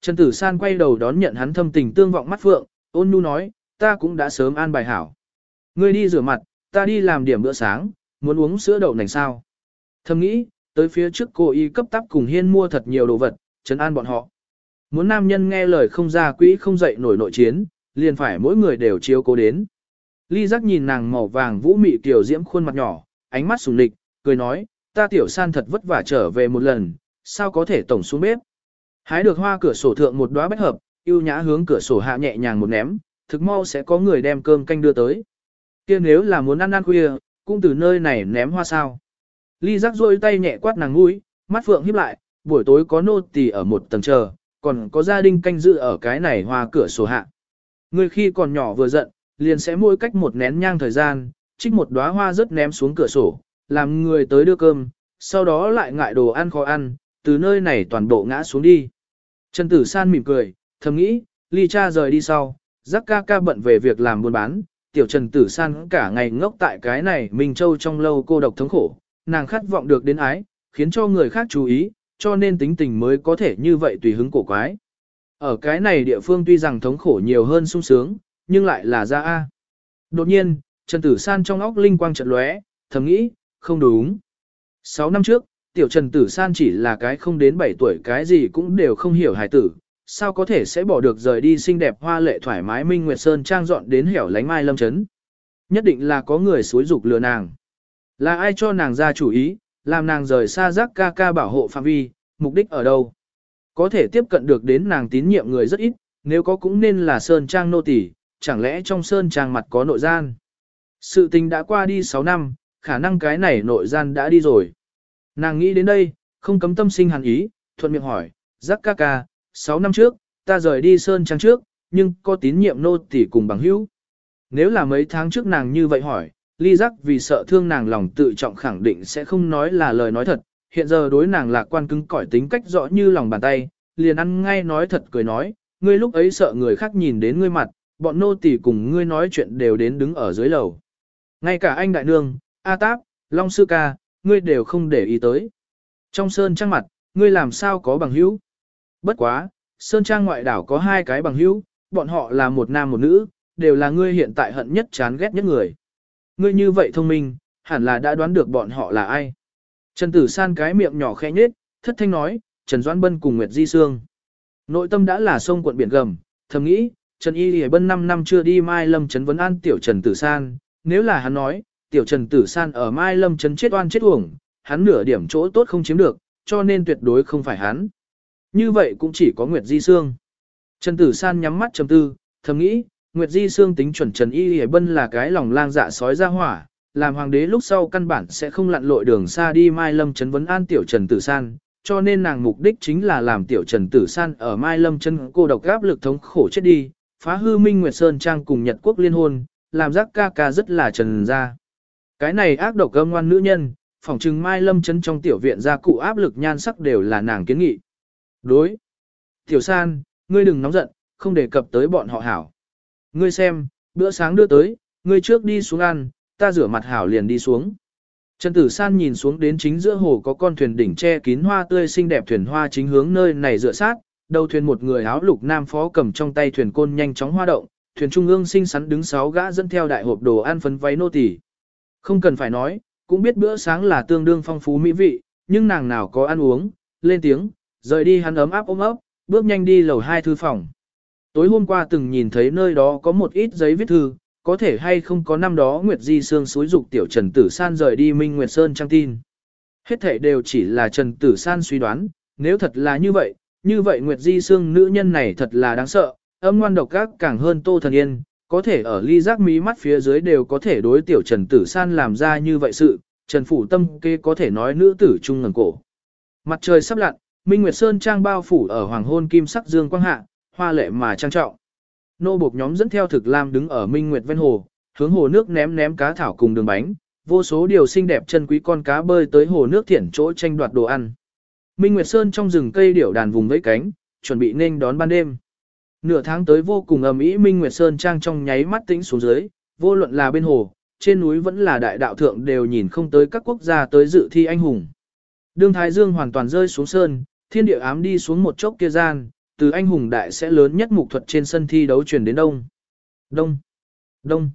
Trần Tử San quay đầu đón nhận hắn thâm tình tương vọng mắt phượng, ôn nhu nói, ta cũng đã sớm an bài hảo. Ngươi đi rửa mặt, ta đi làm điểm bữa sáng, muốn uống sữa đậu nành sao. Thầm nghĩ, tới phía trước cô y cấp tắp cùng hiên mua thật nhiều đồ vật, trấn an bọn họ. Muốn nam nhân nghe lời không ra quỹ không dậy nổi nội chiến, liền phải mỗi người đều chiếu cố đến. Ly giác nhìn nàng màu vàng vũ mị tiểu diễm khuôn mặt nhỏ, ánh mắt sùng lịch, cười nói, ta tiểu san thật vất vả trở về một lần, sao có thể tổng xuống bếp. Hái được hoa cửa sổ thượng một đóa bách hợp, yêu nhã hướng cửa sổ hạ nhẹ nhàng một ném, thực mau sẽ có người đem cơm canh đưa tới. kia nếu là muốn ăn ăn khuya, cũng từ nơi này ném hoa sao. Ly giác rôi tay nhẹ quát nàng mũi, mắt phượng híp lại, buổi tối có nô tỳ ở một tầng chờ, còn có gia đình canh giữ ở cái này hoa cửa sổ hạ. Người khi còn nhỏ vừa giận, liền sẽ mỗi cách một nén nhang thời gian, trích một đóa hoa rất ném xuống cửa sổ, làm người tới đưa cơm, sau đó lại ngại đồ ăn khó ăn, từ nơi này toàn bộ ngã xuống đi. Trần Tử San mỉm cười, thầm nghĩ, ly cha rời đi sau, giác ca ca bận về việc làm buôn bán, tiểu Trần Tử San cả ngày ngốc tại cái này Minh Châu trong lâu cô độc thống khổ, nàng khát vọng được đến ái, khiến cho người khác chú ý, cho nên tính tình mới có thể như vậy tùy hứng cổ quái. Ở cái này địa phương tuy rằng thống khổ nhiều hơn sung sướng, nhưng lại là ra A. Đột nhiên, Trần Tử San trong óc linh quang chợt lóe, thầm nghĩ, không đúng. 6 năm trước, tiểu Trần Tử San chỉ là cái không đến 7 tuổi cái gì cũng đều không hiểu hài tử, sao có thể sẽ bỏ được rời đi xinh đẹp hoa lệ thoải mái Minh Nguyệt Sơn trang dọn đến hẻo lánh mai lâm chấn. Nhất định là có người xúi dục lừa nàng. Là ai cho nàng ra chủ ý, làm nàng rời xa giác ca ca bảo hộ phạm vi, mục đích ở đâu? Có thể tiếp cận được đến nàng tín nhiệm người rất ít, nếu có cũng nên là Sơn Trang nô tỳ, chẳng lẽ trong Sơn Trang mặt có nội gian? Sự tình đã qua đi 6 năm, khả năng cái này nội gian đã đi rồi. Nàng nghĩ đến đây, không cấm tâm sinh hàn ý, thuận miệng hỏi, giác ca ca, 6 năm trước, ta rời đi Sơn Trang trước, nhưng có tín nhiệm nô tỳ cùng bằng hữu. Nếu là mấy tháng trước nàng như vậy hỏi, ly giác vì sợ thương nàng lòng tự trọng khẳng định sẽ không nói là lời nói thật, hiện giờ đối nàng lạc quan cứng cỏi tính cách rõ như lòng bàn tay, liền ăn ngay nói thật cười nói, ngươi lúc ấy sợ người khác nhìn đến ngươi mặt, bọn nô tỳ cùng ngươi nói chuyện đều đến đứng ở dưới lầu. Ngay cả anh đại nương, A Táp, Long Sư Ca, ngươi đều không để ý tới. Trong sơn trang mặt, ngươi làm sao có bằng hữu? Bất quá, sơn trang ngoại đảo có hai cái bằng hữu, bọn họ là một nam một nữ, đều là ngươi hiện tại hận nhất chán ghét nhất người. Ngươi như vậy thông minh, hẳn là đã đoán được bọn họ là ai. Trần Tử San cái miệng nhỏ khẽ nhếch, thất thanh nói, Trần Doãn Bân cùng Nguyệt Di Sương. Nội tâm đã là sông quận biển gầm, thầm nghĩ, Trần Y Lì Bân 5 năm chưa đi Mai Lâm Trấn vấn an tiểu Trần Tử San, nếu là hắn nói, tiểu Trần Tử San ở Mai Lâm Trấn chết oan chết uổng, hắn nửa điểm chỗ tốt không chiếm được, cho nên tuyệt đối không phải hắn. Như vậy cũng chỉ có Nguyệt Di Sương. Trần Tử San nhắm mắt trầm tư, thầm nghĩ, Nguyệt Di Sương tính chuẩn Trần Y Hề Bân là cái lòng lang dạ sói ra hỏa, làm hoàng đế lúc sau căn bản sẽ không lặn lội đường xa đi Mai Lâm Trấn vấn an tiểu Trần Tử San, cho nên nàng mục đích chính là làm tiểu Trần Tử San ở Mai Lâm Trấn cô độc gáp lực thống khổ chết đi, phá hư Minh Nguyệt Sơn Trang cùng Nhật Quốc liên hôn, làm giác ca ca rất là trần ra. Cái này ác độc âm ngoan nữ nhân, phỏng trừng Mai Lâm chấn trong tiểu viện gia cụ áp lực nhan sắc đều là nàng kiến nghị. Đối. Tiểu San, ngươi đừng nóng giận, không đề cập tới bọn họ hảo. Ngươi xem, bữa sáng đưa tới, ngươi trước đi xuống ăn, ta rửa mặt hảo liền đi xuống. Trần Tử San nhìn xuống đến chính giữa hồ có con thuyền đỉnh che kín hoa tươi xinh đẹp thuyền hoa chính hướng nơi này dựa sát, đầu thuyền một người áo lục nam phó cầm trong tay thuyền côn nhanh chóng hoa động, thuyền trung ương xinh xắn đứng sáu gã dẫn theo đại hộp đồ ăn phấn váy nô tỳ. Không cần phải nói, cũng biết bữa sáng là tương đương phong phú mỹ vị, nhưng nàng nào có ăn uống, lên tiếng, rời đi hắn ấm áp ôm ấp, bước nhanh đi lầu hai thư phòng. Tối hôm qua từng nhìn thấy nơi đó có một ít giấy viết thư, có thể hay không có năm đó Nguyệt Di Sương xúi dục tiểu Trần Tử San rời đi Minh Nguyệt Sơn trang tin. Hết thể đều chỉ là Trần Tử San suy đoán, nếu thật là như vậy, như vậy Nguyệt Di Sương nữ nhân này thật là đáng sợ, âm ngoan độc ác càng hơn Tô Thần Yên, có thể ở ly giác mí mắt phía dưới đều có thể đối tiểu Trần Tử San làm ra như vậy sự, Trần Phủ Tâm kê có thể nói nữ tử trung ngần cổ. Mặt trời sắp lặn, Minh Nguyệt Sơn trang bao phủ ở hoàng hôn kim sắc dương quang hạ, hoa lệ mà trang trọng. Nô buộc nhóm dẫn theo thực lam đứng ở Minh Nguyệt ven hồ, hướng hồ nước ném ném cá thảo cùng đường bánh, vô số điều xinh đẹp chân quý con cá bơi tới hồ nước thiển chỗ tranh đoạt đồ ăn. Minh Nguyệt Sơn trong rừng cây điểu đàn vùng với cánh, chuẩn bị nên đón ban đêm. Nửa tháng tới vô cùng ầm ĩ Minh Nguyệt Sơn trang trong nháy mắt tĩnh xuống dưới, vô luận là bên hồ, trên núi vẫn là đại đạo thượng đều nhìn không tới các quốc gia tới dự thi anh hùng. Đương Thái Dương hoàn toàn rơi xuống sơn, thiên địa ám đi xuống một chốc kia gian, từ anh hùng đại sẽ lớn nhất mục thuật trên sân thi đấu truyền đến đông. Đông. Đông.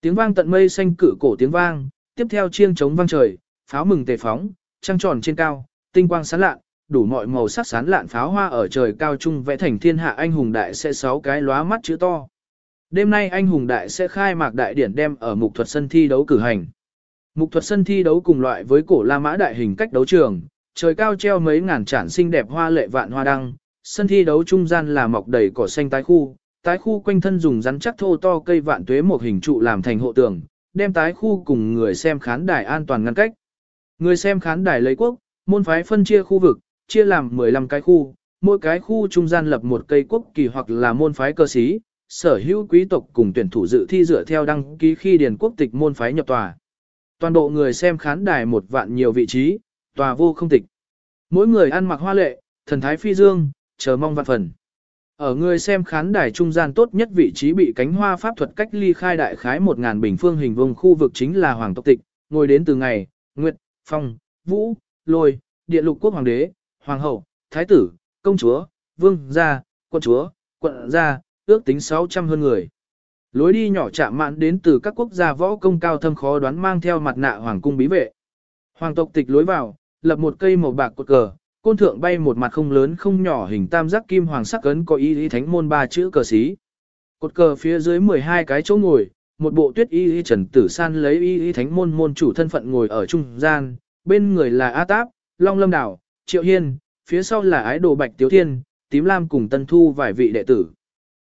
Tiếng vang tận mây xanh cử cổ tiếng vang, tiếp theo chiêng trống vang trời, pháo mừng tề phóng, trăng tròn trên cao, tinh quang sáng lạn, đủ mọi màu sắc sán lạn pháo hoa ở trời cao trung vẽ thành thiên hạ anh hùng đại sẽ sáu cái lóa mắt chữ to. Đêm nay anh hùng đại sẽ khai mạc đại điển đem ở mục thuật sân thi đấu cử hành. Mục thuật sân thi đấu cùng loại với cổ La Mã đại hình cách đấu trường, trời cao treo mấy ngàn trản xinh đẹp hoa lệ vạn hoa đăng, sân thi đấu trung gian là mọc đầy cỏ xanh tái khu, tái khu quanh thân dùng rắn chắc thô to cây vạn tuế một hình trụ làm thành hộ tường, đem tái khu cùng người xem khán đài an toàn ngăn cách. Người xem khán đài lấy quốc, môn phái phân chia khu vực, chia làm 15 cái khu, mỗi cái khu trung gian lập một cây quốc kỳ hoặc là môn phái cơ sĩ, sở hữu quý tộc cùng tuyển thủ dự thi dựa theo đăng ký khi điền quốc tịch môn phái nhập tòa. Toàn bộ người xem khán đài một vạn nhiều vị trí, tòa vô không tịch. Mỗi người ăn mặc hoa lệ, thần thái phi dương, chờ mong vạn phần. Ở người xem khán đài trung gian tốt nhất vị trí bị cánh hoa pháp thuật cách ly khai đại khái 1.000 bình phương hình vuông khu vực chính là hoàng tộc tịch, ngồi đến từ ngày, nguyệt, phong, vũ, lôi, điện lục quốc hoàng đế, hoàng hậu, thái tử, công chúa, vương gia, quân chúa, quận gia, ước tính 600 hơn người. Lối đi nhỏ chạm mạn đến từ các quốc gia võ công cao thâm khó đoán mang theo mặt nạ hoàng cung bí vệ. Hoàng tộc tịch lối vào, lập một cây màu bạc cột cờ, côn thượng bay một mặt không lớn không nhỏ hình tam giác kim hoàng sắc cấn có ý ý thánh môn ba chữ cờ xí. Cột cờ phía dưới 12 cái chỗ ngồi, một bộ tuyết y y trần tử san lấy y y thánh môn môn chủ thân phận ngồi ở trung gian, bên người là A Táp, Long Lâm Đảo, Triệu Hiên, phía sau là ái đồ Bạch Tiếu Thiên, Tím Lam cùng Tân Thu vài vị đệ tử.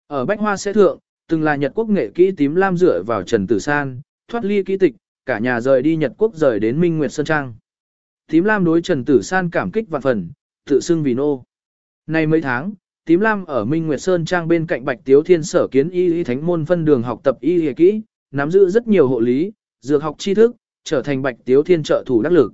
Ở Bách Hoa sẽ thượng, từng là Nhật quốc nghệ kỹ Tím Lam dựa vào Trần Tử San, thoát ly kỹ tịch, cả nhà rời đi Nhật quốc rời đến Minh Nguyệt Sơn Trang. Tím Lam đối Trần Tử San cảm kích vạn phần, tự xưng vì nô. Nay mấy tháng, Tím Lam ở Minh Nguyệt Sơn Trang bên cạnh Bạch Tiếu Thiên sở kiến y y thánh môn phân đường học tập y y kỹ, nắm giữ rất nhiều hộ lý, dược học tri thức, trở thành Bạch Tiếu Thiên trợ thủ đắc lực.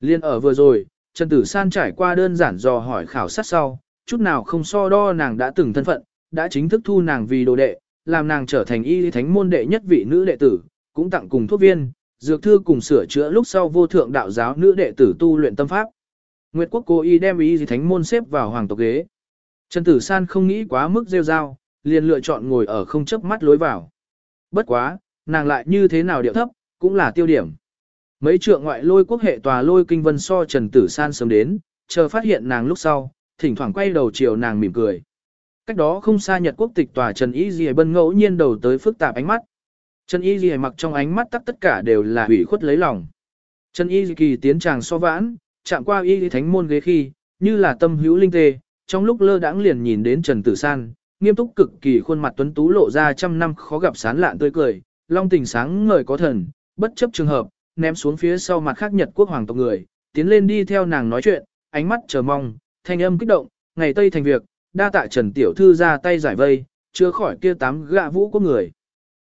Liên ở vừa rồi, Trần Tử San trải qua đơn giản dò hỏi khảo sát sau, chút nào không so đo nàng đã từng thân phận, đã chính thức thu nàng vì đồ đệ, làm nàng trở thành y thánh môn đệ nhất vị nữ đệ tử, cũng tặng cùng thuốc viên, dược thư cùng sửa chữa lúc sau vô thượng đạo giáo nữ đệ tử tu luyện tâm pháp. Nguyệt quốc cố y đem y thánh môn xếp vào hoàng tộc ghế. Trần Tử San không nghĩ quá mức rêu rao, liền lựa chọn ngồi ở không chớp mắt lối vào. Bất quá, nàng lại như thế nào điệu thấp, cũng là tiêu điểm. Mấy trượng ngoại lôi quốc hệ tòa lôi kinh vân so Trần Tử San sớm đến, chờ phát hiện nàng lúc sau, thỉnh thoảng quay đầu chiều nàng mỉm cười. Cách đó không xa Nhật quốc tịch tòa Trần Y Ghi bân ngẫu nhiên đầu tới phức tạp ánh mắt. Trần Y Ghi mặc trong ánh mắt tắc tất cả đều là hủy khuất lấy lòng. Trần Y kỳ tiến tràng so vãn, chạm qua Y thánh môn ghế khi, như là tâm hữu linh tê, trong lúc lơ đãng liền nhìn đến Trần Tử San, nghiêm túc cực kỳ khuôn mặt tuấn tú lộ ra trăm năm khó gặp sán lạn tươi cười, long tình sáng ngời có thần, bất chấp trường hợp, ném xuống phía sau mặt khác Nhật quốc hoàng tộc người, tiến lên đi theo nàng nói chuyện, ánh mắt chờ mong, thanh âm kích động, ngày tây thành việc, đa tạ Trần tiểu thư ra tay giải vây, chưa khỏi kia tám gạ vũ quốc người.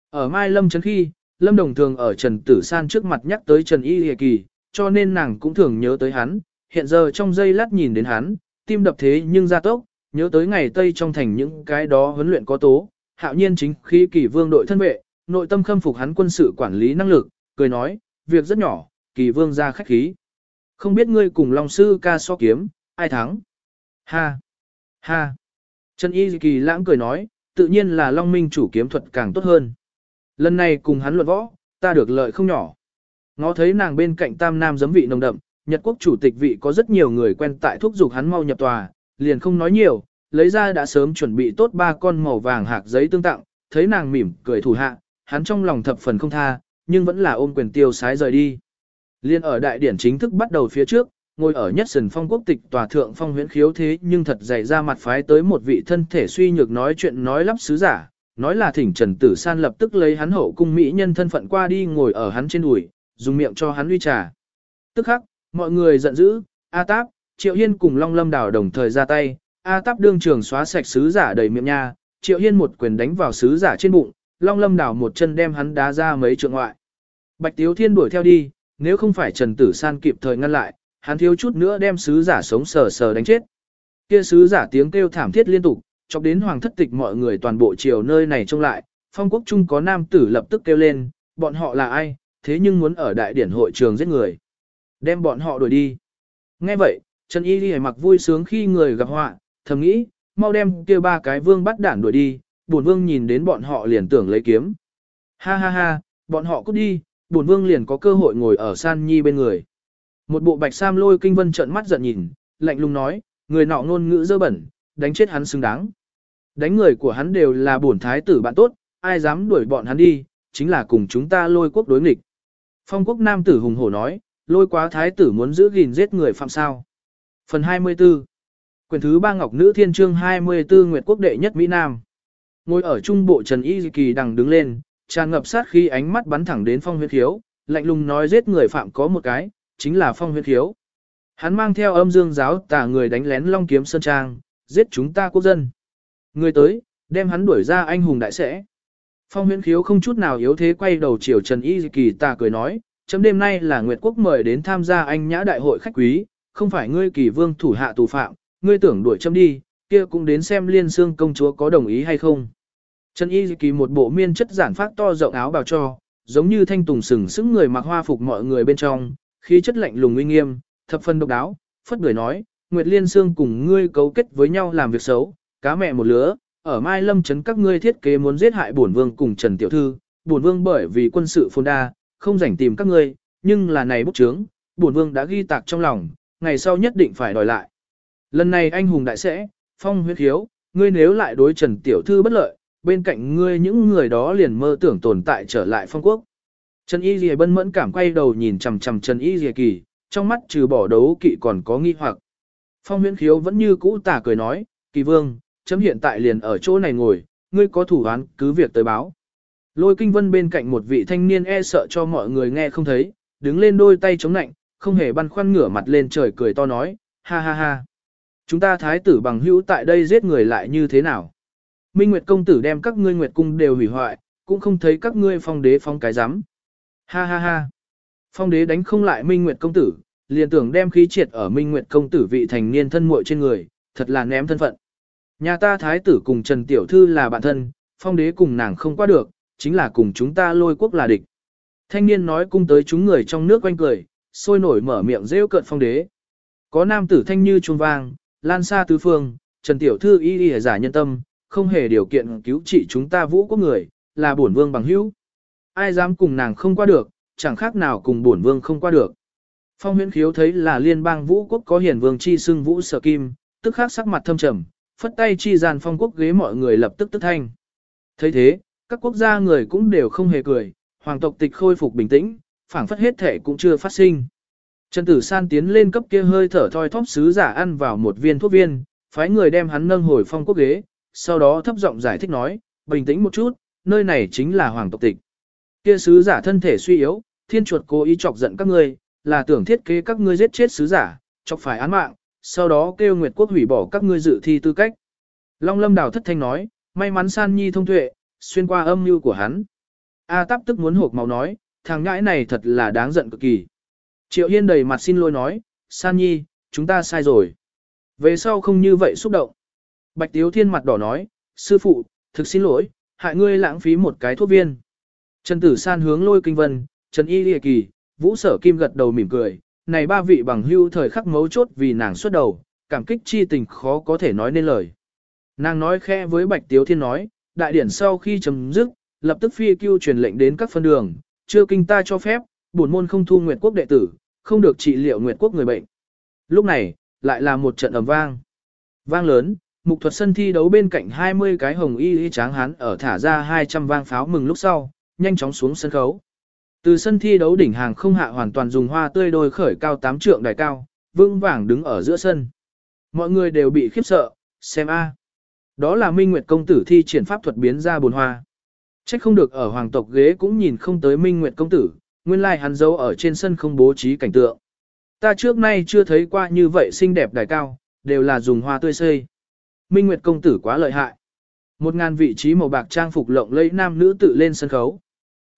Ở Mai Lâm trấn khi, Lâm Đồng thường ở Trần Tử San trước mặt nhắc tới Trần Y Hề Kỳ, cho nên nàng cũng thường nhớ tới hắn, hiện giờ trong giây lát nhìn đến hắn, tim đập thế nhưng ra tốc, nhớ tới ngày Tây trong thành những cái đó huấn luyện có tố, hạo nhiên chính khí kỳ vương đội thân vệ, nội tâm khâm phục hắn quân sự quản lý năng lực, cười nói, việc rất nhỏ, kỳ vương ra khách khí. Không biết ngươi cùng Long Sư ca so kiếm, ai thắng? Ha! Ha! Trần Y Kỳ lãng cười nói, tự nhiên là Long Minh chủ kiếm thuật càng tốt hơn. Lần này cùng hắn luận võ, ta được lợi không nhỏ. Ngó thấy nàng bên cạnh tam nam giấm vị nồng đậm, Nhật quốc chủ tịch vị có rất nhiều người quen tại thúc giục hắn mau nhập tòa, liền không nói nhiều, lấy ra đã sớm chuẩn bị tốt ba con màu vàng hạt giấy tương tặng, thấy nàng mỉm cười thủ hạ, hắn trong lòng thập phần không tha, nhưng vẫn là ôm quyền tiêu sái rời đi. Liên ở đại điển chính thức bắt đầu phía trước, ngồi ở nhất sần phong quốc tịch tòa thượng phong huyễn khiếu thế nhưng thật dày ra mặt phái tới một vị thân thể suy nhược nói chuyện nói lắp sứ giả, nói là thỉnh Trần Tử San lập tức lấy hắn hậu cung mỹ nhân thân phận qua đi ngồi ở hắn trên đùi, dùng miệng cho hắn uy trà. Tức khắc, mọi người giận dữ, A Táp, Triệu Hiên cùng Long Lâm Đảo đồng thời ra tay, A Táp đương trường xóa sạch sứ giả đầy miệng nha, Triệu Hiên một quyền đánh vào sứ giả trên bụng, Long Lâm Đảo một chân đem hắn đá ra mấy trượng ngoại. Bạch Tiếu Thiên đuổi theo đi, nếu không phải Trần Tử San kịp thời ngăn lại, hắn thiếu chút nữa đem sứ giả sống sờ sờ đánh chết. Kia sứ giả tiếng kêu thảm thiết liên tục, chọc đến hoàng thất tịch mọi người toàn bộ chiều nơi này trông lại, phong quốc trung có nam tử lập tức kêu lên, bọn họ là ai, thế nhưng muốn ở đại điển hội trường giết người. Đem bọn họ đuổi đi. Nghe vậy, Trần Y Ghi mặc vui sướng khi người gặp họa, thầm nghĩ, mau đem kia ba cái vương bắt đản đuổi đi, bổn vương nhìn đến bọn họ liền tưởng lấy kiếm. Ha ha ha, bọn họ cút đi, bổn vương liền có cơ hội ngồi ở san nhi bên người. Một bộ bạch sam lôi kinh vân trợn mắt giận nhìn, lạnh lùng nói, người nọ ngôn ngữ dơ bẩn, đánh chết hắn xứng đáng. Đánh người của hắn đều là bổn thái tử bạn tốt, ai dám đuổi bọn hắn đi, chính là cùng chúng ta lôi quốc đối nghịch. Phong quốc nam tử hùng hổ nói, lôi quá thái tử muốn giữ gìn giết người phạm sao. Phần 24 Quyền thứ ba Ngọc Nữ Thiên Trương 24 Nguyệt Quốc đệ nhất Mỹ Nam Ngồi ở trung bộ Trần Y Kỳ đằng đứng lên, tràn ngập sát khi ánh mắt bắn thẳng đến phong huyết khiếu, lạnh lùng nói giết người phạm có một cái, chính là phong huyết khiếu. Hắn mang theo âm dương giáo tả người đánh lén Long Kiếm Sơn Trang, giết chúng ta quốc dân. Người tới, đem hắn đuổi ra anh hùng đại sẽ. Phong huyễn khiếu không chút nào yếu thế quay đầu chiều Trần Y Kỳ tà cười nói, chấm đêm nay là Nguyệt Quốc mời đến tham gia anh nhã đại hội khách quý, không phải ngươi kỳ vương thủ hạ tù phạm, ngươi tưởng đuổi chấm đi, kia cũng đến xem liên xương công chúa có đồng ý hay không. Trần Y Kỳ một bộ miên chất giản phát to rộng áo bào cho, giống như thanh tùng sừng sững người mặc hoa phục mọi người bên trong, khí chất lạnh lùng uy nghiêm, thập phân độc đáo, phất người nói, Nguyệt Liên Sương cùng ngươi cấu kết với nhau làm việc xấu, cá mẹ một lứa, ở Mai Lâm trấn các ngươi thiết kế muốn giết hại bổn vương cùng Trần tiểu thư, bổn vương bởi vì quân sự phồn đa, không rảnh tìm các ngươi, nhưng là này bút chướng, bổn vương đã ghi tạc trong lòng, ngày sau nhất định phải đòi lại. Lần này anh hùng đại sẽ, phong huyết hiếu, ngươi nếu lại đối Trần tiểu thư bất lợi, bên cạnh ngươi những người đó liền mơ tưởng tồn tại trở lại phong quốc. Trần Y Lìa bân mẫn cảm quay đầu nhìn chằm chằm Trần Y Lìa kỳ, trong mắt trừ bỏ đấu kỵ còn có nghi hoặc. Phong huyễn khiếu vẫn như cũ tả cười nói, kỳ vương, chấm hiện tại liền ở chỗ này ngồi, ngươi có thủ án cứ việc tới báo. Lôi kinh vân bên cạnh một vị thanh niên e sợ cho mọi người nghe không thấy, đứng lên đôi tay chống nạnh, không hề băn khoăn ngửa mặt lên trời cười to nói, ha ha ha. Chúng ta thái tử bằng hữu tại đây giết người lại như thế nào? Minh Nguyệt công tử đem các ngươi Nguyệt cung đều hủy hoại, cũng không thấy các ngươi phong đế phong cái rắm Ha ha ha. Phong đế đánh không lại Minh Nguyệt công tử, liền tưởng đem khí triệt ở Minh Nguyệt công tử vị thành niên thân muội trên người, thật là ném thân phận. Nhà ta thái tử cùng Trần Tiểu Thư là bạn thân, phong đế cùng nàng không qua được, chính là cùng chúng ta lôi quốc là địch. Thanh niên nói cung tới chúng người trong nước quanh cười, sôi nổi mở miệng rêu cợt phong đế. Có nam tử thanh như trung vang, lan xa tứ phương, Trần Tiểu Thư y y giả nhân tâm, không hề điều kiện cứu trị chúng ta vũ quốc người, là bổn vương bằng hữu. Ai dám cùng nàng không qua được, chẳng khác nào cùng bổn vương không qua được. Phong huyễn khiếu thấy là liên bang vũ quốc có hiển vương chi xưng vũ sở kim, tức khắc sắc mặt thâm trầm, phất tay chi dàn phong quốc ghế mọi người lập tức tức thanh. thấy thế, các quốc gia người cũng đều không hề cười, hoàng tộc tịch khôi phục bình tĩnh, phảng phất hết thể cũng chưa phát sinh. Trần Tử San tiến lên cấp kia hơi thở thoi thóp sứ giả ăn vào một viên thuốc viên, phái người đem hắn nâng hồi phong quốc ghế, sau đó thấp giọng giải thích nói, bình tĩnh một chút, nơi này chính là hoàng tộc tịch. Kia sứ giả thân thể suy yếu, thiên chuột cố ý chọc giận các ngươi, là tưởng thiết kế các ngươi giết chết sứ giả, chọc phải án mạng, sau đó kêu Nguyệt quốc hủy bỏ các ngươi dự thi tư cách. Long Lâm Đào thất thanh nói, may mắn San Nhi thông tuệ, xuyên qua âm mưu của hắn. A Táp tức muốn hộp máu nói, thằng ngãi này thật là đáng giận cực kỳ. Triệu Yên đầy mặt xin lỗi nói, San Nhi, chúng ta sai rồi. Về sau không như vậy xúc động. Bạch Tiếu Thiên mặt đỏ nói, sư phụ, thực xin lỗi, hại ngươi lãng phí một cái thuốc viên. Trần Tử San hướng lôi kinh vân, Trần Y Lìa Kỳ, Vũ Sở Kim gật đầu mỉm cười, này ba vị bằng hưu thời khắc mấu chốt vì nàng xuất đầu, cảm kích chi tình khó có thể nói nên lời. Nàng nói khẽ với Bạch Tiếu Thiên nói, đại điển sau khi chấm dứt, lập tức phi cưu truyền lệnh đến các phân đường, chưa kinh ta cho phép, bổn môn không thu Nguyệt Quốc đệ tử, không được trị liệu Nguyệt Quốc người bệnh. Lúc này, lại là một trận ầm vang. Vang lớn, mục thuật sân thi đấu bên cạnh 20 cái hồng y y tráng hán ở thả ra 200 vang pháo mừng lúc sau, nhanh chóng xuống sân khấu. Từ sân thi đấu đỉnh hàng không hạ hoàn toàn dùng hoa tươi đôi khởi cao tám trượng đài cao, vững vàng đứng ở giữa sân. Mọi người đều bị khiếp sợ, xem a. Đó là Minh Nguyệt công tử thi triển pháp thuật biến ra bồn hoa. Trách không được ở hoàng tộc ghế cũng nhìn không tới Minh Nguyệt công tử, nguyên lai hắn giấu ở trên sân không bố trí cảnh tượng. Ta trước nay chưa thấy qua như vậy xinh đẹp đài cao, đều là dùng hoa tươi xây. Minh Nguyệt công tử quá lợi hại. Một ngàn vị trí màu bạc trang phục lộng lẫy nam nữ tự lên sân khấu.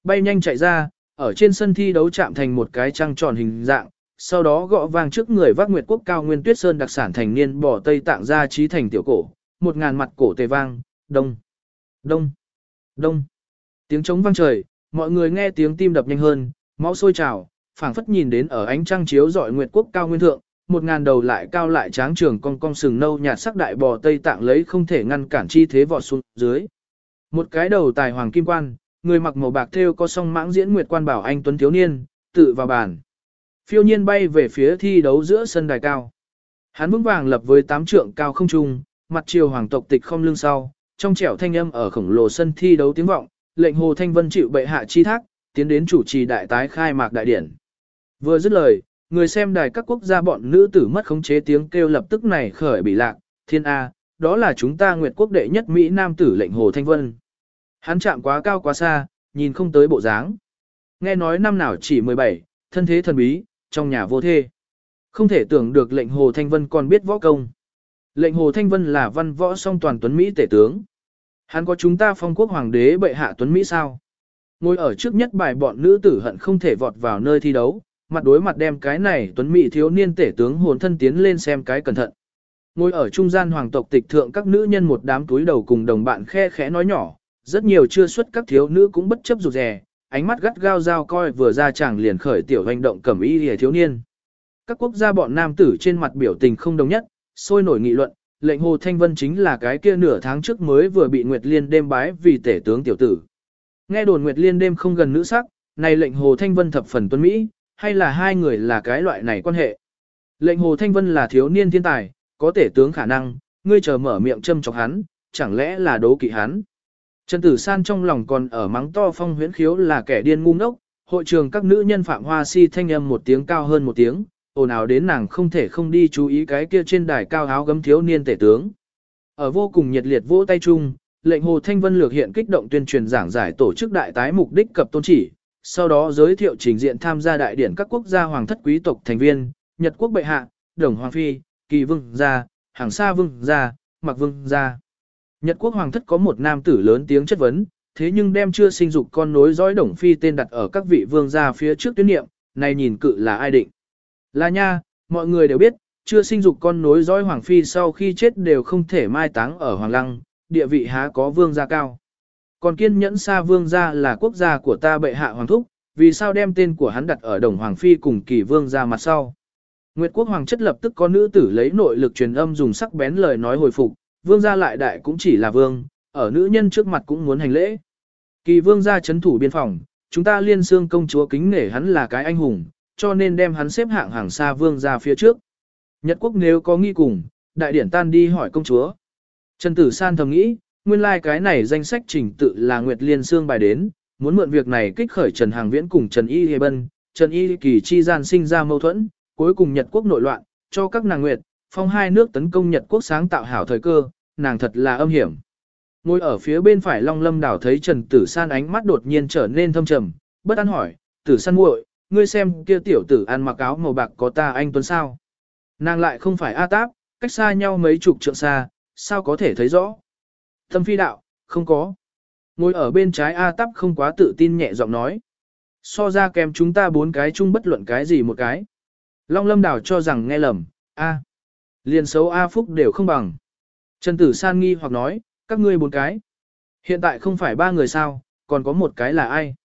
Bay nhanh chạy ra, ở trên sân thi đấu chạm thành một cái trăng tròn hình dạng, sau đó gõ vang trước người vác nguyệt quốc cao nguyên tuyết sơn đặc sản thành niên bỏ tây tạng ra trí thành tiểu cổ, một ngàn mặt cổ tề vang, đông, đông, đông. Tiếng trống vang trời, mọi người nghe tiếng tim đập nhanh hơn, máu sôi trào, phảng phất nhìn đến ở ánh trăng chiếu dọi nguyệt quốc cao nguyên thượng, một ngàn đầu lại cao lại tráng trường cong cong sừng nâu nhạt sắc đại bò Tây Tạng lấy không thể ngăn cản chi thế vọt xuống dưới. Một cái đầu tài hoàng kim quan, người mặc màu bạc thêu có song mãng diễn nguyệt quan bảo anh tuấn thiếu niên, tự vào bàn. Phiêu nhiên bay về phía thi đấu giữa sân đài cao. Hắn vững vàng lập với tám trượng cao không trung, mặt chiều hoàng tộc tịch không lưng sau, trong trẻo thanh âm ở khổng lồ sân thi đấu tiếng vọng, lệnh Hồ Thanh Vân chịu bệ hạ chi thác, tiến đến chủ trì đại tái khai mạc đại điển. Vừa dứt lời, người xem đài các quốc gia bọn nữ tử mất khống chế tiếng kêu lập tức này khởi bị lạc, thiên A, đó là chúng ta nguyệt quốc đệ nhất Mỹ Nam tử lệnh Hồ Thanh Vân. Hắn chạm quá cao quá xa, nhìn không tới bộ dáng. Nghe nói năm nào chỉ 17, thân thế thần bí, trong nhà vô thê. Không thể tưởng được lệnh Hồ Thanh Vân còn biết võ công. Lệnh Hồ Thanh Vân là văn võ song toàn tuấn Mỹ tể tướng. Hắn có chúng ta phong quốc hoàng đế bệ hạ tuấn Mỹ sao? Ngồi ở trước nhất bài bọn nữ tử hận không thể vọt vào nơi thi đấu, mặt đối mặt đem cái này tuấn Mỹ thiếu niên tể tướng hồn thân tiến lên xem cái cẩn thận. Ngồi ở trung gian hoàng tộc tịch thượng các nữ nhân một đám túi đầu cùng đồng bạn khe khẽ nói nhỏ, rất nhiều chưa xuất các thiếu nữ cũng bất chấp rụt rè, ánh mắt gắt gao giao coi vừa ra chàng liền khởi tiểu hành động cẩm y hề thiếu niên. Các quốc gia bọn nam tử trên mặt biểu tình không đồng nhất, sôi nổi nghị luận, lệnh Hồ Thanh Vân chính là cái kia nửa tháng trước mới vừa bị Nguyệt Liên đêm bái vì tể tướng tiểu tử. Nghe đồn Nguyệt Liên đêm không gần nữ sắc, này lệnh Hồ Thanh Vân thập phần tuân Mỹ, hay là hai người là cái loại này quan hệ. Lệnh Hồ Thanh Vân là thiếu niên thiên tài, có thể tướng khả năng, ngươi chờ mở miệng châm chọc hắn, chẳng lẽ là đố kỵ hắn. Trần Tử San trong lòng còn ở mắng to phong huyễn khiếu là kẻ điên ngu ngốc, hội trường các nữ nhân phạm hoa si thanh âm một tiếng cao hơn một tiếng, ồn ào đến nàng không thể không đi chú ý cái kia trên đài cao áo gấm thiếu niên tể tướng. Ở vô cùng nhiệt liệt vỗ tay chung, lệnh Hồ Thanh Vân lược hiện kích động tuyên truyền giảng giải tổ chức đại tái mục đích cập tôn chỉ, sau đó giới thiệu trình diện tham gia đại điển các quốc gia hoàng thất quý tộc thành viên, Nhật quốc bệ hạ, Đồng Hoàng Phi, Kỳ Vương gia, Hàng Sa Vương gia, Mạc Vương gia. Nhật quốc hoàng thất có một nam tử lớn tiếng chất vấn, thế nhưng đem chưa sinh dục con nối dõi Đồng Phi tên đặt ở các vị vương gia phía trước tuyến niệm, này nhìn cự là ai định. Là nha, mọi người đều biết, chưa sinh dục con nối dõi Hoàng Phi sau khi chết đều không thể mai táng ở Hoàng Lăng, địa vị há có vương gia cao. Còn kiên nhẫn xa vương gia là quốc gia của ta bệ hạ Hoàng Thúc, vì sao đem tên của hắn đặt ở đồng Hoàng Phi cùng kỳ vương gia mặt sau. Nguyệt quốc hoàng chất lập tức có nữ tử lấy nội lực truyền âm dùng sắc bén lời nói hồi phục, vương gia lại đại cũng chỉ là vương, ở nữ nhân trước mặt cũng muốn hành lễ. Kỳ vương gia chấn thủ biên phòng, chúng ta liên xương công chúa kính nể hắn là cái anh hùng, cho nên đem hắn xếp hạng hàng xa vương gia phía trước. Nhật quốc nếu có nghi cùng, đại điển tan đi hỏi công chúa. Trần Tử San thầm nghĩ, nguyên lai like cái này danh sách trình tự là Nguyệt Liên Sương bài đến, muốn mượn việc này kích khởi Trần Hàng Viễn cùng Trần Y Hề Bân, Trần Y Kỳ chi gian sinh ra mâu thuẫn, cuối cùng Nhật quốc nội loạn, cho các nàng Nguyệt, phong hai nước tấn công Nhật quốc sáng tạo hảo thời cơ, nàng thật là âm hiểm. Ngồi ở phía bên phải Long Lâm đảo thấy Trần Tử San ánh mắt đột nhiên trở nên thâm trầm, bất an hỏi, Tử San muội, ngươi xem kia tiểu tử ăn mặc áo màu bạc có ta anh tuấn sao. Nàng lại không phải A Táp, cách xa nhau mấy chục trượng xa, sao có thể thấy rõ. Thâm phi đạo, không có. Ngồi ở bên trái A Táp không quá tự tin nhẹ giọng nói. So ra kèm chúng ta bốn cái chung bất luận cái gì một cái. Long lâm đảo cho rằng nghe lầm, A. Liền xấu A Phúc đều không bằng. Trần Tử San nghi hoặc nói, các ngươi bốn cái. Hiện tại không phải ba người sao, còn có một cái là ai?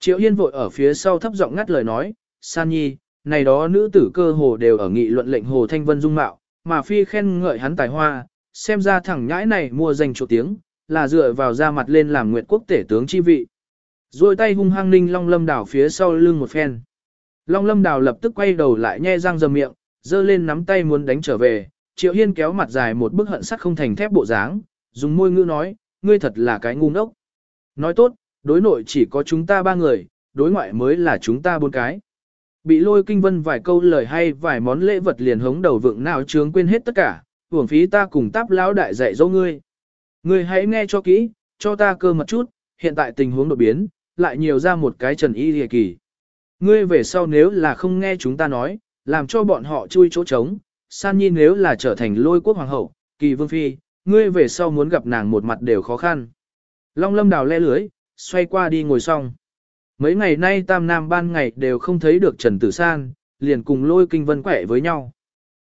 Triệu yên vội ở phía sau thấp giọng ngắt lời nói, San Nhi, này đó nữ tử cơ hồ đều ở nghị luận lệnh Hồ Thanh Vân dung mạo, mà phi khen ngợi hắn tài hoa, xem ra thẳng nhãi này mua danh chỗ tiếng, là dựa vào ra mặt lên làm nguyệt quốc tể tướng chi vị. Rồi tay hung hăng ninh Long Lâm Đào phía sau lưng một phen. Long Lâm Đào lập tức quay đầu lại nhe răng dầm miệng, giơ lên nắm tay muốn đánh trở về, Triệu Hiên kéo mặt dài một bức hận sắt không thành thép bộ dáng, dùng môi ngữ nói, ngươi thật là cái ngu ngốc. Nói tốt, đối nội chỉ có chúng ta ba người, đối ngoại mới là chúng ta bốn cái. Bị lôi kinh vân vài câu lời hay vài món lễ vật liền hống đầu vượng nào trướng quên hết tất cả, hưởng phí ta cùng táp lão đại dạy dỗ ngươi. Ngươi hãy nghe cho kỹ, cho ta cơ mật chút, hiện tại tình huống đột biến, lại nhiều ra một cái trần y địa kỳ. Ngươi về sau nếu là không nghe chúng ta nói, làm cho bọn họ chui chỗ trống, san nhi nếu là trở thành lôi quốc hoàng hậu, kỳ vương phi, ngươi về sau muốn gặp nàng một mặt đều khó khăn. Long lâm đào le lưới, xoay qua đi ngồi xong. Mấy ngày nay Tam Nam ban ngày đều không thấy được Trần Tử San, liền cùng lôi kinh vân quẻ với nhau.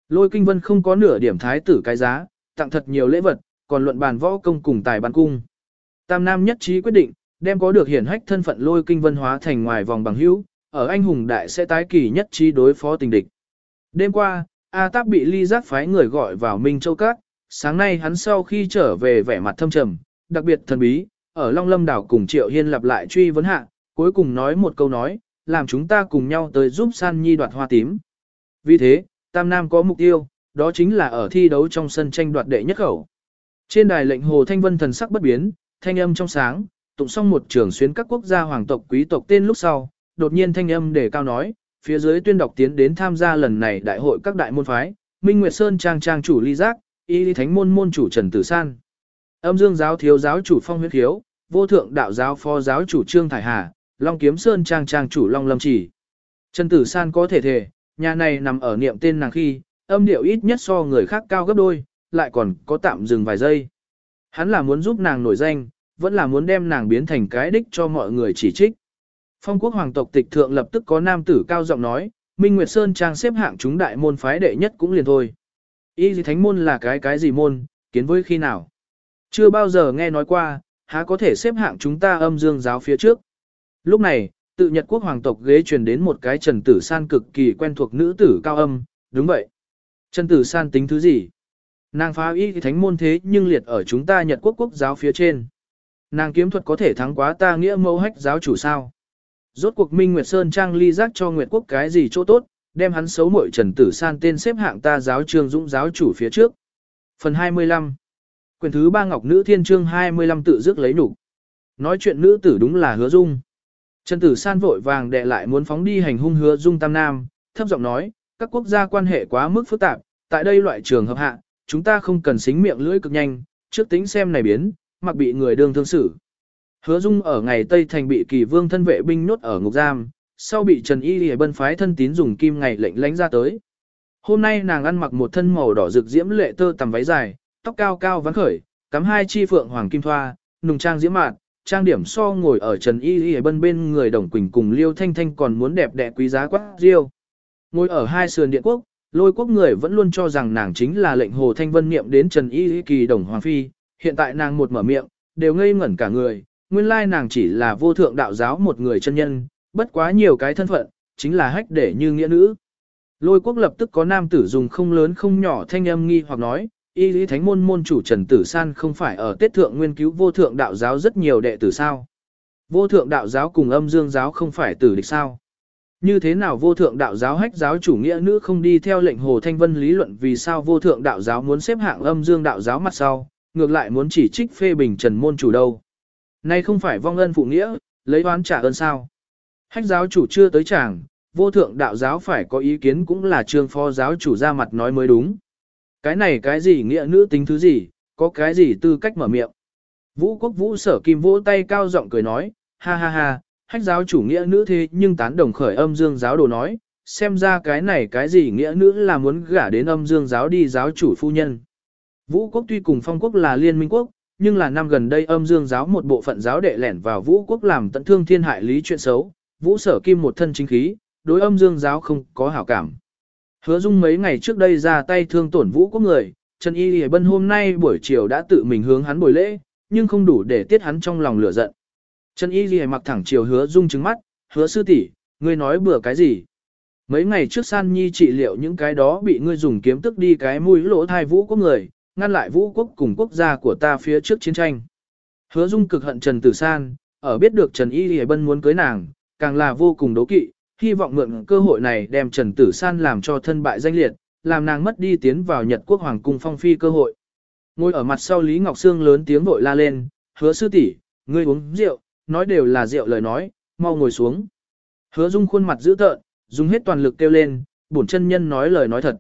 Lôi kinh vân không có nửa điểm thái tử cái giá, tặng thật nhiều lễ vật, còn luận bàn võ công cùng tài ban cung. Tam Nam nhất trí quyết định, đem có được hiển hách thân phận lôi kinh vân hóa thành ngoài vòng bằng hữu, ở anh hùng đại sẽ tái kỳ nhất trí đối phó tình địch. Đêm qua, A Táp bị ly giác phái người gọi vào Minh Châu Các, sáng nay hắn sau khi trở về vẻ mặt thâm trầm, đặc biệt thần bí, ở Long Lâm đảo cùng Triệu Hiên lặp lại truy vấn hạ, cuối cùng nói một câu nói, làm chúng ta cùng nhau tới giúp San Nhi đoạt hoa tím. Vì thế, Tam Nam có mục tiêu, đó chính là ở thi đấu trong sân tranh đoạt đệ nhất khẩu. Trên đài lệnh Hồ Thanh Vân thần sắc bất biến, thanh âm trong sáng, tụng xong một trường xuyến các quốc gia hoàng tộc quý tộc tên lúc sau, đột nhiên thanh âm để cao nói, phía dưới tuyên đọc tiến đến tham gia lần này đại hội các đại môn phái, Minh Nguyệt Sơn trang trang chủ Ly Giác, Y Lý Thánh môn môn chủ Trần Tử San. Âm Dương giáo thiếu giáo chủ Phong Huyết Hiếu, vô thượng đạo giáo phó giáo chủ Trương Thải Hà, Long Kiếm Sơn trang trang chủ Long Lâm Chỉ. Trần Tử San có thể thể, nhà này nằm ở niệm tên nàng khi, âm điệu ít nhất so người khác cao gấp đôi, lại còn có tạm dừng vài giây. Hắn là muốn giúp nàng nổi danh, vẫn là muốn đem nàng biến thành cái đích cho mọi người chỉ trích. Phong quốc hoàng tộc tịch thượng lập tức có nam tử cao giọng nói, Minh Nguyệt Sơn trang xếp hạng chúng đại môn phái đệ nhất cũng liền thôi. Y gì thánh môn là cái cái gì môn, kiến với khi nào? Chưa bao giờ nghe nói qua, há có thể xếp hạng chúng ta âm dương giáo phía trước. Lúc này, tự Nhật quốc hoàng tộc ghế truyền đến một cái Trần Tử San cực kỳ quen thuộc nữ tử cao âm, đúng vậy. Trần Tử San tính thứ gì? Nàng phá y thánh môn thế nhưng liệt ở chúng ta Nhật quốc quốc giáo phía trên. Nàng kiếm thuật có thể thắng quá ta nghĩa mẫu hách giáo chủ sao? Rốt cuộc Minh Nguyệt Sơn trang ly giác cho Nguyệt quốc cái gì chỗ tốt, đem hắn xấu muội Trần Tử San tên xếp hạng ta giáo trường dũng giáo chủ phía trước. Phần 25 Quyền thứ ba Ngọc Nữ Thiên Trương 25 tự dứt lấy nhục Nói chuyện nữ tử đúng là hứa dung. Trần Tử San vội vàng đệ lại muốn phóng đi hành hung hứa dung tam nam, thấp giọng nói, các quốc gia quan hệ quá mức phức tạp, tại đây loại trường hợp hạ, chúng ta không cần xính miệng lưỡi cực nhanh, trước tính xem này biến, mặc bị người đương thương xử. Hứa Dung ở ngày Tây Thành bị kỳ vương thân vệ binh nhốt ở ngục giam, sau bị Trần Y Lì bân phái thân tín dùng kim ngày lệnh lánh ra tới. Hôm nay nàng ăn mặc một thân màu đỏ rực diễm lệ tơ tầm váy dài, tóc cao cao vắn khởi, cắm hai chi phượng hoàng kim thoa, nùng trang diễm mạn, trang điểm so ngồi ở Trần Y Y bên bên người Đồng Quỳnh cùng Liêu Thanh Thanh còn muốn đẹp đẽ quý giá quá riêu. Ngồi ở hai sườn điện quốc, lôi quốc người vẫn luôn cho rằng nàng chính là lệnh Hồ Thanh Vân niệm đến Trần Y Y kỳ đồng hoàng phi, hiện tại nàng một mở miệng, đều ngây ngẩn cả người, nguyên lai nàng chỉ là vô thượng đạo giáo một người chân nhân, bất quá nhiều cái thân phận, chính là hách để như nghĩa nữ. Lôi quốc lập tức có nam tử dùng không lớn không nhỏ thanh âm nghi hoặc nói, y lý thánh môn môn chủ Trần Tử San không phải ở tiết thượng nguyên cứu vô thượng đạo giáo rất nhiều đệ tử sao. Vô thượng đạo giáo cùng âm dương giáo không phải tử địch sao. Như thế nào vô thượng đạo giáo hách giáo chủ nghĩa nữ không đi theo lệnh Hồ Thanh Vân lý luận vì sao vô thượng đạo giáo muốn xếp hạng âm dương đạo giáo mặt sau, ngược lại muốn chỉ trích phê bình trần môn chủ đâu. Nay không phải vong ân phụ nghĩa, lấy oán trả ơn sao. Hách giáo chủ chưa tới chàng, vô thượng đạo giáo phải có ý kiến cũng là trương phó giáo chủ ra mặt nói mới đúng. Cái này cái gì nghĩa nữ tính thứ gì, có cái gì tư cách mở miệng. Vũ quốc vũ sở kim vỗ tay cao giọng cười nói, ha ha ha, hách giáo chủ nghĩa nữ thế nhưng tán đồng khởi âm dương giáo đồ nói, xem ra cái này cái gì nghĩa nữ là muốn gả đến âm dương giáo đi giáo chủ phu nhân. Vũ quốc tuy cùng phong quốc là liên minh quốc, nhưng là năm gần đây âm dương giáo một bộ phận giáo đệ lẻn vào vũ quốc làm tận thương thiên hại lý chuyện xấu, vũ sở kim một thân chính khí, đối âm dương giáo không có hảo cảm. Hứa dung mấy ngày trước đây ra tay thương tổn vũ quốc người, Trần Y Lì Bân hôm nay buổi chiều đã tự mình hướng hắn bồi lễ, nhưng không đủ để tiết hắn trong lòng lửa giận. Trần Y Lì mặc thẳng chiều hứa dung trừng mắt, hứa sư tỷ, ngươi nói bừa cái gì? Mấy ngày trước san nhi trị liệu những cái đó bị ngươi dùng kiếm tức đi cái mũi lỗ thai vũ quốc người, ngăn lại vũ quốc cùng quốc gia của ta phía trước chiến tranh. Hứa dung cực hận Trần Tử San, ở biết được Trần Y Lì Bân muốn cưới nàng, càng là vô cùng đố kỵ, hy vọng mượn cơ hội này đem Trần Tử San làm cho thân bại danh liệt, làm nàng mất đi tiến vào Nhật Quốc Hoàng cung phong phi cơ hội. Ngồi ở mặt sau Lý Ngọc Sương lớn tiếng vội la lên, hứa sư tỷ, ngươi uống rượu, nói đều là rượu lời nói, mau ngồi xuống. Hứa dung khuôn mặt dữ tợn, dùng hết toàn lực kêu lên, bổn chân nhân nói lời nói thật.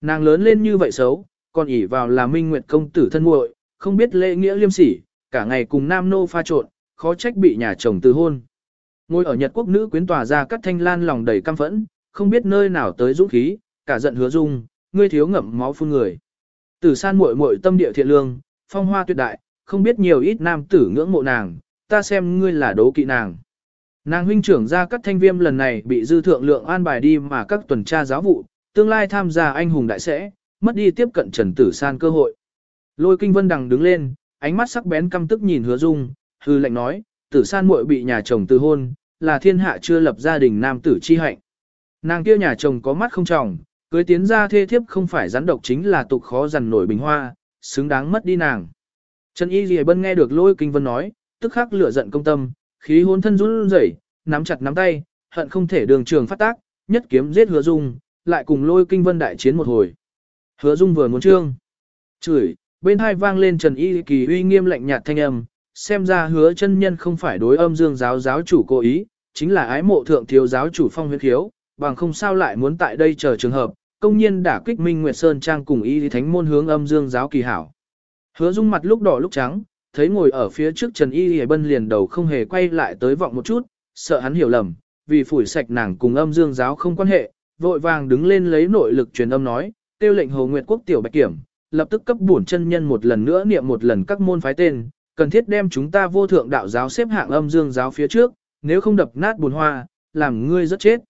Nàng lớn lên như vậy xấu, còn ỉ vào là minh nguyệt công tử thân muội, không biết lễ nghĩa liêm sỉ, cả ngày cùng nam nô pha trộn, khó trách bị nhà chồng từ hôn. Ngồi ở Nhật quốc nữ quyến tòa ra cắt thanh lan lòng đầy căm phẫn, không biết nơi nào tới dũng khí, cả giận hứa dung, ngươi thiếu ngậm máu phun người. Tử san muội muội tâm địa thiện lương, phong hoa tuyệt đại, không biết nhiều ít nam tử ngưỡng mộ nàng, ta xem ngươi là đố kỵ nàng. Nàng huynh trưởng ra các thanh viêm lần này bị dư thượng lượng an bài đi mà các tuần tra giáo vụ, tương lai tham gia anh hùng đại sẽ, mất đi tiếp cận Trần Tử San cơ hội. Lôi Kinh Vân Đằng đứng lên, ánh mắt sắc bén căm tức nhìn Hứa Dung, hư lệnh nói, Tử San muội bị nhà chồng từ hôn, là thiên hạ chưa lập gia đình nam tử chi hạnh. Nàng kia nhà chồng có mắt không trọng, cưới tiến ra thê thiếp không phải rắn độc chính là tục khó dằn nổi bình hoa, xứng đáng mất đi nàng. Trần Y Lì Bân nghe được lôi kinh vân nói, tức khắc lửa giận công tâm, khí hôn thân run rẩy, nắm chặt nắm tay, hận không thể đường trường phát tác, nhất kiếm giết hứa dung, lại cùng lôi kinh vân đại chiến một hồi. Hứa dung vừa muốn trương. Chửi, bên hai vang lên Trần Y Kỳ uy nghiêm lạnh nhạt thanh âm, xem ra hứa chân nhân không phải đối âm dương giáo giáo chủ cố ý, chính là ái mộ thượng thiếu giáo chủ phong huyết khiếu, bằng không sao lại muốn tại đây chờ trường hợp, công nhiên đả kích Minh Nguyệt Sơn Trang cùng y thánh môn hướng âm dương giáo kỳ hảo. Hứa dung mặt lúc đỏ lúc trắng, thấy ngồi ở phía trước Trần Y Y Bân liền đầu không hề quay lại tới vọng một chút, sợ hắn hiểu lầm, vì phủi sạch nàng cùng âm dương giáo không quan hệ, vội vàng đứng lên lấy nội lực truyền âm nói, tiêu lệnh Hồ Nguyệt Quốc tiểu bạch kiểm, lập tức cấp bổn chân nhân một lần nữa niệm một lần các môn phái tên, cần thiết đem chúng ta vô thượng đạo giáo xếp hạng âm dương giáo phía trước, nếu không đập nát buồn hoa, làm ngươi rất chết.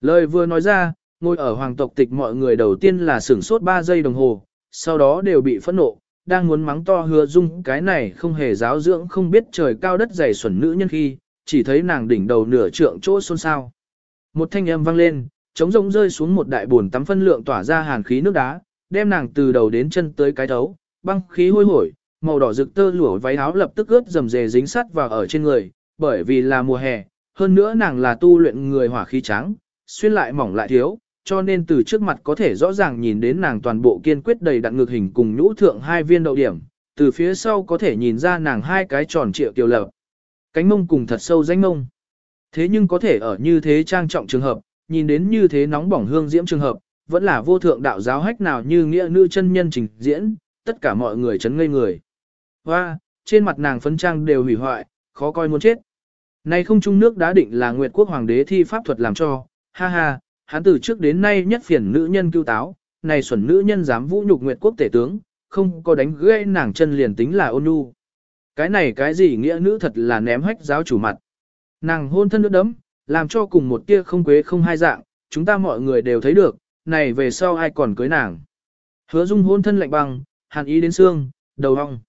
Lời vừa nói ra, ngồi ở hoàng tộc tịch mọi người đầu tiên là sửng sốt 3 giây đồng hồ, sau đó đều bị phẫn nộ, đang muốn mắng to hứa dung cái này không hề giáo dưỡng không biết trời cao đất dày xuẩn nữ nhân khi, chỉ thấy nàng đỉnh đầu nửa trượng chỗ xôn xao. Một thanh âm vang lên, trống rỗng rơi xuống một đại buồn tắm phân lượng tỏa ra hàn khí nước đá, đem nàng từ đầu đến chân tới cái thấu, băng khí hôi hổi, màu đỏ rực tơ lụa váy áo lập tức ướt dầm dề dính sắt vào ở trên người, bởi vì là mùa hè, hơn nữa nàng là tu luyện người hỏa khí trắng, xuyên lại mỏng lại thiếu, cho nên từ trước mặt có thể rõ ràng nhìn đến nàng toàn bộ kiên quyết đầy đặn ngược hình cùng nhũ thượng hai viên đậu điểm, từ phía sau có thể nhìn ra nàng hai cái tròn trịa kiều lập. Cánh mông cùng thật sâu danh mông. Thế nhưng có thể ở như thế trang trọng trường hợp, nhìn đến như thế nóng bỏng hương diễm trường hợp, vẫn là vô thượng đạo giáo hách nào như nghĩa nữ chân nhân trình diễn, tất cả mọi người chấn ngây người. Hoa, trên mặt nàng phấn trang đều hủy hoại, khó coi muốn chết. Này không trung nước đã định là Nguyệt Quốc Hoàng đế thi pháp thuật làm cho, ha ha, hắn từ trước đến nay nhất phiền nữ nhân cứu táo, này xuẩn nữ nhân dám vũ nhục Nguyệt Quốc tể tướng, không có đánh gãy nàng chân liền tính là ôn nhu. Cái này cái gì nghĩa nữ thật là ném hách giáo chủ mặt. Nàng hôn thân nước đấm, làm cho cùng một tia không quế không hai dạng, chúng ta mọi người đều thấy được, này về sau ai còn cưới nàng. Hứa dung hôn thân lạnh băng, hàn ý đến xương, đầu hong.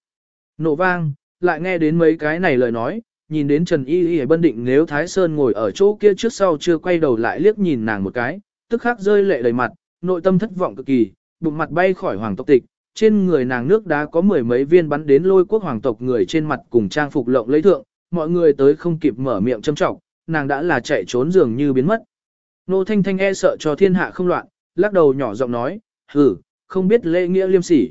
Nổ vang, lại nghe đến mấy cái này lời nói, nhìn đến Trần Y Y bân định nếu Thái Sơn ngồi ở chỗ kia trước sau chưa quay đầu lại liếc nhìn nàng một cái, tức khắc rơi lệ đầy mặt, nội tâm thất vọng cực kỳ, bụng mặt bay khỏi hoàng tộc tịch, trên người nàng nước đá có mười mấy viên bắn đến lôi quốc hoàng tộc người trên mặt cùng trang phục lộng lấy thượng, mọi người tới không kịp mở miệng châm trọng, nàng đã là chạy trốn dường như biến mất. Nô Thanh Thanh e sợ cho thiên hạ không loạn, lắc đầu nhỏ giọng nói, ừ, không biết lễ nghĩa liêm sỉ.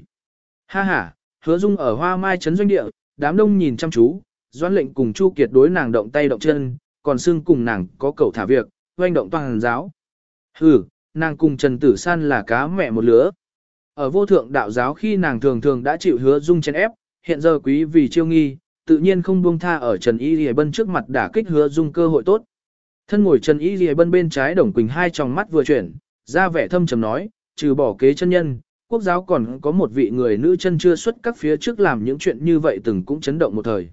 Ha ha, hứa dung ở hoa mai trấn doanh địa, đám đông nhìn chăm chú, doãn lệnh cùng Chu Kiệt đối nàng động tay động chân, còn xưng cùng nàng có cầu thả việc, doanh động toàn giáo. Hừ, nàng cùng Trần Tử San là cá mẹ một lứa. Ở vô thượng đạo giáo khi nàng thường thường đã chịu hứa dung chen ép, hiện giờ quý vì chiêu nghi, tự nhiên không buông tha ở Trần Y Lì Bân trước mặt đả kích hứa dung cơ hội tốt. Thân ngồi Trần Y Lì Bân bên trái Đồng Quỳnh hai tròng mắt vừa chuyển, ra vẻ thâm trầm nói, trừ bỏ kế chân nhân, quốc giáo còn có một vị người nữ chân chưa xuất các phía trước làm những chuyện như vậy từng cũng chấn động một thời.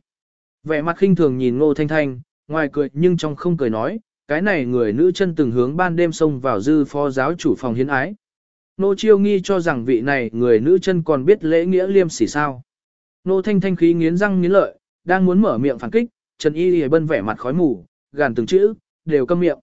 Vẻ mặt khinh thường nhìn Ngô Thanh Thanh, ngoài cười nhưng trong không cười nói, cái này người nữ chân từng hướng ban đêm xông vào dư phó giáo chủ phòng hiến ái. Nô Chiêu nghi cho rằng vị này người nữ chân còn biết lễ nghĩa liêm sỉ sao. Nô Thanh Thanh khí nghiến răng nghiến lợi, đang muốn mở miệng phản kích, Trần Y Y bân vẻ mặt khói mù, gàn từng chữ, đều câm miệng.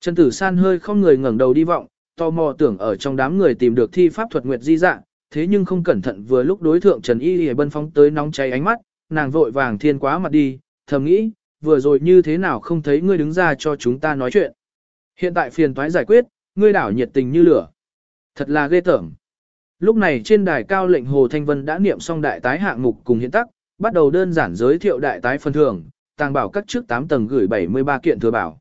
Trần Tử San hơi không người ngẩng đầu đi vọng, tò mò tưởng ở trong đám người tìm được thi pháp thuật nguyệt di dạng, thế nhưng không cẩn thận vừa lúc đối thượng Trần Y Y bân phóng tới nóng cháy ánh mắt, nàng vội vàng thiên quá mặt đi, thầm nghĩ, vừa rồi như thế nào không thấy ngươi đứng ra cho chúng ta nói chuyện. Hiện tại phiền toái giải quyết, ngươi đảo nhiệt tình như lửa. Thật là ghê tởm. Lúc này trên đài cao lệnh Hồ Thanh Vân đã niệm xong đại tái hạng mục cùng hiện tắc, bắt đầu đơn giản giới thiệu đại tái phần thưởng, tàng bảo các trước 8 tầng gửi 73 kiện thừa bảo.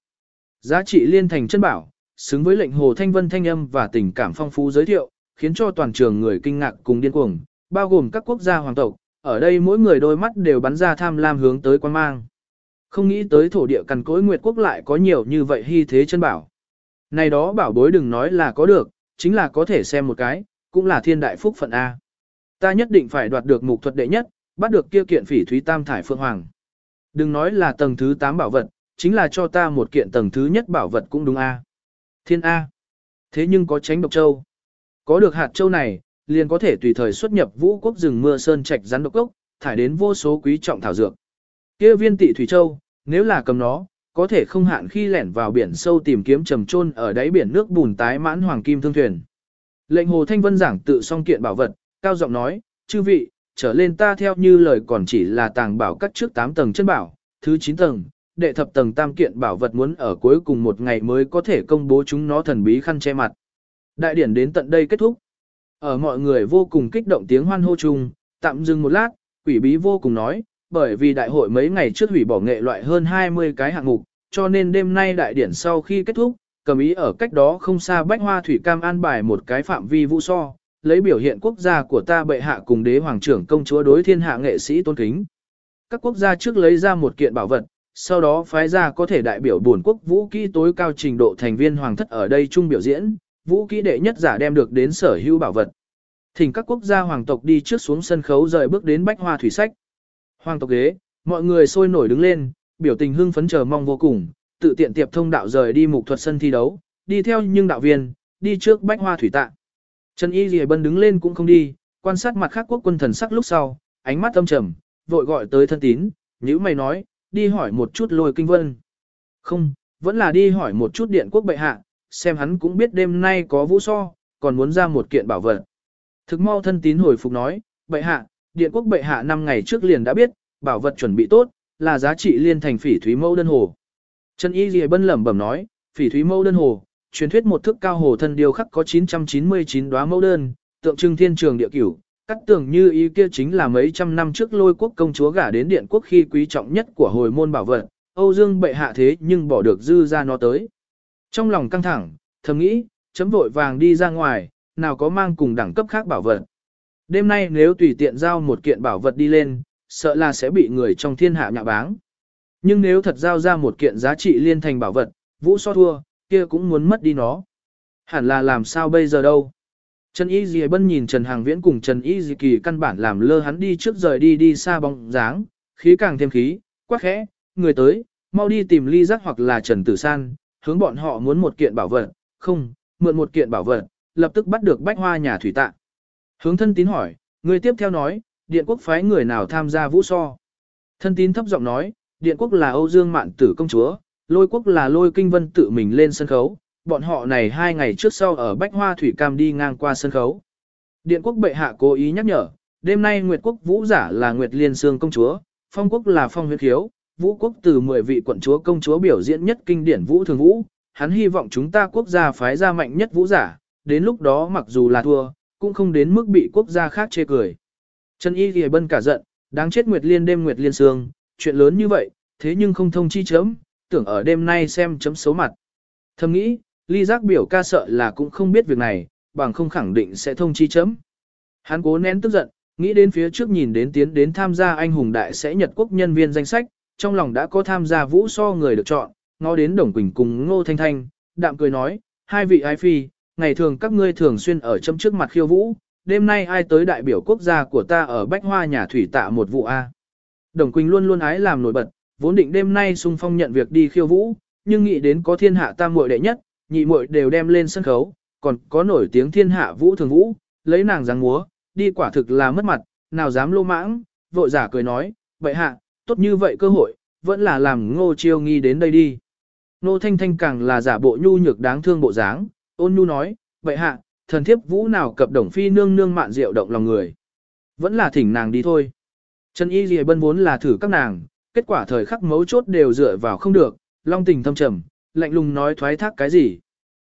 Giá trị liên thành chân bảo, xứng với lệnh Hồ Thanh Vân thanh âm và tình cảm phong phú giới thiệu, khiến cho toàn trường người kinh ngạc cùng điên cuồng, bao gồm các quốc gia hoàng tộc, ở đây mỗi người đôi mắt đều bắn ra tham lam hướng tới quan mang. Không nghĩ tới thổ địa cằn cỗi nguyệt quốc lại có nhiều như vậy hy thế chân bảo. Này đó bảo bối đừng nói là có được, chính là có thể xem một cái, cũng là thiên đại phúc phận A. Ta nhất định phải đoạt được mục thuật đệ nhất, bắt được kia kiện phỉ thúy tam thải phượng hoàng. Đừng nói là tầng thứ 8 bảo vật, chính là cho ta một kiện tầng thứ nhất bảo vật cũng đúng A. Thiên A. Thế nhưng có tránh độc châu. Có được hạt châu này, liền có thể tùy thời xuất nhập vũ quốc rừng mưa sơn trạch rắn độc cốc, thải đến vô số quý trọng thảo dược. Kia viên tị thủy châu, nếu là cầm nó, có thể không hạn khi lẻn vào biển sâu tìm kiếm trầm trôn ở đáy biển nước bùn tái mãn hoàng kim thương thuyền. Lệnh Hồ Thanh Vân giảng tự song kiện bảo vật, cao giọng nói, chư vị, trở lên ta theo như lời còn chỉ là tàng bảo cắt trước 8 tầng chân bảo, thứ 9 tầng, đệ thập tầng tam kiện bảo vật muốn ở cuối cùng một ngày mới có thể công bố chúng nó thần bí khăn che mặt. Đại điển đến tận đây kết thúc. Ở mọi người vô cùng kích động tiếng hoan hô chung, tạm dừng một lát, quỷ bí vô cùng nói, bởi vì đại hội mấy ngày trước hủy bỏ nghệ loại hơn 20 cái hạng mục, cho nên đêm nay đại điển sau khi kết thúc, cầm ý ở cách đó không xa bách hoa thủy cam an bài một cái phạm vi vũ so, lấy biểu hiện quốc gia của ta bệ hạ cùng đế hoàng trưởng công chúa đối thiên hạ nghệ sĩ tôn kính. Các quốc gia trước lấy ra một kiện bảo vật, sau đó phái ra có thể đại biểu buồn quốc vũ kỹ tối cao trình độ thành viên hoàng thất ở đây chung biểu diễn, vũ kỹ đệ nhất giả đem được đến sở hữu bảo vật. Thỉnh các quốc gia hoàng tộc đi trước xuống sân khấu rời bước đến bách hoa thủy sách. Hoàng tộc ghế, mọi người sôi nổi đứng lên, biểu tình hưng phấn chờ mong vô cùng, tự tiện tiệp thông đạo rời đi mục thuật sân thi đấu, đi theo nhưng đạo viên, đi trước bách hoa thủy tạ. Trần Y Lì Bân đứng lên cũng không đi, quan sát mặt khác quốc quân thần sắc lúc sau, ánh mắt âm trầm, vội gọi tới thân tín, nhữ mày nói, đi hỏi một chút lôi kinh vân. Không, vẫn là đi hỏi một chút điện quốc bệ hạ, xem hắn cũng biết đêm nay có vũ so, còn muốn ra một kiện bảo vật. Thực mau thân tín hồi phục nói, bệ hạ, điện quốc bệ hạ năm ngày trước liền đã biết, bảo vật chuẩn bị tốt, là giá trị liên thành phỉ thúy mẫu đơn hồ. Trần Y Lì Bân lẩm bẩm nói, phỉ thúy mẫu đơn hồ, truyền thuyết một thước cao hồ thân điêu khắc có 999 đóa mẫu đơn, tượng trưng thiên trường địa cửu, cắt tưởng như ý kia chính là mấy trăm năm trước lôi quốc công chúa gả đến điện quốc khi quý trọng nhất của hồi môn bảo vật, Âu Dương bệ hạ thế nhưng bỏ được dư ra nó tới. Trong lòng căng thẳng, thầm nghĩ, chấm vội vàng đi ra ngoài, nào có mang cùng đẳng cấp khác bảo vật. Đêm nay nếu tùy tiện giao một kiện bảo vật đi lên, sợ là sẽ bị người trong thiên hạ nhạ báng. Nhưng nếu thật giao ra một kiện giá trị liên thành bảo vật, vũ so thua, kia cũng muốn mất đi nó. Hẳn là làm sao bây giờ đâu. Trần Y Dì Bân nhìn Trần Hàng Viễn cùng Trần Y Dì Kỳ căn bản làm lơ hắn đi trước rời đi đi xa bóng dáng, khí càng thêm khí, quắc khẽ, người tới, mau đi tìm ly giác hoặc là Trần Tử San, hướng bọn họ muốn một kiện bảo vật, không, mượn một kiện bảo vật, lập tức bắt được bách hoa nhà thủy tạ. Hướng thân tín hỏi, người tiếp theo nói, điện quốc phái người nào tham gia vũ so. Thân tín thấp giọng nói, điện quốc là Âu Dương Mạn Tử công chúa, lôi quốc là lôi kinh vân tự mình lên sân khấu, bọn họ này hai ngày trước sau ở Bách Hoa Thủy Cam đi ngang qua sân khấu. Điện quốc bệ hạ cố ý nhắc nhở, đêm nay Nguyệt quốc vũ giả là Nguyệt Liên Sương công chúa, phong quốc là phong huyết khiếu, vũ quốc từ 10 vị quận chúa công chúa biểu diễn nhất kinh điển vũ thường vũ, hắn hy vọng chúng ta quốc gia phái ra mạnh nhất vũ giả, đến lúc đó mặc dù là thua, cũng không đến mức bị quốc gia khác chê cười. Trần Y Ghi Bân cả giận, đáng chết Nguyệt Liên đêm Nguyệt Liên Sương, chuyện lớn như vậy, thế nhưng không thông chi chấm, tưởng ở đêm nay xem chấm xấu mặt. Thầm nghĩ, ly giác biểu ca sợ là cũng không biết việc này, bằng không khẳng định sẽ thông chi chấm. Hắn cố nén tức giận, nghĩ đến phía trước nhìn đến tiến đến tham gia anh hùng đại sẽ Nhật quốc nhân viên danh sách, trong lòng đã có tham gia vũ so người được chọn, ngó đến Đồng Quỳnh cùng Ngô Thanh Thanh, đạm cười nói, hai vị ái phi, ngày thường các ngươi thường xuyên ở chấm trước mặt khiêu vũ, đêm nay ai tới đại biểu quốc gia của ta ở Bách Hoa nhà thủy tạ một vụ A. Đồng Quỳnh luôn luôn ái làm nổi bật, vốn định đêm nay sung phong nhận việc đi khiêu vũ, nhưng nghĩ đến có thiên hạ tam muội đệ nhất, nhị muội đều đem lên sân khấu, còn có nổi tiếng thiên hạ vũ thường vũ, lấy nàng dáng múa, đi quả thực là mất mặt, nào dám lô mãng, vội giả cười nói, vậy hạ, tốt như vậy cơ hội, vẫn là làm ngô chiêu nghi đến đây đi. Nô thanh thanh càng là giả bộ nhu nhược đáng thương bộ dáng, ôn nhu nói, vậy hạ, thần thiếp vũ nào cập đồng phi nương nương mạn rượu động lòng người. Vẫn là thỉnh nàng đi thôi. Trần Y Lìa Bân vốn là thử các nàng, kết quả thời khắc mấu chốt đều dựa vào không được, long tình thâm trầm, lạnh lùng nói thoái thác cái gì.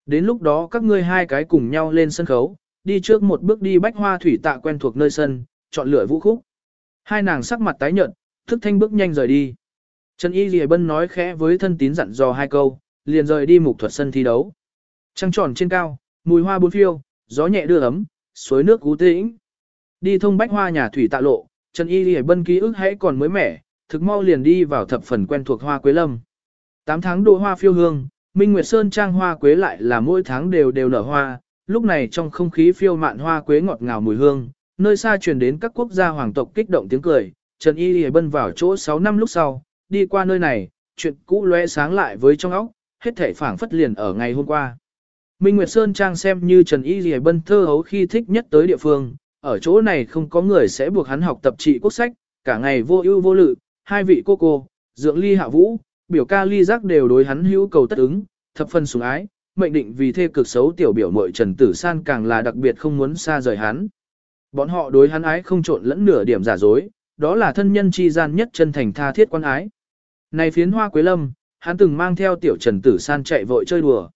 Đến lúc đó các ngươi hai cái cùng nhau lên sân khấu, đi trước một bước đi bách hoa thủy tạ quen thuộc nơi sân, chọn lựa vũ khúc. Hai nàng sắc mặt tái nhợt, thức thanh bước nhanh rời đi. Trần Y Lìa Bân nói khẽ với thân tín dặn dò hai câu, liền rời đi mục thuật sân thi đấu. Trăng tròn trên cao, mùi hoa bốn phiêu, gió nhẹ đưa ấm, suối nước cú tĩnh. Đi thông bách hoa nhà thủy tạ lộ, Trần Y Lìa Bân ký ức hãy còn mới mẻ, thực mau liền đi vào thập phần quen thuộc hoa quế lâm. Tám tháng độ hoa phiêu hương, Minh Nguyệt Sơn trang hoa quế lại là mỗi tháng đều đều nở hoa, lúc này trong không khí phiêu mạn hoa quế ngọt ngào mùi hương, nơi xa truyền đến các quốc gia hoàng tộc kích động tiếng cười, Trần Y Y Bân vào chỗ 6 năm lúc sau, đi qua nơi này, chuyện cũ lóe sáng lại với trong óc, hết thể phảng phất liền ở ngày hôm qua. Minh Nguyệt Sơn trang xem như Trần Y Lì Bân thơ hấu khi thích nhất tới địa phương, ở chỗ này không có người sẽ buộc hắn học tập trị quốc sách, cả ngày vô ưu vô lự, hai vị cô cô, dưỡng ly hạ vũ, biểu ca ly giác đều đối hắn hữu cầu tất ứng, thập phần sủng ái, mệnh định vì thê cực xấu tiểu biểu muội Trần Tử San càng là đặc biệt không muốn xa rời hắn. Bọn họ đối hắn ái không trộn lẫn nửa điểm giả dối, đó là thân nhân chi gian nhất chân thành tha thiết quan ái. Này phiến hoa quế lâm, hắn từng mang theo tiểu Trần Tử San chạy vội chơi đùa.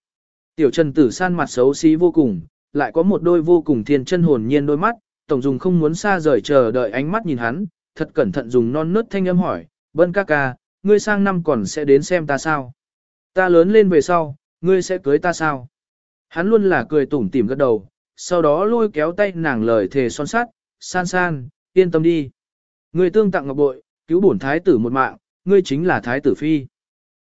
Tiểu Trần Tử San mặt xấu xí vô cùng, lại có một đôi vô cùng thiên chân hồn nhiên đôi mắt, tổng dùng không muốn xa rời chờ đợi ánh mắt nhìn hắn, thật cẩn thận dùng non nớt thanh âm hỏi, "Bân ca ca, ngươi sang năm còn sẽ đến xem ta sao? Ta lớn lên về sau, ngươi sẽ cưới ta sao?" Hắn luôn là cười tủm tỉm gật đầu, sau đó lôi kéo tay nàng lời thề son sắt, "San San, yên tâm đi. Ngươi tương tặng ngọc bội, cứu bổn thái tử một mạng, ngươi chính là thái tử phi."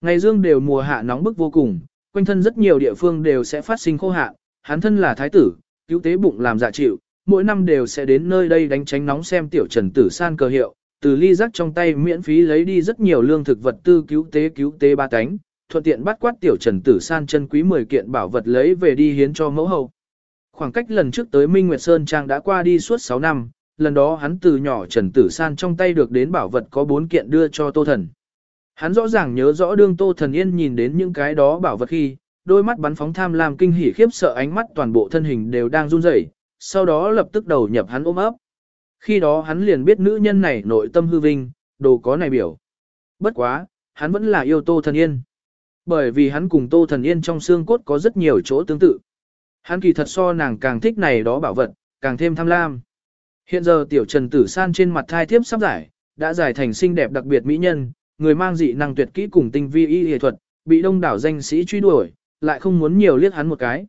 Ngày dương đều mùa hạ nóng bức vô cùng, quanh thân rất nhiều địa phương đều sẽ phát sinh khô hạn, hắn thân là thái tử, cứu tế bụng làm dạ chịu, mỗi năm đều sẽ đến nơi đây đánh tránh nóng xem tiểu trần tử san cờ hiệu, từ ly rắc trong tay miễn phí lấy đi rất nhiều lương thực vật tư cứu tế cứu tế ba cánh, thuận tiện bắt quát tiểu trần tử san chân quý 10 kiện bảo vật lấy về đi hiến cho mẫu hậu. Khoảng cách lần trước tới Minh Nguyệt Sơn Trang đã qua đi suốt 6 năm, lần đó hắn từ nhỏ trần tử san trong tay được đến bảo vật có 4 kiện đưa cho tô thần. Hắn rõ ràng nhớ rõ đương tô thần yên nhìn đến những cái đó bảo vật khi, đôi mắt bắn phóng tham lam kinh hỉ khiếp sợ ánh mắt toàn bộ thân hình đều đang run rẩy, sau đó lập tức đầu nhập hắn ôm ấp. Khi đó hắn liền biết nữ nhân này nội tâm hư vinh, đồ có này biểu. Bất quá, hắn vẫn là yêu Tô Thần Yên. Bởi vì hắn cùng Tô Thần Yên trong xương cốt có rất nhiều chỗ tương tự. Hắn kỳ thật so nàng càng thích này đó bảo vật, càng thêm tham lam. Hiện giờ tiểu Trần Tử San trên mặt thai thiếp sắp giải, đã giải thành xinh đẹp đặc biệt mỹ nhân, người mang dị năng tuyệt kỹ cùng tinh vi y y thuật, bị đông đảo danh sĩ truy đuổi, lại không muốn nhiều liếc hắn một cái.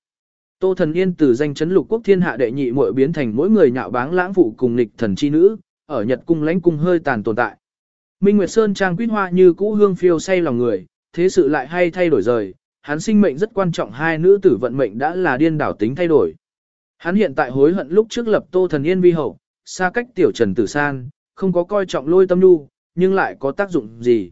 Tô Thần Yên từ danh chấn lục quốc thiên hạ đệ nhị muội biến thành mỗi người nhạo báng lãng phụ cùng nghịch thần chi nữ, ở Nhật cung lãnh cung hơi tàn tồn tại. Minh Nguyệt Sơn trang quýt hoa như cũ hương phiêu say lòng người, thế sự lại hay thay đổi rời, hắn sinh mệnh rất quan trọng hai nữ tử vận mệnh đã là điên đảo tính thay đổi. Hắn hiện tại hối hận lúc trước lập Tô Thần Yên vi hậu, xa cách tiểu Trần Tử San, không có coi trọng lôi tâm nhu, nhưng lại có tác dụng gì.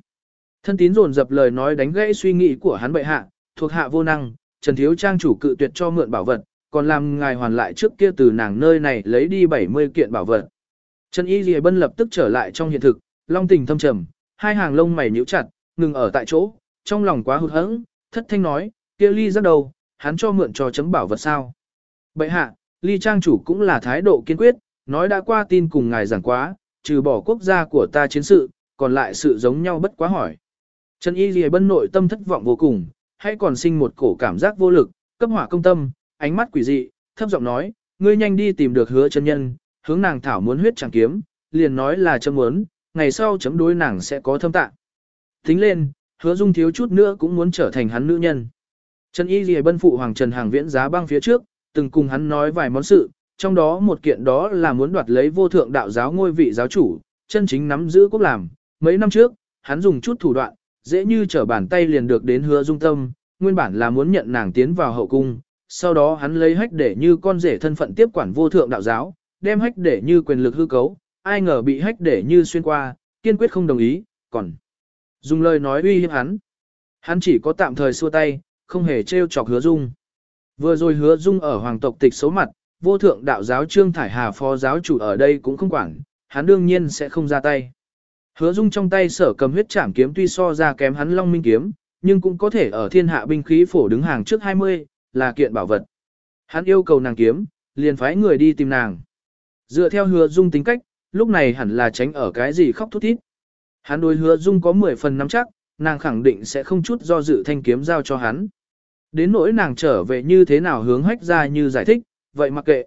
Thân tín dồn dập lời nói đánh gãy suy nghĩ của hắn bệ hạ, thuộc hạ vô năng, Trần Thiếu Trang chủ cự tuyệt cho mượn bảo vật, còn làm ngài hoàn lại trước kia từ nàng nơi này lấy đi 70 kiện bảo vật. Trần Y Lìa Bân lập tức trở lại trong hiện thực, long tình thâm trầm, hai hàng lông mày nhíu chặt, ngừng ở tại chỗ, trong lòng quá hụt hẫng, thất thanh nói, kia ly rất đầu, hắn cho mượn cho chấm bảo vật sao. Bậy hạ, ly trang chủ cũng là thái độ kiên quyết, nói đã qua tin cùng ngài giảng quá, trừ bỏ quốc gia của ta chiến sự, còn lại sự giống nhau bất quá hỏi. Trần Y Lìa Bân nội tâm thất vọng vô cùng, hay còn sinh một cổ cảm giác vô lực, cấp hỏa công tâm, ánh mắt quỷ dị, thấp giọng nói, ngươi nhanh đi tìm được hứa chân nhân, hướng nàng thảo muốn huyết chẳng kiếm, liền nói là chấm muốn, ngày sau chấm đối nàng sẽ có thâm tạng. Tính lên, hứa dung thiếu chút nữa cũng muốn trở thành hắn nữ nhân. Trần Y Lìa Bân phụ Hoàng Trần Hàng Viễn giá băng phía trước, từng cùng hắn nói vài món sự, trong đó một kiện đó là muốn đoạt lấy vô thượng đạo giáo ngôi vị giáo chủ, chân chính nắm giữ quốc làm. Mấy năm trước, hắn dùng chút thủ đoạn, dễ như trở bàn tay liền được đến hứa dung tâm, nguyên bản là muốn nhận nàng tiến vào hậu cung, sau đó hắn lấy hách để như con rể thân phận tiếp quản vô thượng đạo giáo, đem hách để như quyền lực hư cấu, ai ngờ bị hách để như xuyên qua, kiên quyết không đồng ý, còn dùng lời nói uy hiếp hắn. Hắn chỉ có tạm thời xua tay, không hề trêu chọc hứa dung. Vừa rồi hứa dung ở hoàng tộc tịch số mặt, vô thượng đạo giáo trương thải hà phó giáo chủ ở đây cũng không quản, hắn đương nhiên sẽ không ra tay. Hứa Dung trong tay sở cầm huyết trảm kiếm tuy so ra kém hắn Long Minh kiếm, nhưng cũng có thể ở thiên hạ binh khí phổ đứng hàng trước 20, là kiện bảo vật. Hắn yêu cầu nàng kiếm, liền phái người đi tìm nàng. Dựa theo Hứa Dung tính cách, lúc này hẳn là tránh ở cái gì khóc thút thít. Hắn đối Hứa Dung có 10 phần nắm chắc, nàng khẳng định sẽ không chút do dự thanh kiếm giao cho hắn. Đến nỗi nàng trở về như thế nào hướng hách ra như giải thích, vậy mặc kệ.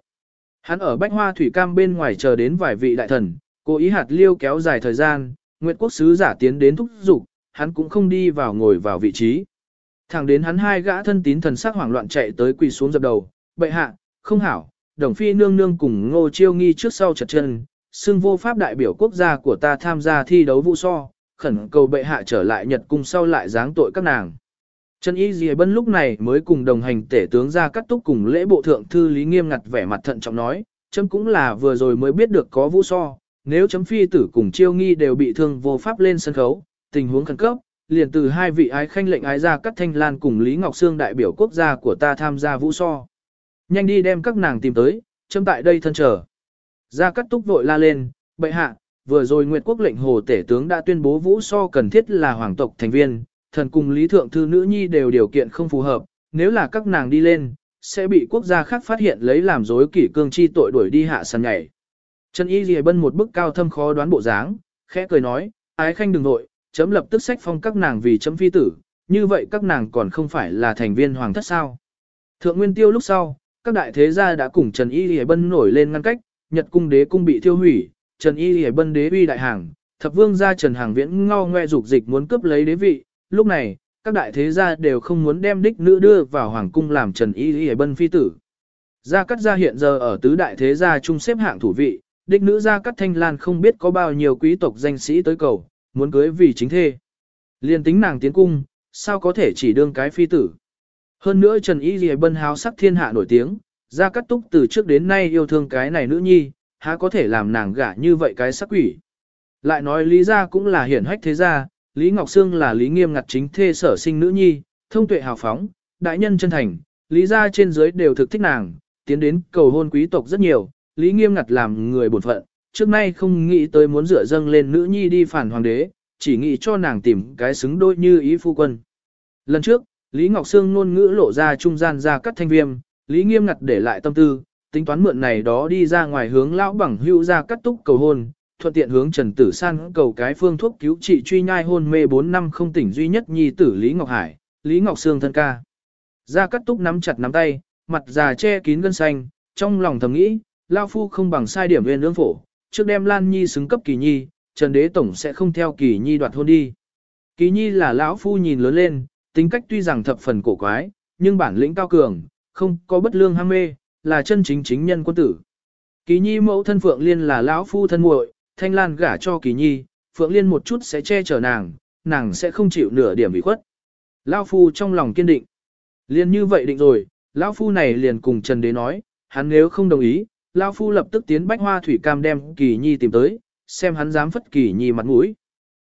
Hắn ở bách hoa thủy cam bên ngoài chờ đến vài vị đại thần, cố ý hạt liêu kéo dài thời gian, Nguyệt quốc sứ giả tiến đến thúc giục, hắn cũng không đi vào ngồi vào vị trí. Thẳng đến hắn hai gã thân tín thần sắc hoảng loạn chạy tới quỳ xuống dập đầu, bệ hạ, không hảo, đồng phi nương nương cùng ngô chiêu nghi trước sau chật chân, xưng vô pháp đại biểu quốc gia của ta tham gia thi đấu vũ so, khẩn cầu bệ hạ trở lại Nhật cung sau lại giáng tội các nàng. Trần Y Dì Bân lúc này mới cùng đồng hành tể tướng ra cắt túc cùng lễ bộ thượng thư lý nghiêm ngặt vẻ mặt thận trọng nói, chấm cũng là vừa rồi mới biết được có vũ so, nếu chấm phi tử cùng chiêu nghi đều bị thương vô pháp lên sân khấu, tình huống khẩn cấp, liền từ hai vị ái khanh lệnh ái ra cắt thanh lan cùng Lý Ngọc Sương đại biểu quốc gia của ta tham gia vũ so. Nhanh đi đem các nàng tìm tới, chấm tại đây thân chờ. Gia cắt túc vội la lên, bệ hạ, vừa rồi Nguyệt quốc lệnh hồ tể tướng đã tuyên bố vũ so cần thiết là hoàng tộc thành viên, thần cùng Lý Thượng Thư Nữ Nhi đều điều kiện không phù hợp, nếu là các nàng đi lên, sẽ bị quốc gia khác phát hiện lấy làm dối kỷ cương chi tội đuổi đi hạ sàn nhảy. Trần Y Lì Bân một bức cao thâm khó đoán bộ dáng, khẽ cười nói, ái khanh đừng nội, chấm lập tức sách phong các nàng vì chấm phi tử, như vậy các nàng còn không phải là thành viên hoàng thất sao. Thượng Nguyên Tiêu lúc sau, các đại thế gia đã cùng Trần Y Lì Bân nổi lên ngăn cách, Nhật cung đế cung bị thiêu hủy, Trần Y Lì Bân đế uy đại hàng, thập vương gia Trần Hàng Viễn ngao ngoe dục dịch muốn cướp lấy đế vị, lúc này, các đại thế gia đều không muốn đem đích nữ đưa vào hoàng cung làm Trần Y Lì Bân phi tử. Gia Cát gia hiện giờ ở tứ đại thế gia chung xếp hạng thủ vị, đích nữ Gia cắt Thanh Lan không biết có bao nhiêu quý tộc danh sĩ tới cầu, muốn cưới vì chính thê. Liên tính nàng tiến cung, sao có thể chỉ đương cái phi tử. Hơn nữa Trần Y Lì Bân háo sắc thiên hạ nổi tiếng, Gia cắt Túc từ trước đến nay yêu thương cái này nữ nhi, há có thể làm nàng gả như vậy cái sắc quỷ. Lại nói Lý Gia cũng là hiển hách thế gia, Lý Ngọc Sương là Lý Nghiêm ngặt chính thê sở sinh nữ nhi, thông tuệ hào phóng, đại nhân chân thành, Lý Gia trên dưới đều thực thích nàng, tiến đến cầu hôn quý tộc rất nhiều, Lý Nghiêm ngặt làm người bổn phận, trước nay không nghĩ tới muốn dựa dâng lên nữ nhi đi phản hoàng đế, chỉ nghĩ cho nàng tìm cái xứng đôi như ý phu quân. Lần trước, Lý Ngọc Sương ngôn ngữ lộ ra trung gian ra cắt thanh viêm, Lý Nghiêm ngặt để lại tâm tư, tính toán mượn này đó đi ra ngoài hướng lão bằng hưu ra cắt túc cầu hôn, thuận tiện hướng Trần Tử San cầu cái phương thuốc cứu trị truy nhai hôn mê 4 năm không tỉnh duy nhất nhi tử Lý Ngọc Hải, Lý Ngọc Sương thân ca. Ra cắt túc nắm chặt nắm tay, mặt già che kín gân xanh, trong lòng thầm nghĩ, Lao Phu không bằng sai điểm viên lương phổ, trước đem Lan Nhi xứng cấp kỳ nhi, Trần Đế Tổng sẽ không theo kỳ nhi đoạt hôn đi. Kỳ nhi là lão Phu nhìn lớn lên, tính cách tuy rằng thập phần cổ quái, nhưng bản lĩnh cao cường, không có bất lương ham mê, là chân chính chính nhân quân tử. Kỳ nhi mẫu thân Phượng Liên là lão Phu thân muội, Thanh Lan gả cho Kỳ nhi, Phượng Liên một chút sẽ che chở nàng, nàng sẽ không chịu nửa điểm bị khuất. Lão Phu trong lòng kiên định. Liên như vậy định rồi, lão Phu này liền cùng Trần Đế nói, hắn nếu không đồng ý, Lão Phu lập tức tiến bách hoa thủy cam đem Kỳ Nhi tìm tới, xem hắn dám phất Kỳ Nhi mặt mũi.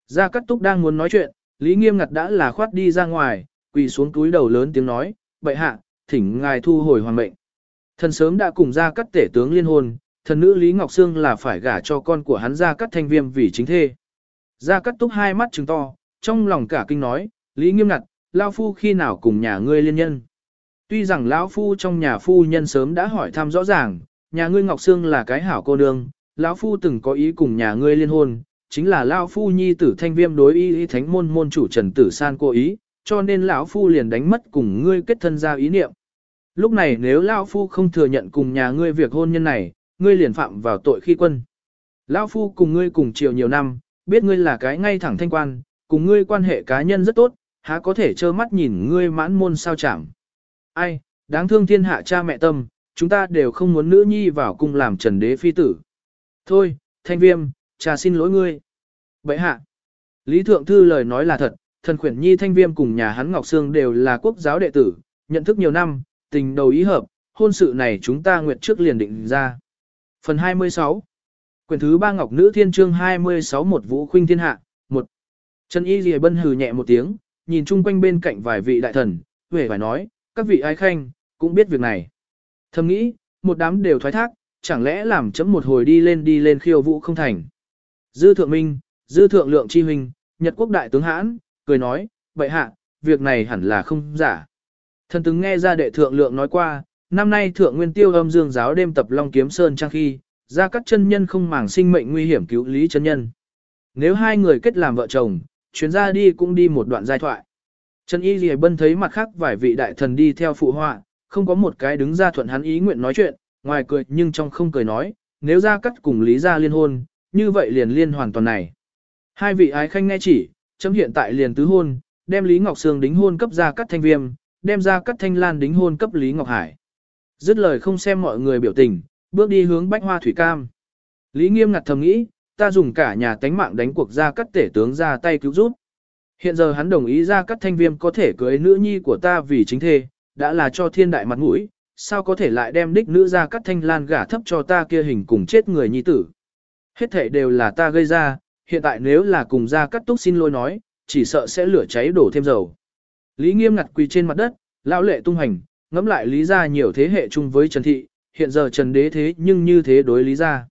Gia Cát Túc đang muốn nói chuyện, Lý Nghiêm ngặt đã là khoát đi ra ngoài, quỳ xuống túi đầu lớn tiếng nói, bệ hạ, thỉnh ngài thu hồi hoàng mệnh. Thần sớm đã cùng Gia Cát tể tướng liên hôn, thần nữ Lý Ngọc Sương là phải gả cho con của hắn Gia Cát thanh viêm vì chính thê. Gia Cát Túc hai mắt trừng to, trong lòng cả kinh nói, Lý Nghiêm ngặt, Lão Phu khi nào cùng nhà ngươi liên nhân. Tuy rằng lão Phu trong nhà phu nhân sớm đã hỏi thăm rõ ràng, nhà ngươi Ngọc Sương là cái hảo cô nương, lão phu từng có ý cùng nhà ngươi liên hôn, chính là lão phu nhi tử thanh viêm đối ý, ý thánh môn môn chủ Trần Tử San cố ý, cho nên lão phu liền đánh mất cùng ngươi kết thân ra ý niệm. Lúc này nếu lão phu không thừa nhận cùng nhà ngươi việc hôn nhân này, ngươi liền phạm vào tội khi quân. Lão phu cùng ngươi cùng chiều nhiều năm, biết ngươi là cái ngay thẳng thanh quan, cùng ngươi quan hệ cá nhân rất tốt, há có thể trơ mắt nhìn ngươi mãn môn sao chảm. Ai, đáng thương thiên hạ cha mẹ tâm, chúng ta đều không muốn nữ nhi vào cung làm trần đế phi tử. Thôi, thanh viêm, cha xin lỗi ngươi. Bậy hạ, Lý Thượng Thư lời nói là thật, thần khuyển nhi thanh viêm cùng nhà hắn Ngọc Sương đều là quốc giáo đệ tử, nhận thức nhiều năm, tình đầu ý hợp, hôn sự này chúng ta nguyện trước liền định ra. Phần 26 Quyển thứ ba Ngọc Nữ Thiên Trương 26 một Vũ Khuynh Thiên Hạ, một Trần Y Dì Bân hừ nhẹ một tiếng, nhìn chung quanh bên cạnh vài vị đại thần, về phải nói, các vị ái khanh, cũng biết việc này. Thầm nghĩ, một đám đều thoái thác, chẳng lẽ làm chấm một hồi đi lên đi lên khiêu vũ không thành. Dư thượng minh, dư thượng lượng chi huynh, Nhật quốc đại tướng hãn, cười nói, vậy hạ, việc này hẳn là không giả. Thần tướng nghe ra đệ thượng lượng nói qua, năm nay thượng nguyên tiêu âm dương giáo đêm tập Long Kiếm Sơn trang khi, ra các chân nhân không màng sinh mệnh nguy hiểm cứu lý chân nhân. Nếu hai người kết làm vợ chồng, chuyến ra đi cũng đi một đoạn giai thoại. Trần Y Lì Bân thấy mặt khác vài vị đại thần đi theo phụ họa, không có một cái đứng ra thuận hắn ý nguyện nói chuyện, ngoài cười nhưng trong không cười nói, nếu ra cắt cùng lý ra liên hôn, như vậy liền liên hoàn toàn này. Hai vị ái khanh nghe chỉ, chấm hiện tại liền tứ hôn, đem Lý Ngọc Sương đính hôn cấp ra cắt thanh viêm, đem ra cắt thanh lan đính hôn cấp Lý Ngọc Hải. Dứt lời không xem mọi người biểu tình, bước đi hướng bách hoa thủy cam. Lý nghiêm ngặt thầm nghĩ, ta dùng cả nhà tánh mạng đánh cuộc ra cắt tể tướng ra tay cứu giúp. Hiện giờ hắn đồng ý ra cắt thanh viêm có thể cưới nữ nhi của ta vì chính thê, đã là cho thiên đại mặt mũi, sao có thể lại đem đích nữ ra cắt thanh lan gả thấp cho ta kia hình cùng chết người nhi tử. Hết thể đều là ta gây ra, hiện tại nếu là cùng ra cắt túc xin lỗi nói, chỉ sợ sẽ lửa cháy đổ thêm dầu. Lý nghiêm ngặt quỳ trên mặt đất, lão lệ tung hành, ngẫm lại lý ra nhiều thế hệ chung với Trần Thị, hiện giờ Trần Đế thế nhưng như thế đối lý ra.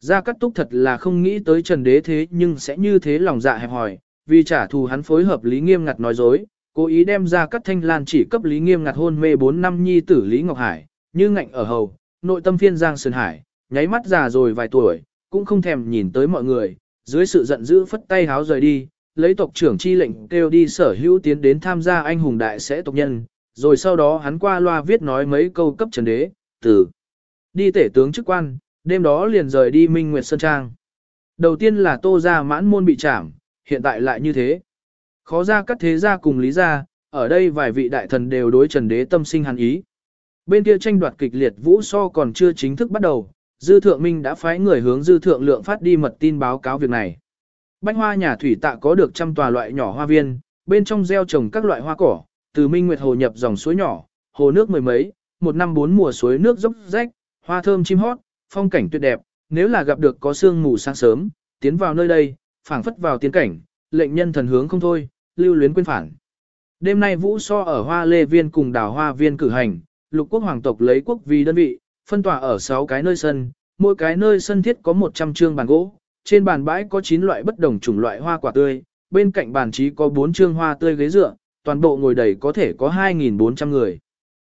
Gia Cát Túc thật là không nghĩ tới Trần Đế thế nhưng sẽ như thế lòng dạ hẹp hòi, vì trả thù hắn phối hợp Lý Nghiêm ngặt nói dối, Cố ý đem ra các thanh lan chỉ cấp Lý Nghiêm ngặt hôn mê 4 năm nhi tử Lý Ngọc Hải, như ngạnh ở hầu, nội tâm phiên giang sơn hải, nháy mắt già rồi vài tuổi, cũng không thèm nhìn tới mọi người, dưới sự giận dữ phất tay háo rời đi, lấy tộc trưởng chi lệnh kêu đi sở hữu tiến đến tham gia anh hùng đại sẽ tộc nhân, rồi sau đó hắn qua loa viết nói mấy câu cấp trần đế, từ đi tể tướng chức quan, đêm đó liền rời đi Minh Nguyệt Sơn Trang. Đầu tiên là tô ra mãn môn bị trảm, hiện tại lại như thế. Khó ra các thế gia cùng lý gia, ở đây vài vị đại thần đều đối trần đế tâm sinh hắn ý. Bên kia tranh đoạt kịch liệt vũ so còn chưa chính thức bắt đầu, Dư Thượng Minh đã phái người hướng Dư Thượng Lượng phát đi mật tin báo cáo việc này. Bánh hoa nhà thủy tạ có được trăm tòa loại nhỏ hoa viên, bên trong gieo trồng các loại hoa cỏ, từ Minh Nguyệt Hồ nhập dòng suối nhỏ, hồ nước mười mấy, một năm bốn mùa suối nước dốc rách, hoa thơm chim hót, phong cảnh tuyệt đẹp, nếu là gặp được có sương mù sáng sớm, tiến vào nơi đây, phảng phất vào tiến cảnh, lệnh nhân thần hướng không thôi, lưu luyến quên phản. Đêm nay vũ so ở hoa lê viên cùng đào hoa viên cử hành, lục quốc hoàng tộc lấy quốc vì đơn vị, phân tỏa ở 6 cái nơi sân, mỗi cái nơi sân thiết có 100 trương bàn gỗ, trên bàn bãi có 9 loại bất đồng chủng loại hoa quả tươi, bên cạnh bàn trí có 4 trương hoa tươi ghế dựa, toàn bộ ngồi đầy có thể có 2.400 người.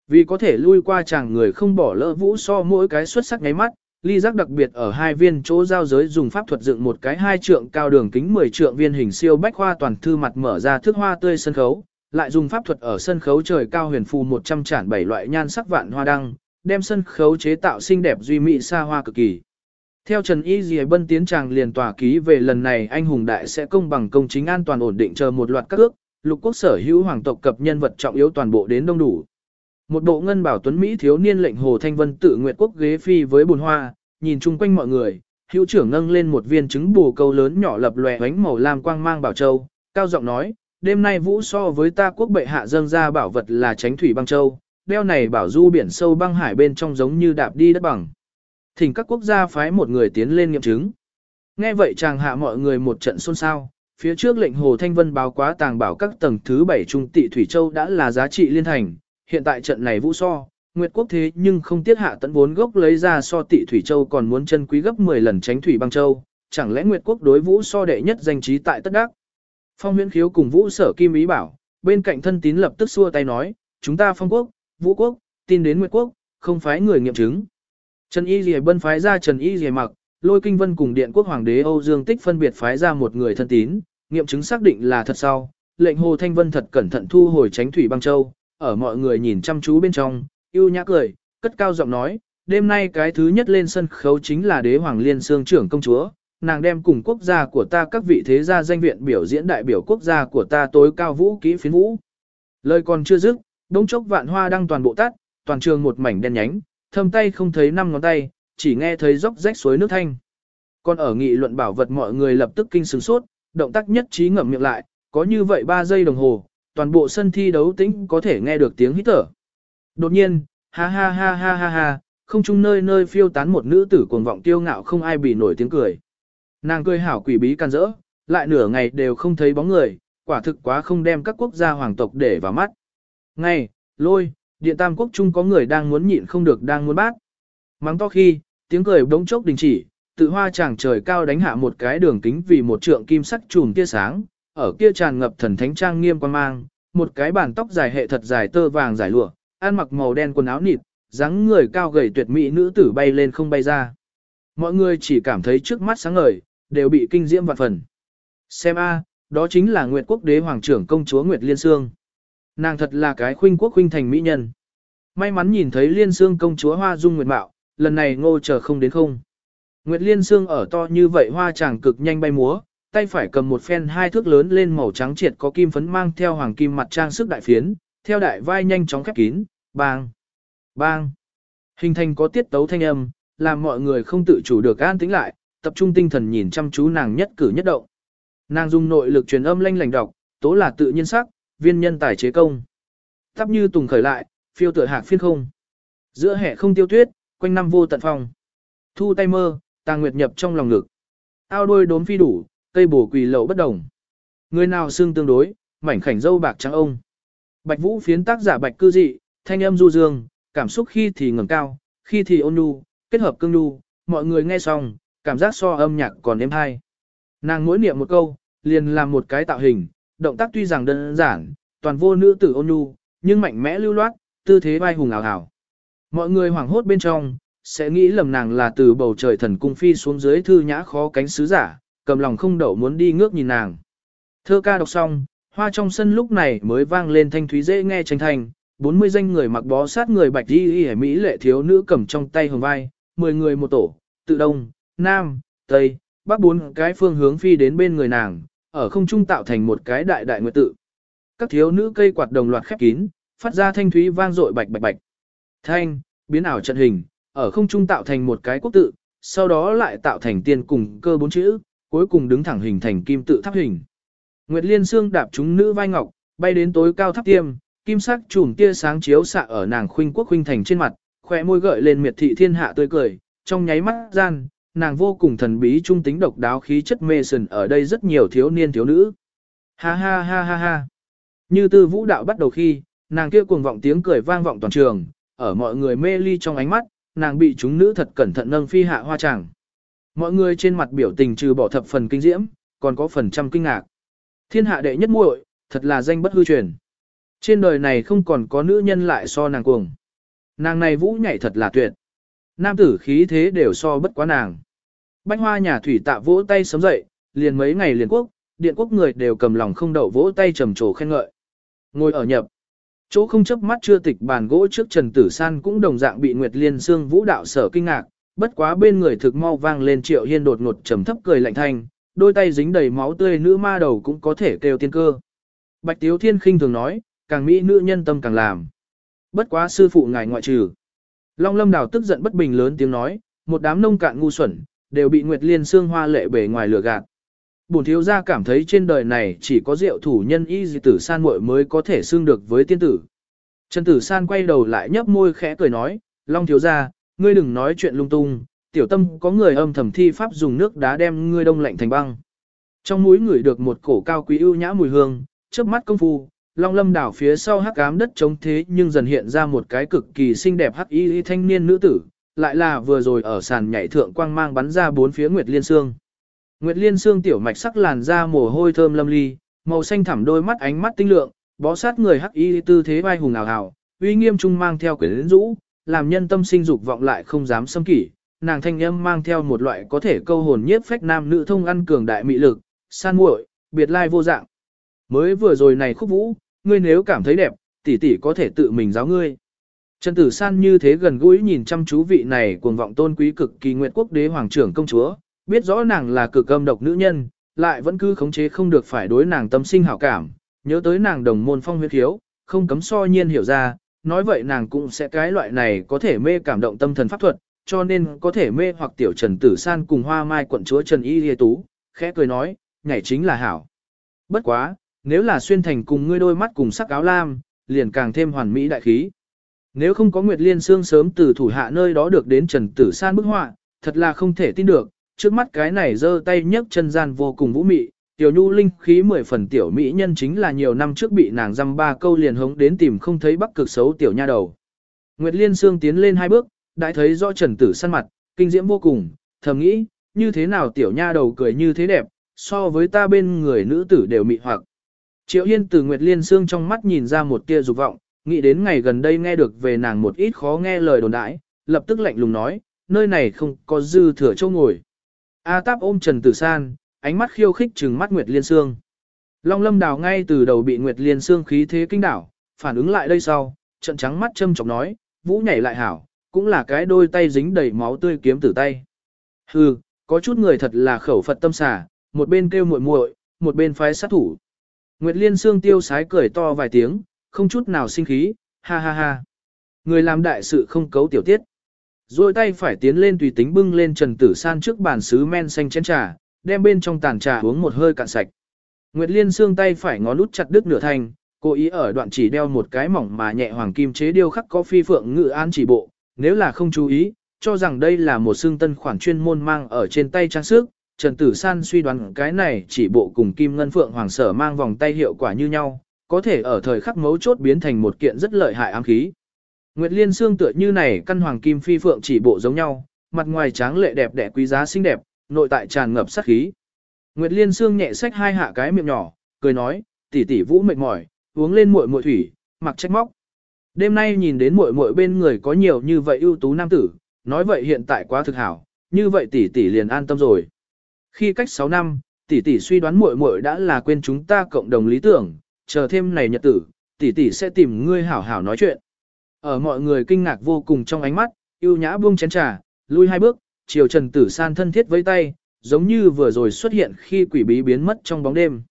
Vì có thể lui qua chàng người không bỏ lỡ vũ so mỗi cái xuất sắc ngáy mắt, ly giác đặc biệt ở hai viên chỗ giao giới dùng pháp thuật dựng một cái hai trượng cao đường kính 10 trượng viên hình siêu bách hoa toàn thư mặt mở ra thước hoa tươi sân khấu, lại dùng pháp thuật ở sân khấu trời cao huyền phù 100 trản bảy loại nhan sắc vạn hoa đăng, đem sân khấu chế tạo xinh đẹp duy mỹ xa hoa cực kỳ. Theo Trần Y Dì Bân tiến tràng liền tòa ký về lần này anh hùng đại sẽ công bằng công chính an toàn ổn định chờ một loạt các ước, lục quốc sở hữu hoàng tộc cập nhân vật trọng yếu toàn bộ đến đông đủ. Một bộ ngân bảo tuấn Mỹ thiếu niên lệnh Hồ Thanh Vân tự nguyện quốc ghế phi với bồn hoa, nhìn chung quanh mọi người, hữu trưởng nâng lên một viên trứng bù câu lớn nhỏ lập lòe ánh màu lam quang mang bảo châu, cao giọng nói, đêm nay vũ so với ta quốc bệ hạ dâng ra bảo vật là tránh thủy băng châu, đeo này bảo du biển sâu băng hải bên trong giống như đạp đi đất bằng. Thỉnh các quốc gia phái một người tiến lên nghiệm chứng. Nghe vậy chàng hạ mọi người một trận xôn xao, phía trước lệnh Hồ Thanh Vân báo quá tàng bảo các tầng thứ 7 trung tị Thủy Châu đã là giá trị liên thành, hiện tại trận này vũ so, Nguyệt quốc thế nhưng không tiết hạ tận vốn gốc lấy ra so tị Thủy Châu còn muốn chân quý gấp 10 lần tránh Thủy băng Châu, chẳng lẽ Nguyệt quốc đối vũ so đệ nhất danh trí tại tất đắc. Phong huyễn khiếu cùng vũ sở kim ý bảo, bên cạnh thân tín lập tức xua tay nói, chúng ta phong quốc, vũ quốc, tin đến nguyệt quốc, không phái người nghiệm chứng. Trần Y Dì Bân phái ra Trần Y Dì Mặc, lôi kinh vân cùng điện quốc hoàng đế Âu Dương Tích phân biệt phái ra một người thân tín, nghiệm chứng xác định là thật sau. Lệnh Hồ Thanh Vân thật cẩn thận thu hồi tránh thủy băng châu, ở mọi người nhìn chăm chú bên trong, yêu nhã cười, cất cao giọng nói, đêm nay cái thứ nhất lên sân khấu chính là đế hoàng liên xương trưởng công chúa, nàng đem cùng quốc gia của ta các vị thế gia danh viện biểu diễn đại biểu quốc gia của ta tối cao vũ kỹ phiến vũ. Lời còn chưa dứt, đống chốc vạn hoa đang toàn bộ tắt, toàn trường một mảnh đen nhánh, thâm tay không thấy năm ngón tay, chỉ nghe thấy róc rách suối nước thanh. Còn ở nghị luận bảo vật mọi người lập tức kinh sửng sốt, động tác nhất trí ngậm miệng lại, có như vậy 3 giây đồng hồ, toàn bộ sân thi đấu tĩnh có thể nghe được tiếng hít thở. Đột nhiên, ha ha ha ha ha ha, không chung nơi nơi phiêu tán một nữ tử cuồng vọng tiêu ngạo không ai bị nổi tiếng cười. Nàng cười hảo quỷ bí can rỡ, lại nửa ngày đều không thấy bóng người, quả thực quá không đem các quốc gia hoàng tộc để vào mắt. Ngay, lôi, điện tam quốc trung có người đang muốn nhịn không được đang muốn bát. Mắng to khi, tiếng cười đống chốc đình chỉ, tự hoa chàng trời cao đánh hạ một cái đường kính vì một trượng kim sắc trùm tia sáng, ở kia tràn ngập thần thánh trang nghiêm quan mang, một cái bàn tóc dài hệ thật dài tơ vàng dài lụa, ăn mặc màu đen quần áo nịt, dáng người cao gầy tuyệt mỹ nữ tử bay lên không bay ra. Mọi người chỉ cảm thấy trước mắt sáng ngời, đều bị kinh diễm vạn phần. Xem a, đó chính là Nguyệt Quốc đế hoàng trưởng công chúa Nguyệt Liên Sương. Nàng thật là cái khuynh quốc khuynh thành mỹ nhân. May mắn nhìn thấy Liên Sương công chúa Hoa Dung Nguyệt Mạo, lần này ngô chờ không đến không. Nguyệt Liên Sương ở to như vậy hoa chàng cực nhanh bay múa, tay phải cầm một phen hai thước lớn lên màu trắng triệt có kim phấn mang theo hoàng kim mặt trang sức đại phiến, theo đại vai nhanh chóng khép kín, bang, bang. Hình thành có tiết tấu thanh âm, làm mọi người không tự chủ được an tĩnh lại, tập trung tinh thần nhìn chăm chú nàng nhất cử nhất động. Nàng dùng nội lực truyền âm lanh lành đọc, tố là tự nhiên sắc, viên nhân tài chế công. Tắp như tùng khởi lại, phiêu tựa hạc phiên không. Giữa hệ không tiêu tuyết, quanh năm vô tận phong. Thu tay mơ, tàng nguyệt nhập trong lòng ngực. Ao đôi đốm phi đủ, cây bổ quỳ lậu bất đồng. Người nào xương tương đối, mảnh khảnh dâu bạc trắng ông. Bạch vũ phiến tác giả bạch cư dị, thanh âm du dương, cảm xúc khi thì ngẩng cao, khi thì ôn nhu, kết hợp cương nhu, mọi người nghe xong, cảm giác so âm nhạc còn êm hay. Nàng mỗi niệm một câu, liền làm một cái tạo hình, động tác tuy rằng đơn giản, toàn vô nữ tử ôn nhu, nhưng mạnh mẽ lưu loát, tư thế vai hùng ảo ảo. Mọi người hoảng hốt bên trong, sẽ nghĩ lầm nàng là từ bầu trời thần cung phi xuống dưới thư nhã khó cánh sứ giả, cầm lòng không đậu muốn đi ngước nhìn nàng. Thơ ca đọc xong, hoa trong sân lúc này mới vang lên thanh thúy dễ nghe tranh thành, 40 danh người mặc bó sát người bạch đi y mỹ lệ thiếu nữ cầm trong tay hồng vai, 10 người một tổ, tự đông, nam, tây, bắc bốn cái phương hướng phi đến bên người nàng, ở không trung tạo thành một cái đại đại nguyệt tự. Các thiếu nữ cây quạt đồng loạt khép kín, phát ra thanh thúy vang dội bạch bạch bạch. Thanh, biến ảo trận hình, ở không trung tạo thành một cái quốc tự, sau đó lại tạo thành tiên cùng cơ bốn chữ, cuối cùng đứng thẳng hình thành kim tự tháp hình. Nguyệt Liên xương đạp chúng nữ vai ngọc, bay đến tối cao tháp tiêm, kim sắc chùm tia sáng chiếu xạ ở nàng khuynh quốc khuynh thành trên mặt, khỏe môi gợi lên miệt thị thiên hạ tươi cười, trong nháy mắt gian, nàng vô cùng thần bí trung tính độc đáo khí chất mê sần ở đây rất nhiều thiếu niên thiếu nữ. Ha ha ha ha ha. Như tư vũ đạo bắt đầu khi, nàng kia cuồng vọng tiếng cười vang vọng toàn trường, ở mọi người mê ly trong ánh mắt, nàng bị chúng nữ thật cẩn thận nâng phi hạ hoa tràng. Mọi người trên mặt biểu tình trừ bỏ thập phần kinh diễm, còn có phần trăm kinh ngạc. Thiên hạ đệ nhất muội, thật là danh bất hư truyền. Trên đời này không còn có nữ nhân lại so nàng cuồng. Nàng này vũ nhảy thật là tuyệt. Nam tử khí thế đều so bất quá nàng. Bánh hoa nhà thủy tạ vỗ tay sớm dậy, liền mấy ngày liền quốc, điện quốc người đều cầm lòng không đậu vỗ tay trầm trồ khen ngợi. Ngồi ở nhập. Chỗ không chấp mắt chưa tịch bàn gỗ trước Trần Tử San cũng đồng dạng bị Nguyệt Liên Sương vũ đạo sở kinh ngạc, bất quá bên người thực mau vang lên triệu hiên đột ngột trầm thấp cười lạnh thanh, đôi tay dính đầy máu tươi nữ ma đầu cũng có thể kêu tiên cơ. Bạch Tiếu Thiên khinh thường nói, càng mỹ nữ nhân tâm càng làm. Bất quá sư phụ ngài ngoại trừ. Long Lâm Đào tức giận bất bình lớn tiếng nói, một đám nông cạn ngu xuẩn, đều bị Nguyệt Liên Sương hoa lệ bể ngoài lửa gạt. Bổn thiếu gia cảm thấy trên đời này chỉ có rượu thủ nhân y dị tử san muội mới có thể xương được với tiên tử. Trần Tử San quay đầu lại nhấp môi khẽ cười nói, Long thiếu gia, ngươi đừng nói chuyện lung tung, tiểu tâm có người âm thầm thi pháp dùng nước đá đem ngươi đông lạnh thành băng. Trong mũi ngửi được một cổ cao quý ưu nhã mùi hương, chớp mắt công phu, Long Lâm đảo phía sau hắc ám đất trống thế nhưng dần hiện ra một cái cực kỳ xinh đẹp hắc y thanh niên nữ tử, lại là vừa rồi ở sàn nhảy thượng quang mang bắn ra bốn phía Nguyệt Liên Sương. Nguyệt Liên Sương tiểu mạch sắc làn da mồ hôi thơm lâm ly, màu xanh thẳm đôi mắt ánh mắt tinh lượng, bó sát người hắc y tư thế vai hùng ảo ảo, uy nghiêm trung mang theo quyến rũ, làm nhân tâm sinh dục vọng lại không dám xâm kỷ. Nàng thanh âm mang theo một loại có thể câu hồn nhiếp phách nam nữ thông ăn cường đại mị lực, san muội, biệt lai vô dạng. Mới vừa rồi này khúc vũ, ngươi nếu cảm thấy đẹp, tỷ tỷ có thể tự mình giáo ngươi. Trần Tử San như thế gần gũi nhìn chăm chú vị này cuồng vọng tôn quý cực kỳ nguyện quốc đế hoàng trưởng công chúa, biết rõ nàng là cực âm độc nữ nhân, lại vẫn cứ khống chế không được phải đối nàng tâm sinh hảo cảm, nhớ tới nàng đồng môn phong huyết hiếu, không cấm so nhiên hiểu ra, nói vậy nàng cũng sẽ cái loại này có thể mê cảm động tâm thần pháp thuật, cho nên có thể mê hoặc tiểu Trần Tử San cùng hoa mai quận chúa Trần Y Lê Tú, khẽ cười nói, nhảy chính là hảo. Bất quá, nếu là xuyên thành cùng ngươi đôi mắt cùng sắc áo lam, liền càng thêm hoàn mỹ đại khí. Nếu không có Nguyệt Liên Sương sớm từ thủ hạ nơi đó được đến Trần Tử San bức họa, thật là không thể tin được, trước mắt cái này giơ tay nhấc chân gian vô cùng vũ mị, tiểu nhu linh khí mười phần tiểu mỹ nhân chính là nhiều năm trước bị nàng dăm ba câu liền hống đến tìm không thấy bắc cực xấu tiểu nha đầu. Nguyệt Liên Sương tiến lên hai bước, đã thấy rõ Trần Tử San mặt, kinh diễm vô cùng, thầm nghĩ, như thế nào tiểu nha đầu cười như thế đẹp, so với ta bên người nữ tử đều mị hoặc. Triệu Hiên từ Nguyệt Liên Sương trong mắt nhìn ra một tia dục vọng, nghĩ đến ngày gần đây nghe được về nàng một ít khó nghe lời đồn đãi, lập tức lạnh lùng nói, nơi này không có dư thừa châu ngồi. A Táp ôm Trần Tử San, ánh mắt khiêu khích trừng mắt Nguyệt Liên Sương. Long Lâm Đào ngay từ đầu bị Nguyệt Liên Sương khí thế kinh đảo, phản ứng lại đây sau, trận trắng mắt châm chọc nói, vũ nhảy lại hảo, cũng là cái đôi tay dính đầy máu tươi kiếm tử tay. Hừ, có chút người thật là khẩu Phật tâm xả, một bên kêu muội muội, một bên phái sát thủ. Nguyệt Liên Sương tiêu sái cười to vài tiếng, không chút nào sinh khí, ha ha ha. Người làm đại sự không cấu tiểu tiết. Rồi tay phải tiến lên tùy tính bưng lên Trần Tử San trước bàn sứ men xanh chén trà, đem bên trong tàn trà uống một hơi cạn sạch. Nguyệt Liên xương tay phải ngón út chặt đứt nửa thành, cố ý ở đoạn chỉ đeo một cái mỏng mà nhẹ hoàng kim chế điêu khắc có phi phượng ngự an chỉ bộ, nếu là không chú ý, cho rằng đây là một xương tân khoản chuyên môn mang ở trên tay trang sức, Trần Tử San suy đoán cái này chỉ bộ cùng kim ngân phượng hoàng sở mang vòng tay hiệu quả như nhau, có thể ở thời khắc mấu chốt biến thành một kiện rất lợi hại ám khí. Nguyệt Liên xương tựa như này căn hoàng kim phi phượng chỉ bộ giống nhau, mặt ngoài tráng lệ đẹp đẽ quý giá xinh đẹp, nội tại tràn ngập sát khí. Nguyệt Liên xương nhẹ xách hai hạ cái miệng nhỏ, cười nói, tỷ tỷ vũ mệt mỏi, uống lên muội muội thủy, mặc trách móc. Đêm nay nhìn đến muội muội bên người có nhiều như vậy ưu tú nam tử, nói vậy hiện tại quá thực hảo, như vậy tỷ tỷ liền an tâm rồi. Khi cách 6 năm, tỷ tỷ suy đoán muội muội đã là quên chúng ta cộng đồng lý tưởng, chờ thêm này nhật tử, tỷ tỷ sẽ tìm ngươi hảo hảo nói chuyện. Ở mọi người kinh ngạc vô cùng trong ánh mắt, yêu nhã buông chén trà, lui hai bước, chiều Trần Tử San thân thiết với tay, giống như vừa rồi xuất hiện khi quỷ bí biến mất trong bóng đêm.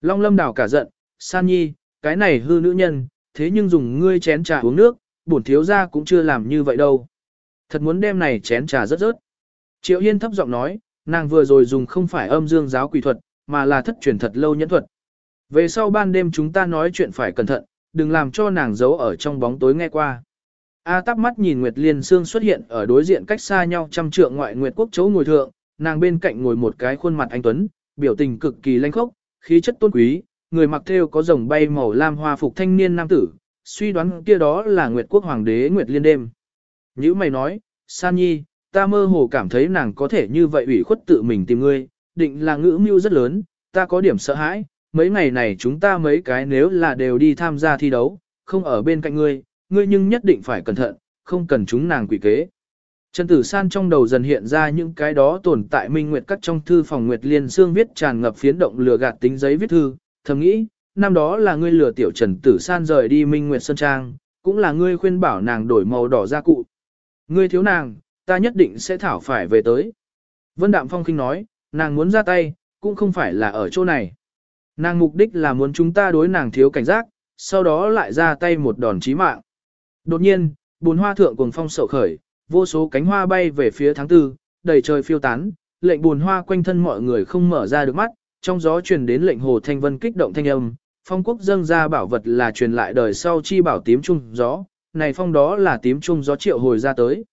Long Lâm đảo cả giận, San Nhi, cái này hư nữ nhân, thế nhưng dùng ngươi chén trà uống nước, bổn thiếu gia cũng chưa làm như vậy đâu. Thật muốn đem này chén trà rất rớt. Triệu Yên thấp giọng nói, nàng vừa rồi dùng không phải âm dương giáo quỷ thuật, mà là thất truyền thật lâu nhẫn thuật. Về sau ban đêm chúng ta nói chuyện phải cẩn thận, đừng làm cho nàng giấu ở trong bóng tối nghe qua. A tắp mắt nhìn Nguyệt Liên Sương xuất hiện ở đối diện cách xa nhau trăm trượng ngoại Nguyệt Quốc chỗ ngồi thượng, nàng bên cạnh ngồi một cái khuôn mặt anh Tuấn, biểu tình cực kỳ lanh khốc, khí chất tôn quý, người mặc theo có rồng bay màu lam hoa phục thanh niên nam tử, suy đoán kia đó là Nguyệt Quốc Hoàng đế Nguyệt Liên đêm. Như mày nói, San Nhi, ta mơ hồ cảm thấy nàng có thể như vậy ủy khuất tự mình tìm ngươi, định là ngữ mưu rất lớn, ta có điểm sợ hãi, mấy ngày này chúng ta mấy cái nếu là đều đi tham gia thi đấu, không ở bên cạnh ngươi, ngươi nhưng nhất định phải cẩn thận, không cần chúng nàng quỷ kế. Trần Tử San trong đầu dần hiện ra những cái đó tồn tại minh nguyệt cắt trong thư phòng Nguyệt Liên Sương viết tràn ngập phiến động lừa gạt tính giấy viết thư, thầm nghĩ, năm đó là ngươi lừa tiểu Trần Tử San rời đi Minh Nguyệt Sơn Trang, cũng là ngươi khuyên bảo nàng đổi màu đỏ ra cụ. Ngươi thiếu nàng, ta nhất định sẽ thảo phải về tới. Vân Đạm Phong kinh nói, nàng muốn ra tay, cũng không phải là ở chỗ này. Nàng mục đích là muốn chúng ta đối nàng thiếu cảnh giác, sau đó lại ra tay một đòn chí mạng. Đột nhiên, bùn hoa thượng cùng phong sậu khởi, vô số cánh hoa bay về phía tháng tư, đầy trời phiêu tán, lệnh bùn hoa quanh thân mọi người không mở ra được mắt, trong gió truyền đến lệnh hồ thanh vân kích động thanh âm, phong quốc dâng ra bảo vật là truyền lại đời sau chi bảo tím trung gió, này phong đó là tím trung gió triệu hồi ra tới.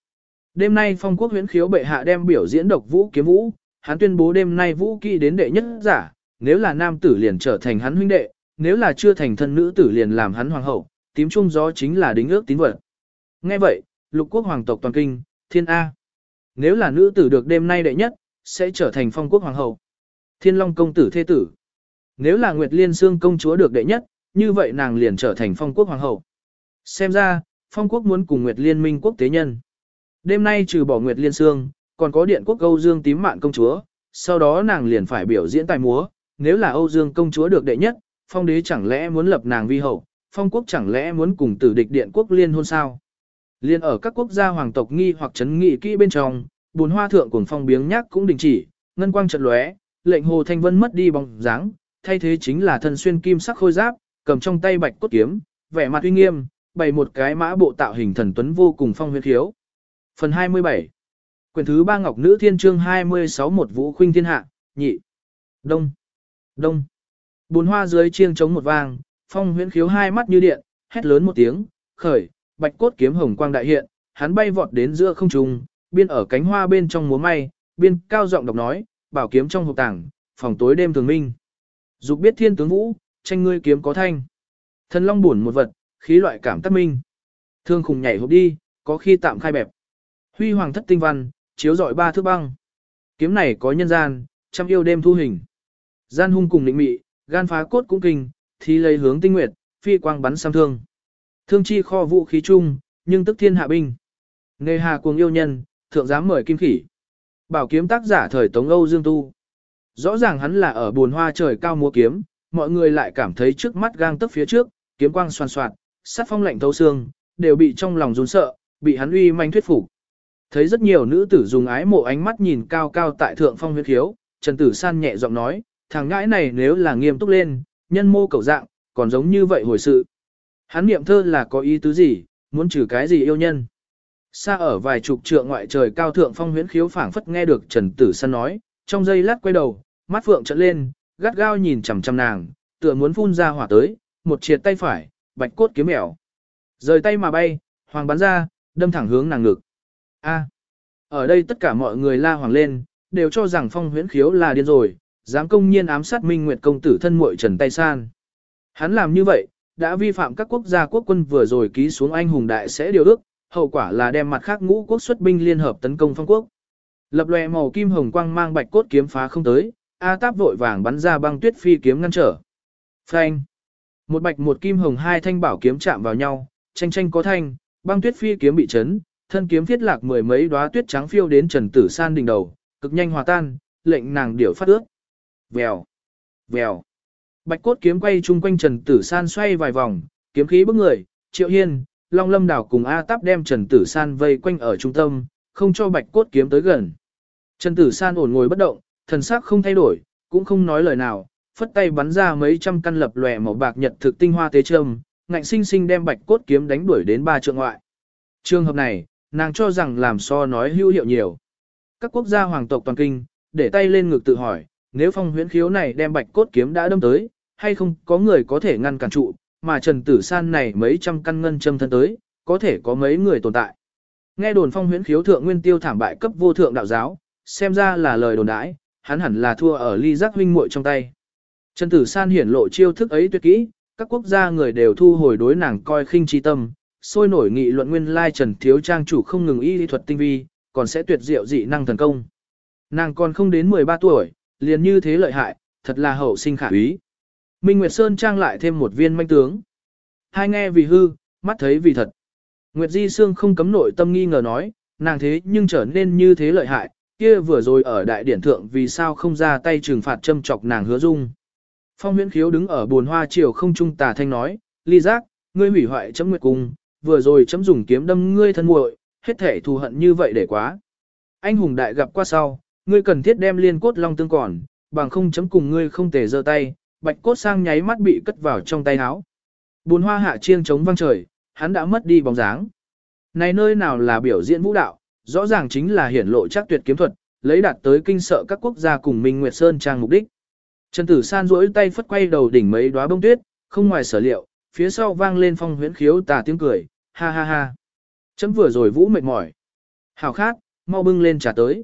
Đêm nay phong quốc huyễn khiếu bệ hạ đem biểu diễn độc vũ kiếm vũ, hắn tuyên bố đêm nay vũ kỵ đến đệ nhất giả, nếu là nam tử liền trở thành hắn huynh đệ, nếu là chưa thành thân nữ tử liền làm hắn hoàng hậu, tím trung gió chính là đính ước tín vật. Nghe vậy, lục quốc hoàng tộc toàn kinh, thiên A. Nếu là nữ tử được đêm nay đệ nhất, sẽ trở thành phong quốc hoàng hậu. Thiên long công tử thế tử. Nếu là Nguyệt Liên Sương công chúa được đệ nhất, như vậy nàng liền trở thành phong quốc hoàng hậu. Xem ra, phong quốc muốn cùng Nguyệt Liên minh quốc tế nhân. Đêm nay trừ bỏ Nguyệt Liên Sương, còn có điện quốc Âu Dương tím mạn công chúa, sau đó nàng liền phải biểu diễn tài múa, nếu là Âu Dương công chúa được đệ nhất, phong đế chẳng lẽ muốn lập nàng vi hậu, phong quốc chẳng lẽ muốn cùng tử địch điện quốc liên hôn sao? Liên ở các quốc gia hoàng tộc nghi hoặc chấn nghị kỹ bên trong, bốn hoa thượng cùng phong biếng nhác cũng đình chỉ, ngân quang chợt lóe, lệnh Hồ Thanh Vân mất đi bóng dáng, thay thế chính là thân xuyên kim sắc khôi giáp, cầm trong tay bạch cốt kiếm, vẻ mặt uy nghiêm, bày một cái mã bộ tạo hình thần tuấn vô cùng phong huyết thiếu. Phần 27 Quyển thứ ba Ngọc Nữ Thiên Trương 26 một Vũ Khuynh Thiên Hạ, nhị. Đông. Đông. Bốn hoa dưới chiêng chống một vang, phong huyễn khiếu hai mắt như điện, hét lớn một tiếng, khởi, bạch cốt kiếm hồng quang đại hiện, hắn bay vọt đến giữa không trung, biên ở cánh hoa bên trong múa may, biên cao giọng đọc nói, bảo kiếm trong hộp tảng, phòng tối đêm thường minh. Dục biết thiên tướng vũ, tranh ngươi kiếm có thanh. Thần long buồn một vật, khí loại cảm tất minh. Thương khùng nhảy hộp đi, có khi tạm khai bẹp. Huy hoàng thất tinh văn, chiếu dọi ba thước băng. Kiếm này có nhân gian, trăm yêu đêm thu hình. Gian hung cùng định mị, gan phá cốt cũng kinh, thì lấy hướng tinh nguyệt, phi quang bắn sam thương. Thương chi kho vũ khí chung, nhưng tức thiên hạ binh. Nghề hà cuồng yêu nhân, thượng dám mời kim khỉ. Bảo kiếm tác giả thời Tống Âu Dương Tu. Rõ ràng hắn là ở buồn hoa trời cao múa kiếm, mọi người lại cảm thấy trước mắt gang tức phía trước, kiếm quang xoan xoạt, sát phong lạnh thấu xương, đều bị trong lòng run sợ, bị hắn uy manh thuyết phục. Thấy rất nhiều nữ tử dùng ái mộ ánh mắt nhìn cao cao tại thượng phong huyết khiếu, Trần Tử San nhẹ giọng nói, thằng ngãi này nếu là nghiêm túc lên, nhân mô cầu dạng, còn giống như vậy hồi sự. Hắn niệm thơ là có ý tứ gì, muốn trừ cái gì yêu nhân. Xa ở vài chục trượng ngoại trời cao thượng phong huyễn khiếu phảng phất nghe được Trần Tử San nói, trong giây lát quay đầu, mắt phượng trợn lên, gắt gao nhìn chằm chằm nàng, tựa muốn phun ra hỏa tới, một triệt tay phải, bạch cốt kiếm mèo. Rời tay mà bay, hoàng bắn ra, đâm thẳng hướng nàng ngực. A. ở đây tất cả mọi người la hoàng lên, đều cho rằng phong huyễn khiếu là điên rồi, dám công nhiên ám sát Minh Nguyệt công tử thân muội Trần Tay San. Hắn làm như vậy, đã vi phạm các quốc gia quốc quân vừa rồi ký xuống anh hùng đại sẽ điều ước, hậu quả là đem mặt khác ngũ quốc xuất binh liên hợp tấn công phong quốc. Lập lòe màu kim hồng quang mang bạch cốt kiếm phá không tới, A Táp vội vàng bắn ra băng tuyết phi kiếm ngăn trở. Phanh! Một bạch một kim hồng hai thanh bảo kiếm chạm vào nhau, tranh tranh có thanh, băng tuyết phi kiếm bị chấn, thân kiếm viết lạc mười mấy đóa tuyết trắng phiêu đến Trần Tử San đỉnh đầu, cực nhanh hòa tan, lệnh nàng điểu phát ước. Vèo, vèo. Bạch cốt kiếm quay chung quanh Trần Tử San xoay vài vòng, kiếm khí bức người, Triệu Hiên, Long Lâm Đảo cùng A Táp đem Trần Tử San vây quanh ở trung tâm, không cho bạch cốt kiếm tới gần. Trần Tử San ổn ngồi bất động, thần sắc không thay đổi, cũng không nói lời nào, phất tay bắn ra mấy trăm căn lập lòe màu bạc nhật thực tinh hoa tế châm, ngạnh sinh sinh đem bạch cốt kiếm đánh đuổi đến ba trượng ngoại. Trường hợp này, nàng cho rằng làm so nói hữu hiệu nhiều. Các quốc gia hoàng tộc toàn kinh, để tay lên ngực tự hỏi, nếu phong huyễn khiếu này đem bạch cốt kiếm đã đâm tới, hay không có người có thể ngăn cản trụ, mà Trần Tử San này mấy trăm căn ngân châm thân tới, có thể có mấy người tồn tại. Nghe đồn phong huyễn khiếu thượng nguyên tiêu thảm bại cấp vô thượng đạo giáo, xem ra là lời đồn đãi, hắn hẳn là thua ở ly giác huynh muội trong tay. Trần Tử San hiển lộ chiêu thức ấy tuyệt kỹ, các quốc gia người đều thu hồi đối nàng coi khinh chi tâm, sôi nổi nghị luận nguyên lai Trần Thiếu Trang chủ không ngừng y lý thuật tinh vi, còn sẽ tuyệt diệu dị năng thần công. Nàng còn không đến 13 tuổi, liền như thế lợi hại, thật là hậu sinh khả úy. Minh Nguyệt Sơn trang lại thêm một viên manh tướng. Hai nghe vì hư, mắt thấy vì thật. Nguyệt Di Sương không cấm nội tâm nghi ngờ nói, nàng thế nhưng trở nên như thế lợi hại, kia vừa rồi ở đại điển thượng vì sao không ra tay trừng phạt châm chọc nàng hứa dung. Phong huyễn khiếu đứng ở buồn hoa chiều không trung tà thanh nói, ly giác, ngươi hủy hoại chấm nguyệt cung, vừa rồi chấm dùng kiếm đâm ngươi thân muội, hết thể thù hận như vậy để quá. Anh hùng đại gặp qua sau, ngươi cần thiết đem liên cốt long tương còn, bằng không chấm cùng ngươi không thể giơ tay, bạch cốt sang nháy mắt bị cất vào trong tay áo. Bùn hoa hạ chiêng chống vang trời, hắn đã mất đi bóng dáng. Này nơi nào là biểu diễn vũ đạo, rõ ràng chính là hiển lộ chắc tuyệt kiếm thuật, lấy đạt tới kinh sợ các quốc gia cùng Minh Nguyệt Sơn trang mục đích. Trần Tử San duỗi tay phất quay đầu đỉnh mấy đóa bông tuyết, không ngoài sở liệu, phía sau vang lên phong huyễn khiếu tà tiếng cười, ha ha ha. Chấm vừa rồi vũ mệt mỏi. Hào khát, mau bưng lên trà tới.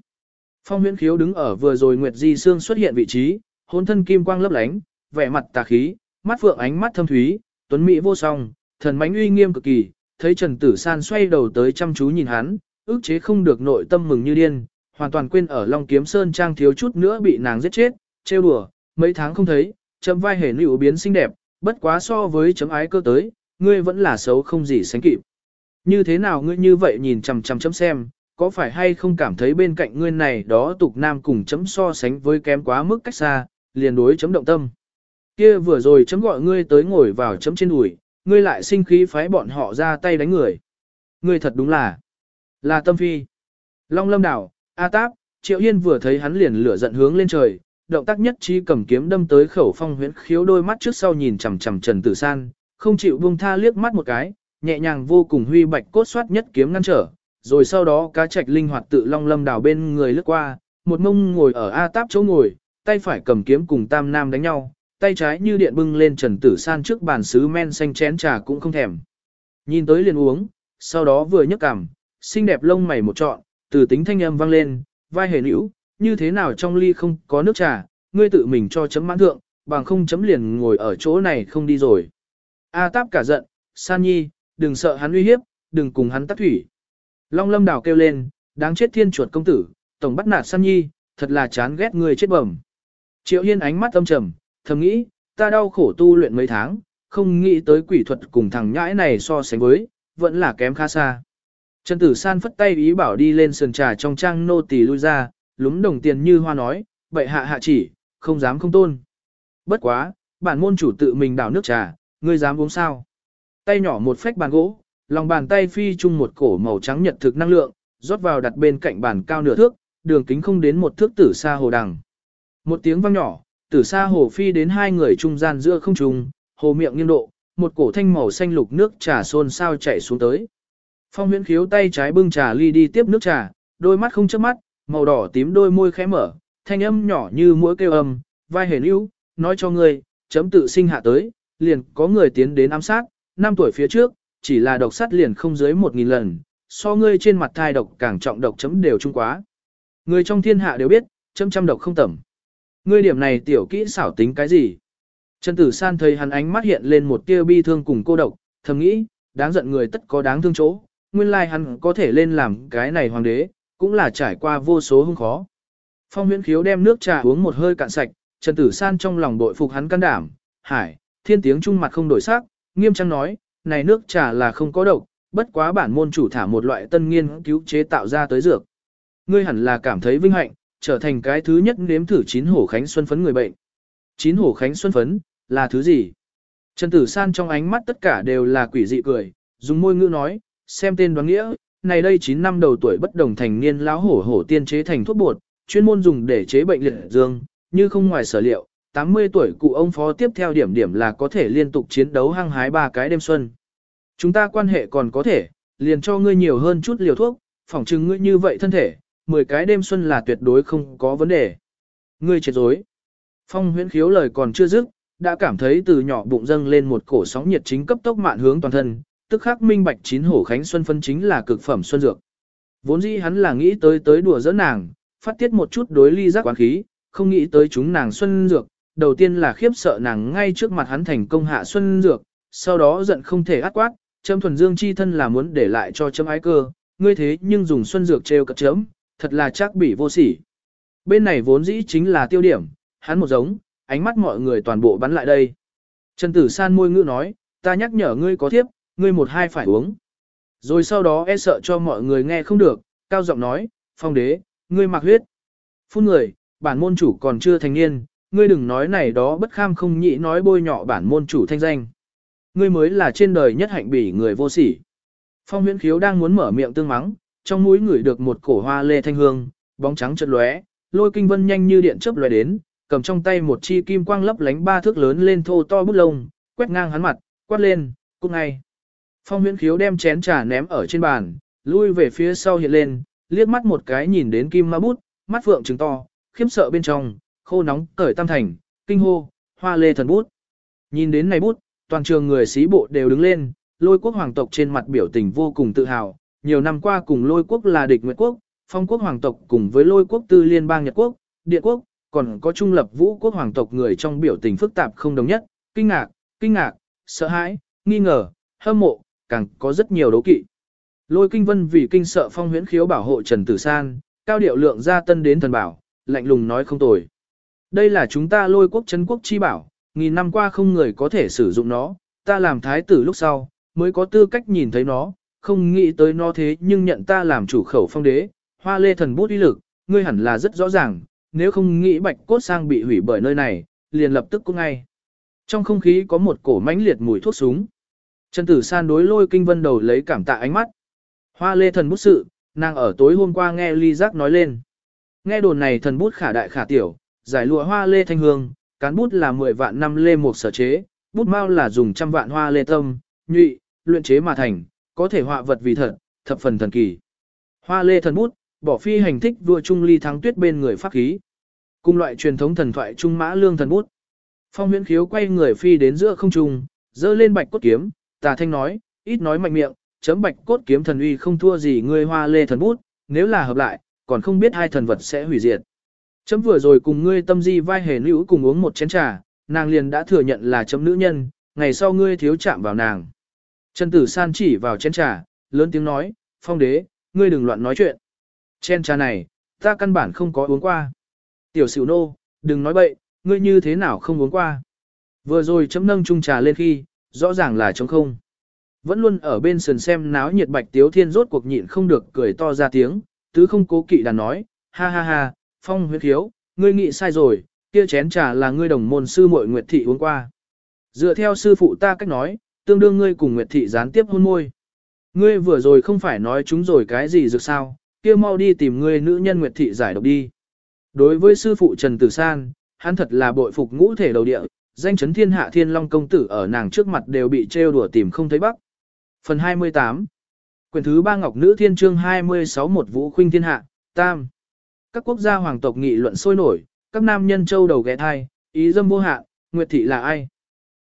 Phong huyễn khiếu đứng ở vừa rồi Nguyệt Di Sương xuất hiện vị trí, hôn thân kim quang lấp lánh, vẻ mặt tà khí, mắt phượng ánh mắt thâm thúy, tuấn mỹ vô song, thần mãnh uy nghiêm cực kỳ, thấy Trần Tử San xoay đầu tới chăm chú nhìn hắn, ức chế không được nội tâm mừng như điên, hoàn toàn quên ở Long Kiếm Sơn trang thiếu chút nữa bị nàng giết chết, trêu đùa, mấy tháng không thấy, chấm vai hề nữ biến xinh đẹp, bất quá so với chấm ái cơ tới, ngươi vẫn là xấu không gì sánh kịp. Như thế nào ngươi như vậy nhìn chằm chằm chấm xem, có phải hay không cảm thấy bên cạnh ngươi này đó tục nam cùng chấm so sánh với kém quá mức cách xa, liền đối chấm động tâm. Kia vừa rồi chấm gọi ngươi tới ngồi vào chấm trên đùi, ngươi lại sinh khí phái bọn họ ra tay đánh người. Ngươi thật đúng là, là tâm phi. Long lâm đảo, A táp, triệu hiên vừa thấy hắn liền lửa giận hướng lên trời, động tác nhất trí cầm kiếm đâm tới khẩu phong huyễn khiếu đôi mắt trước sau nhìn chằm chằm Trần Tử San, không chịu buông tha liếc mắt một cái, nhẹ nhàng vô cùng huy bạch cốt xoát nhất kiếm ngăn trở, rồi sau đó cá trạch linh hoạt tự long lâm đảo bên người lướt qua, một mông ngồi ở A táp chỗ ngồi, tay phải cầm kiếm cùng tam nam đánh nhau, tay trái như điện bưng lên Trần Tử San trước bàn sứ men xanh chén trà cũng không thèm. Nhìn tới liền uống, sau đó vừa nhấc cằm, xinh đẹp lông mày một trọn, từ tính thanh âm vang lên, vai hề nữ, như thế nào trong ly không có nước trà, ngươi tự mình cho chấm mãn thượng, bằng không chấm liền ngồi ở chỗ này không đi rồi. A táp cả giận, San Nhi, đừng sợ hắn uy hiếp, đừng cùng hắn tắt thủy. Long lâm đảo kêu lên, đáng chết thiên chuột công tử, tổng bắt nạt San Nhi, thật là chán ghét người chết bẩm. Triệu Hiên ánh mắt âm trầm, thầm nghĩ, ta đau khổ tu luyện mấy tháng, không nghĩ tới quỷ thuật cùng thằng nhãi này so sánh với, vẫn là kém khá xa. Trần Tử San phất tay ý bảo đi lên sườn trà trong trang nô tỳ lui ra, lúm đồng tiền như hoa nói, bệ hạ hạ chỉ, không dám không tôn. Bất quá, bản môn chủ tự mình đảo nước trà, ngươi dám uống sao? Tay nhỏ một phách bàn gỗ, lòng bàn tay phi chung một cổ màu trắng nhật thực năng lượng, rót vào đặt bên cạnh bàn cao nửa thước, đường kính không đến một thước tử xa hồ đằng. Một tiếng vang nhỏ, tử xa hồ phi đến hai người trung gian giữa không trung, hồ miệng nghiêng độ, một cổ thanh màu xanh lục nước trà xôn sao chảy xuống tới. Phong huyễn khiếu tay trái bưng trà ly đi tiếp nước trà, đôi mắt không chớp mắt, màu đỏ tím đôi môi khẽ mở, thanh âm nhỏ như mũi kêu âm, vai hề níu, nói cho ngươi, chấm tự sinh hạ tới, liền có người tiến đến ám sát, năm tuổi phía trước, chỉ là độc sát liền không dưới một nghìn lần, so ngươi trên mặt thai độc càng trọng độc chấm đều trung quá. Người trong thiên hạ đều biết, chấm trăm độc không tầm. Ngươi điểm này tiểu kỹ xảo tính cái gì? Trần Tử San thấy hắn ánh mắt hiện lên một tia bi thương cùng cô độc, thầm nghĩ, đáng giận người tất có đáng thương chỗ, nguyên lai hắn có thể lên làm cái này hoàng đế, cũng là trải qua vô số hung khó. Phong huyễn khiếu đem nước trà uống một hơi cạn sạch, Trần Tử San trong lòng bội phục hắn can đảm, hải, thiên tiếng trung mặt không đổi sắc, nghiêm trang nói, này nước trà là không có độc, bất quá bản môn chủ thả một loại tân nghiên cứu chế tạo ra tới dược. Ngươi hẳn là cảm thấy vinh hạnh, trở thành cái thứ nhất nếm thử chín hổ khánh xuân phấn người bệnh. Chín hổ khánh xuân phấn, là thứ gì? Trần Tử San trong ánh mắt tất cả đều là quỷ dị cười, dùng môi ngữ nói, xem tên đoán nghĩa, này đây 9 năm đầu tuổi bất đồng thành niên lão hổ hổ tiên chế thành thuốc bột, chuyên môn dùng để chế bệnh liệt dương, như không ngoài sở liệu, 80 tuổi cụ ông phó tiếp theo điểm điểm là có thể liên tục chiến đấu hăng hái ba cái đêm xuân. Chúng ta quan hệ còn có thể, liền cho ngươi nhiều hơn chút liều thuốc, phỏng chừng ngươi như vậy thân thể, 10 cái đêm xuân là tuyệt đối không có vấn đề. Ngươi chết dối. Phong huyễn khiếu lời còn chưa dứt, đã cảm thấy từ nhỏ bụng dâng lên một cổ sóng nhiệt chính cấp tốc mạn hướng toàn thân, tức khắc minh bạch chín hổ khánh xuân phân chính là cực phẩm xuân dược. Vốn dĩ hắn là nghĩ tới tới đùa giỡn nàng, phát tiết một chút đối ly giác quán khí, không nghĩ tới chúng nàng xuân dược, đầu tiên là khiếp sợ nàng ngay trước mặt hắn thành công hạ xuân dược, sau đó giận không thể át quát, châm thuần dương chi thân là muốn để lại cho chấm ái cơ, ngươi thế nhưng dùng xuân dược treo cật chấm, thật là chắc bỉ vô sỉ. Bên này vốn dĩ chính là tiêu điểm, hắn một giống, ánh mắt mọi người toàn bộ bắn lại đây. Trần Tử San môi ngữ nói, ta nhắc nhở ngươi có thiếp, ngươi một hai phải uống. Rồi sau đó e sợ cho mọi người nghe không được, cao giọng nói, phong đế, ngươi mặc huyết. Phun người, bản môn chủ còn chưa thành niên, ngươi đừng nói này đó bất kham không nhị nói bôi nhọ bản môn chủ thanh danh. Ngươi mới là trên đời nhất hạnh bỉ người vô sỉ. Phong huyễn khiếu đang muốn mở miệng tương mắng, trong mũi ngửi được một cổ hoa lê thanh hương, bóng trắng chợt lóe, lôi kinh vân nhanh như điện chớp lóe đến, cầm trong tay một chi kim quang lấp lánh ba thước lớn lên thô to bút lông, quét ngang hắn mặt, quát lên, cút ngay. Phong huyễn khiếu đem chén trà ném ở trên bàn, lui về phía sau hiện lên, liếc mắt một cái nhìn đến kim ma bút, mắt phượng trừng to, khiếp sợ bên trong, khô nóng cởi tam thành, kinh hô, hoa lê thần bút. Nhìn đến này bút, toàn trường người sĩ bộ đều đứng lên, lôi quốc hoàng tộc trên mặt biểu tình vô cùng tự hào, nhiều năm qua cùng lôi quốc là địch nguyệt quốc, phong quốc hoàng tộc cùng với lôi quốc tư liên bang Nhật quốc, điện quốc, còn có trung lập vũ quốc hoàng tộc người trong biểu tình phức tạp không đồng nhất, kinh ngạc, kinh ngạc, sợ hãi, nghi ngờ, hâm mộ, càng có rất nhiều đấu kỵ. Lôi kinh vân vì kinh sợ phong huyễn khiếu bảo hộ Trần Tử San, cao điệu lượng ra tân đến thần bảo, lạnh lùng nói không tồi. Đây là chúng ta lôi quốc chân quốc chi bảo, nghìn năm qua không người có thể sử dụng nó, ta làm thái tử lúc sau, mới có tư cách nhìn thấy nó, không nghĩ tới nó thế nhưng nhận ta làm chủ khẩu phong đế, hoa lê thần bút uy lực, ngươi hẳn là rất rõ ràng, nếu không nghĩ bạch cốt sang bị hủy bởi nơi này, liền lập tức cũng ngay. Trong không khí có một cổ mãnh liệt mùi thuốc súng. Trần Tử San đối lôi kinh vân đầu lấy cảm tạ ánh mắt. Hoa lê thần bút sự, nàng ở tối hôm qua nghe ly giác nói lên. Nghe đồn này thần bút khả đại khả tiểu, giải lụa hoa lê thanh hương, cán bút là 10 vạn năm lê một sở chế, bút mao là dùng trăm vạn hoa lê tâm, nhụy, luyện chế mà thành, có thể họa vật vì thật, thập phần thần kỳ. Hoa lê thần bút, bỏ phi hành thích vua trung ly thắng tuyết bên người pháp khí. Cùng loại truyền thống thần thoại trung mã lương thần bút. Phong huyễn khiếu quay người phi đến giữa không trung, dơ lên bạch cốt kiếm, tà thanh nói, ít nói mạnh miệng, chấm bạch cốt kiếm thần uy không thua gì ngươi hoa lê thần bút, nếu là hợp lại, còn không biết hai thần vật sẽ hủy diệt. Chấm vừa rồi cùng ngươi tâm di vai hề nữ cùng uống một chén trà, nàng liền đã thừa nhận là chấm nữ nhân, ngày sau ngươi thiếu chạm vào nàng. Trần Tử San chỉ vào chén trà, lớn tiếng nói, phong đế, ngươi đừng loạn nói chuyện. Chén trà này, ta căn bản không có uống qua. Tiểu sửu nô, đừng nói bậy, ngươi như thế nào không uống qua. Vừa rồi chấm nâng chung trà lên khi, rõ ràng là trống không. Vẫn luôn ở bên sườn xem náo nhiệt bạch tiếu thiên rốt cuộc nhịn không được cười to ra tiếng, tứ không cố kỵ đàn nói, ha ha ha, phong huyết thiếu, ngươi nghĩ sai rồi, kia chén trà là ngươi đồng môn sư muội Nguyệt Thị uống qua. Dựa theo sư phụ ta cách nói, tương đương ngươi cùng Nguyệt Thị gián tiếp hôn môi. Ngươi vừa rồi không phải nói chúng rồi cái gì được sao, kia mau đi tìm ngươi nữ nhân Nguyệt Thị giải độc đi. Đối với sư phụ Trần Tử San, hắn thật là bội phục ngũ thể đầu địa, danh chấn thiên hạ thiên long công tử ở nàng trước mặt đều bị trêu đùa tìm không thấy bắc. Phần 28 Quyển thứ ba Ngọc Nữ Thiên Trương 26 một Vũ Khuynh Thiên Hạ, Tam các quốc gia hoàng tộc nghị luận sôi nổi, các nam nhân châu đầu ghé thai, ý dâm vô hạ, Nguyệt Thị là ai?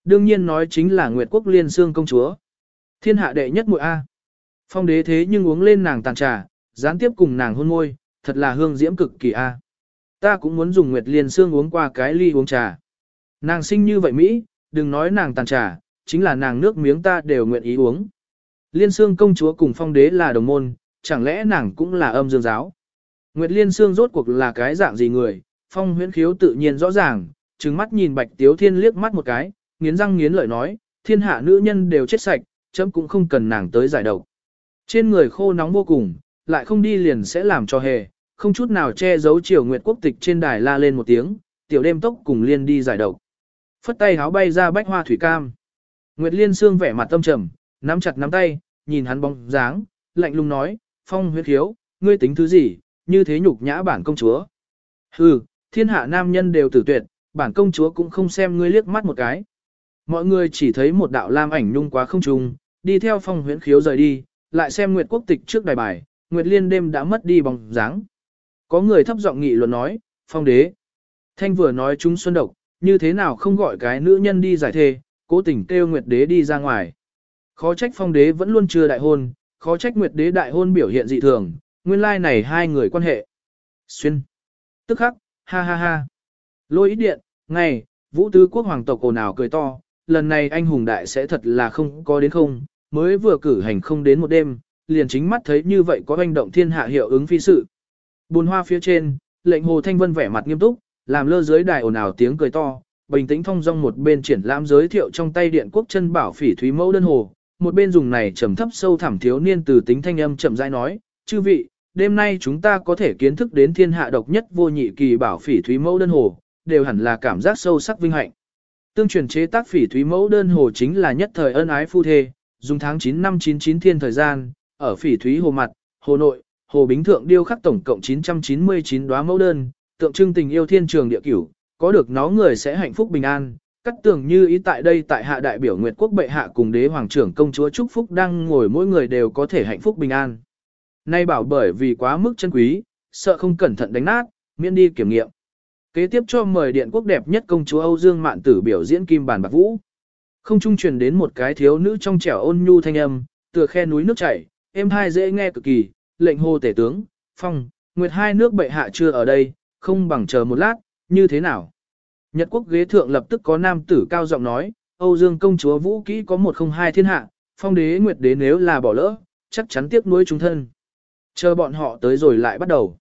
Đương nhiên nói chính là Nguyệt Quốc Liên Sương Công Chúa. Thiên hạ đệ nhất muội A. Phong đế thế nhưng uống lên nàng tàn trà, gián tiếp cùng nàng hôn môi, thật là hương diễm cực kỳ A. Ta cũng muốn dùng Nguyệt Liên Sương uống qua cái ly uống trà. Nàng sinh như vậy Mỹ, đừng nói nàng tàn trà, chính là nàng nước miếng ta đều nguyện ý uống. Liên Sương công chúa cùng phong đế là đồng môn, chẳng lẽ nàng cũng là âm dương giáo. Nguyệt Liên Sương rốt cuộc là cái dạng gì người, phong huyễn khiếu tự nhiên rõ ràng, trừng mắt nhìn bạch tiếu thiên liếc mắt một cái, nghiến răng nghiến lợi nói, thiên hạ nữ nhân đều chết sạch, chấm cũng không cần nàng tới giải độc. Trên người khô nóng vô cùng, lại không đi liền sẽ làm cho hề, không chút nào che giấu triều nguyệt quốc tịch trên đài la lên một tiếng, tiểu đêm tốc cùng liên đi giải độc. Phất tay háo bay ra bách hoa thủy cam. Nguyệt liên xương vẻ mặt tâm trầm, nắm chặt nắm tay, nhìn hắn bóng dáng, lạnh lùng nói, phong huyết khiếu, ngươi tính thứ gì, như thế nhục nhã bản công chúa. Hừ, thiên hạ nam nhân đều tử tuyệt, bản công chúa cũng không xem ngươi liếc mắt một cái. Mọi người chỉ thấy một đạo lam ảnh nhung quá không trùng, đi theo phong huyễn khiếu rời đi, lại xem Nguyệt quốc tịch trước đài bài, Nguyệt liên đêm đã mất đi bóng dáng. Có người thấp giọng nghị luận nói, phong đế. Thanh vừa nói chúng xuân độc, như thế nào không gọi cái nữ nhân đi giải thề, cố tình kêu Nguyệt đế đi ra ngoài. Khó trách phong đế vẫn luôn chưa đại hôn, khó trách Nguyệt đế đại hôn biểu hiện dị thường, nguyên lai like này hai người quan hệ. Xuyên. Tức khắc, ha ha ha. Lôi ít điện, ngày, vũ tứ quốc hoàng tộc ồn ào cười to, lần này anh hùng đại sẽ thật là không có đến không, mới vừa cử hành không đến một đêm, liền chính mắt thấy như vậy có hành động thiên hạ hiệu ứng phi sự. Bùn hoa phía trên, lệnh hồ thanh vân vẻ mặt nghiêm túc, làm lơ dưới đài ồn ào tiếng cười to, bình tĩnh thông dong một bên triển lãm giới thiệu trong tay điện quốc chân bảo phỉ thúy mẫu đơn hồ, một bên dùng này trầm thấp sâu thẳm thiếu niên từ tính thanh âm chậm rãi nói, chư vị, đêm nay chúng ta có thể kiến thức đến thiên hạ độc nhất vô nhị kỳ bảo phỉ thúy mẫu đơn hồ, đều hẳn là cảm giác sâu sắc vinh hạnh. Tương truyền chế tác phỉ thúy mẫu đơn hồ chính là nhất thời ân ái phu thê, dùng tháng 9 năm 99 thiên thời gian, ở phỉ thúy hồ mặt, hồ nội, hồ bính thượng điêu khắc tổng cộng 999 đóa mẫu đơn, tượng trưng tình yêu thiên trường địa cửu, có được nó người sẽ hạnh phúc bình an. Cắt tưởng như ý tại đây tại hạ đại biểu Nguyệt quốc bệ hạ cùng đế hoàng trưởng công chúa chúc phúc đang ngồi mỗi người đều có thể hạnh phúc bình an. Nay bảo bởi vì quá mức chân quý, sợ không cẩn thận đánh nát, miễn đi kiểm nghiệm. Kế tiếp cho mời điện quốc đẹp nhất công chúa Âu Dương Mạn Tử biểu diễn kim bản bạc vũ. Không trung truyền đến một cái thiếu nữ trong trẻo ôn nhu thanh âm, tựa khe núi nước chảy, êm hai dễ nghe cực kỳ, lệnh hô tể tướng, phong, nguyệt hai nước bệ hạ chưa ở đây, không bằng chờ một lát, như thế nào. Nhật quốc ghế thượng lập tức có nam tử cao giọng nói, Âu Dương công chúa vũ kỹ có một không hai thiên hạ, phong đế nguyệt đế nếu là bỏ lỡ, chắc chắn tiếc nuối chúng thân. Chờ bọn họ tới rồi lại bắt đầu.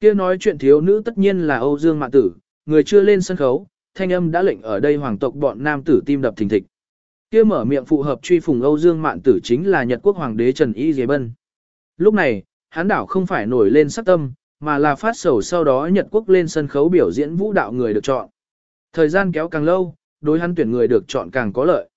Kia nói chuyện thiếu nữ tất nhiên là Âu Dương Mạn Tử, người chưa lên sân khấu, thanh âm đã lệnh ở đây hoàng tộc bọn nam tử tim đập thình thịch. Kia mở miệng phụ hợp truy phùng Âu Dương Mạn Tử chính là Nhật quốc hoàng đế Trần Y Dế Bân. Lúc này, hán đảo không phải nổi lên sắc tâm, mà là phát sầu sau đó Nhật quốc lên sân khấu biểu diễn vũ đạo người được chọn. Thời gian kéo càng lâu, đối hắn tuyển người được chọn càng có lợi.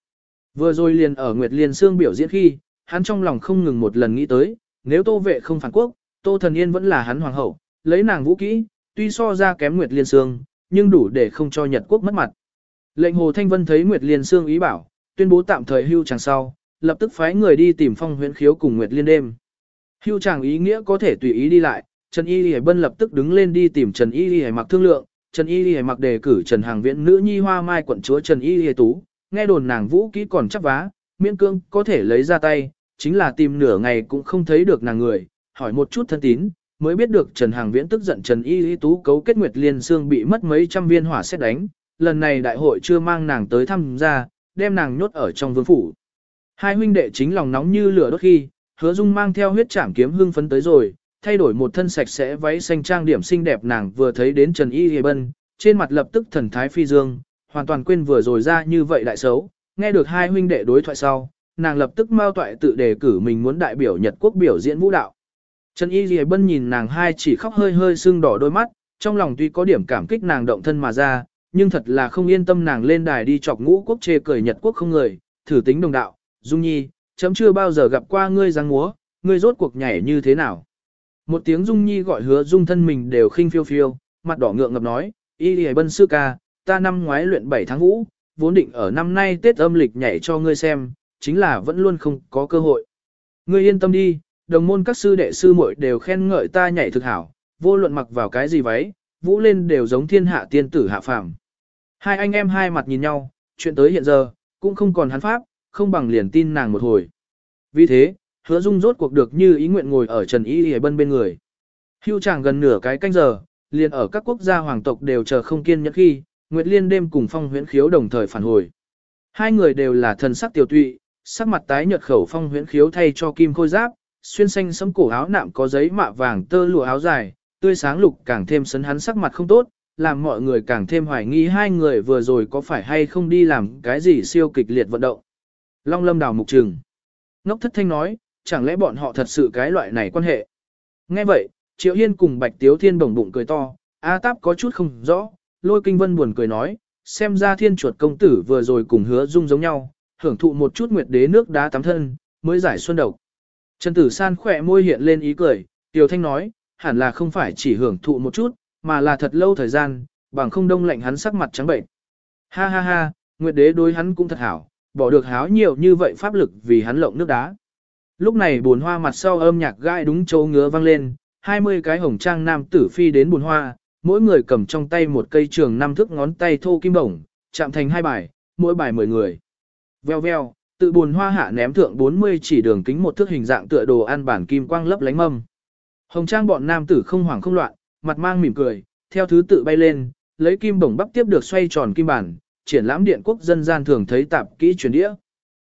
Vừa rồi liền ở Nguyệt Liên Sương biểu diễn khi, hắn trong lòng không ngừng một lần nghĩ tới, nếu Tô Vệ không phản quốc, Tô Thần Yên vẫn là hắn hoàng hậu, lấy nàng vũ kỹ, tuy so ra kém Nguyệt Liên Sương, nhưng đủ để không cho Nhật quốc mất mặt. Lệnh Hồ Thanh Vân thấy Nguyệt Liên Sương ý bảo, tuyên bố tạm thời hưu chàng sau, lập tức phái người đi tìm Phong Huyễn Khiếu cùng Nguyệt Liên đêm. Hưu chàng ý nghĩa có thể tùy ý đi lại, Trần Y Lì Bân lập tức đứng lên đi tìm Trần Y Lì mặc thương lượng, Trần Y Lì mặc đề cử Trần Hàng Viễn nữ nhi hoa mai quận chúa Trần Y Lì Tú, nghe đồn nàng vũ kỹ còn chắc vá, miễn cương có thể lấy ra tay, chính là tìm nửa ngày cũng không thấy được nàng người, hỏi một chút thân tín, mới biết được Trần Hàng Viễn tức giận Trần Y Y Tú cấu kết Nguyệt Liên Sương bị mất mấy trăm viên hỏa xét đánh, lần này đại hội chưa mang nàng tới thăm ra, đem nàng nhốt ở trong vương phủ. Hai huynh đệ chính lòng nóng như lửa đốt khi, hứa dung mang theo huyết trảm kiếm hưng phấn tới rồi, thay đổi một thân sạch sẽ váy xanh trang điểm xinh đẹp nàng vừa thấy đến Trần Y Y Bân, trên mặt lập tức thần thái phi dương, hoàn toàn quên vừa rồi ra như vậy đại xấu, nghe được hai huynh đệ đối thoại sau, nàng lập tức mau toại tự đề cử mình muốn đại biểu Nhật quốc biểu diễn vũ đạo. Trần Y Lì Bân nhìn nàng hai chỉ khóc hơi hơi sưng đỏ đôi mắt, trong lòng tuy có điểm cảm kích nàng động thân mà ra, nhưng thật là không yên tâm nàng lên đài đi chọc ngũ quốc chê cười Nhật quốc không người, thử tính đồng đạo, Dung Nhi, chấm chưa bao giờ gặp qua ngươi giang múa, ngươi rốt cuộc nhảy như thế nào. Một tiếng Dung Nhi gọi hứa Dung thân mình đều khinh phiêu phiêu, mặt đỏ ngượng ngập nói, Y Lì Bân sư ca, ta năm ngoái luyện 7 tháng vũ, vốn định ở năm nay Tết âm lịch nhảy cho ngươi xem, chính là vẫn luôn không có cơ hội. Ngươi yên tâm đi, đồng môn các sư đệ sư muội đều khen ngợi ta nhảy thực hảo, vô luận mặc vào cái gì váy, vũ lên đều giống thiên hạ tiên tử hạ phàm. Hai anh em hai mặt nhìn nhau, chuyện tới hiện giờ, cũng không còn hắn pháp, không bằng liền tin nàng một hồi. Vì thế, hứa dung rốt cuộc được như ý nguyện ngồi ở Trần Y Y Bân bên người. Hưu chàng gần nửa cái canh giờ, liền ở các quốc gia hoàng tộc đều chờ không kiên nhẫn khi, Nguyệt Liên đêm cùng Phong Huyễn Khiếu đồng thời phản hồi. Hai người đều là thần sắc tiểu tụy, sắc mặt tái nhợt khẩu Phong Huyễn Khiếu thay cho kim khôi giáp, xuyên xanh sẫm cổ áo nạm có giấy mạ vàng tơ lụa áo dài, tươi sáng lục càng thêm sấn hắn sắc mặt không tốt, làm mọi người càng thêm hoài nghi hai người vừa rồi có phải hay không đi làm cái gì siêu kịch liệt vận động. Long lâm đào mục trừng. Ngốc thất thanh nói, chẳng lẽ bọn họ thật sự cái loại này quan hệ. Nghe vậy, Triệu Hiên cùng Bạch Tiếu Thiên bổng bụng cười to, A Táp có chút không rõ, lôi kinh vân buồn cười nói, xem ra thiên chuột công tử vừa rồi cùng hứa dung giống nhau, hưởng thụ một chút nguyệt đế nước đá tắm thân, mới giải xuân độc. Trần Tử San khỏe môi hiện lên ý cười, Tiểu Thanh nói, hẳn là không phải chỉ hưởng thụ một chút, mà là thật lâu thời gian, bằng không đông lạnh hắn sắc mặt trắng bệnh. Ha ha ha, Nguyệt đế đối hắn cũng thật hảo, bỏ được háo nhiều như vậy pháp lực vì hắn lộng nước đá. Lúc này buồn hoa mặt sau âm nhạc gai đúng chỗ ngứa vang lên, 20 cái hồng trang nam tử phi đến buồn hoa, mỗi người cầm trong tay một cây trường năm thước ngón tay thô kim bổng, chạm thành hai bài, mỗi bài 10 người. Veo veo, tự buồn hoa hạ ném thượng 40 chỉ đường kính một thước hình dạng tựa đồ ăn bản kim quang lấp lánh mâm. Hồng trang bọn nam tử không hoảng không loạn, mặt mang mỉm cười, theo thứ tự bay lên, lấy kim bổng bắp tiếp được xoay tròn kim bản, triển lãm điện quốc dân gian thường thấy tạp kỹ truyền đĩa.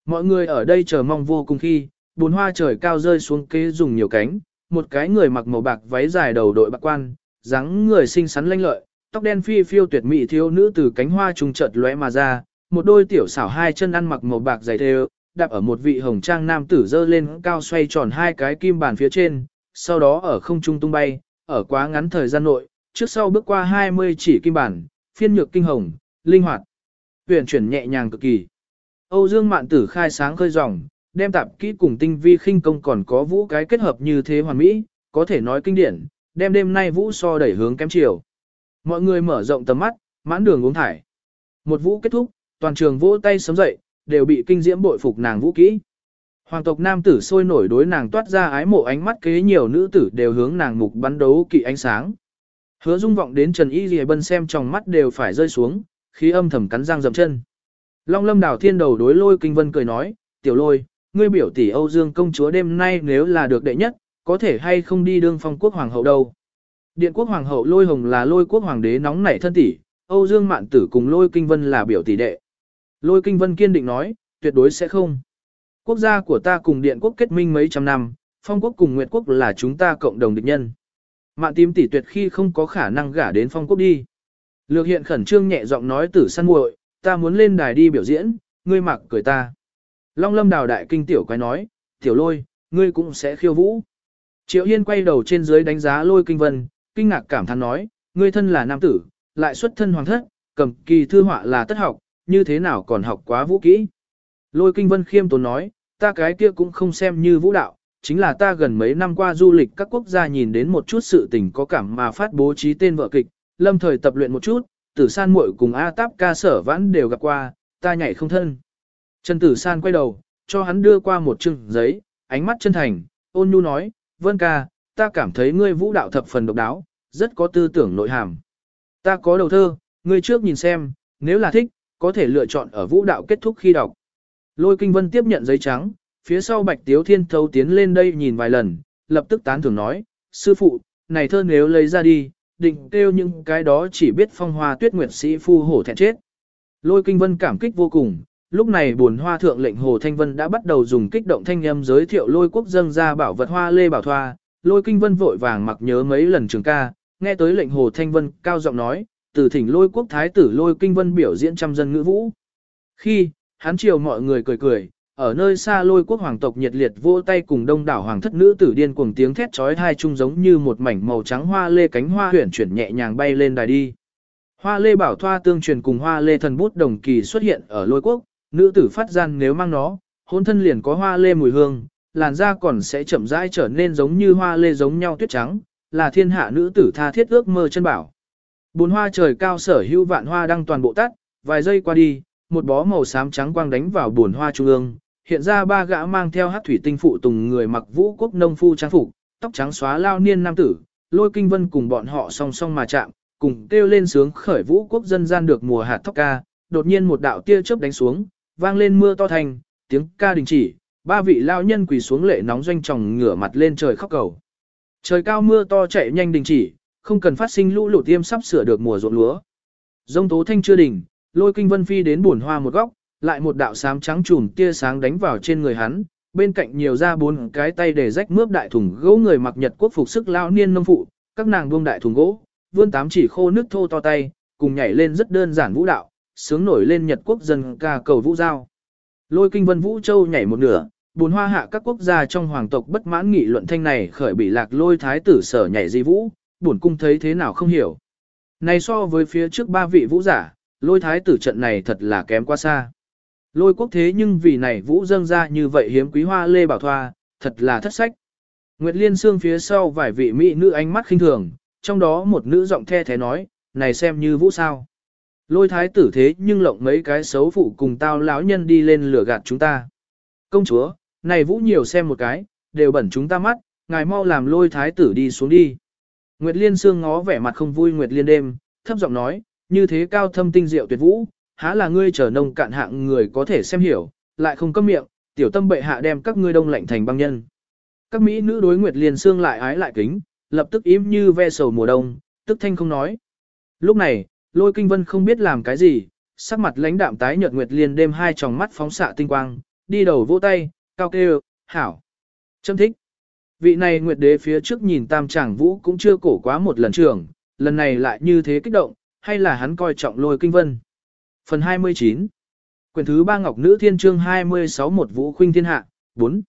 Mọi người ở đây chờ mong vô cùng khi, bùn hoa trời cao rơi xuống kế dùng nhiều cánh, một cái người mặc màu bạc váy dài đầu đội bạc quan, dáng người xinh xắn lanh lợi, tóc đen phi phiêu tuyệt mỹ thiếu nữ từ cánh hoa trùng chợt lóe mà ra, một đôi tiểu xảo hai chân ăn mặc màu bạc dày đều, đạp ở một vị hồng trang nam tử dơ lên cao xoay tròn hai cái kim bàn phía trên, sau đó ở không trung tung bay, ở quá ngắn thời gian nội, trước sau bước qua 20 chỉ kim bản, phiên nhược kinh hồng, linh hoạt, huyền chuyển nhẹ nhàng cực kỳ. Âu Dương Mạn Tử khai sáng khơi ròng, đem tạp kỹ cùng tinh vi khinh công còn có vũ cái kết hợp như thế hoàn mỹ, có thể nói kinh điển, đem đêm nay vũ so đẩy hướng kém chiều. Mọi người mở rộng tầm mắt, mãn đường uống thải. Một vũ kết thúc, toàn trường vỗ tay sớm dậy, đều bị kinh diễm bội phục nàng vũ kỹ. Hoàng tộc nam tử sôi nổi đối nàng toát ra ái mộ ánh mắt kế nhiều nữ tử đều hướng nàng mục bắn đấu kỵ ánh sáng. Hứa dung vọng đến Trần Y Lì Bân xem trong mắt đều phải rơi xuống, khí âm thầm cắn răng dậm chân. Long lâm đảo thiên đầu đối lôi kinh vân cười nói, tiểu lôi, ngươi biểu tỷ Âu Dương công chúa đêm nay nếu là được đệ nhất, có thể hay không đi đương phong quốc hoàng hậu đâu. Điện quốc hoàng hậu lôi hồng là lôi quốc hoàng đế nóng nảy thân tỷ, Âu Dương mạn tử cùng lôi kinh vân là biểu tỷ đệ. Lôi kinh vân kiên định nói, tuyệt đối sẽ không. Quốc gia của ta cùng điện quốc kết minh mấy trăm năm, phong quốc cùng nguyệt quốc là chúng ta cộng đồng địch nhân. Mạn tím tỷ tuyệt khi không có khả năng gả đến phong quốc đi. Lược hiện khẩn trương nhẹ giọng nói tử săn muội, ta muốn lên đài đi biểu diễn, ngươi mặc cười ta. Long lâm đào đại kinh tiểu quái nói, tiểu lôi, ngươi cũng sẽ khiêu vũ. Triệu Hiên quay đầu trên dưới đánh giá lôi kinh vân, kinh ngạc cảm thán nói, ngươi thân là nam tử, lại xuất thân hoàng thất, cầm kỳ thư họa là tất học, như thế nào còn học quá vũ kỹ. Lôi kinh vân khiêm tốn nói, ta cái kia cũng không xem như vũ đạo, chính là ta gần mấy năm qua du lịch các quốc gia nhìn đến một chút sự tình có cảm mà phát bố trí tên vợ kịch, lâm thời tập luyện một chút, tử san muội cùng A táp ca sở vãn đều gặp qua, ta nhảy không thân. Trần tử san quay đầu, cho hắn đưa qua một chừng giấy, ánh mắt chân thành, ôn nhu nói, vân ca, ta cảm thấy ngươi vũ đạo thập phần độc đáo, rất có tư tưởng nội hàm. Ta có đầu thơ, ngươi trước nhìn xem, nếu là thích, có thể lựa chọn ở vũ đạo kết thúc khi đọc. Lôi kinh vân tiếp nhận giấy trắng, phía sau bạch tiếu thiên thấu tiến lên đây nhìn vài lần, lập tức tán thưởng nói, sư phụ, này thơ nếu lấy ra đi, định kêu những cái đó chỉ biết phong hoa tuyết nguyệt sĩ phu hổ thẹn chết. Lôi kinh vân cảm kích vô cùng, lúc này buồn hoa thượng lệnh Hồ Thanh Vân đã bắt đầu dùng kích động thanh âm giới thiệu lôi quốc dân ra bảo vật hoa lê bảo thoa, lôi kinh vân vội vàng mặc nhớ mấy lần trường ca, nghe tới lệnh Hồ Thanh Vân cao giọng nói, từ thỉnh lôi quốc thái tử lôi kinh vân biểu diễn trăm dân ngữ vũ. Khi, hắn chiều mọi người cười cười, ở nơi xa lôi quốc hoàng tộc nhiệt liệt vỗ tay cùng đông đảo hoàng thất nữ tử điên cuồng tiếng thét chói tai chung giống như một mảnh màu trắng hoa lê cánh hoa huyển chuyển nhẹ nhàng bay lên đài đi. Hoa lê bảo thoa tương truyền cùng hoa lê thần bút đồng kỳ xuất hiện ở lôi quốc, nữ tử phát gian nếu mang nó, hôn thân liền có hoa lê mùi hương, làn da còn sẽ chậm rãi trở nên giống như hoa lê giống nhau tuyết trắng, là thiên hạ nữ tử tha thiết ước mơ chân bảo. Bốn hoa trời cao sở hữu vạn hoa đang toàn bộ tắt, vài giây qua đi, một bó màu xám trắng quang đánh vào buồn hoa trung ương, hiện ra ba gã mang theo hát thủy tinh phụ tùng người mặc vũ quốc nông phu trang phục, tóc trắng xóa lao niên nam tử, lôi kinh vân cùng bọn họ song song mà chạm, cùng kêu lên sướng khởi vũ quốc dân gian được mùa hạt thóc ca, đột nhiên một đạo tia chớp đánh xuống, vang lên mưa to thành, tiếng ca đình chỉ, ba vị lao nhân quỳ xuống lệ nóng doanh tròng ngửa mặt lên trời khóc cầu. Trời cao mưa to chạy nhanh đình chỉ, không cần phát sinh lũ lụt tiêm sắp sửa được mùa ruộng lúa. Dông tố thanh chưa đỉnh, lôi kinh vân phi đến buồn hoa một góc, lại một đạo sám trắng trùm tia sáng đánh vào trên người hắn, bên cạnh nhiều ra bốn cái tay để rách mướp đại thùng gỗ người mặc nhật quốc phục sức lao niên nông phụ, các nàng buông đại thùng gỗ, vươn tám chỉ khô nước thô to tay, cùng nhảy lên rất đơn giản vũ đạo, sướng nổi lên Nhật quốc dân ca cầu vũ giao. Lôi kinh vân vũ châu nhảy một nửa, buồn hoa hạ các quốc gia trong hoàng tộc bất mãn nghị luận thanh này khởi bị lạc lôi thái tử sở nhảy di vũ, Bổn cung thấy thế nào không hiểu. Này so với phía trước ba vị vũ giả, lôi thái tử trận này thật là kém quá xa. Lôi quốc thế nhưng vì này vũ dâng ra như vậy hiếm quý hoa lê bảo thoa, thật là thất sách. Nguyệt Liên xương phía sau vài vị mỹ nữ ánh mắt khinh thường, trong đó một nữ giọng the thế nói, này xem như vũ sao. Lôi thái tử thế nhưng lộng mấy cái xấu phụ cùng tao lão nhân đi lên lửa gạt chúng ta. Công chúa, này vũ nhiều xem một cái, đều bẩn chúng ta mắt, ngài mau làm lôi thái tử đi xuống đi. Nguyệt Liên Sương ngó vẻ mặt không vui Nguyệt Liên đêm, thấp giọng nói, như thế cao thâm tinh diệu tuyệt vũ, há là ngươi trở nông cạn hạng người có thể xem hiểu, lại không cấm miệng, tiểu tâm bệ hạ đem các ngươi đông lạnh thành băng nhân. Các mỹ nữ đối Nguyệt Liên Sương lại ái lại kính, lập tức im như ve sầu mùa đông, tức thanh không nói. Lúc này, lôi kinh vân không biết làm cái gì, sắc mặt lãnh đạm tái nhợt Nguyệt Liên đêm hai tròng mắt phóng xạ tinh quang, đi đầu vỗ tay, cao kêu, hảo. Châm thích. Vị này Nguyệt Đế phía trước nhìn tam tràng vũ cũng chưa cổ quá một lần trường, lần này lại như thế kích động, hay là hắn coi trọng lôi kinh vân. Phần 29 Quyển thứ ba Ngọc Nữ Thiên Trương 26 một Vũ Khuynh Thiên Hạ 4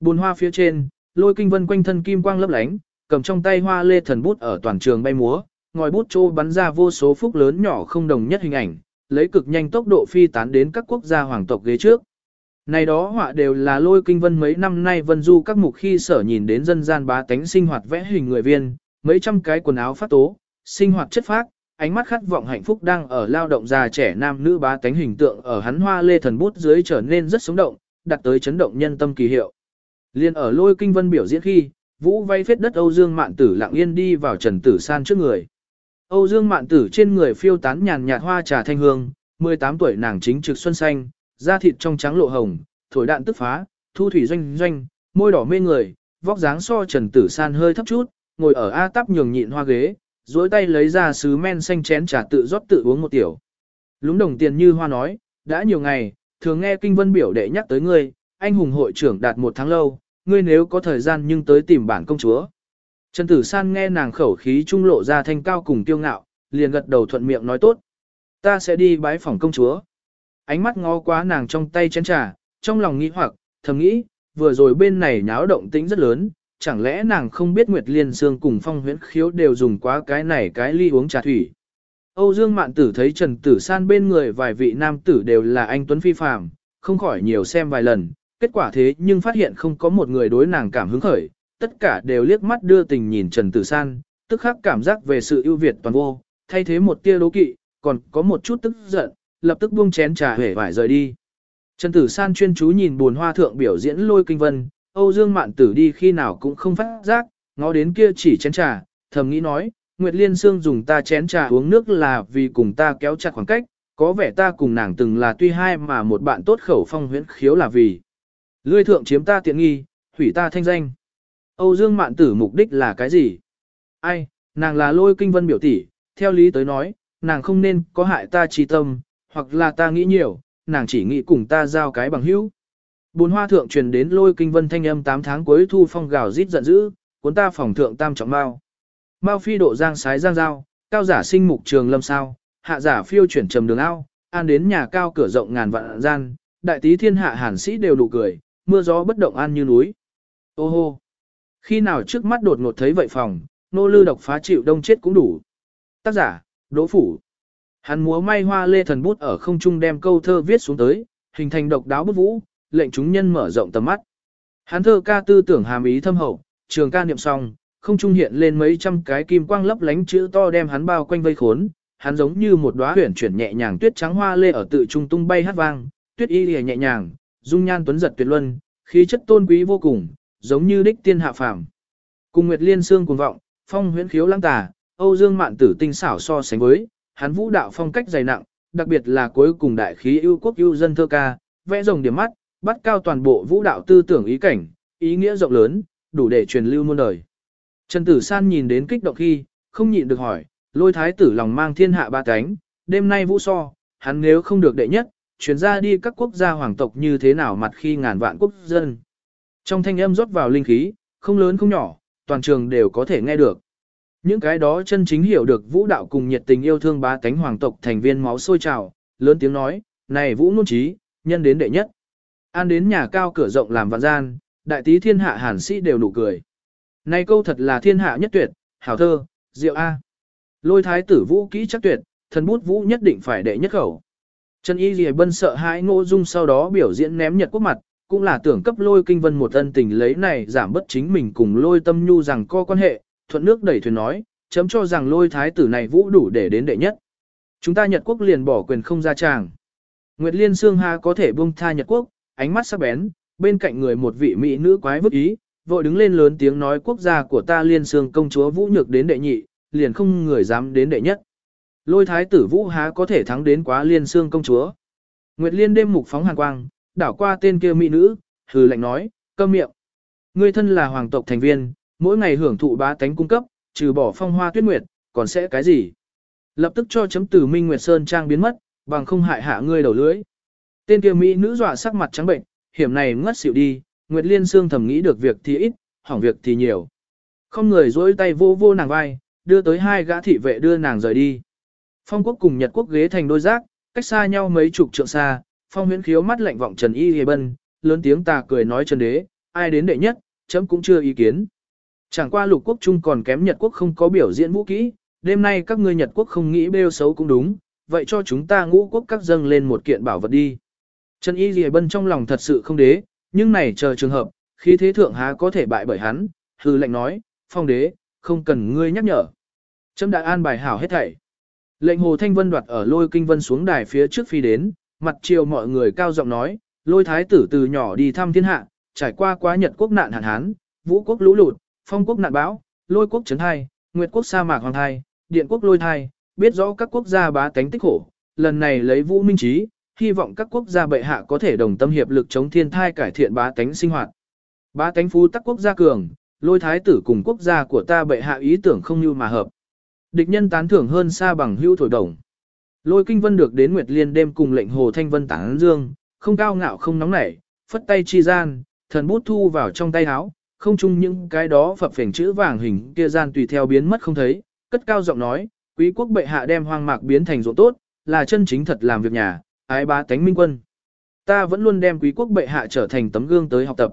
Bồn hoa phía trên, lôi kinh vân quanh thân kim quang lấp lánh, cầm trong tay hoa lê thần bút ở toàn trường bay múa, ngòi bút trô bắn ra vô số phúc lớn nhỏ không đồng nhất hình ảnh, lấy cực nhanh tốc độ phi tán đến các quốc gia hoàng tộc ghế trước. Này đó họa đều là lôi kinh vân mấy năm nay vân du các mục khi sở nhìn đến dân gian bá tánh sinh hoạt vẽ hình người viên, mấy trăm cái quần áo phát tố, sinh hoạt chất phác, ánh mắt khát vọng hạnh phúc đang ở lao động già trẻ nam nữ bá tánh hình tượng ở hắn hoa lê thần bút dưới trở nên rất sống động, đặt tới chấn động nhân tâm kỳ hiệu. Liên ở lôi kinh vân biểu diễn khi, vũ vay phết đất Âu Dương Mạn Tử lặng yên đi vào Trần Tử San trước người. Âu Dương Mạn Tử trên người phiêu tán nhàn nhạt hoa trà thanh hương, 18 tuổi nàng chính trực xuân xanh, da thịt trong trắng lộ hồng, thổi đạn tức phá, thu thủy doanh doanh, môi đỏ mê người, vóc dáng so Trần Tử San hơi thấp chút, ngồi ở A tắp nhường nhịn hoa ghế, duỗi tay lấy ra sứ men xanh chén trà tự rót tự uống một tiểu. Lúng đồng tiền như hoa nói, đã nhiều ngày, thường nghe kinh vân biểu đệ nhắc tới ngươi, anh hùng hội trưởng đạt một tháng lâu, ngươi nếu có thời gian nhưng tới tìm bản công chúa. Trần Tử San nghe nàng khẩu khí trung lộ ra thanh cao cùng tiêu ngạo, liền gật đầu thuận miệng nói tốt. Ta sẽ đi bái phòng công chúa. Ánh mắt ngó quá nàng trong tay chén trà, trong lòng nghĩ hoặc, thầm nghĩ, vừa rồi bên này nháo động tĩnh rất lớn, chẳng lẽ nàng không biết Nguyệt Liên Sương cùng Phong Huyễn Khiếu đều dùng quá cái này cái ly uống trà thủy. Âu Dương Mạn Tử thấy Trần Tử San bên người vài vị nam tử đều là anh Tuấn Phi Phạm, không khỏi nhiều xem vài lần, kết quả thế nhưng phát hiện không có một người đối nàng cảm hứng khởi, tất cả đều liếc mắt đưa tình nhìn Trần Tử San, tức khắc cảm giác về sự ưu việt toàn vô, thay thế một tia đố kỵ, còn có một chút tức giận, lập tức buông chén trà hể vải rời đi. Trần Tử San chuyên chú nhìn buồn hoa thượng biểu diễn lôi kinh vân, Âu Dương Mạn Tử đi khi nào cũng không phát giác, ngó đến kia chỉ chén trà, thầm nghĩ nói, Nguyệt Liên Sương dùng ta chén trà uống nước là vì cùng ta kéo chặt khoảng cách, có vẻ ta cùng nàng từng là tuy hai mà một bạn tốt khẩu phong huyễn khiếu là vì. Lươi thượng chiếm ta tiện nghi, hủy ta thanh danh. Âu Dương Mạn Tử mục đích là cái gì? Ai, nàng là lôi kinh vân biểu tỷ, theo lý tới nói, nàng không nên có hại ta trí tâm, hoặc là ta nghĩ nhiều, nàng chỉ nghĩ cùng ta giao cái bằng hữu. Bốn hoa thượng truyền đến lôi kinh vân thanh âm 8 tháng cuối thu phong gào rít giận dữ, cuốn ta phòng thượng tam trọng mao. Mao phi độ giang sái giang giao, cao giả sinh mục trường lâm sao, hạ giả phiêu chuyển trầm đường ao, an đến nhà cao cửa rộng ngàn vạn gian, đại tí thiên hạ hàn sĩ đều đủ cười, mưa gió bất động an như núi. Ô hô! Khi nào trước mắt đột ngột thấy vậy phòng, nô lư độc phá chịu đông chết cũng đủ. Tác giả, Đỗ Phủ. Hắn múa may hoa lê thần bút ở không trung đem câu thơ viết xuống tới, hình thành độc đáo bút vũ, lệnh chúng nhân mở rộng tầm mắt. Hắn thơ ca tư tưởng hàm ý thâm hậu, trường ca niệm xong, không trung hiện lên mấy trăm cái kim quang lấp lánh chữ to đem hắn bao quanh vây khốn, hắn giống như một đóa huyền chuyển nhẹ nhàng tuyết trắng hoa lê ở tự trung tung bay hát vang, tuyết y lìa nhẹ nhàng, dung nhan tuấn giật tuyệt luân, khí chất tôn quý vô cùng, giống như đích tiên hạ phàm. Cùng Nguyệt Liên xương cuồng vọng, phong huyễn khiếu lãng tà, Âu Dương Mạn Tử tinh xảo so sánh với, hắn vũ đạo phong cách dày nặng, đặc biệt là cuối cùng đại khí ưu quốc ưu dân thơ ca, vẽ rồng điểm mắt, bắt cao toàn bộ vũ đạo tư tưởng ý cảnh, ý nghĩa rộng lớn, đủ để truyền lưu muôn đời. Trần Tử San nhìn đến kích động khi, không nhịn được hỏi, lôi thái tử lòng mang thiên hạ ba cánh, đêm nay vũ so, hắn nếu không được đệ nhất, chuyển ra đi các quốc gia hoàng tộc như thế nào mặt khi ngàn vạn quốc dân. Trong thanh âm rót vào linh khí, không lớn không nhỏ, toàn trường đều có thể nghe được. Những cái đó chân chính hiểu được vũ đạo cùng nhiệt tình yêu thương bá tánh hoàng tộc thành viên máu sôi trào, lớn tiếng nói, này vũ nôn trí, nhân đến đệ nhất. An đến nhà cao cửa rộng làm vạn gian, đại tí thiên hạ hàn sĩ đều nụ cười. Này câu thật là thiên hạ nhất tuyệt, hảo thơ, diệu A. Lôi thái tử vũ kỹ chắc tuyệt, thần bút vũ nhất định phải đệ nhất khẩu. Trần Y Lì Bân sợ hãi ngô dung sau đó biểu diễn ném nhật quốc mặt, cũng là tưởng cấp lôi kinh vân một ân tình lấy này giảm bất chính mình cùng lôi tâm nhu rằng co quan hệ, thuận nước đẩy thuyền nói, chấm cho rằng lôi thái tử này vũ đủ để đến đệ nhất. Chúng ta Nhật quốc liền bỏ quyền không ra tràng. Nguyệt Liên Sương Ha có thể buông tha Nhật quốc, ánh mắt sắc bén, bên cạnh người một vị mỹ nữ quái vứt ý, vội đứng lên lớn tiếng nói quốc gia của ta Liên Sương công chúa vũ nhược đến đệ nhị, liền không người dám đến đệ nhất. Lôi thái tử vũ há có thể thắng đến quá Liên Sương công chúa. Nguyệt Liên đêm mục phóng hàn quang, đảo qua tên kia mỹ nữ, hừ lạnh nói, câm miệng. Ngươi thân là hoàng tộc thành viên, mỗi ngày hưởng thụ bá tánh cung cấp, trừ bỏ phong hoa tuyết nguyệt, còn sẽ cái gì? Lập tức cho chấm từ Minh Nguyệt Sơn Trang biến mất, bằng không hại hạ ngươi đầu lưỡi. Tên kia mỹ nữ dọa sắc mặt trắng bệnh, hiểm này ngất xỉu đi, Nguyệt Liên Sương thầm nghĩ được việc thì ít, hỏng việc thì nhiều. Không người dối tay vô vô nàng vai, đưa tới hai gã thị vệ đưa nàng rời đi. Phong quốc cùng Nhật quốc ghế thành đôi giác, cách xa nhau mấy chục trượng xa, phong huyễn khiếu mắt lạnh vọng Trần Y Hề Bân, lớn tiếng tà cười nói Trần Đế, ai đến đệ nhất, chấm cũng chưa ý kiến. Chẳng qua lục quốc chung còn kém Nhật quốc không có biểu diễn vũ kỹ, đêm nay các ngươi Nhật quốc không nghĩ bêu xấu cũng đúng, vậy cho chúng ta ngũ quốc các dâng lên một kiện bảo vật đi. Trần Y Lì Bân trong lòng thật sự không đế, nhưng này chờ trường hợp, khi thế thượng há có thể bại bởi hắn, hư lệnh nói, phong đế, không cần ngươi nhắc nhở. Trâm đã an bài hảo hết thảy. Lệnh Hồ Thanh Vân đoạt ở lôi kinh vân xuống đài phía trước phi đến, mặt chiều mọi người cao giọng nói, lôi thái tử từ nhỏ đi thăm thiên hạ, trải qua quá Nhật quốc nạn hạn hán, vũ quốc lũ lụt, phong quốc nạn bão, lôi quốc chấn thai, nguyệt quốc sa mạc hoàng thai, điện quốc lôi thai, biết rõ các quốc gia bá tánh tích khổ, lần này lấy vũ minh trí, hy vọng các quốc gia bệ hạ có thể đồng tâm hiệp lực chống thiên thai cải thiện bá tánh sinh hoạt. Bá tánh phú tắc quốc gia cường, lôi thái tử cùng quốc gia của ta bệ hạ ý tưởng không như mà hợp. Địch nhân tán thưởng hơn xa bằng hữu thổi đồng. Lôi kinh vân được đến Nguyệt Liên đêm cùng lệnh Hồ Thanh Vân tán dương, không cao ngạo không nóng nảy, phất tay chi gian, thần bút thu vào trong tay áo, không chung những cái đó phập phỉnh chữ vàng hình kia gian tùy theo biến mất không thấy, cất cao giọng nói, quý quốc bệ hạ đem hoang mạc biến thành ruộng tốt, là chân chính thật làm việc nhà, ái bá tánh minh quân. Ta vẫn luôn đem quý quốc bệ hạ trở thành tấm gương tới học tập.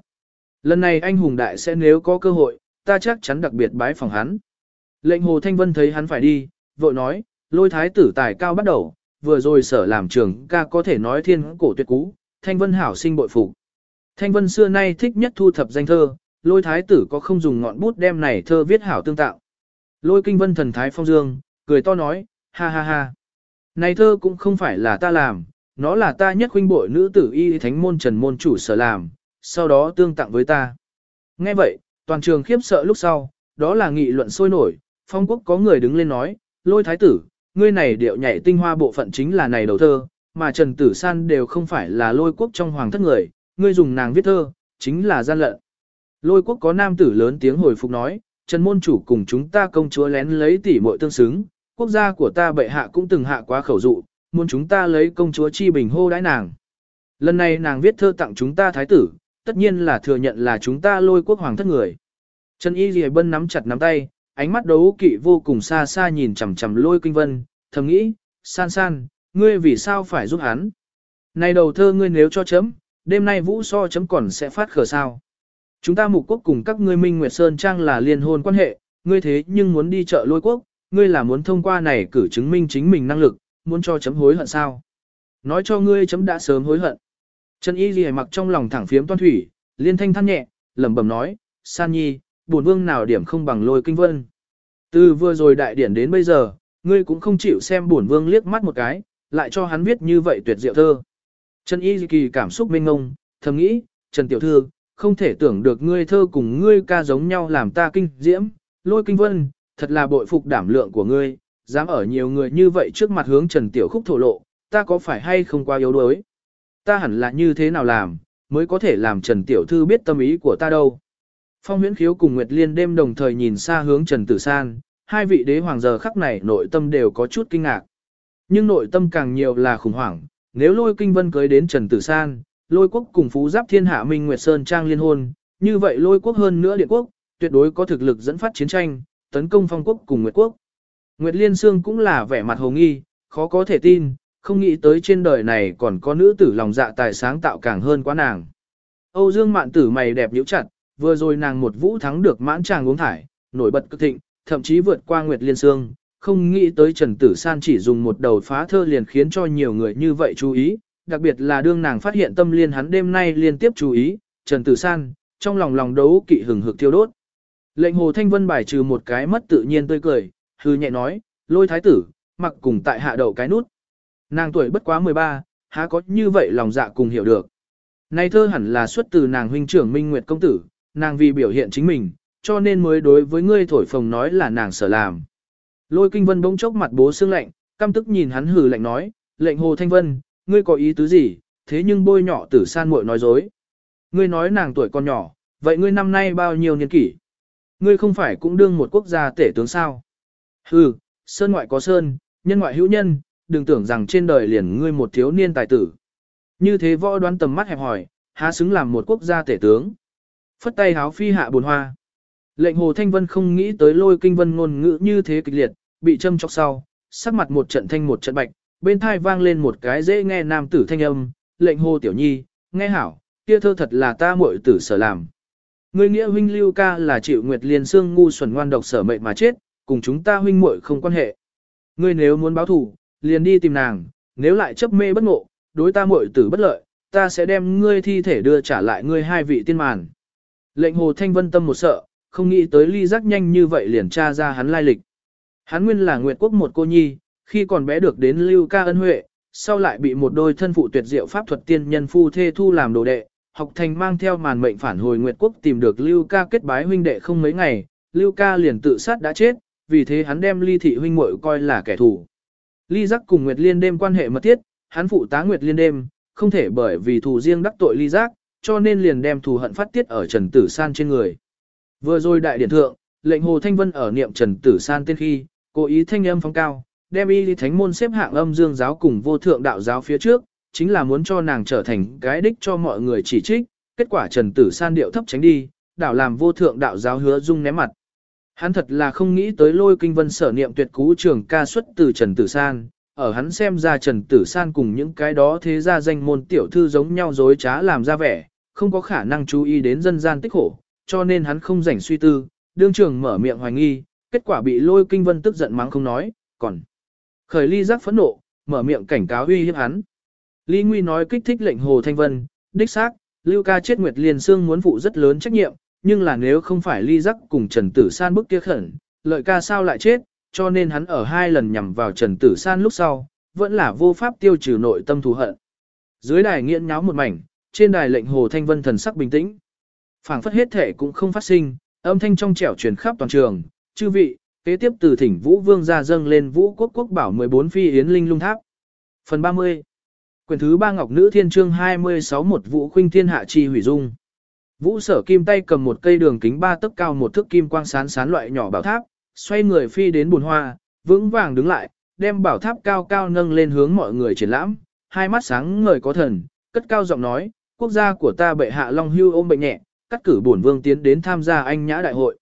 Lần này anh hùng đại sẽ nếu có cơ hội, ta chắc chắn đặc biệt bái phòng hắn. Lệnh Hồ Thanh Vân thấy hắn phải đi, vội nói, lôi thái tử tài cao bắt đầu, vừa rồi sở làm trường ca có thể nói thiên cổ tuyệt cú, Thanh Vân hảo sinh bội phục. Thanh Vân xưa nay thích nhất thu thập danh thơ, lôi thái tử có không dùng ngọn bút đem này thơ viết hảo tương tạo. Lôi kinh vân thần thái phong dương, cười to nói, ha ha ha. Này thơ cũng không phải là ta làm, nó là ta nhất huynh bội nữ tử y thánh môn trần môn chủ sở làm, sau đó tương tặng với ta. Nghe vậy, toàn trường khiếp sợ lúc sau, đó là nghị luận sôi nổi, phong quốc có người đứng lên nói, lôi thái tử, ngươi này điệu nhảy tinh hoa bộ phận chính là này đầu thơ, mà Trần Tử San đều không phải là lôi quốc trong hoàng thất người, ngươi dùng nàng viết thơ, chính là gian lận. Lôi quốc có nam tử lớn tiếng hồi phục nói, Trần môn chủ cùng chúng ta công chúa lén lấy tỷ muội tương xứng, quốc gia của ta bệ hạ cũng từng hạ quá khẩu dụ, muốn chúng ta lấy công chúa chi bình hô đãi nàng. Lần này nàng viết thơ tặng chúng ta thái tử, tất nhiên là thừa nhận là chúng ta lôi quốc hoàng thất người. Trần Y Lì Bân nắm chặt nắm tay, ánh mắt đấu kỵ vô cùng xa xa nhìn chằm chằm lôi kinh vân, thầm nghĩ, san san, ngươi vì sao phải giúp hắn? Này đầu thơ ngươi nếu cho chấm, đêm nay vũ so chấm còn sẽ phát khờ sao? Chúng ta mục quốc cùng các ngươi Minh Nguyệt Sơn Trang là liên hôn quan hệ, ngươi thế nhưng muốn đi chợ lôi quốc, ngươi là muốn thông qua này cử chứng minh chính mình năng lực, muốn cho chấm hối hận sao? Nói cho ngươi chấm đã sớm hối hận. Trần Y Ghi mặc trong lòng thẳng phiếm toan thủy, liên thanh than nhẹ, lẩm bẩm nói, San Nhi, bổn vương nào điểm không bằng lôi kinh vân. Từ vừa rồi đại điển đến bây giờ, ngươi cũng không chịu xem bổn vương liếc mắt một cái, lại cho hắn viết như vậy tuyệt diệu thơ. Trần Y Kỳ cảm xúc mênh ngông, thầm nghĩ, Trần Tiểu Thư, không thể tưởng được ngươi thơ cùng ngươi ca giống nhau làm ta kinh diễm, lôi kinh vân, thật là bội phục đảm lượng của ngươi, dám ở nhiều người như vậy trước mặt hướng Trần Tiểu Khúc thổ lộ, ta có phải hay không quá yếu đuối? Ta hẳn là như thế nào làm, mới có thể làm Trần Tiểu Thư biết tâm ý của ta đâu? Phong huyễn khiếu cùng Nguyệt Liên đêm đồng thời nhìn xa hướng Trần Tử San, hai vị đế hoàng giờ khắc này nội tâm đều có chút kinh ngạc. Nhưng nội tâm càng nhiều là khủng hoảng, nếu lôi kinh vân cưới đến Trần Tử San, lôi quốc cùng phú giáp thiên hạ Minh Nguyệt Sơn Trang liên hôn, như vậy lôi quốc hơn nữa điện quốc, tuyệt đối có thực lực dẫn phát chiến tranh, tấn công phong quốc cùng Nguyệt quốc. Nguyệt Liên Sương cũng là vẻ mặt hồ nghi, khó có thể tin, không nghĩ tới trên đời này còn có nữ tử lòng dạ tài sáng tạo càng hơn quá nàng. Âu Dương Mạn Tử mày đẹp nhíu chặt, vừa rồi nàng một vũ thắng được mãn tràng uống thải, nổi bật cực thịnh, thậm chí vượt qua Nguyệt Liên Sương, không nghĩ tới Trần Tử San chỉ dùng một đầu phá thơ liền khiến cho nhiều người như vậy chú ý, đặc biệt là đương nàng phát hiện tâm liên hắn đêm nay liên tiếp chú ý, Trần Tử San, trong lòng lòng đấu kỵ hừng hực thiêu đốt. Lệnh Hồ Thanh Vân bài trừ một cái mất tự nhiên tươi cười, hư nhẹ nói, lôi thái tử, mặc cùng tại hạ đậu cái nút. Nàng tuổi bất quá 13, há có như vậy lòng dạ cùng hiểu được. Này thơ hẳn là xuất từ nàng huynh trưởng Minh Nguyệt công tử, nàng vì biểu hiện chính mình, cho nên mới đối với ngươi thổi phồng nói là nàng sở làm. Lôi kinh vân bỗng chốc mặt bố xương lạnh, căm tức nhìn hắn hừ lạnh nói, lệnh hồ thanh vân, ngươi có ý tứ gì, thế nhưng bôi nhỏ tử san muội nói dối. Ngươi nói nàng tuổi còn nhỏ, vậy ngươi năm nay bao nhiêu niên kỷ? Ngươi không phải cũng đương một quốc gia tể tướng sao? Hừ, sơn ngoại có sơn, nhân ngoại hữu nhân, đừng tưởng rằng trên đời liền ngươi một thiếu niên tài tử. Như thế võ đoán tầm mắt hẹp hỏi, há xứng làm một quốc gia tể tướng. Phất tay háo phi hạ buồn hoa. Lệnh Hồ Thanh Vân không nghĩ tới lôi kinh vân ngôn ngữ như thế kịch liệt, bị châm chọc sau, sắc mặt một trận thanh một trận bạch, bên thai vang lên một cái dễ nghe nam tử thanh âm, lệnh Hồ Tiểu Nhi, nghe hảo, kia thơ thật là ta muội tử sở làm. Người nghĩa huynh lưu ca là chịu nguyệt liên xương ngu xuẩn ngoan độc sở mệnh mà chết, cùng chúng ta huynh muội không quan hệ. Ngươi nếu muốn báo thù, liền đi tìm nàng, nếu lại chấp mê bất ngộ, đối ta muội tử bất lợi, ta sẽ đem ngươi thi thể đưa trả lại ngươi hai vị tiên màn. Lệnh hồ thanh vân tâm một sợ, không nghĩ tới ly giác nhanh như vậy liền tra ra hắn lai lịch. Hắn nguyên là Nguyệt Quốc một cô nhi, khi còn bé được đến lưu ca ân huệ, sau lại bị một đôi thân phụ tuyệt diệu pháp thuật tiên nhân phu thê thu làm đồ đệ, học thành mang theo màn mệnh phản hồi Nguyệt Quốc tìm được lưu ca kết bái huynh đệ không mấy ngày, lưu ca liền tự sát đã chết, vì thế hắn đem ly thị huynh muội coi là kẻ thù. Ly giác cùng Nguyệt Liên đêm quan hệ mật thiết, hắn phụ tá Nguyệt Liên đêm, không thể bởi vì thù riêng đắc tội ly giác, cho nên liền đem thù hận phát tiết ở Trần Tử San trên người. Vừa rồi đại điển thượng, lệnh Hồ Thanh Vân ở niệm Trần Tử San tên khi, cố ý thanh âm phóng cao, đem y thánh môn xếp hạng âm dương giáo cùng vô thượng đạo giáo phía trước, chính là muốn cho nàng trở thành cái đích cho mọi người chỉ trích, kết quả Trần Tử San điệu thấp tránh đi, đảo làm vô thượng đạo giáo hứa dung ném mặt. Hắn thật là không nghĩ tới lôi kinh vân sở niệm tuyệt cú trường ca xuất từ Trần Tử San, ở hắn xem ra Trần Tử San cùng những cái đó thế ra danh môn tiểu thư giống nhau dối trá làm ra vẻ, không có khả năng chú ý đến dân gian tích khổ, cho nên hắn không rảnh suy tư, đương trường mở miệng hoài nghi, kết quả bị lôi kinh vân tức giận mắng không nói, còn khởi ly giác phẫn nộ, mở miệng cảnh cáo uy hiếp hắn. Lý Nguy nói kích thích lệnh Hồ Thanh Vân, đích xác, Lưu ca chết Nguyệt Liên Sương muốn phụ rất lớn trách nhiệm, nhưng là nếu không phải ly giác cùng Trần Tử San bức kia khẩn, lợi ca sao lại chết, cho nên hắn ở hai lần nhằm vào Trần Tử San lúc sau, vẫn là vô pháp tiêu trừ nội tâm thù hận. Dưới đài nghiện nháo một mảnh, trên đài lệnh Hồ Thanh Vân thần sắc bình tĩnh. phảng phất hết thể cũng không phát sinh, âm thanh trong trẻo truyền khắp toàn trường, chư vị, kế tiếp từ thỉnh Vũ Vương ra dâng lên Vũ Quốc Quốc bảo 14 phi yến linh lung tháp. Phần 30 Quyền thứ ba Ngọc Nữ Thiên Trương 26 một Vũ Khuynh Thiên Hạ Chi hủy dung. Vũ sở kim tay cầm một cây đường kính ba tấc cao một thước kim quang sán sán loại nhỏ bảo tháp, xoay người phi đến bùn hoa, vững vàng đứng lại, đem bảo tháp cao cao nâng lên hướng mọi người triển lãm, hai mắt sáng ngời có thần, cất cao giọng nói, quốc gia của ta bệ hạ Long Hưu ôm bệnh nhẹ, cắt cử bổn vương tiến đến tham gia anh nhã đại hội.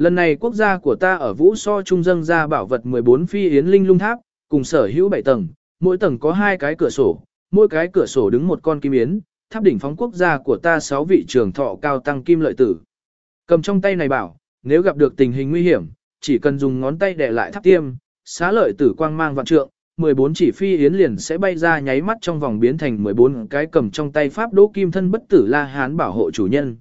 Lần này quốc gia của ta ở Vũ So Trung dâng ra bảo vật 14 phi yến linh lung tháp, cùng sở hữu 7 tầng, mỗi tầng có hai cái cửa sổ, mỗi cái cửa sổ đứng một con kim yến, tháp đỉnh phóng quốc gia của ta 6 vị trường thọ cao tăng kim lợi tử. Cầm trong tay này bảo, nếu gặp được tình hình nguy hiểm, chỉ cần dùng ngón tay để lại tháp tiêm, xá lợi tử quang mang vạn trượng, 14 chỉ phi yến liền sẽ bay ra nháy mắt trong vòng biến thành 14 cái cầm trong tay pháp đỗ kim thân bất tử la hán bảo hộ chủ nhân.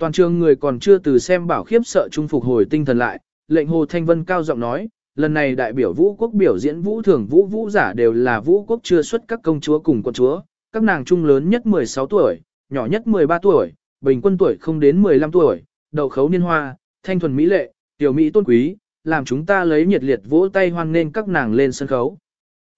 Toàn trường người còn chưa từ xem bảo khiếp sợ trung phục hồi tinh thần lại, lệnh Hồ Thanh Vân cao giọng nói, lần này đại biểu vũ quốc biểu diễn vũ thường vũ vũ giả đều là vũ quốc chưa xuất các công chúa cùng con chúa, các nàng trung lớn nhất 16 tuổi, nhỏ nhất 13 tuổi, bình quân tuổi không đến 15 tuổi, đầu khấu niên hoa, thanh thuần mỹ lệ, tiểu mỹ tôn quý, làm chúng ta lấy nhiệt liệt vỗ tay hoan nên các nàng lên sân khấu.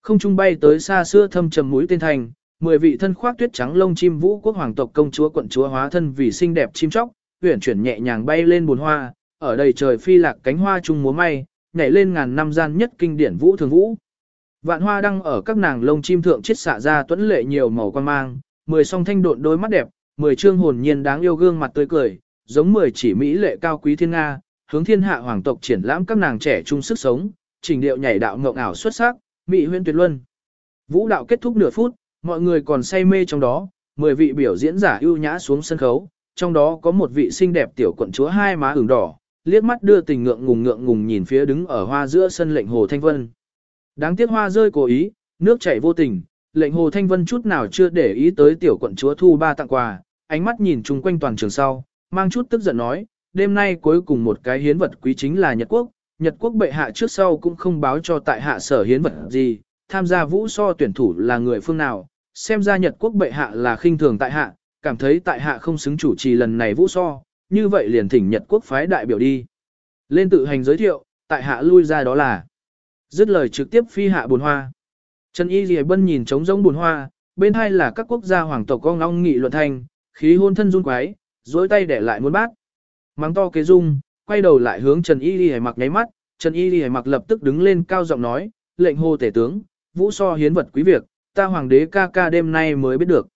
Không trung bay tới xa xưa thâm trầm mũi tên thành, mười vị thân khoác tuyết trắng lông chim vũ quốc hoàng tộc công chúa quận chúa hóa thân vì xinh đẹp chim chóc, uyển chuyển nhẹ nhàng bay lên bùn hoa, ở đầy trời phi lạc cánh hoa trung múa may, nhảy lên ngàn năm gian nhất kinh điển vũ thường vũ. Vạn hoa đăng ở các nàng lông chim thượng chiết xạ ra tuấn lệ nhiều màu quan mang, mười song thanh độn đôi mắt đẹp, mười trương hồn nhiên đáng yêu gương mặt tươi cười, giống mười chỉ mỹ lệ cao quý thiên nga, hướng thiên hạ hoàng tộc triển lãm các nàng trẻ trung sức sống, trình điệu nhảy đạo ngộng ảo xuất sắc, mỹ huyễn tuyệt luân. Vũ đạo kết thúc nửa phút, mọi người còn say mê trong đó, 10 vị biểu diễn giả ưu nhã xuống sân khấu, trong đó có một vị xinh đẹp tiểu quận chúa hai má ửng đỏ, liếc mắt đưa tình ngượng ngùng ngượng ngùng nhìn phía đứng ở hoa giữa sân lệnh Hồ Thanh Vân. Đáng tiếc hoa rơi cố ý, nước chảy vô tình, lệnh Hồ Thanh Vân chút nào chưa để ý tới tiểu quận chúa thu ba tặng quà, ánh mắt nhìn chung quanh toàn trường sau, mang chút tức giận nói, đêm nay cuối cùng một cái hiến vật quý chính là Nhật Quốc, Nhật Quốc bệ hạ trước sau cũng không báo cho tại hạ sở hiến vật gì, tham gia vũ so tuyển thủ là người phương nào, xem ra Nhật Quốc bệ hạ là khinh thường tại hạ, cảm thấy tại hạ không xứng chủ trì lần này vũ so, như vậy liền thỉnh Nhật Quốc phái đại biểu đi. Lên tự hành giới thiệu, tại hạ lui ra đó là. Dứt lời trực tiếp phi hạ buồn hoa. Trần Y Lì Bân nhìn trống rỗng buồn hoa, bên hai là các quốc gia hoàng tộc con ngong nghị luận thành, khí hôn thân run quái, dối tay để lại muốn bát. Mắng to kế dung, quay đầu lại hướng Trần Y Lì mặc nháy mắt, Trần Y Lì mặc lập tức đứng lên cao giọng nói, lệnh hô tể tướng, vũ so hiến vật quý việc, ta hoàng đế ca ca đêm nay mới biết được.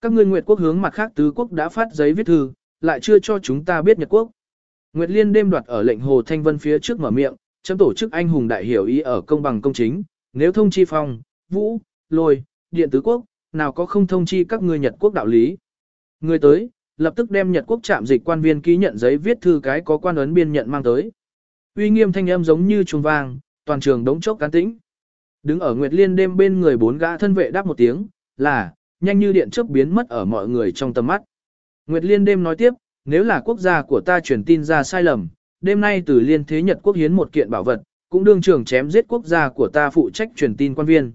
Các ngươi Nguyệt quốc hướng mặt khác tứ quốc đã phát giấy viết thư, lại chưa cho chúng ta biết Nhật quốc. Nguyệt Liên đêm đoạt ở lệnh Hồ Thanh Vân phía trước mở miệng, chấm tổ chức anh hùng đại hiểu ý ở công bằng công chính, nếu thông chi phong, vũ, lôi, điện tứ quốc, nào có không thông chi các ngươi Nhật quốc đạo lý. Người tới, lập tức đem Nhật quốc trạm dịch quan viên ký nhận giấy viết thư cái có quan ấn biên nhận mang tới. Uy nghiêm thanh âm giống như trùng vang, toàn trường đống chốc cán tĩnh. Đứng ở Nguyệt Liên đêm bên người bốn gã thân vệ đáp một tiếng, là, nhanh như điện chớp biến mất ở mọi người trong tầm mắt. Nguyệt Liên đêm nói tiếp, nếu là quốc gia của ta truyền tin ra sai lầm, đêm nay từ liên thế Nhật quốc hiến một kiện bảo vật, cũng đương trường chém giết quốc gia của ta phụ trách truyền tin quan viên.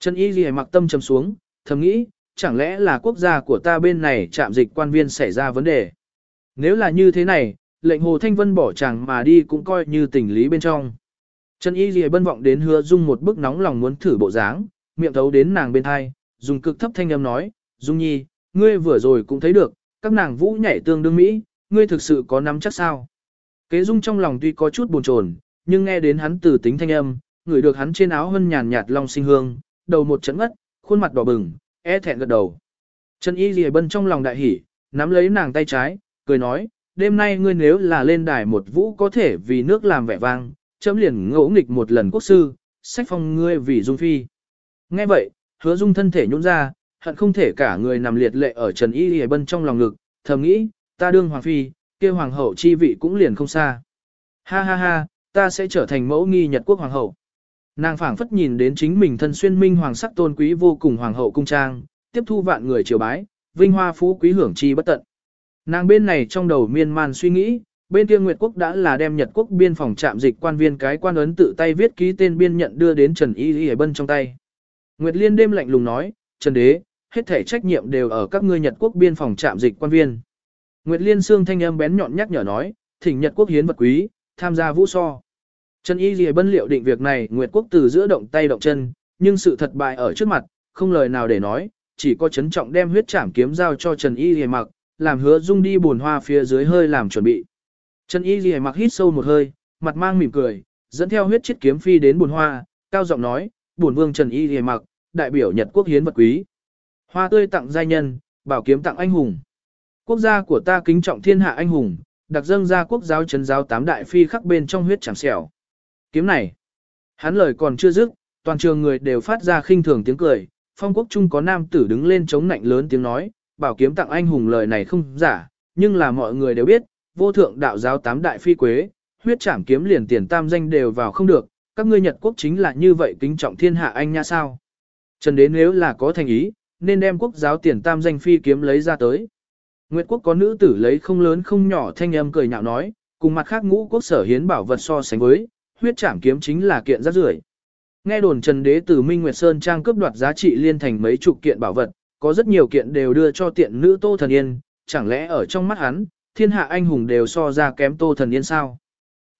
Trần Y Ghi mặc tâm trầm xuống, thầm nghĩ, chẳng lẽ là quốc gia của ta bên này chạm dịch quan viên xảy ra vấn đề. Nếu là như thế này, lệnh Hồ Thanh Vân bỏ chàng mà đi cũng coi như tình lý bên trong. Trần Y Lìa bân vọng đến hứa dung một bức nóng lòng muốn thử bộ dáng, miệng thấu đến nàng bên hai, dùng cực thấp thanh âm nói, Dung Nhi, ngươi vừa rồi cũng thấy được, các nàng vũ nhảy tương đương Mỹ, ngươi thực sự có nắm chắc sao? Kế Dung trong lòng tuy có chút buồn chồn, nhưng nghe đến hắn từ tính thanh âm, ngửi được hắn trên áo hân nhàn nhạt long sinh hương, đầu một trận ngất, khuôn mặt đỏ bừng, e thẹn gật đầu. Trần Y Lìa Bân trong lòng đại hỉ, nắm lấy nàng tay trái, cười nói, đêm nay ngươi nếu là lên đài một vũ có thể vì nước làm vẻ vang, chấm liền ngỗ nghịch một lần quốc sư, sách phong ngươi vì dung phi. Nghe vậy, hứa dung thân thể nhũn ra, hận không thể cả người nằm liệt lệ ở Trần Y hề Bân trong lòng ngực, thầm nghĩ, ta đương hoàng phi, kia hoàng hậu chi vị cũng liền không xa. Ha ha ha, ta sẽ trở thành mẫu nghi Nhật quốc hoàng hậu. Nàng phảng phất nhìn đến chính mình thân xuyên minh hoàng sắc tôn quý vô cùng hoàng hậu cung trang, tiếp thu vạn người triều bái, vinh hoa phú quý hưởng chi bất tận. Nàng bên này trong đầu miên man suy nghĩ, bên kia Nguyệt quốc đã là đem Nhật quốc biên phòng trạm dịch quan viên cái quan ấn tự tay viết ký tên biên nhận đưa đến Trần Y Y Bân trong tay. Nguyệt Liên đêm lạnh lùng nói, Trần Đế, hết thể trách nhiệm đều ở các ngươi Nhật quốc biên phòng trạm dịch quan viên. Nguyệt Liên xương thanh âm bén nhọn nhắc nhở nói, thỉnh Nhật quốc hiến vật quý, tham gia vũ so. Trần Y Lì Bân liệu định việc này Nguyệt Quốc từ giữa động tay động chân, nhưng sự thật bại ở trước mặt, không lời nào để nói, chỉ có chấn trọng đem huyết trảm kiếm giao cho Trần Y Lì mặc, làm hứa dung đi buồn hoa phía dưới hơi làm chuẩn bị. Trần Y Ghi mặc hít sâu một hơi, mặt mang mỉm cười, dẫn theo huyết chiết kiếm phi đến buồn hoa, cao giọng nói, buồn vương Trần Y Ghi mặc, đại biểu Nhật Quốc hiến vật quý. Hoa tươi tặng giai nhân, bảo kiếm tặng anh hùng. Quốc gia của ta kính trọng thiên hạ anh hùng, đặc dâng ra quốc giáo trấn giáo tám đại phi khắc bên trong huyết trảm xẻo. Kiếm này, hắn lời còn chưa dứt, toàn trường người đều phát ra khinh thường tiếng cười, phong quốc trung có nam tử đứng lên chống nạnh lớn tiếng nói, bảo kiếm tặng anh hùng lời này không giả, nhưng là mọi người đều biết, vô thượng đạo giáo tám đại phi quế, huyết trảm kiếm liền tiền tam danh đều vào không được, các ngươi Nhật quốc chính là như vậy kính trọng thiên hạ anh nha sao. Trần đến nếu là có thành ý, nên đem quốc giáo tiền tam danh phi kiếm lấy ra tới. Nguyệt quốc có nữ tử lấy không lớn không nhỏ thanh âm cười nhạo nói, cùng mặt khác ngũ quốc sở hiến bảo vật so sánh với, huyết trảm kiếm chính là kiện rất rưởi. Nghe đồn Trần Đế từ Minh Nguyệt Sơn trang cướp đoạt giá trị liên thành mấy chục kiện bảo vật, có rất nhiều kiện đều đưa cho tiện nữ Tô Thần Yên, chẳng lẽ ở trong mắt hắn, thiên hạ anh hùng đều so ra kém Tô Thần Yên sao?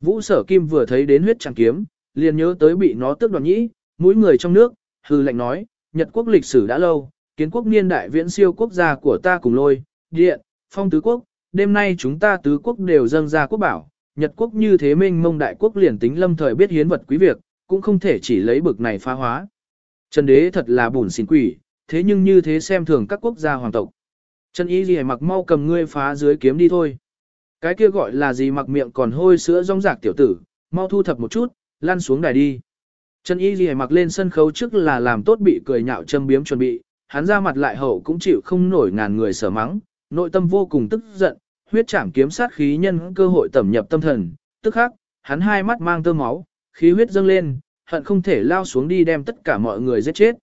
Vũ Sở Kim vừa thấy đến huyết chẳng kiếm, liền nhớ tới bị nó tước đoạt nhĩ, mũi người trong nước, hư lệnh nói, Nhật quốc lịch sử đã lâu, kiến quốc niên đại viễn siêu quốc gia của ta cùng lôi, điện, phong tứ quốc, đêm nay chúng ta tứ quốc đều dâng ra quốc bảo, Nhật quốc như thế minh mông đại quốc liền tính lâm thời biết hiến vật quý việc, cũng không thể chỉ lấy bực này phá hóa. Trần đế thật là bùn xỉn quỷ, thế nhưng như thế xem thường các quốc gia hoàng tộc. Trần Y gì mặc mau cầm ngươi phá dưới kiếm đi thôi. Cái kia gọi là gì mặc miệng còn hôi sữa rong rạc tiểu tử, mau thu thập một chút, lăn xuống đài đi. Trần Y gì mặc lên sân khấu trước là làm tốt bị cười nhạo châm biếm chuẩn bị, hắn ra mặt lại hậu cũng chịu không nổi ngàn người sở mắng, nội tâm vô cùng tức giận, huyết trảm kiếm sát khí nhân cơ hội tẩm nhập tâm thần, tức khắc, hắn hai mắt mang tơ máu, khí huyết dâng lên, hận không thể lao xuống đi đem tất cả mọi người giết chết.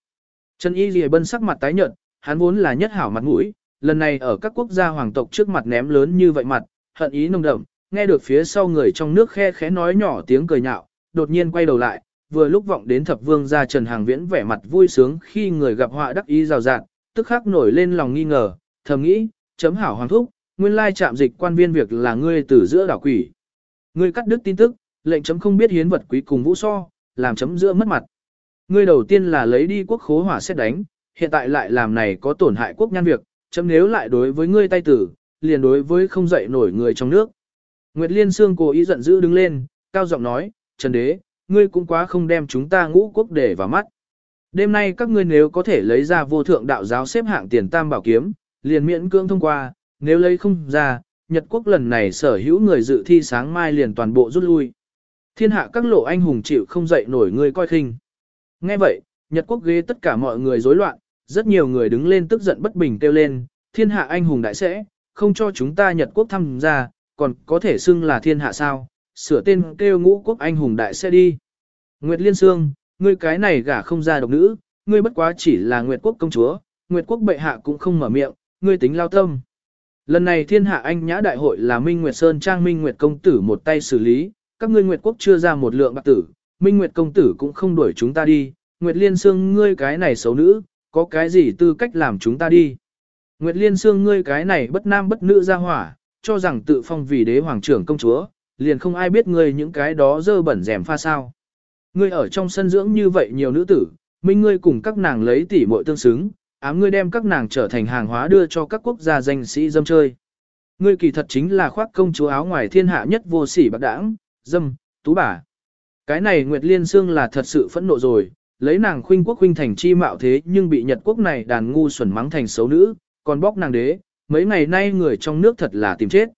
Trần Y Lì Bân sắc mặt tái nhợt, hắn vốn là nhất hảo mặt mũi, lần này ở các quốc gia hoàng tộc trước mặt ném lớn như vậy mặt, hận ý nồng đậm, nghe được phía sau người trong nước khe khẽ nói nhỏ tiếng cười nhạo, đột nhiên quay đầu lại, vừa lúc vọng đến thập vương gia Trần Hàng Viễn vẻ mặt vui sướng khi người gặp họa đắc ý rào rạt, tức khắc nổi lên lòng nghi ngờ, thầm nghĩ, chấm hảo hoàng thúc, nguyên lai chạm dịch quan viên việc là ngươi từ giữa đảo quỷ. Ngươi cắt đứt tin tức, lệnh chấm không biết hiến vật quý cùng vũ so, làm chấm giữa mất mặt. Ngươi đầu tiên là lấy đi quốc khố hỏa xét đánh, hiện tại lại làm này có tổn hại quốc nhan việc, chấm nếu lại đối với ngươi tay tử, liền đối với không dậy nổi người trong nước. Nguyệt Liên Sương cố ý giận dữ đứng lên, cao giọng nói, Trần Đế, ngươi cũng quá không đem chúng ta ngũ quốc để vào mắt. Đêm nay các ngươi nếu có thể lấy ra vô thượng đạo giáo xếp hạng tiền tam bảo kiếm, liền miễn cưỡng thông qua, nếu lấy không ra, Nhật quốc lần này sở hữu người dự thi sáng mai liền toàn bộ rút lui. Thiên hạ các lộ anh hùng chịu không dậy nổi người coi khinh. Nghe vậy, Nhật quốc ghế tất cả mọi người rối loạn, rất nhiều người đứng lên tức giận bất bình kêu lên, thiên hạ anh hùng đại sẽ, không cho chúng ta Nhật quốc tham gia, còn có thể xưng là thiên hạ sao, sửa tên kêu ngũ quốc anh hùng đại sẽ đi. Nguyệt Liên Sương, ngươi cái này gả không ra độc nữ, ngươi bất quá chỉ là Nguyệt quốc công chúa, Nguyệt quốc bệ hạ cũng không mở miệng, ngươi tính lao tâm. Lần này thiên hạ anh nhã đại hội là Minh Nguyệt Sơn Trang Minh Nguyệt Công Tử một tay xử lý, các ngươi Nguyệt Quốc chưa ra một lượng bạc tử, Minh Nguyệt Công Tử cũng không đuổi chúng ta đi, Nguyệt Liên Sương ngươi cái này xấu nữ, có cái gì tư cách làm chúng ta đi. Nguyệt Liên Sương ngươi cái này bất nam bất nữ ra hỏa, cho rằng tự phong vì đế hoàng trưởng công chúa, liền không ai biết ngươi những cái đó dơ bẩn rèm pha sao. Ngươi ở trong sân dưỡng như vậy nhiều nữ tử, minh ngươi cùng các nàng lấy tỉ muội tương xứng, ám ngươi đem các nàng trở thành hàng hóa đưa cho các quốc gia danh sĩ dâm chơi. Ngươi kỳ thật chính là khoác công chúa áo ngoài thiên hạ nhất vô sỉ bạc đảng, dâm, tú bà. Cái này Nguyệt Liên Sương là thật sự phẫn nộ rồi, lấy nàng khuynh quốc khuynh thành chi mạo thế nhưng bị Nhật quốc này đàn ngu xuẩn mắng thành xấu nữ, còn bóc nàng đế, mấy ngày nay người trong nước thật là tìm chết.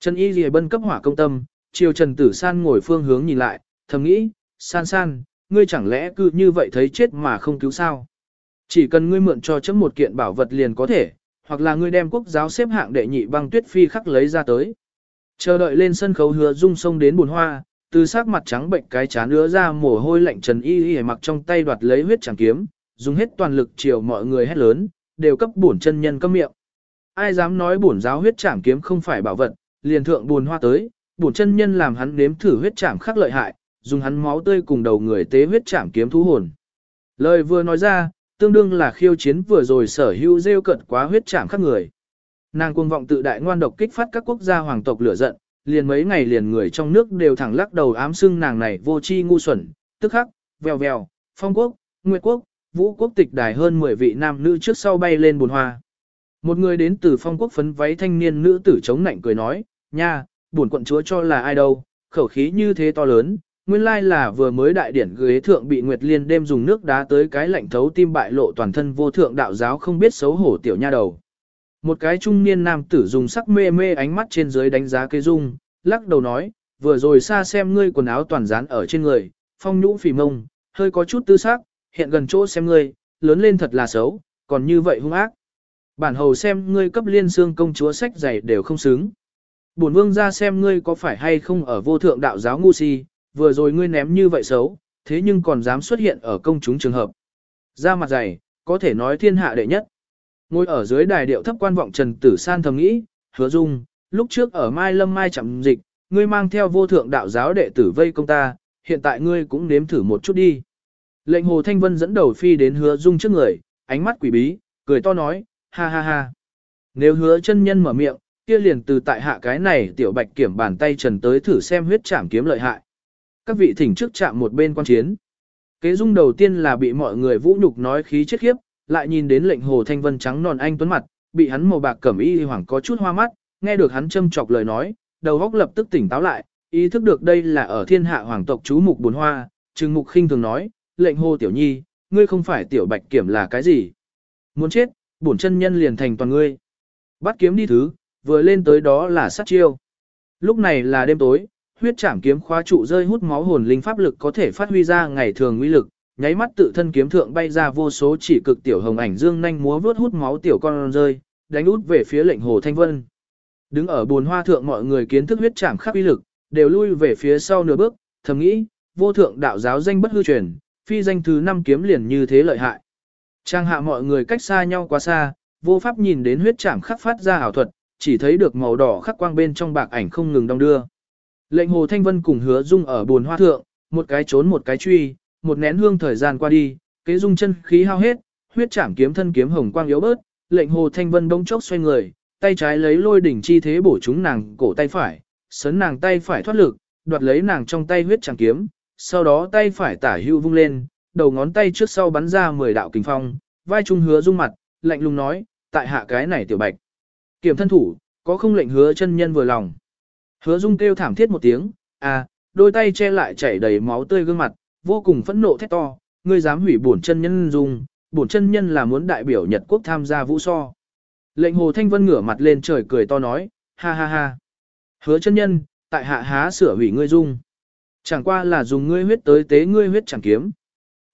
Trần Y Lìa bân cấp hỏa công tâm, chiều Trần Tử San ngồi phương hướng nhìn lại, thầm nghĩ, San San, ngươi chẳng lẽ cứ như vậy thấy chết mà không cứu sao? Chỉ cần ngươi mượn cho chấm một kiện bảo vật liền có thể, hoặc là ngươi đem quốc giáo xếp hạng đệ nhị băng tuyết phi khắc lấy ra tới. Chờ đợi lên sân khấu hứa dung sông đến buồn hoa, từ sắc mặt trắng bệnh cái chán nữa ra mồ hôi lạnh trần y y mặc trong tay đoạt lấy huyết chẳng kiếm, dùng hết toàn lực chiều mọi người hét lớn, đều cấp bổn chân nhân cấm miệng. Ai dám nói bổn giáo huyết trảm kiếm không phải bảo vật, liền thượng buồn hoa tới, bổn chân nhân làm hắn nếm thử huyết trảm khắc lợi hại, dùng hắn máu tươi cùng đầu người tế huyết trảm kiếm thú hồn. Lời vừa nói ra, tương đương là khiêu chiến vừa rồi sở hữu rêu cận quá huyết trảm khắc người. Nàng cuồng vọng tự đại ngoan độc kích phát các quốc gia hoàng tộc lửa giận, liền mấy ngày liền người trong nước đều thẳng lắc đầu ám xưng nàng này vô chi ngu xuẩn, tức khắc, vèo vèo, phong quốc, nguyệt quốc, vũ quốc tịch đài hơn 10 vị nam nữ trước sau bay lên buồn hoa. Một người đến từ phong quốc phấn váy thanh niên nữ tử chống nạnh cười nói, nha, buồn quận chúa cho là ai đâu, khẩu khí như thế to lớn, nguyên lai là vừa mới đại điển ghế thượng bị Nguyệt Liên đêm dùng nước đá tới cái lạnh thấu tim bại lộ toàn thân vô thượng đạo giáo không biết xấu hổ tiểu nha đầu. Một cái trung niên nam tử dùng sắc mê mê ánh mắt trên dưới đánh giá kế dung, lắc đầu nói, vừa rồi xa xem ngươi quần áo toàn dán ở trên người, phong nhũ phì mông, hơi có chút tư sắc, hiện gần chỗ xem ngươi, lớn lên thật là xấu, còn như vậy hung ác. Bản hầu xem ngươi cấp liên xương công chúa sách giày đều không xứng. Bổn vương ra xem ngươi có phải hay không ở vô thượng đạo giáo ngu si, vừa rồi ngươi ném như vậy xấu, thế nhưng còn dám xuất hiện ở công chúng trường hợp. Ra mặt dày, có thể nói thiên hạ đệ nhất. Ngồi ở dưới đài điệu thấp quan vọng Trần Tử San thầm nghĩ, hứa dung, lúc trước ở Mai Lâm Mai chậm dịch, ngươi mang theo vô thượng đạo giáo đệ tử vây công ta, hiện tại ngươi cũng nếm thử một chút đi. Lệnh Hồ Thanh Vân dẫn đầu phi đến hứa dung trước người, ánh mắt quỷ bí, cười to nói, ha ha ha. Nếu hứa chân nhân mở miệng, kia liền từ tại hạ cái này tiểu bạch kiểm bàn tay trần tới thử xem huyết trảm kiếm lợi hại. Các vị thỉnh trước chạm một bên quan chiến. Kế dung đầu tiên là bị mọi người vũ nhục nói khí chết khiếp, lại nhìn đến lệnh hồ thanh vân trắng non anh tuấn mặt, bị hắn màu bạc cẩm y hoảng có chút hoa mắt, nghe được hắn châm chọc lời nói, đầu góc lập tức tỉnh táo lại, ý thức được đây là ở thiên hạ hoàng tộc chú mục buồn hoa, trừng mục khinh thường nói, lệnh hồ tiểu nhi, ngươi không phải tiểu bạch kiểm là cái gì? Muốn chết, bổn chân nhân liền thành toàn ngươi. Bắt kiếm đi thứ, vừa lên tới đó là sát chiêu. Lúc này là đêm tối, huyết trảm kiếm khóa trụ rơi hút máu hồn linh pháp lực có thể phát huy ra ngày thường uy lực, nháy mắt tự thân kiếm thượng bay ra vô số chỉ cực tiểu hồng ảnh dương nhanh múa vớt hút máu tiểu con rơi, đánh út về phía lệnh hồ thanh vân. Đứng ở buồn hoa thượng mọi người kiến thức huyết chạm khắc uy lực, đều lui về phía sau nửa bước, thầm nghĩ, vô thượng đạo giáo danh bất hư truyền, phi danh thứ năm kiếm liền như thế lợi hại. Trang hạ mọi người cách xa nhau quá xa, vô pháp nhìn đến huyết chạm khắc phát ra ảo thuật, chỉ thấy được màu đỏ khắc quang bên trong bạc ảnh không ngừng đong đưa. Lệnh hồ thanh vân cùng hứa dung ở buồn hoa thượng, một cái trốn một cái truy, một nén hương thời gian qua đi, kế dung chân khí hao hết, huyết trảm kiếm thân kiếm hồng quang yếu bớt, lệnh hồ thanh vân bỗng chốc xoay người, tay trái lấy lôi đỉnh chi thế bổ trúng nàng cổ tay phải, sấn nàng tay phải thoát lực, đoạt lấy nàng trong tay huyết trảm kiếm, sau đó tay phải tả hưu vung lên, đầu ngón tay trước sau bắn ra 10 đạo kình phong, vai trung hứa dung mặt, lạnh lùng nói, tại hạ cái này tiểu bạch. Kiểm thân thủ, có không lệnh hứa chân nhân vừa lòng. Hứa dung kêu thảm thiết một tiếng, à, đôi tay che lại chảy đầy máu tươi gương mặt, vô cùng phẫn nộ thét to, ngươi dám hủy bổn chân nhân dung, bổn chân nhân là muốn đại biểu Nhật quốc tham gia vũ so. Lệnh Hồ Thanh Vân ngửa mặt lên trời cười to nói, ha ha ha. Hứa chân nhân, tại hạ há sửa hủy ngươi dung. Chẳng qua là dùng ngươi huyết tới tế ngươi huyết chẳng kiếm.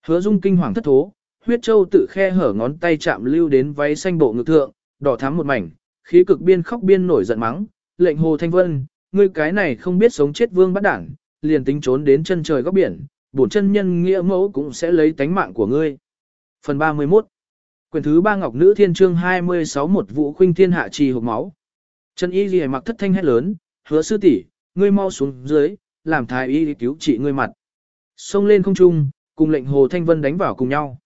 Hứa dung kinh hoàng thất thố, huyết châu tự khe hở ngón tay chạm lưu đến váy xanh bộ ngực thượng, đỏ thắm một mảnh, khí cực biên khóc biên nổi giận mắng, lệnh Hồ Thanh Vân, ngươi cái này không biết sống chết vương bắt đảng, liền tính trốn đến chân trời góc biển, bổn chân nhân nghĩa mẫu cũng sẽ lấy tánh mạng của ngươi. Phần 31 Quyền thứ ba Ngọc Nữ Thiên Trương 26 một vụ khuynh thiên hạ trì hộp máu. Chân y gì mặc thất thanh hét lớn, hứa sư tỷ, ngươi mau xuống dưới, làm thái y cứu trị ngươi mặt. Xông lên không trung, cùng lệnh Hồ Thanh Vân đánh vào cùng nhau.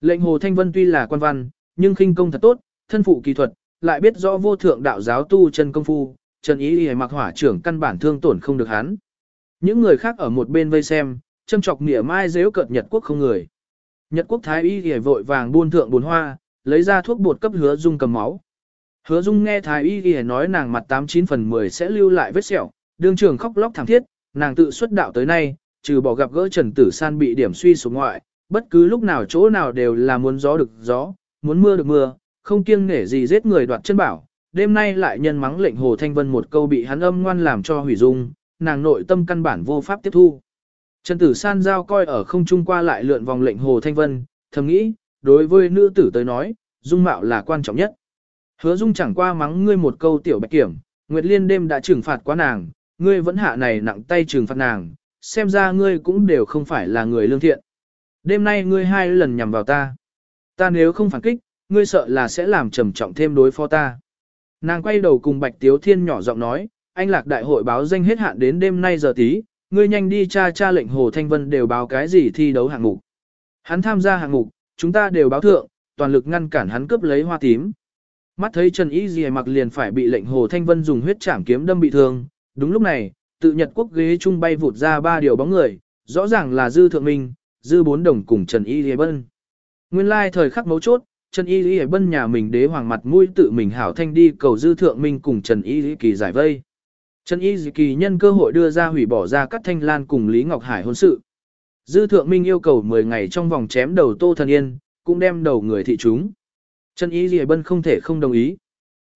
Lệnh Hồ Thanh Vân tuy là quan văn, nhưng khinh công thật tốt, thân phụ kỳ thuật, lại biết rõ vô thượng đạo giáo tu chân công phu, Trần Ý Y mặc hỏa trưởng căn bản thương tổn không được hắn. Những người khác ở một bên vây xem, châm chọc nghĩa mai dễu cợt Nhật quốc không người. Nhật quốc thái y hề vội vàng buôn thượng buồn hoa, lấy ra thuốc bột cấp hứa dung cầm máu. Hứa dung nghe thái y hề nói nàng mặt 89 phần 10 sẽ lưu lại vết sẹo, đương trường khóc lóc thảm thiết, nàng tự xuất đạo tới nay, trừ bỏ gặp gỡ Trần Tử San bị điểm suy xuống ngoại, bất cứ lúc nào chỗ nào đều là muốn gió được gió, muốn mưa được mưa, không kiêng nể gì giết người đoạt chân bảo. Đêm nay lại nhân mắng lệnh Hồ Thanh Vân một câu bị hắn âm ngoan làm cho hủy dung, nàng nội tâm căn bản vô pháp tiếp thu. Trần Tử San giao coi ở không trung qua lại lượn vòng lệnh Hồ Thanh Vân, thầm nghĩ, đối với nữ tử tới nói, dung mạo là quan trọng nhất. Hứa dung chẳng qua mắng ngươi một câu tiểu bạch kiểm, Nguyệt Liên đêm đã trừng phạt quá nàng, ngươi vẫn hạ này nặng tay trừng phạt nàng, xem ra ngươi cũng đều không phải là người lương thiện. Đêm nay ngươi hai lần nhằm vào ta. Ta nếu không phản kích, ngươi sợ là sẽ làm trầm trọng thêm đối phó ta. Nàng quay đầu cùng Bạch Tiếu Thiên nhỏ giọng nói, anh lạc đại hội báo danh hết hạn đến đêm nay giờ tí, ngươi nhanh đi tra tra lệnh Hồ Thanh Vân đều báo cái gì thi đấu hạng mục. Hắn tham gia hạng mục, chúng ta đều báo thượng, toàn lực ngăn cản hắn cướp lấy hoa tím. Mắt thấy Trần Ý Dì mặc liền phải bị lệnh Hồ Thanh Vân dùng huyết trảm kiếm đâm bị thương, đúng lúc này, tự Nhật quốc ghế trung bay vụt ra ba điều bóng người, rõ ràng là Dư Thượng Minh, Dư Bốn Đồng cùng Trần Y Dì Bân. Nguyên lai thời khắc mấu chốt, Trần Y Dì Bân nhà mình đế hoàng mặt mũi tự mình hảo thanh đi cầu Dư Thượng Minh cùng Trần Y Dì Kỳ giải vây. Trần Y Dị Kỳ nhân cơ hội đưa ra hủy bỏ ra cắt thanh lan cùng Lý Ngọc Hải hôn sự. Dư Thượng Minh yêu cầu 10 ngày trong vòng chém đầu Tô Thần Yên, cũng đem đầu người thị chúng. Trần Y Dị Bân không thể không đồng ý.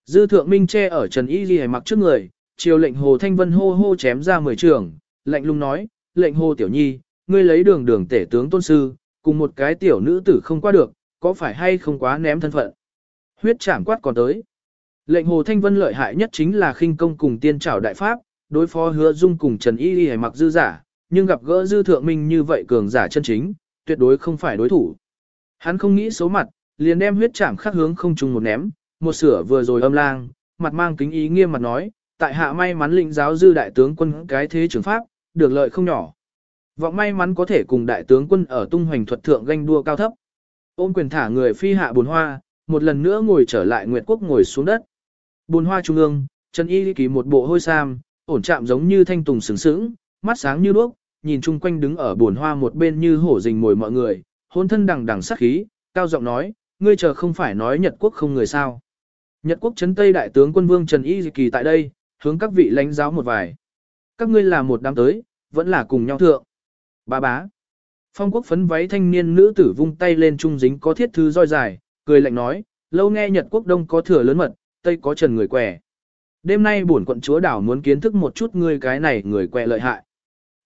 Dư Thượng Minh che ở Trần Y Dị mặc trước người, chiều lệnh Hồ Thanh Vân hô hô chém ra 10 trường, lệnh lùng nói, lệnh Hồ Tiểu Nhi, ngươi lấy đường đường tể tướng tôn sư, cùng một cái tiểu nữ tử không qua được, có phải hay không quá ném thân phận. Huyết chảm quát còn tới. Lệnh Hồ Thanh Vân lợi hại nhất chính là khinh công cùng tiên trảo đại pháp, đối phó hứa dung cùng Trần Y Y mặc dư giả, nhưng gặp gỡ dư thượng minh như vậy cường giả chân chính, tuyệt đối không phải đối thủ. Hắn không nghĩ xấu mặt, liền đem huyết chạm khắc hướng không trùng một ném, một sửa vừa rồi âm lang, mặt mang kính ý nghiêm mặt nói, tại hạ may mắn lĩnh giáo dư đại tướng quân cái thế trưởng pháp, được lợi không nhỏ. Vọng may mắn có thể cùng đại tướng quân ở tung hoành thuật thượng ganh đua cao thấp. Ôn quyền thả người phi hạ bồn hoa, một lần nữa ngồi trở lại Nguyệt Quốc ngồi xuống đất. Bồn hoa trung ương, Trần Y Kỳ một bộ hôi sam, ổn chạm giống như thanh tùng sướng sướng, mắt sáng như đuốc, nhìn chung quanh đứng ở bồn hoa một bên như hổ rình mồi mọi người, hôn thân đằng đằng sát khí, cao giọng nói, ngươi chờ không phải nói Nhật quốc không người sao. Nhật quốc chấn Tây đại tướng quân vương Trần Y Kỳ tại đây, hướng các vị lãnh giáo một vài. Các ngươi là một đám tới, vẫn là cùng nhau thượng. Ba bá. Phong quốc phấn váy thanh niên nữ tử vung tay lên trung dính có thiết thư roi dài, cười lạnh nói, lâu nghe Nhật quốc đông có thừa lớn mật, Tây có trần người quẻ. Đêm nay bổn quận chúa đảo muốn kiến thức một chút ngươi cái này người quẹ lợi hại.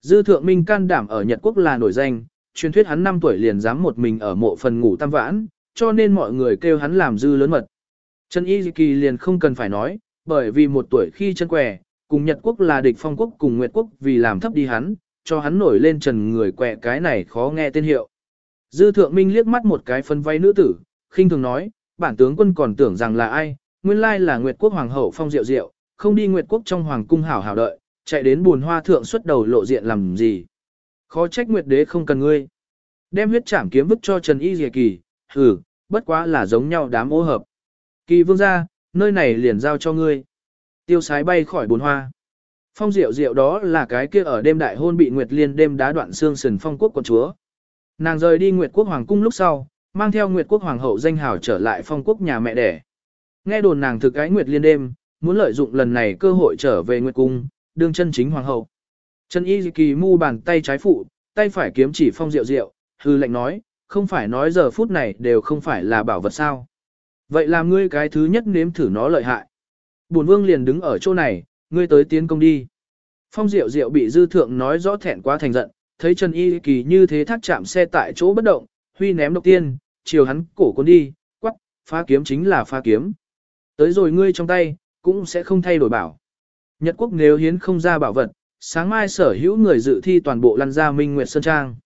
Dư thượng minh can đảm ở Nhật Quốc là nổi danh, truyền thuyết hắn 5 tuổi liền dám một mình ở mộ phần ngủ tam vãn, cho nên mọi người kêu hắn làm dư lớn mật. Trần Y Kỳ liền không cần phải nói, bởi vì một tuổi khi chân quẻ, cùng Nhật Quốc là địch phong quốc cùng Nguyệt Quốc vì làm thấp đi hắn, cho hắn nổi lên trần người quẹ cái này khó nghe tên hiệu. Dư thượng minh liếc mắt một cái phân vay nữ tử, khinh thường nói, bản tướng quân còn tưởng rằng là ai, nguyên lai là Nguyệt Quốc Hoàng hậu phong diệu diệu, không đi Nguyệt Quốc trong Hoàng cung hảo hảo đợi, chạy đến buồn hoa thượng xuất đầu lộ diện làm gì. Khó trách Nguyệt đế không cần ngươi. Đem huyết trảm kiếm vứt cho Trần Y Diệp Kỳ, hừ, bất quá là giống nhau đám ô hợp. Kỳ vương ra, nơi này liền giao cho ngươi. Tiêu sái bay khỏi buồn hoa. Phong diệu diệu đó là cái kia ở đêm đại hôn bị Nguyệt Liên đêm đá đoạn xương sườn phong quốc quận chúa. Nàng rời đi Nguyệt Quốc Hoàng cung lúc sau, mang theo Nguyệt Quốc Hoàng hậu danh hào trở lại phong quốc nhà mẹ đẻ. Nghe đồn nàng thực cái Nguyệt Liên đêm, muốn lợi dụng lần này cơ hội trở về Nguyệt cung, đương chân chính hoàng hậu. Trần Y Kỳ mu bàn tay trái phụ, tay phải kiếm chỉ phong diệu diệu, hư lệnh nói, không phải nói giờ phút này đều không phải là bảo vật sao. Vậy làm ngươi cái thứ nhất nếm thử nó lợi hại. Bổn vương liền đứng ở chỗ này, ngươi tới tiến công đi. Phong diệu diệu bị dư thượng nói rõ thẹn quá thành giận, thấy Trần Y Kỳ như thế thắt chạm xe tại chỗ bất động, huy ném độc tiên, chiều hắn cổ con đi, quắc, phá kiếm chính là phá kiếm. Tới rồi ngươi trong tay, cũng sẽ không thay đổi bảo. Nhật quốc nếu hiến không ra bảo vật, sáng mai sở hữu người dự thi toàn bộ lăn ra Minh Nguyệt Sơn Trang.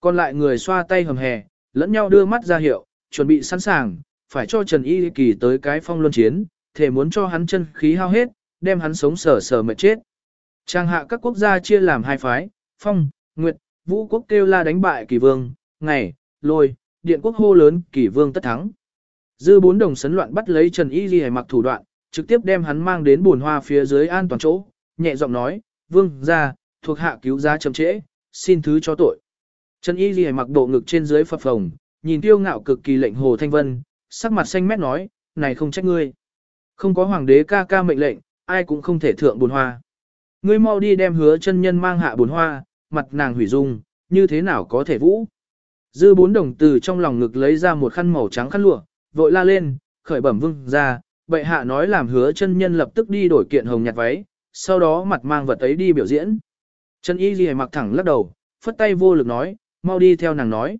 Còn lại người xoa tay hầm hè, lẫn nhau đưa mắt ra hiệu, chuẩn bị sẵn sàng, phải cho Trần Y Kỳ tới cái phong luân chiến, thể muốn cho hắn chân khí hao hết, đem hắn sống sở sở mệt chết. Trang hạ các quốc gia chia làm hai phái, phong, nguyệt, vũ quốc kêu la đánh bại kỳ vương, ngày, lôi, điện quốc hô lớn kỳ vương tất thắng. Dư bốn đồng sấn loạn bắt lấy Trần Y Ghi mặc thủ đoạn, trực tiếp đem hắn mang đến buồn hoa phía dưới an toàn chỗ, nhẹ giọng nói, vương, ra, thuộc hạ cứu giá chậm trễ, xin thứ cho tội. Trần Y Ghi mặc độ ngực trên dưới phập phồng, nhìn tiêu ngạo cực kỳ lệnh Hồ Thanh Vân, sắc mặt xanh mét nói, này không trách ngươi. Không có hoàng đế ca ca mệnh lệnh, ai cũng không thể thượng buồn hoa. Ngươi mau đi đem hứa chân nhân mang hạ buồn hoa, mặt nàng hủy dung, như thế nào có thể vũ. Dư bốn đồng từ trong lòng ngực lấy ra một khăn màu trắng khăn lụa, vội la lên, khởi bẩm vương ra, bệ hạ nói làm hứa chân nhân lập tức đi đổi kiện hồng nhạt váy, sau đó mặt mang vật ấy đi biểu diễn. Trần Y Ghi mặc thẳng lắc đầu, phất tay vô lực nói, mau đi theo nàng nói.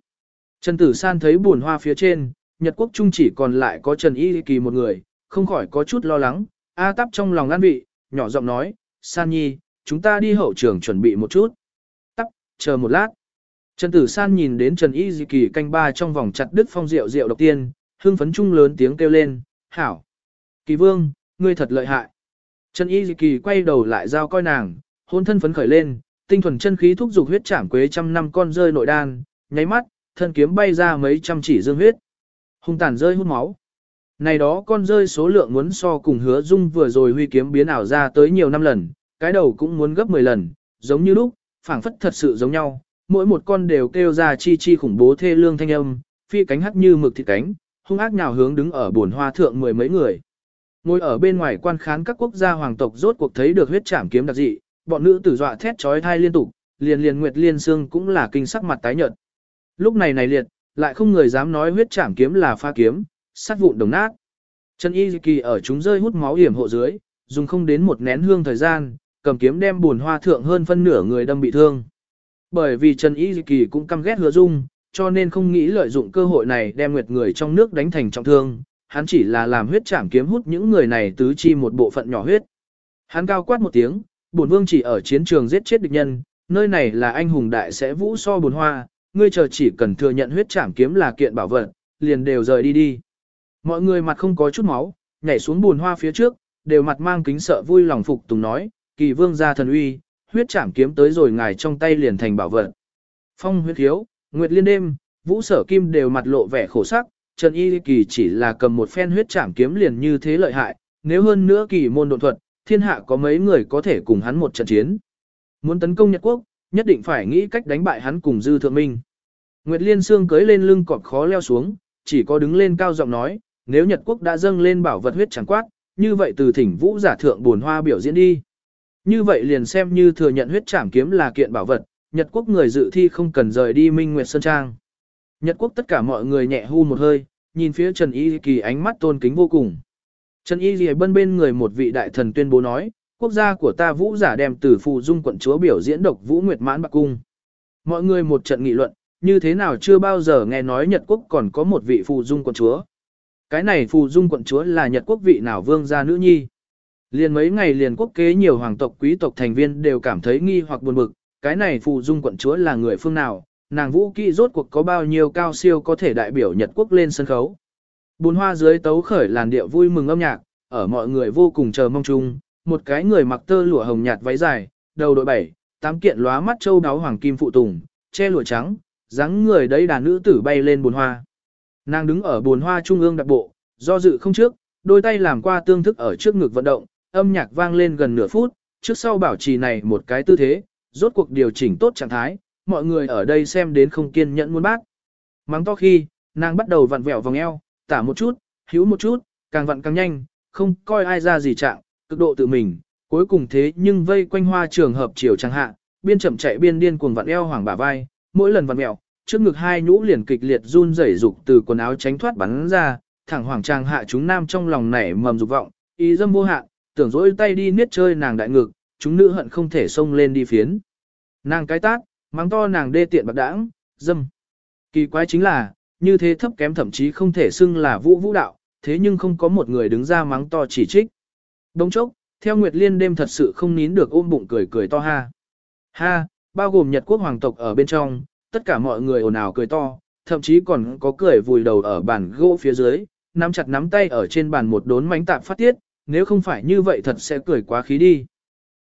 Trần Tử San thấy buồn hoa phía trên, Nhật Quốc Trung chỉ còn lại có Trần Y Kỳ một người, không khỏi có chút lo lắng, A tắp trong lòng an vị, nhỏ giọng nói, San Nhi, chúng ta đi hậu trường chuẩn bị một chút. Tắp, chờ một lát. Trần Tử San nhìn đến Trần Y Di Kỳ canh ba trong vòng chặt đứt phong rượu rượu độc tiên, hưng phấn trung lớn tiếng kêu lên, hảo. Kỳ vương, ngươi thật lợi hại. Trần Y Dị Kỳ quay đầu lại giao coi nàng, hôn thân phấn khởi lên, tinh thuần chân khí thúc dục huyết trảm quế trăm năm con rơi nội đan, nháy mắt, thân kiếm bay ra mấy trăm chỉ dương huyết. Hung tàn rơi hút máu. Này đó con rơi số lượng muốn so cùng hứa dung vừa rồi huy kiếm biến ảo ra tới nhiều năm lần, cái đầu cũng muốn gấp 10 lần, giống như lúc, phảng phất thật sự giống nhau, mỗi một con đều kêu ra chi chi khủng bố thê lương thanh âm, phi cánh hắt như mực thịt cánh, hung ác nhào hướng đứng ở buồn hoa thượng mười mấy người. Ngồi ở bên ngoài quan khán các quốc gia hoàng tộc rốt cuộc thấy được huyết trảm kiếm đặc dị, bọn nữ tử dọa thét chói thai liên tục, liền liền nguyệt liên xương cũng là kinh sắc mặt tái nhợt. Lúc này này liệt, lại không người dám nói huyết trảm kiếm là pha kiếm, sát vụn đồng nát. Trần Y Kỳ ở chúng rơi hút máu hiểm hộ dưới, dùng không đến một nén hương thời gian, cầm kiếm đem buồn hoa thượng hơn phân nửa người đâm bị thương. Bởi vì Trần Y Kỳ cũng căm ghét hứa dung, cho nên không nghĩ lợi dụng cơ hội này đem nguyệt người trong nước đánh thành trọng thương, hắn chỉ là làm huyết trảm kiếm hút những người này tứ chi một bộ phận nhỏ huyết. Hắn cao quát một tiếng, bổn vương chỉ ở chiến trường giết chết địch nhân, nơi này là anh hùng đại sẽ vũ so bồn hoa, ngươi chờ chỉ cần thừa nhận huyết trảm kiếm là kiện bảo vật, liền đều rời đi đi. Mọi người mặt không có chút máu, nhảy xuống bồn hoa phía trước, đều mặt mang kính sợ vui lòng phục tùng nói, kỳ vương gia thần uy, huyết trảm kiếm tới rồi ngài trong tay liền thành bảo vật. Phong huyết thiếu, nguyệt liên đêm, vũ sở kim đều mặt lộ vẻ khổ sắc, Trần Y Kỳ chỉ là cầm một phen huyết trảm kiếm liền như thế lợi hại, nếu hơn nữa kỳ môn độn thuật, thiên hạ có mấy người có thể cùng hắn một trận chiến. Muốn tấn công Nhật Quốc, nhất định phải nghĩ cách đánh bại hắn cùng Dư Thượng Minh. Nguyệt Liên Sương cưới lên lưng cọp khó leo xuống, chỉ có đứng lên cao giọng nói, nếu Nhật Quốc đã dâng lên bảo vật huyết chẳng quát, như vậy từ thỉnh vũ giả thượng buồn hoa biểu diễn đi. Như vậy liền xem như thừa nhận huyết trảm kiếm là kiện bảo vật, Nhật Quốc người dự thi không cần rời đi Minh Nguyệt Sơn Trang. Nhật Quốc tất cả mọi người nhẹ hu một hơi, nhìn phía Trần Y Kỳ ánh mắt tôn kính vô cùng. Trần Y Kỳ bên bên người một vị đại thần tuyên bố nói, quốc gia của ta vũ giả đem từ phù dung quận chúa biểu diễn độc vũ nguyệt mãn bạc cung. Mọi người một trận nghị luận, như thế nào chưa bao giờ nghe nói Nhật quốc còn có một vị phù dung quận chúa. Cái này phù dung quận chúa là Nhật quốc vị nào vương gia nữ nhi. Liền mấy ngày liền quốc kế nhiều hoàng tộc quý tộc thành viên đều cảm thấy nghi hoặc buồn bực, cái này phụ dung quận chúa là người phương nào, nàng vũ kỹ rốt cuộc có bao nhiêu cao siêu có thể đại biểu Nhật quốc lên sân khấu. Bốn hoa dưới tấu khởi làn điệu vui mừng âm nhạc, ở mọi người vô cùng chờ mong chung, một cái người mặc tơ lụa hồng nhạt váy dài, đầu đội bảy, tám kiện lóa mắt châu đáo hoàng kim phụ tùng, che lụa trắng, dáng người đấy đàn nữ tử bay lên bồn hoa. Nàng đứng ở bồn hoa trung ương đặc bộ, do dự không trước, đôi tay làm qua tương thức ở trước ngực vận động, âm nhạc vang lên gần nửa phút, trước sau bảo trì này một cái tư thế, rốt cuộc điều chỉnh tốt trạng thái, mọi người ở đây xem đến không kiên nhẫn muốn bác. Mắng to khi, nàng bắt đầu vặn vẹo vòng eo, tả một chút, hữu một chút, càng vặn càng nhanh, không coi ai ra gì trạng, cực độ tự mình, cuối cùng thế nhưng vây quanh hoa trường hợp chiều chẳng hạ, biên chậm chạy biên điên cuồng vặn eo hoàng bả vai, mỗi lần vặn mẹo, trước ngực hai nhũ liền kịch liệt run rẩy dục từ quần áo tránh thoát bắn ra, thẳng hoàng trang hạ chúng nam trong lòng nảy mầm dục vọng, ý dâm vô hạn, tưởng dỗi tay đi niết chơi nàng đại ngực, chúng nữ hận không thể xông lên đi phiến. Nàng cái tát, mắng to nàng đê tiện bạc đãng, dâm. Kỳ quái chính là, như thế thấp kém thậm chí không thể xưng là vũ vũ đạo, thế nhưng không có một người đứng ra mắng to chỉ trích. Đông chốc, theo Nguyệt Liên đêm thật sự không nín được ôm bụng cười cười to ha. Ha, bao gồm Nhật quốc hoàng tộc ở bên trong, tất cả mọi người ồn ào cười to, thậm chí còn có cười vùi đầu ở bàn gỗ phía dưới, nắm chặt nắm tay ở trên bàn một đốn mánh tạm phát tiết, nếu không phải như vậy thật sẽ cười quá khí đi.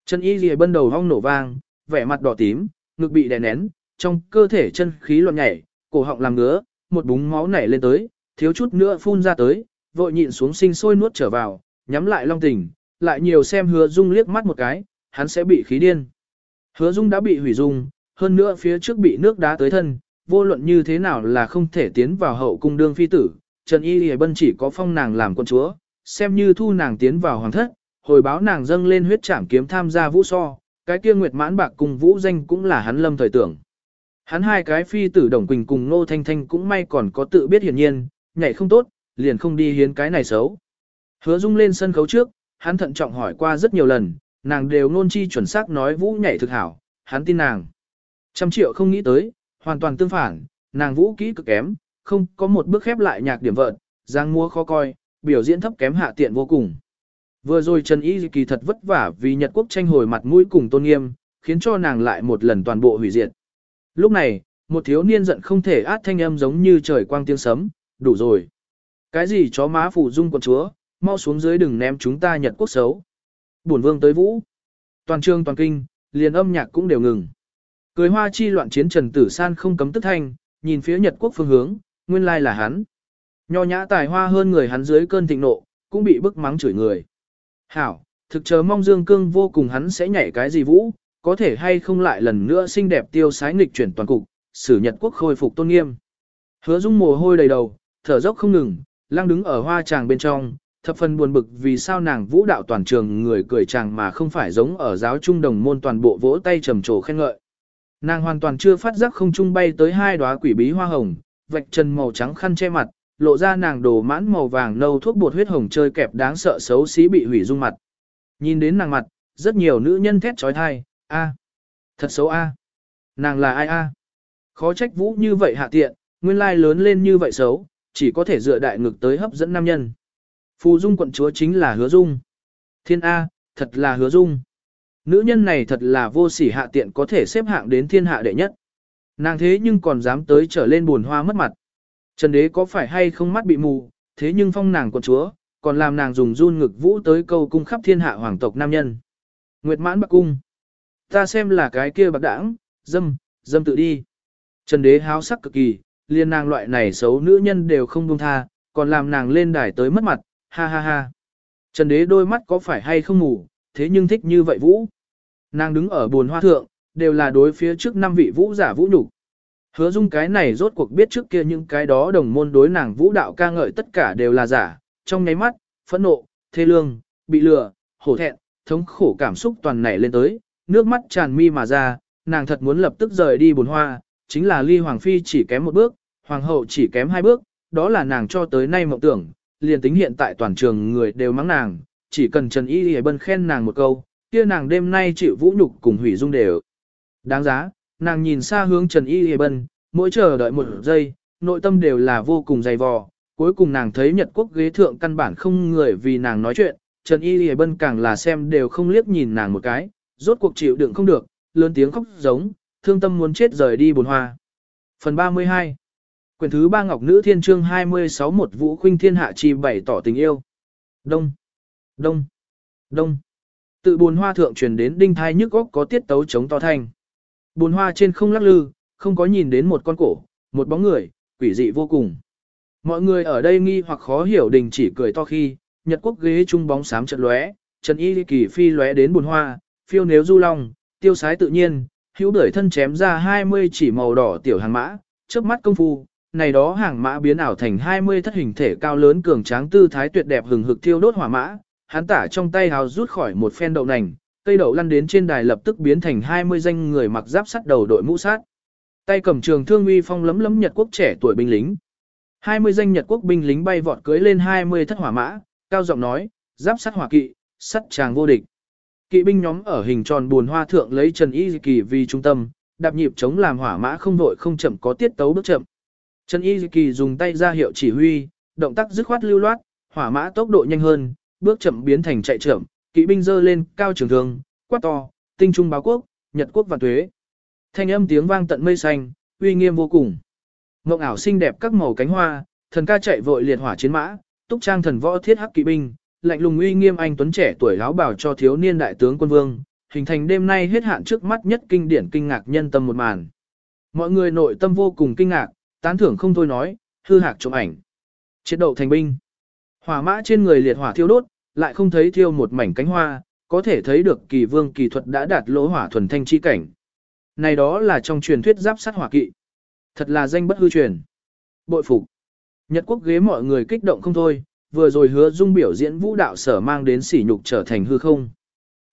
Chân y gì bân đầu hong nổ vang, vẻ mặt đỏ tím, ngực bị đè nén, trong cơ thể chân khí loạn nhảy, cổ họng làm ngứa, một búng máu nảy lên tới, thiếu chút nữa phun ra tới, vội nhịn xuống sinh sôi nuốt trở vào, nhắm lại long tình, lại nhiều xem hứa dung liếc mắt một cái, hắn sẽ bị khí điên. Hứa dung đã bị hủy dung, hơn nữa phía trước bị nước đá tới thân, vô luận như thế nào là không thể tiến vào hậu cung đương phi tử, Trần Y Lì Bân chỉ có phong nàng làm quân chúa, xem như thu nàng tiến vào hoàng thất, hồi báo nàng dâng lên huyết trảm kiếm tham gia vũ so, cái kia nguyệt mãn bạc cùng vũ danh cũng là hắn lâm thời tưởng. Hắn hai cái phi tử Đồng Quỳnh cùng Nô Thanh Thanh cũng may còn có tự biết hiển nhiên, nhảy không tốt, liền không đi hiến cái này xấu. Hứa Dung lên sân khấu trước, hắn thận trọng hỏi qua rất nhiều lần, nàng đều nôn chi chuẩn xác nói vũ nhảy thực hảo, hắn tin nàng. Trăm triệu không nghĩ tới, hoàn toàn tương phản, nàng vũ kỹ cực kém, không có một bước khép lại nhạc điểm vợn, giang mua khó coi, biểu diễn thấp kém hạ tiện vô cùng. Vừa rồi Trần Y kỳ thật vất vả vì Nhật Quốc tranh hồi mặt mũi cùng tôn nghiêm, khiến cho nàng lại một lần toàn bộ hủy diệt. Lúc này, một thiếu niên giận không thể át thanh âm giống như trời quang tiếng sấm, đủ rồi. Cái gì chó má phụ dung quận chúa, mau xuống dưới đừng ném chúng ta Nhật Quốc xấu. Bổn vương tới vũ. Toàn trương toàn kinh, liền âm nhạc cũng đều ngừng. Cười hoa chi loạn chiến Trần Tử San không cấm tức thanh, nhìn phía Nhật Quốc phương hướng, nguyên lai là hắn. Nho nhã tài hoa hơn người hắn dưới cơn thịnh nộ, cũng bị bức mắng chửi người. Hảo, thực chờ mong Dương Cương vô cùng hắn sẽ nhảy cái gì vũ, có thể hay không lại lần nữa xinh đẹp tiêu sái nghịch chuyển toàn cục, sử Nhật Quốc khôi phục tôn nghiêm. Hứa Dung mồ hôi đầy đầu, thở dốc không ngừng, lang đứng ở hoa tràng bên trong, thập phần buồn bực vì sao nàng vũ đạo toàn trường người cười chàng mà không phải giống ở giáo trung đồng môn toàn bộ vỗ tay trầm trồ khen ngợi. Nàng hoàn toàn chưa phát giác không trung bay tới hai đóa quỷ bí hoa hồng, vạch chân màu trắng khăn che mặt, lộ ra nàng đồ mãn màu vàng nâu thuốc bột huyết hồng chơi kẹp đáng sợ xấu xí bị hủy dung mặt. Nhìn đến nàng mặt, rất nhiều nữ nhân thét trói thai, a, thật xấu a, nàng là ai a, khó trách vũ như vậy hạ tiện, nguyên lai lớn lên như vậy xấu, chỉ có thể dựa đại ngực tới hấp dẫn nam nhân. Phù dung quận chúa chính là hứa dung. Thiên A, thật là hứa dung. Nữ nhân này thật là vô sỉ hạ tiện có thể xếp hạng đến thiên hạ đệ nhất. Nàng thế nhưng còn dám tới trở lên buồn hoa mất mặt. Trần đế có phải hay không mắt bị mù, thế nhưng phong nàng quận chúa, còn làm nàng dùng run ngực vũ tới câu cung khắp thiên hạ hoàng tộc nam nhân. Nguyệt mãn bạc cung. Ta xem là cái kia bạc đảng, dâm, dâm tự đi. Trần đế háo sắc cực kỳ, liên nàng loại này xấu nữ nhân đều không buông tha, còn làm nàng lên đài tới mất mặt, ha ha ha. Trần đế đôi mắt có phải hay không ngủ, thế nhưng thích như vậy vũ. Nàng đứng ở buồn hoa thượng, đều là đối phía trước năm vị vũ giả vũ nhục. Hứa dung cái này rốt cuộc biết trước kia những cái đó đồng môn đối nàng vũ đạo ca ngợi tất cả đều là giả, trong nháy mắt, phẫn nộ, thê lương, bị lừa, hổ thẹn, thống khổ cảm xúc toàn nảy lên tới, nước mắt tràn mi mà ra, nàng thật muốn lập tức rời đi bồn hoa, chính là ly hoàng phi chỉ kém một bước, hoàng hậu chỉ kém hai bước, đó là nàng cho tới nay mộng tưởng, liền tính hiện tại toàn trường người đều mắng nàng, chỉ cần Trần Y Y Bân khen nàng một câu, kia nàng đêm nay chịu vũ nhục cùng hủy dung đều. Đáng giá, nàng nhìn xa hướng Trần Y Hề Bân, mỗi chờ đợi một giây, nội tâm đều là vô cùng dày vò. Cuối cùng nàng thấy Nhật Quốc ghế thượng căn bản không người vì nàng nói chuyện, Trần Y Hề Bân càng là xem đều không liếc nhìn nàng một cái, rốt cuộc chịu đựng không được, lớn tiếng khóc giống, thương tâm muốn chết rời đi bồn hoa. Phần 32 Quyển thứ ba Ngọc Nữ Thiên Trương 26 một Vũ Khuynh Thiên Hạ Chi bày tỏ tình yêu. Đông, đông, đông. Tự bồn hoa thượng truyền đến đinh thai nhức góc có tiết tấu chống to thanh. Bồn hoa trên không lắc lư, không có nhìn đến một con cổ, một bóng người, quỷ dị vô cùng. Mọi người ở đây nghi hoặc khó hiểu đình chỉ cười to khi, Nhật quốc ghế trung bóng sám trận lóe, Trần Y Kỳ phi lóe đến bồn hoa, phiêu nếu du long, tiêu sái tự nhiên, hữu đuổi thân chém ra 20 chỉ màu đỏ tiểu hàng mã, trước mắt công phu, này đó hàng mã biến ảo thành 20 thất hình thể cao lớn cường tráng tư thái tuyệt đẹp hừng hực thiêu đốt hỏa mã, hắn tả trong tay hào rút khỏi một phen đậu nành, cây đậu lăn đến trên đài lập tức biến thành 20 danh người mặc giáp sắt đầu đội mũ sát. Tay cầm trường thương uy phong lấm lấm Nhật quốc trẻ tuổi binh lính. 20 danh Nhật quốc binh lính bay vọt cưới lên 20 thất hỏa mã, cao giọng nói, giáp sắt hỏa kỵ, sắt chàng vô địch. Kỵ binh nhóm ở hình tròn buồn hoa thượng lấy Trần Y Kỳ vì trung tâm, đạp nhịp chống làm hỏa mã không vội không chậm có tiết tấu bước chậm. Trần Y Kỳ dùng tay ra hiệu chỉ huy, động tác dứt khoát lưu loát, hỏa mã tốc độ nhanh hơn, bước chậm biến thành chạy chậm, kỵ binh dơ lên cao trường thương, quát to, tinh trung báo quốc, Nhật quốc và tuế. Thanh âm tiếng vang tận mây xanh, uy nghiêm vô cùng. Ngộng ảo xinh đẹp các màu cánh hoa, thần ca chạy vội liệt hỏa chiến mã, túc trang thần võ thiết hắc kỵ binh, lạnh lùng uy nghiêm anh tuấn trẻ tuổi láo bảo cho thiếu niên đại tướng quân vương, hình thành đêm nay hết hạn trước mắt nhất kinh điển kinh ngạc nhân tâm một màn. Mọi người nội tâm vô cùng kinh ngạc, tán thưởng không thôi nói, hư hạc chụp ảnh. Chiến đấu thành binh. Hỏa mã trên người liệt hỏa thiêu đốt, lại không thấy thiêu một mảnh cánh hoa, có thể thấy được kỳ vương kỳ thuật đã đạt lỗ hỏa thuần thanh chi cảnh. Này đó là trong truyền thuyết giáp sát hỏa kỵ. Thật là danh bất hư truyền. Bội phục. Nhật quốc ghế mọi người kích động không thôi, vừa rồi hứa dung biểu diễn vũ đạo sở mang đến sỉ nhục trở thành hư không.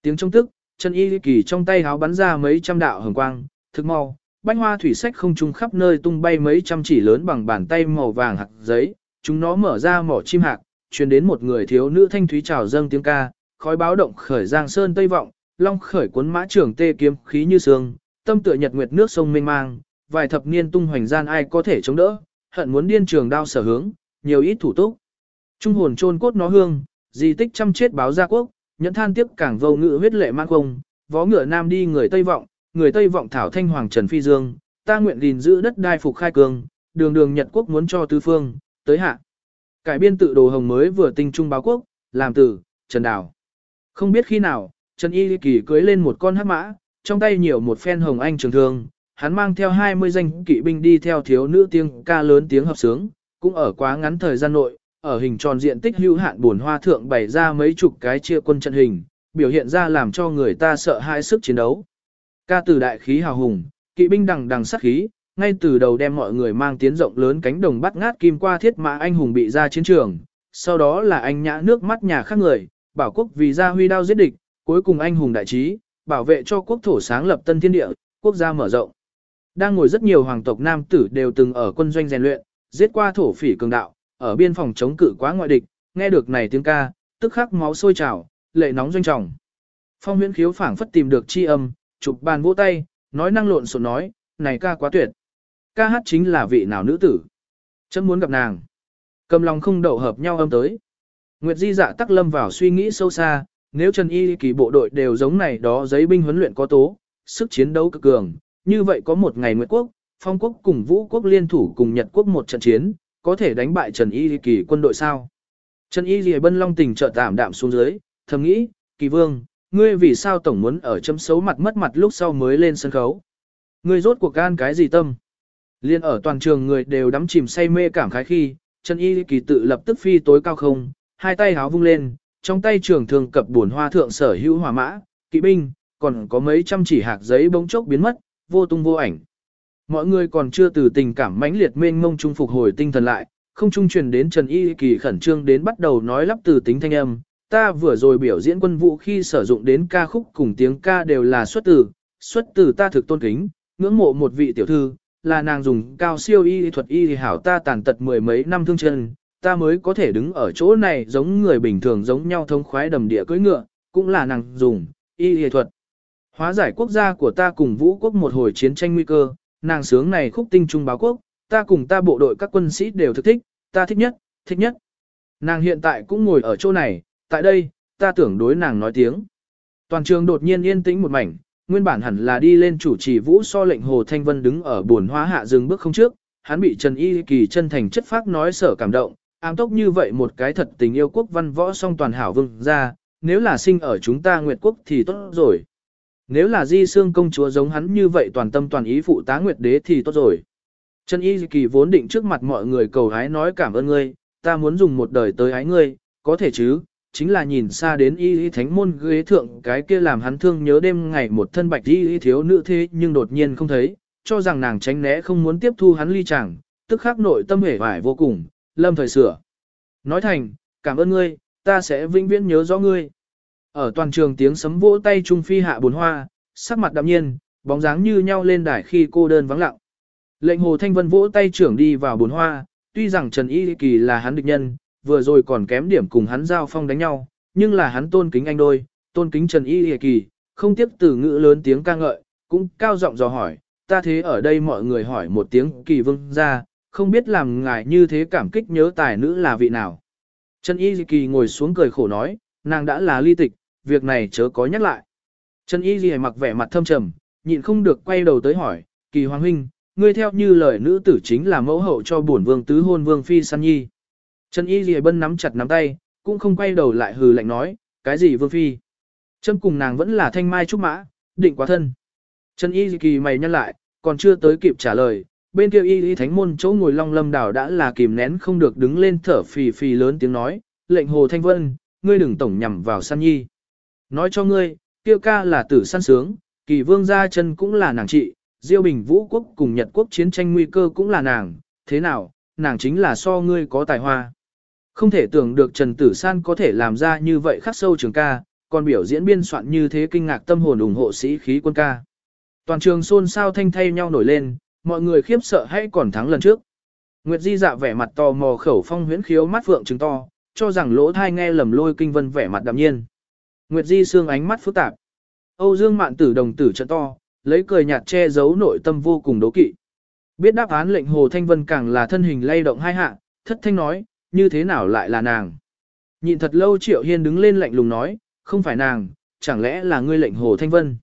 Tiếng trong tức, chân y kỳ trong tay háo bắn ra mấy trăm đạo hồng quang, thực mau, bánh hoa thủy sách không trung khắp nơi tung bay mấy trăm chỉ lớn bằng bàn tay màu vàng hạt giấy, chúng nó mở ra mỏ chim hạt truyền đến một người thiếu nữ thanh thúy trào dâng tiếng ca, khói báo động khởi giang sơn tây vọng, long khởi cuốn mã trưởng tê kiếm khí như sương, tâm tựa nhật nguyệt nước sông mênh mang, vài thập niên tung hoành gian ai có thể chống đỡ, hận muốn điên trường đao sở hướng, nhiều ít thủ túc. Trung hồn chôn cốt nó hương, di tích trăm chết báo gia quốc, nhẫn than tiếp cảng vô ngự huyết lệ mang công, vó ngựa nam đi người Tây vọng, người Tây vọng thảo thanh hoàng trần phi dương, ta nguyện gìn giữ đất đai phục khai cường, đường đường Nhật quốc muốn cho tứ phương, tới hạ. Cải biên tự đồ hồng mới vừa tinh trung báo quốc, làm tử Trần Đào. Không biết khi nào, Trần Y Kỳ cưới lên một con hắc mã, trong tay nhiều một phen hồng anh trường thương, hắn mang theo 20 danh kỵ binh đi theo thiếu nữ tiếng ca lớn tiếng hợp sướng, cũng ở quá ngắn thời gian nội, ở hình tròn diện tích hữu hạn buồn hoa thượng bày ra mấy chục cái chia quân trận hình, biểu hiện ra làm cho người ta sợ hãi sức chiến đấu. Ca từ đại khí hào hùng, kỵ binh đằng đằng sát khí, ngay từ đầu đem mọi người mang tiến rộng lớn cánh đồng bắt ngát kim qua thiết mã anh hùng bị ra chiến trường, sau đó là anh nhã nước mắt nhà khác người, bảo quốc vì ra huy đao giết địch, cuối cùng anh hùng đại trí, bảo vệ cho quốc thổ sáng lập tân thiên địa, quốc gia mở rộng. Đang ngồi rất nhiều hoàng tộc nam tử đều từng ở quân doanh rèn luyện, giết qua thổ phỉ cường đạo, ở biên phòng chống cự quá ngoại địch, nghe được này tiếng ca, tức khắc máu sôi trào, lệ nóng doanh trọng. Phong huyễn khiếu phảng phất tìm được chi âm, chụp bàn vỗ tay, nói năng lộn xộn nói, này ca quá tuyệt. Ca hát chính là vị nào nữ tử. Chấm muốn gặp nàng. Cầm lòng không đậu hợp nhau âm tới. Nguyệt Di dạ tắc lâm vào suy nghĩ sâu xa, nếu Trần Y kỳ bộ đội đều giống này đó giấy binh huấn luyện có tố, sức chiến đấu cực cường, như vậy có một ngày Nguyệt Quốc, Phong Quốc cùng Vũ Quốc liên thủ cùng Nhật Quốc một trận chiến, có thể đánh bại Trần Y kỳ quân đội sao? Trần Y Lì Bân Long tình trợ tạm đạm xuống dưới, thầm nghĩ, kỳ vương, ngươi vì sao tổng muốn ở chấm xấu mặt mất mặt lúc sau mới lên sân khấu? Ngươi rốt cuộc gan cái gì tâm? Liên ở toàn trường người đều đắm chìm say mê cảm khái khi, chân Y kỳ tự lập tức phi tối cao không, hai tay háo vung lên, trong tay trường thường cập buồn hoa thượng sở hữu hỏa mã, kỵ binh, còn có mấy trăm chỉ hạt giấy bỗng chốc biến mất, vô tung vô ảnh. Mọi người còn chưa từ tình cảm mãnh liệt mênh mông trung phục hồi tinh thần lại, không trung truyền đến Trần Y Kỳ khẩn trương đến bắt đầu nói lắp từ tính thanh âm. Ta vừa rồi biểu diễn quân vụ khi sử dụng đến ca khúc cùng tiếng ca đều là xuất từ, xuất từ ta thực tôn kính, ngưỡng mộ một vị tiểu thư, là nàng dùng cao siêu y thuật y thì hảo ta tàn tật mười mấy năm thương chân, ta mới có thể đứng ở chỗ này giống người bình thường giống nhau thông khoái đầm địa cưỡi ngựa, cũng là nàng dùng, y y thuật. Hóa giải quốc gia của ta cùng vũ quốc một hồi chiến tranh nguy cơ, nàng sướng này khúc tinh trung báo quốc, ta cùng ta bộ đội các quân sĩ đều thực thích, ta thích nhất, thích nhất. Nàng hiện tại cũng ngồi ở chỗ này, tại đây, ta tưởng đối nàng nói tiếng. Toàn trường đột nhiên yên tĩnh một mảnh, nguyên bản hẳn là đi lên chủ trì vũ so lệnh Hồ Thanh Vân đứng ở buồn hóa hạ dừng bước không trước, hắn bị Trần Y Kỳ chân thành chất phác nói sở cảm động, ám tốc như vậy một cái thật tình yêu quốc văn võ song toàn hảo vương ra, nếu là sinh ở chúng ta Nguyệt Quốc thì tốt rồi. Nếu là di xương công chúa giống hắn như vậy toàn tâm toàn ý phụ tá Nguyệt Đế thì tốt rồi. Trần Y Kỳ vốn định trước mặt mọi người cầu hái nói cảm ơn ngươi, ta muốn dùng một đời tới hái ngươi, có thể chứ, chính là nhìn xa đến y y thánh môn ghế thượng cái kia làm hắn thương nhớ đêm ngày một thân bạch y y thiếu nữ thế nhưng đột nhiên không thấy, cho rằng nàng tránh né không muốn tiếp thu hắn ly chẳng, tức khắc nội tâm hể vải vô cùng, lâm thời sửa. Nói thành, cảm ơn ngươi, ta sẽ vĩnh viễn nhớ rõ ngươi. Ở toàn trường tiếng sấm vỗ tay trung phi hạ bốn hoa, sắc mặt đạm nhiên, bóng dáng như nhau lên đài khi cô đơn vắng lặng. Lệnh Hồ Thanh Vân vỗ tay trưởng đi vào bốn hoa, tuy rằng Trần Y Kỳ là hắn địch nhân, vừa rồi còn kém điểm cùng hắn giao phong đánh nhau, nhưng là hắn tôn kính anh đôi, tôn kính Trần Y Kỳ, không tiếp từ ngữ lớn tiếng ca ngợi, cũng cao giọng dò hỏi, ta thế ở đây mọi người hỏi một tiếng kỳ vương ra, không biết làm ngài như thế cảm kích nhớ tài nữ là vị nào. Trần Y Kỳ ngồi xuống cười khổ nói, nàng đã là ly tịch, việc này chớ có nhắc lại. Trần Y Lệ mặc vẻ mặt thâm trầm, nhịn không được quay đầu tới hỏi, kỳ hoàng huynh, ngươi theo như lời nữ tử chính là mẫu hậu cho bổn vương tứ hôn vương phi săn nhi. Trần Y Lì Bân nắm chặt nắm tay, cũng không quay đầu lại hừ lạnh nói, cái gì vương phi. Trâm cùng nàng vẫn là thanh mai trúc mã, định quá thân. Trần Y Kỳ mày nhăn lại, còn chưa tới kịp trả lời, bên kia Y Y Thánh môn chỗ ngồi long lâm đảo đã là kìm nén không được đứng lên thở phì phì lớn tiếng nói, lệnh Hồ Thanh Vân, ngươi đừng tổng nhằm vào san nhi. Nói cho ngươi, kia ca là tử săn sướng, kỳ vương gia chân cũng là nàng trị, Diêu Bình Vũ quốc cùng Nhật quốc chiến tranh nguy cơ cũng là nàng, thế nào, nàng chính là so ngươi có tài hoa. Không thể tưởng được Trần Tử San có thể làm ra như vậy khắc sâu trường ca, còn biểu diễn biên soạn như thế kinh ngạc tâm hồn ủng hộ sĩ khí quân ca. Toàn trường xôn xao thanh thay nhau nổi lên, mọi người khiếp sợ hay còn thắng lần trước. Nguyệt Di dạ vẻ mặt to mò khẩu phong huyễn khiếu mắt vượng trừng to, cho rằng lỗ thai nghe lầm lôi kinh vân vẻ mặt đạm nhiên. Nguyệt Di xương ánh mắt phức tạp. Âu Dương Mạn Tử đồng tử trợ to, lấy cười nhạt che giấu nội tâm vô cùng đố kỵ. Biết đáp án lệnh Hồ Thanh Vân càng là thân hình lay động hai hạ, thất thanh nói, như thế nào lại là nàng. Nhịn thật lâu Triệu Hiên đứng lên lạnh lùng nói, không phải nàng, chẳng lẽ là ngươi lệnh Hồ Thanh Vân.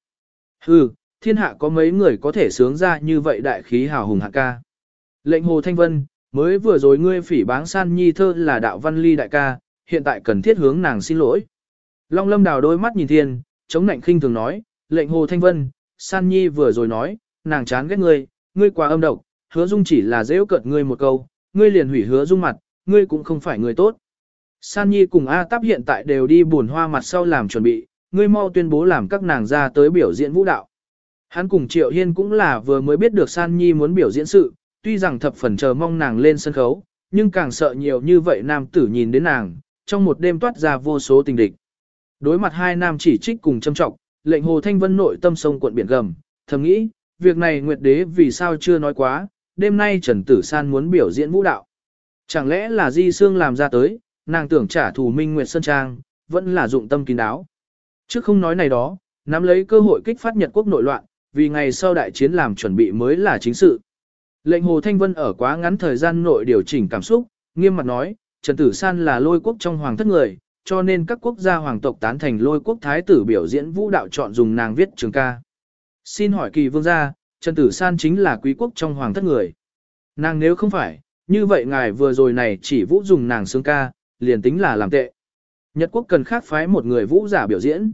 Hừ, thiên hạ có mấy người có thể sướng ra như vậy đại khí hào hùng hạ ca. Lệnh Hồ Thanh Vân, mới vừa rồi ngươi phỉ báng san nhi thơ là đạo văn ly đại ca, hiện tại cần thiết hướng nàng xin lỗi. Long lâm đào đôi mắt nhìn thiên, chống nạnh khinh thường nói, lệnh Hồ Thanh Vân, san nhi vừa rồi nói, nàng chán ghét ngươi, ngươi quá âm độc, hứa dung chỉ là dễ cợt ngươi một câu, ngươi liền hủy hứa dung mặt, ngươi cũng không phải người tốt. San Nhi cùng A Táp hiện tại đều đi buồn hoa mặt sau làm chuẩn bị, ngươi mau tuyên bố làm các nàng ra tới biểu diễn vũ đạo. Hắn cùng Triệu Hiên cũng là vừa mới biết được San Nhi muốn biểu diễn sự, tuy rằng thập phần chờ mong nàng lên sân khấu, nhưng càng sợ nhiều như vậy nam tử nhìn đến nàng, trong một đêm toát ra vô số tình địch. Đối mặt hai nam chỉ trích cùng châm trọng, lệnh Hồ Thanh Vân nội tâm sông cuộn biển gầm, thầm nghĩ, việc này Nguyệt Đế vì sao chưa nói quá, đêm nay Trần Tử San muốn biểu diễn vũ đạo. Chẳng lẽ là Di Sương làm ra tới, nàng tưởng trả thù Minh Nguyệt Sơn Trang, vẫn là dụng tâm kín đáo. Trước không nói này đó, nắm lấy cơ hội kích phát Nhật quốc nội loạn, vì ngày sau đại chiến làm chuẩn bị mới là chính sự. Lệnh Hồ Thanh Vân ở quá ngắn thời gian nội điều chỉnh cảm xúc, nghiêm mặt nói, Trần Tử San là lôi quốc trong hoàng thất người, cho nên các quốc gia hoàng tộc tán thành lôi quốc thái tử biểu diễn vũ đạo chọn dùng nàng viết trường ca. Xin hỏi kỳ vương gia, Trần Tử San chính là quý quốc trong hoàng thất người. Nàng nếu không phải, như vậy ngài vừa rồi này chỉ vũ dùng nàng xương ca, liền tính là làm tệ. Nhật quốc cần khác phái một người vũ giả biểu diễn.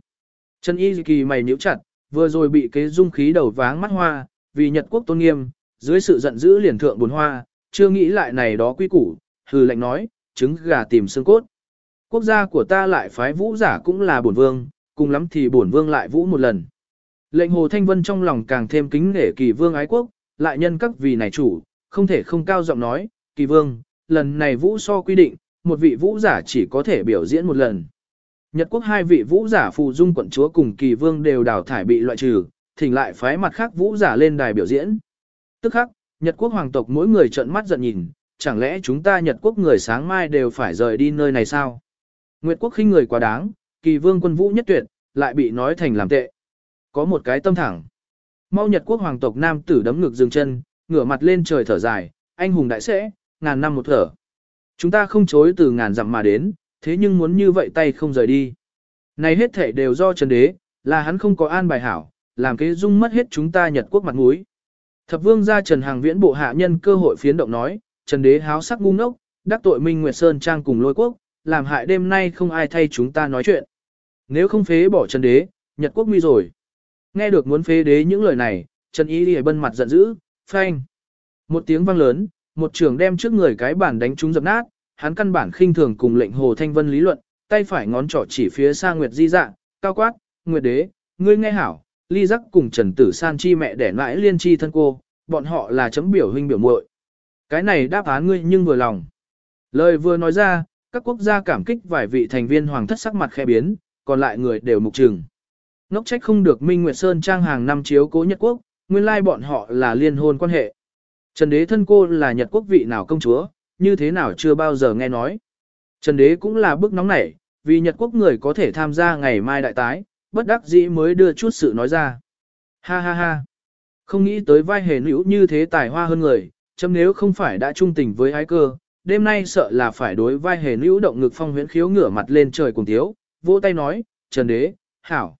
Trần Y Kỳ mày nhíu chặt, vừa rồi bị kế dung khí đầu váng mắt hoa, vì Nhật quốc tôn nghiêm, dưới sự giận dữ liền thượng buồn hoa, chưa nghĩ lại này đó quy củ, hừ lạnh nói, trứng gà tìm xương cốt. Quốc gia của ta lại phái vũ giả cũng là bổn vương, cùng lắm thì bổn vương lại vũ một lần. Lệnh Hồ Thanh Vân trong lòng càng thêm kính nể kỳ vương ái quốc, lại nhân các vì này chủ, không thể không cao giọng nói, kỳ vương, lần này vũ so quy định, một vị vũ giả chỉ có thể biểu diễn một lần. Nhật quốc hai vị vũ giả phù dung quận chúa cùng kỳ vương đều đào thải bị loại trừ, thỉnh lại phái mặt khác vũ giả lên đài biểu diễn. Tức khắc, Nhật quốc hoàng tộc mỗi người trợn mắt giận nhìn, chẳng lẽ chúng ta Nhật quốc người sáng mai đều phải rời đi nơi này sao? Nguyệt quốc khinh người quá đáng, kỳ vương quân vũ nhất tuyệt, lại bị nói thành làm tệ. Có một cái tâm thẳng. Mau Nhật quốc hoàng tộc nam tử đấm ngực dừng chân, ngửa mặt lên trời thở dài, anh hùng đại sẽ, ngàn năm một thở. Chúng ta không chối từ ngàn dặm mà đến, thế nhưng muốn như vậy tay không rời đi. Này hết thể đều do Trần Đế, là hắn không có an bài hảo, làm cái dung mất hết chúng ta Nhật quốc mặt mũi. Thập vương gia Trần Hàng Viễn bộ hạ nhân cơ hội phiến động nói, Trần Đế háo sắc ngu ngốc, đắc tội Minh Nguyệt Sơn Trang cùng lôi quốc, làm hại đêm nay không ai thay chúng ta nói chuyện. Nếu không phế bỏ Trần Đế, Nhật quốc nguy rồi. Nghe được muốn phế đế những lời này, Trần Ý Lì bân mặt giận dữ, phanh. Một tiếng vang lớn, một trường đem trước người cái bản đánh trúng dập nát, hắn căn bản khinh thường cùng lệnh Hồ Thanh Vân lý luận, tay phải ngón trỏ chỉ phía xa Nguyệt Di Dạng, cao quát, Nguyệt Đế, ngươi nghe hảo, ly giác cùng Trần Tử San chi mẹ đẻ mãi liên chi thân cô, bọn họ là chấm biểu huynh biểu muội. Cái này đáp án ngươi nhưng vừa lòng. Lời vừa nói ra, các quốc gia cảm kích vài vị thành viên hoàng thất sắc mặt khẽ biến, còn lại người đều mục trừng. Ngốc trách không được Minh Nguyệt Sơn trang hàng năm chiếu cố Nhật Quốc, nguyên lai bọn họ là liên hôn quan hệ. Trần đế thân cô là Nhật Quốc vị nào công chúa, như thế nào chưa bao giờ nghe nói. Trần đế cũng là bức nóng nảy, vì Nhật Quốc người có thể tham gia ngày mai đại tái, bất đắc dĩ mới đưa chút sự nói ra. Ha ha ha. Không nghĩ tới vai hề nữ như thế tài hoa hơn người, chấm nếu không phải đã trung tình với ái cơ, đêm nay sợ là phải đối vai hề nữ động ngực phong huyễn khiếu ngửa mặt lên trời cùng thiếu, vỗ tay nói, Trần đế, hảo.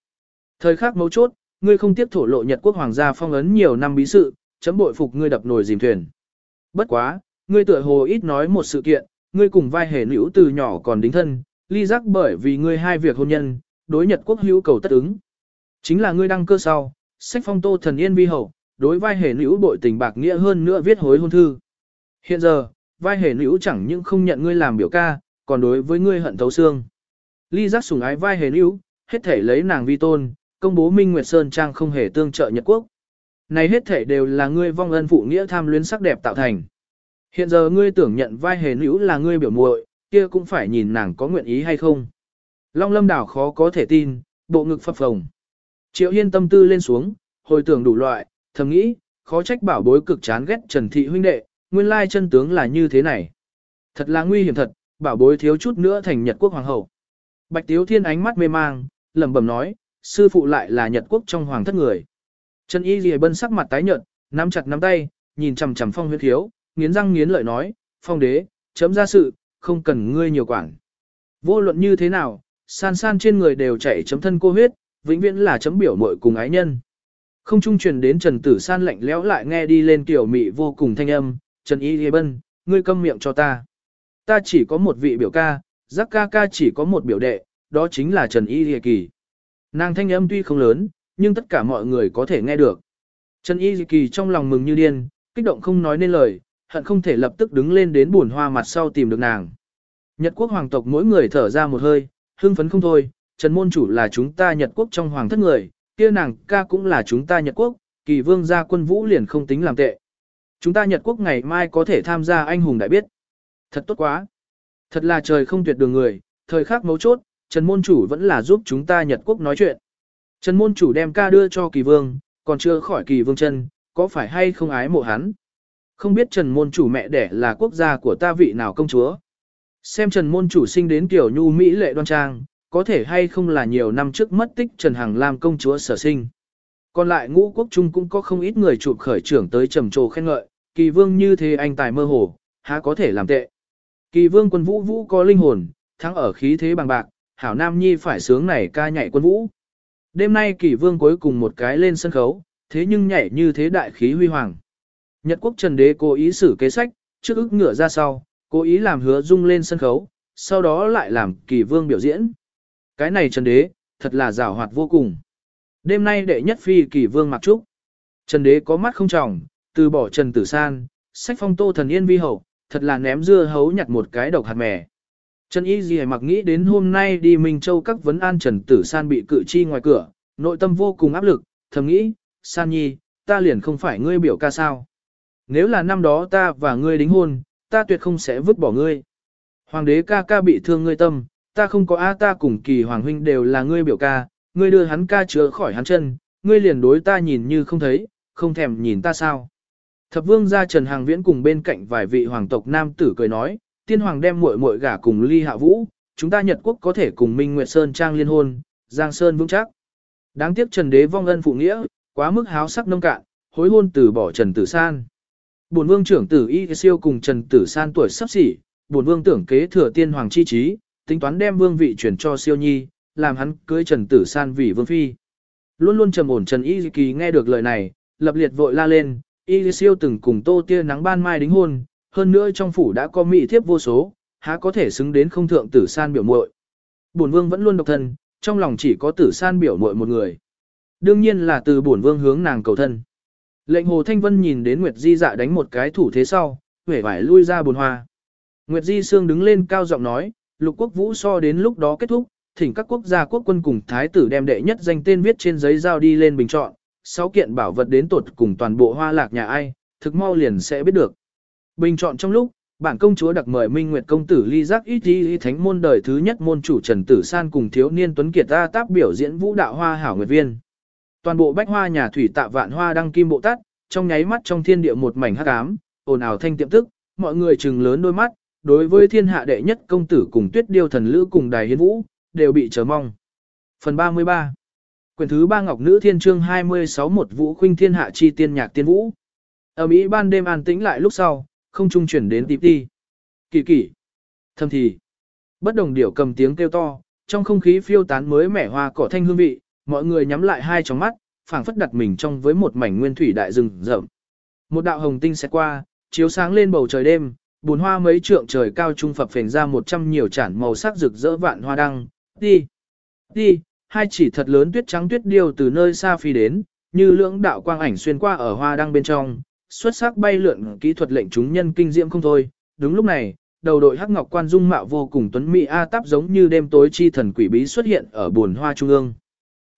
Thời khắc mấu chốt, ngươi không tiếp thổ lộ Nhật quốc hoàng gia phong ấn nhiều năm bí sự, chấm bội phục ngươi đập nồi dìm thuyền. Bất quá, ngươi tựa hồ ít nói một sự kiện, ngươi cùng vai hề nữ từ nhỏ còn đính thân, ly giác bởi vì ngươi hai việc hôn nhân, đối Nhật quốc hữu cầu tất ứng. Chính là ngươi đăng cơ sau, sách phong tô thần yên vi hậu, đối vai hề nữ bội tình bạc nghĩa hơn nữa viết hối hôn thư. Hiện giờ, vai hề nữ chẳng những không nhận ngươi làm biểu ca, còn đối với ngươi hận thấu xương. Ly giác sủng ái vai hề nữ, hết thể lấy nàng vi tôn, công bố Minh Nguyệt Sơn Trang không hề tương trợ Nhật Quốc. Này hết thể đều là ngươi vong ân phụ nghĩa tham luyến sắc đẹp tạo thành. Hiện giờ ngươi tưởng nhận vai hề nữ là ngươi biểu muội, kia cũng phải nhìn nàng có nguyện ý hay không. Long lâm đảo khó có thể tin, bộ ngực phập phồng. Triệu Hiên tâm tư lên xuống, hồi tưởng đủ loại, thầm nghĩ, khó trách bảo bối cực chán ghét Trần Thị huynh đệ, nguyên lai chân tướng là như thế này. Thật là nguy hiểm thật, bảo bối thiếu chút nữa thành Nhật quốc hoàng hậu. Bạch Tiếu Thiên ánh mắt mê mang, lẩm bẩm nói, sư phụ lại là Nhật quốc trong hoàng thất người. Trần Y Lì Bân sắc mặt tái nhợt, nắm chặt nắm tay, nhìn chằm chằm Phong Huyết Thiếu, nghiến răng nghiến lợi nói, "Phong đế, chấm ra sự, không cần ngươi nhiều quản." Vô luận như thế nào, san san trên người đều chảy chấm thân cô huyết, vĩnh viễn là chấm biểu muội cùng ái nhân. Không trung truyền đến Trần Tử San lạnh lẽo lại nghe đi lên tiểu mị vô cùng thanh âm, "Trần Y Lì Bân, ngươi câm miệng cho ta. Ta chỉ có một vị biểu ca, giác ca ca chỉ có một biểu đệ, đó chính là Trần Y Lì Kỳ." Nàng thanh âm tuy không lớn, nhưng tất cả mọi người có thể nghe được. Trần Y Kỳ trong lòng mừng như điên, kích động không nói nên lời, hận không thể lập tức đứng lên đến buồn hoa mặt sau tìm được nàng. Nhật quốc hoàng tộc mỗi người thở ra một hơi, hưng phấn không thôi, Trần Môn Chủ là chúng ta Nhật quốc trong hoàng thất người, kia nàng ca cũng là chúng ta Nhật quốc, kỳ vương gia quân vũ liền không tính làm tệ. Chúng ta Nhật quốc ngày mai có thể tham gia anh hùng đại biết. Thật tốt quá. Thật là trời không tuyệt đường người, thời khắc mấu chốt, Trần Môn Chủ vẫn là giúp chúng ta Nhật Quốc nói chuyện. Trần Môn Chủ đem ca đưa cho kỳ vương, còn chưa khỏi kỳ vương chân, có phải hay không ái mộ hắn? Không biết Trần Môn Chủ mẹ đẻ là quốc gia của ta vị nào công chúa? Xem Trần Môn Chủ sinh đến kiểu nhu Mỹ lệ đoan trang, có thể hay không là nhiều năm trước mất tích Trần Hằng Lam công chúa sở sinh. Còn lại ngũ quốc trung cũng có không ít người chụp khởi trưởng tới trầm trồ khen ngợi, kỳ vương như thế anh tài mơ hồ, há có thể làm tệ. Kỳ vương quân vũ vũ có linh hồn, thắng ở khí thế bằng bạc, hảo nam nhi phải sướng này ca nhảy quân vũ. Đêm nay kỷ vương cuối cùng một cái lên sân khấu, thế nhưng nhảy như thế đại khí huy hoàng. Nhật quốc trần đế cố ý xử kế sách, trước ức ngựa ra sau, cố ý làm hứa dung lên sân khấu, sau đó lại làm kỷ vương biểu diễn. Cái này trần đế, thật là rào hoạt vô cùng. Đêm nay đệ nhất phi kỷ vương mặc trúc. Trần đế có mắt không tròng, từ bỏ trần tử san, sách phong tô thần yên vi hậu, thật là ném dưa hấu nhặt một cái độc hạt mè. Trần Y Dì mặc nghĩ đến hôm nay đi Minh Châu các vấn an Trần Tử San bị cự chi ngoài cửa, nội tâm vô cùng áp lực, thầm nghĩ, San Nhi, ta liền không phải ngươi biểu ca sao. Nếu là năm đó ta và ngươi đính hôn, ta tuyệt không sẽ vứt bỏ ngươi. Hoàng đế ca ca bị thương ngươi tâm, ta không có a ta cùng kỳ hoàng huynh đều là ngươi biểu ca, ngươi đưa hắn ca chữa khỏi hắn chân, ngươi liền đối ta nhìn như không thấy, không thèm nhìn ta sao. Thập vương gia Trần Hàng Viễn cùng bên cạnh vài vị hoàng tộc nam tử cười nói, tiên hoàng đem muội muội gả cùng ly hạ vũ, chúng ta Nhật quốc có thể cùng Minh Nguyệt Sơn trang liên hôn, Giang Sơn vững chắc. Đáng tiếc Trần Đế vong ân phụ nghĩa, quá mức háo sắc nông cạn, hối hôn từ bỏ Trần Tử San. Bổn vương trưởng tử Y Siêu cùng Trần Tử San tuổi sắp xỉ, bổn vương tưởng kế thừa tiên hoàng chi trí, tính toán đem vương vị chuyển cho Siêu Nhi, làm hắn cưới Trần Tử San vì vương phi. Luôn luôn trầm ổn Trần Y Kỳ nghe được lời này, lập liệt vội la lên, Y Siêu từng cùng Tô Tia nắng ban mai đính hôn, hơn nữa trong phủ đã có mỹ thiếp vô số, há có thể xứng đến không thượng Tử San biểu muội. Bổn vương vẫn luôn độc thân, trong lòng chỉ có Tử San biểu muội một người. Đương nhiên là từ bổn vương hướng nàng cầu thân. Lệnh Hồ Thanh Vân nhìn đến Nguyệt Di dạ đánh một cái thủ thế sau, vẻ vải lui ra buồn hoa. Nguyệt Di Sương đứng lên cao giọng nói, lục quốc vũ so đến lúc đó kết thúc, thỉnh các quốc gia quốc quân cùng thái tử đem đệ nhất danh tên viết trên giấy giao đi lên bình chọn, sáu kiện bảo vật đến tột cùng toàn bộ hoa lạc nhà ai, thực mau liền sẽ biết được. Bình chọn trong lúc, bản công chúa đặc mời Minh Nguyệt công tử ly giác ít đi thánh môn đời thứ nhất môn chủ Trần Tử San cùng thiếu niên Tuấn Kiệt ta tác biểu diễn vũ đạo hoa hảo nguyệt viên. Toàn bộ bách hoa nhà thủy tạ vạn hoa đăng kim bộ tát, trong nháy mắt trong thiên địa một mảnh hắc ám, ồn ào thanh tiệm tức, mọi người trừng lớn đôi mắt, đối với thiên hạ đệ nhất công tử cùng tuyết điêu thần lữ cùng đài hiến vũ, đều bị chờ mong. Phần 33 Quyển thứ ba Ngọc Nữ Thiên Trương 26 một vũ khuynh thiên hạ chi tiên nhạc tiên vũ. Ở Mỹ ban đêm an tĩnh lại lúc sau, không trung chuyển đến tí ti. Kỳ kỳ. Thâm thì. Bất đồng điểu cầm tiếng kêu to, trong không khí phiêu tán mới mẻ hoa cỏ thanh hương vị, mọi người nhắm lại hai tròng mắt, phảng phất đặt mình trong với một mảnh nguyên thủy đại rừng rậm. Một đạo hồng tinh sẽ qua, chiếu sáng lên bầu trời đêm, bùn hoa mấy trượng trời cao trung phập phình ra một trăm nhiều chản màu sắc rực rỡ vạn hoa đăng. Đi, đi, hai chỉ thật lớn tuyết trắng tuyết điêu từ nơi xa phi đến, như lưỡng đạo quang ảnh xuyên qua ở hoa đăng bên trong, xuất sắc bay lượn kỹ thuật lệnh chúng nhân kinh diễm không thôi. Đúng lúc này, đầu đội hắc ngọc quan dung mạo vô cùng tuấn mỹ a táp giống như đêm tối chi thần quỷ bí xuất hiện ở buồn hoa trung ương.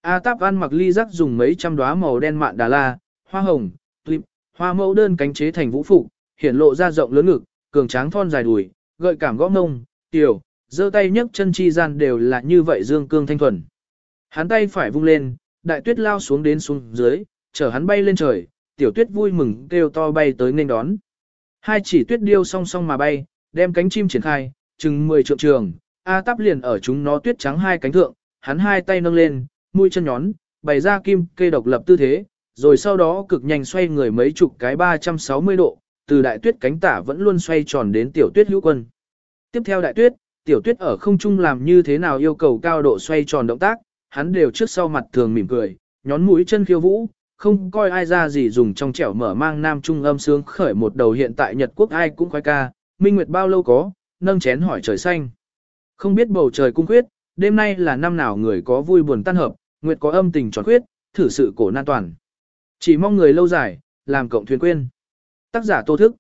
A Táp ăn mặc ly giác dùng mấy trăm đóa màu đen mạn đà la, hoa hồng, clip, hoa mẫu đơn cánh chế thành vũ phục, hiển lộ ra rộng lớn ngực, cường tráng thon dài đùi, gợi cảm gõ ngông, tiểu, giơ tay nhấc chân chi gian đều là như vậy dương cương thanh thuần. Hắn tay phải vung lên, đại tuyết lao xuống đến xuống dưới, chở hắn bay lên trời, tiểu tuyết vui mừng kêu to bay tới nên đón. Hai chỉ tuyết điêu song song mà bay, đem cánh chim triển khai, chừng 10 trượng trường, A Táp liền ở chúng nó tuyết trắng hai cánh thượng, hắn hai tay nâng lên, mũi chân nhón, bày ra kim cây độc lập tư thế, rồi sau đó cực nhanh xoay người mấy chục cái 360 độ, từ đại tuyết cánh tả vẫn luôn xoay tròn đến tiểu tuyết hữu quân. Tiếp theo đại tuyết, tiểu tuyết ở không trung làm như thế nào yêu cầu cao độ xoay tròn động tác, hắn đều trước sau mặt thường mỉm cười, nhón mũi chân khiêu vũ, không coi ai ra gì dùng trong trẻo mở mang nam trung âm sướng khởi một đầu hiện tại Nhật Quốc ai cũng khoái ca, minh nguyệt bao lâu có, nâng chén hỏi trời xanh. Không biết bầu trời cung khuyết, đêm nay là năm nào người có vui buồn tan hợp, nguyệt có âm tình tròn khuyết, thử sự cổ nan toàn. Chỉ mong người lâu dài, làm cộng thuyền quên. Tác giả tô thức.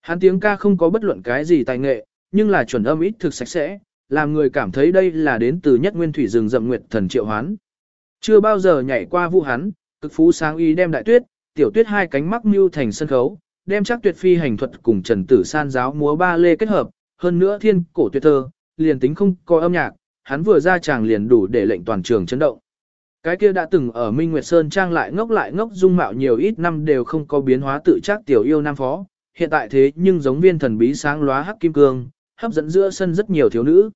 Hắn tiếng ca không có bất luận cái gì tài nghệ, nhưng là chuẩn âm ít thực sạch sẽ, làm người cảm thấy đây là đến từ nhất nguyên thủy rừng rậm nguyệt thần triệu hoán. Chưa bao giờ nhảy qua vũ hắn, cực phú sáng y đem đại tuyết, tiểu tuyết hai cánh mắc mưu thành sân khấu, đem chắc tuyệt phi hành thuật cùng trần tử san giáo múa ba lê kết hợp, hơn nữa thiên cổ tuyệt thơ, liền tính không có âm nhạc, hắn vừa ra chàng liền đủ để lệnh toàn trường chấn động. Cái kia đã từng ở Minh Nguyệt Sơn trang lại ngốc lại ngốc dung mạo nhiều ít năm đều không có biến hóa tự chắc tiểu yêu nam phó, hiện tại thế nhưng giống viên thần bí sáng lóa hắc kim cương, hấp dẫn giữa sân rất nhiều thiếu nữ.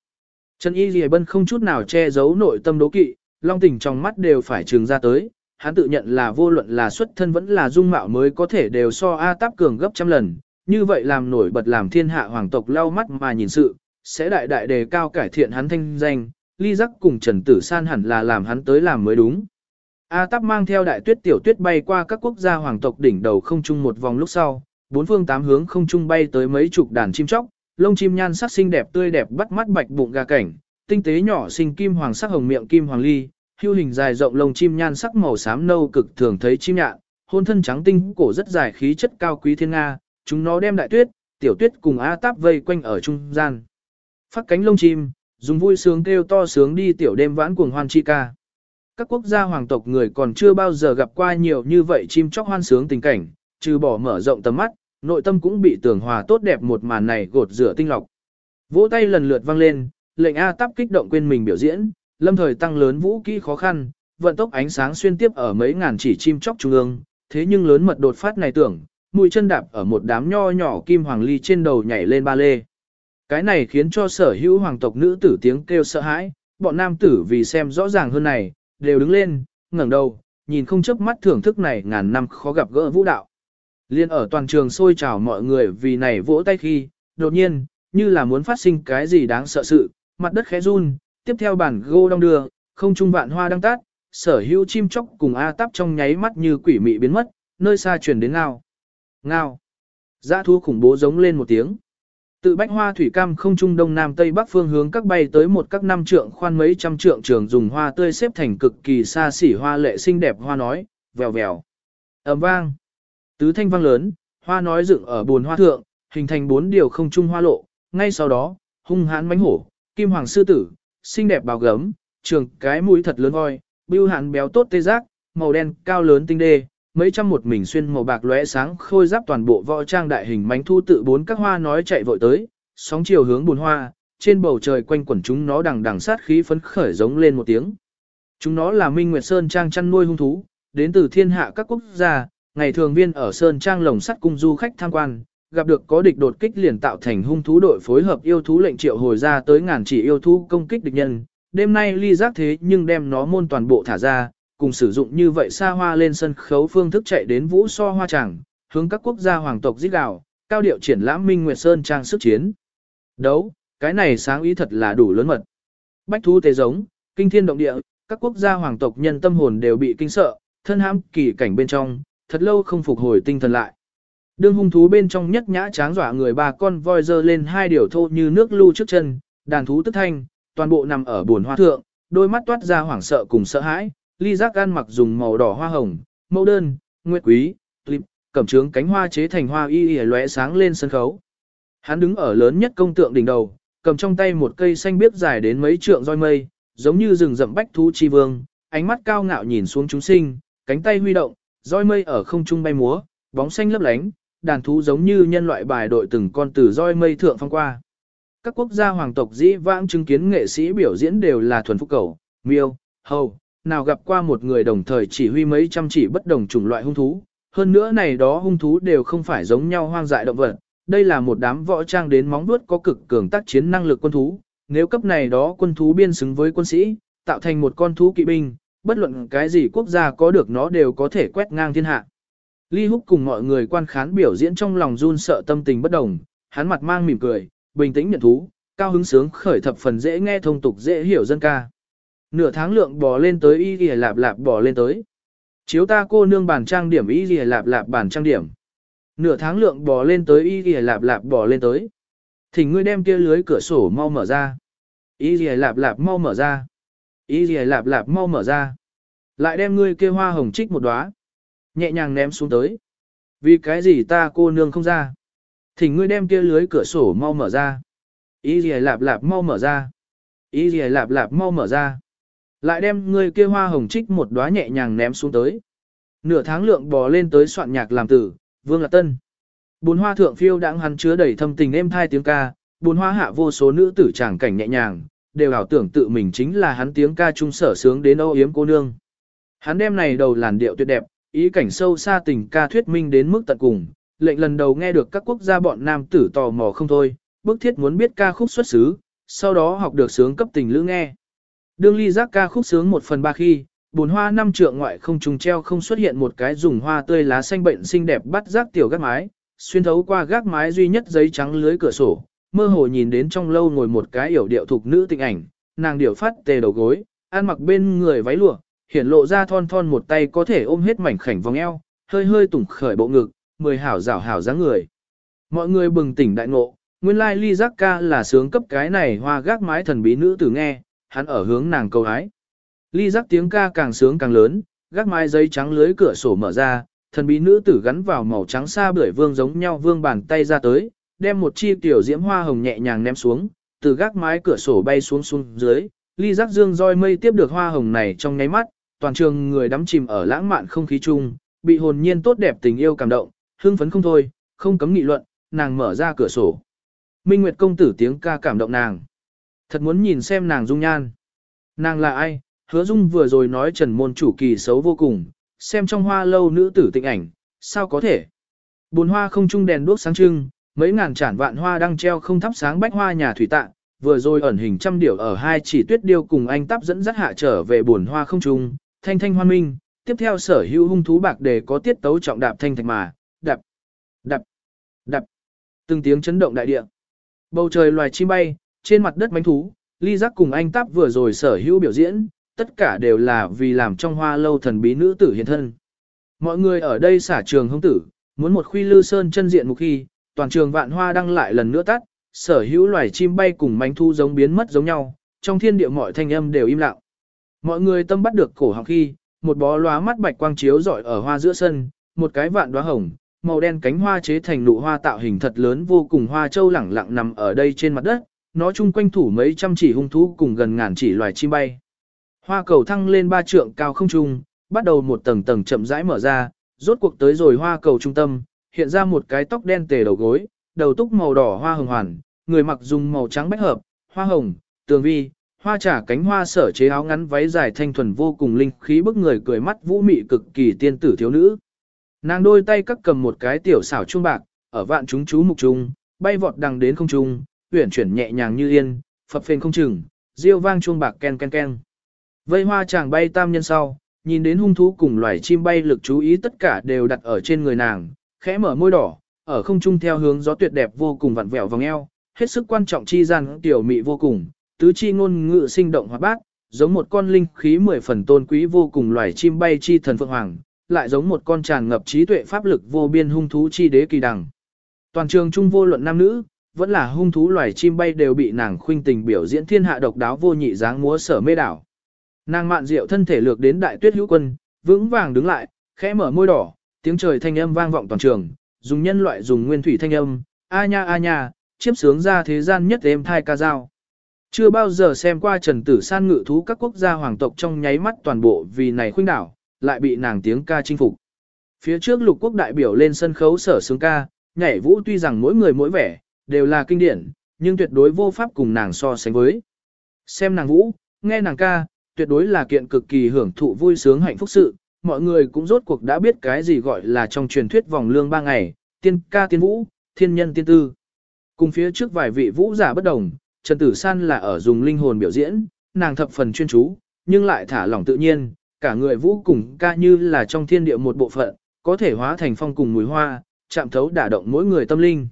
Trần Y Lì Bân không chút nào che giấu nội tâm đố kỵ, long tình trong mắt đều phải trường ra tới, hắn tự nhận là vô luận là xuất thân vẫn là dung mạo mới có thể đều so A Táp cường gấp trăm lần, như vậy làm nổi bật làm thiên hạ hoàng tộc lau mắt mà nhìn sự, sẽ đại đại đề cao cải thiện hắn thanh danh, ly giác cùng Trần Tử San hẳn là làm hắn tới làm mới đúng. A Táp mang theo đại tuyết tiểu tuyết bay qua các quốc gia hoàng tộc đỉnh đầu không chung một vòng lúc sau, bốn phương tám hướng không chung bay tới mấy chục đàn chim chóc, lông chim nhan sắc xinh đẹp tươi đẹp bắt mắt bạch bụng gà cảnh, tinh tế nhỏ xinh kim hoàng sắc hồng miệng kim hoàng ly, hưu hình dài rộng lông chim nhan sắc màu xám nâu cực thường thấy chim nhạn, hôn thân trắng tinh cổ rất dài khí chất cao quý thiên nga, chúng nó đem đại tuyết, tiểu tuyết cùng A Táp vây quanh ở trung gian. Phát cánh lông chim, dùng vui sướng kêu to sướng đi tiểu đêm vãn cuồng hoan chi ca. Các quốc gia hoàng tộc người còn chưa bao giờ gặp qua nhiều như vậy chim chóc hoan sướng tình cảnh, trừ bỏ mở rộng tầm mắt, nội tâm cũng bị tưởng hòa tốt đẹp một màn này gột rửa tinh lọc. Vỗ tay lần lượt vang lên, lệnh A táp kích động quên mình biểu diễn, lâm thời tăng lớn vũ kỹ khó khăn, vận tốc ánh sáng xuyên tiếp ở mấy ngàn chỉ chim chóc trung ương, thế nhưng lớn mật đột phát này tưởng, mũi chân đạp ở một đám nho nhỏ kim hoàng ly trên đầu nhảy lên ba lê. Cái này khiến cho sở hữu hoàng tộc nữ tử tiếng kêu sợ hãi, bọn nam tử vì xem rõ ràng hơn này, đều đứng lên, ngẩng đầu, nhìn không chớp mắt thưởng thức này ngàn năm khó gặp gỡ vũ đạo. Liên ở toàn trường sôi trào mọi người vì này vỗ tay khi, đột nhiên, như là muốn phát sinh cái gì đáng sợ sự, mặt đất khẽ run, tiếp theo bản gô đong đưa, không trung vạn hoa đăng tát, sở hữu chim chóc cùng A tắp trong nháy mắt như quỷ mị biến mất, nơi xa truyền đến ngao. Ngao. Giã thu khủng bố giống lên một tiếng. Tự bách hoa thủy cam không trung đông nam tây bắc phương hướng các bay tới một các năm trượng khoan mấy trăm trượng trường dùng hoa tươi xếp thành cực kỳ xa xỉ hoa lệ xinh đẹp hoa nói, vèo vèo. ầm vang. Tứ thanh vang lớn, hoa nói dựng ở buồn hoa thượng, hình thành bốn điều không trung hoa lộ, ngay sau đó, hung hãn mãnh hổ, kim hoàng sư tử, xinh đẹp bào gấm, trường cái mũi thật lớn voi, bưu hạn béo tốt tê giác, màu đen cao lớn tinh đê, mấy trăm một mình xuyên màu bạc lóe sáng khôi giáp toàn bộ võ trang đại hình mánh thu tự bốn các hoa nói chạy vội tới, sóng chiều hướng buồn hoa, trên bầu trời quanh quẩn chúng nó đằng đằng sát khí phấn khởi giống lên một tiếng. Chúng nó là Minh Nguyệt Sơn Trang chăn nuôi hung thú, đến từ thiên hạ các quốc gia, ngày thường viên ở Sơn Trang lồng sắt cung du khách tham quan, gặp được có địch đột kích liền tạo thành hung thú đội phối hợp yêu thú lệnh triệu hồi ra tới ngàn chỉ yêu thú công kích địch nhân. Đêm nay ly giác thế nhưng đem nó môn toàn bộ thả ra, cùng sử dụng như vậy xa hoa lên sân khấu phương thức chạy đến vũ so hoa tràng, hướng các quốc gia hoàng tộc giết gạo cao điệu triển lãm Minh Nguyệt Sơn trang sức chiến. Đấu, cái này sáng ý thật là đủ lớn mật. Bách thú tế giống, kinh thiên động địa, các quốc gia hoàng tộc nhân tâm hồn đều bị kinh sợ, thân hãm kỳ cảnh bên trong, thật lâu không phục hồi tinh thần lại. Đương hung thú bên trong nhất nhã tráng dọa người bà con voi dơ lên hai điều thô như nước lưu trước chân, đàn thú tức thanh, toàn bộ nằm ở buồn hoa thượng, đôi mắt toát ra hoảng sợ cùng sợ hãi, ly giác gan mặc dùng màu đỏ hoa hồng, mẫu đơn, nguyệt quý, clip, cẩm trướng cánh hoa chế thành hoa y y lóe sáng lên sân khấu. Hắn đứng ở lớn nhất công tượng đỉnh đầu, cầm trong tay một cây xanh biếc dài đến mấy trượng roi mây, giống như rừng rậm bách thú chi vương, ánh mắt cao ngạo nhìn xuống chúng sinh, cánh tay huy động, roi mây ở không trung bay múa, bóng xanh lấp lánh, đàn thú giống như nhân loại bài đội từng con từ roi mây thượng phong qua. Các quốc gia hoàng tộc dĩ vãng chứng kiến nghệ sĩ biểu diễn đều là thuần phúc cầu, miêu, hầu, nào gặp qua một người đồng thời chỉ huy mấy trăm chỉ bất đồng chủng loại hung thú. Hơn nữa này đó hung thú đều không phải giống nhau hoang dại động vật, đây là một đám võ trang đến móng vuốt có cực cường tác chiến năng lực quân thú. Nếu cấp này đó quân thú biên xứng với quân sĩ, tạo thành một con thú kỵ binh, bất luận cái gì quốc gia có được nó đều có thể quét ngang thiên hạ. Ly Húc cùng mọi người quan khán biểu diễn trong lòng run sợ tâm tình bất đồng, hắn mặt mang mỉm cười, bình tĩnh nhận thú, cao hứng sướng khởi thập phần dễ nghe thông tục dễ hiểu dân ca. Nửa tháng lượng bò lên tới y y lạp lạp bò lên tới. Chiếu ta cô nương bản trang điểm y y lạp lạp bản trang điểm. Nửa tháng lượng bò lên tới y y lạp lạp bò lên tới. Thỉnh ngươi đem kia lưới cửa sổ mau mở ra. Y y lạp lạp mau mở ra. Y y lạp lạp mau mở ra. Lại đem ngươi kia hoa hồng trích một đóa Nhẹ nhàng ném xuống tới. Vì cái gì ta cô nương không ra? Thỉnh ngươi đem kia lưới cửa sổ mau mở ra. Ý gì lạp lạp mau mở ra. Ý gì lạp lạp mau mở ra. Lại đem ngươi kia hoa hồng trích một đóa nhẹ nhàng ném xuống tới. Nửa tháng lượng bò lên tới soạn nhạc làm tử, Vương Lạc Tân. Bốn hoa thượng phiêu đãng hắn chứa đầy thâm tình êm thai tiếng ca, bốn hoa hạ vô số nữ tử tràng cảnh nhẹ nhàng, đều ảo tưởng tự mình chính là hắn tiếng ca trung sở sướng đến âu yếm cô nương. Hắn đem này đầu làn điệu tuyệt đẹp, ý cảnh sâu xa tình ca thuyết minh đến mức tận cùng, lệnh lần đầu nghe được các quốc gia bọn nam tử tò mò không thôi, bức thiết muốn biết ca khúc xuất xứ, sau đó học được sướng cấp tình lữ nghe. Đương ly giác ca khúc sướng một phần ba khi, bồn hoa năm trượng ngoại không trùng treo không xuất hiện một cái dùng hoa tươi lá xanh bệnh xinh đẹp bắt giác tiểu gác mái, xuyên thấu qua gác mái duy nhất giấy trắng lưới cửa sổ, mơ hồ nhìn đến trong lâu ngồi một cái yểu điệu thuộc nữ tình ảnh, nàng điệu phát tề đầu gối, ăn mặc bên người váy lụa, hiện lộ ra thon thon một tay có thể ôm hết mảnh khảnh vòng eo, hơi hơi tủng khởi bộ ngực, mười hảo rảo hảo dáng người. Mọi người bừng tỉnh đại ngộ, nguyên lai ly giác ca là sướng cấp cái này hoa gác mái thần bí nữ tử nghe, hắn ở hướng nàng cầu hái. Ly giác tiếng ca càng sướng càng lớn, gác mái giấy trắng lưới cửa sổ mở ra, thần bí nữ tử gắn vào màu trắng xa bưởi vương giống nhau vương bàn tay ra tới, đem một chi tiểu diễm hoa hồng nhẹ nhàng ném xuống, từ gác mái cửa sổ bay xuống xuống dưới, ly giác dương roi mây tiếp được hoa hồng này trong nháy mắt, toàn trường người đắm chìm ở lãng mạn không khí chung, bị hồn nhiên tốt đẹp tình yêu cảm động, hưng phấn không thôi, không cấm nghị luận, nàng mở ra cửa sổ. Minh Nguyệt công tử tiếng ca cảm động nàng. Thật muốn nhìn xem nàng dung nhan. Nàng là ai? Hứa dung vừa rồi nói trần môn chủ kỳ xấu vô cùng, xem trong hoa lâu nữ tử tịnh ảnh, sao có thể? Bốn hoa không trung đèn đuốc sáng trưng, mấy ngàn chản vạn hoa đang treo không thắp sáng bách hoa nhà thủy tạ, vừa rồi ẩn hình trăm điểu ở hai chỉ tuyết điêu cùng anh tắp dẫn dắt hạ trở về buồn hoa không trung, thanh thanh hoan minh, tiếp theo sở hữu hung thú bạc để có tiết tấu trọng đạp thanh thạch mà, đạp, đạp, đạp, từng tiếng chấn động đại địa. Bầu trời loài chim bay, trên mặt đất mánh thú, ly giác cùng anh táp vừa rồi sở hữu biểu diễn, tất cả đều là vì làm trong hoa lâu thần bí nữ tử hiện thân. Mọi người ở đây xả trường hông tử, muốn một khuy lư sơn chân diện một khi, toàn trường vạn hoa đăng lại lần nữa tắt, sở hữu loài chim bay cùng mánh thu giống biến mất giống nhau, trong thiên địa mọi thanh âm đều im lặng. Mọi người tâm bắt được cổ họng khi, một bó lóa mắt bạch quang chiếu rọi ở hoa giữa sân, một cái vạn đóa hồng, màu đen cánh hoa chế thành nụ hoa tạo hình thật lớn vô cùng hoa châu lẳng lặng nằm ở đây trên mặt đất, nó chung quanh thủ mấy trăm chỉ hung thú cùng gần ngàn chỉ loài chim bay. Hoa cầu thăng lên ba trượng cao không trung, bắt đầu một tầng tầng chậm rãi mở ra, rốt cuộc tới rồi hoa cầu trung tâm, hiện ra một cái tóc đen tề đầu gối, đầu túc màu đỏ hoa hồng hoàn, người mặc dùng màu trắng bách hợp, hoa hồng, tường vi, hoa trà cánh hoa sở chế áo ngắn váy dài thanh thuần vô cùng linh khí bức người cười mắt vũ mị cực kỳ tiên tử thiếu nữ. Nàng đôi tay cắt cầm một cái tiểu xảo trung bạc, ở vạn chúng chú mục trung, bay vọt đằng đến không trung, uyển chuyển nhẹ nhàng như yên, phập phền không chừng, diêu vang chuông bạc ken ken ken. Vây hoa chàng bay tam nhân sau, nhìn đến hung thú cùng loài chim bay lực chú ý tất cả đều đặt ở trên người nàng, khẽ mở môi đỏ, ở không trung theo hướng gió tuyệt đẹp vô cùng vặn vẹo vòng eo, hết sức quan trọng chi gian tiểu mị vô cùng, tứ chi ngôn ngữ sinh động hoạt bát, giống một con linh khí mười phần tôn quý vô cùng loài chim bay chi thần phượng hoàng, lại giống một con tràn ngập trí tuệ pháp lực vô biên hung thú chi đế kỳ đằng. Toàn trường trung vô luận nam nữ, vẫn là hung thú loài chim bay đều bị nàng khuynh tình biểu diễn thiên hạ độc đáo vô nhị dáng múa sở mê đảo. Nàng mạn diệu thân thể lược đến đại tuyết hữu quân, vững vàng đứng lại, khẽ mở môi đỏ, tiếng trời thanh âm vang vọng toàn trường, dùng nhân loại dùng nguyên thủy thanh âm, a nha a nha, chiếp sướng ra thế gian nhất êm thai ca dao. Chưa bao giờ xem qua trần tử san ngự thú các quốc gia hoàng tộc trong nháy mắt toàn bộ vì này khuynh đảo, lại bị nàng tiếng ca chinh phục. Phía trước lục quốc đại biểu lên sân khấu sở sướng ca, nhảy vũ tuy rằng mỗi người mỗi vẻ, đều là kinh điển, nhưng tuyệt đối vô pháp cùng nàng so sánh với. Xem nàng vũ, nghe nàng ca, tuyệt đối là kiện cực kỳ hưởng thụ vui sướng hạnh phúc sự, mọi người cũng rốt cuộc đã biết cái gì gọi là trong truyền thuyết vòng lương ba ngày, tiên ca tiên vũ, thiên nhân tiên tư. Cùng phía trước vài vị vũ giả bất đồng, Trần Tử San là ở dùng linh hồn biểu diễn, nàng thập phần chuyên chú, nhưng lại thả lỏng tự nhiên, cả người vũ cùng ca như là trong thiên địa một bộ phận, có thể hóa thành phong cùng mùi hoa, chạm thấu đả động mỗi người tâm linh.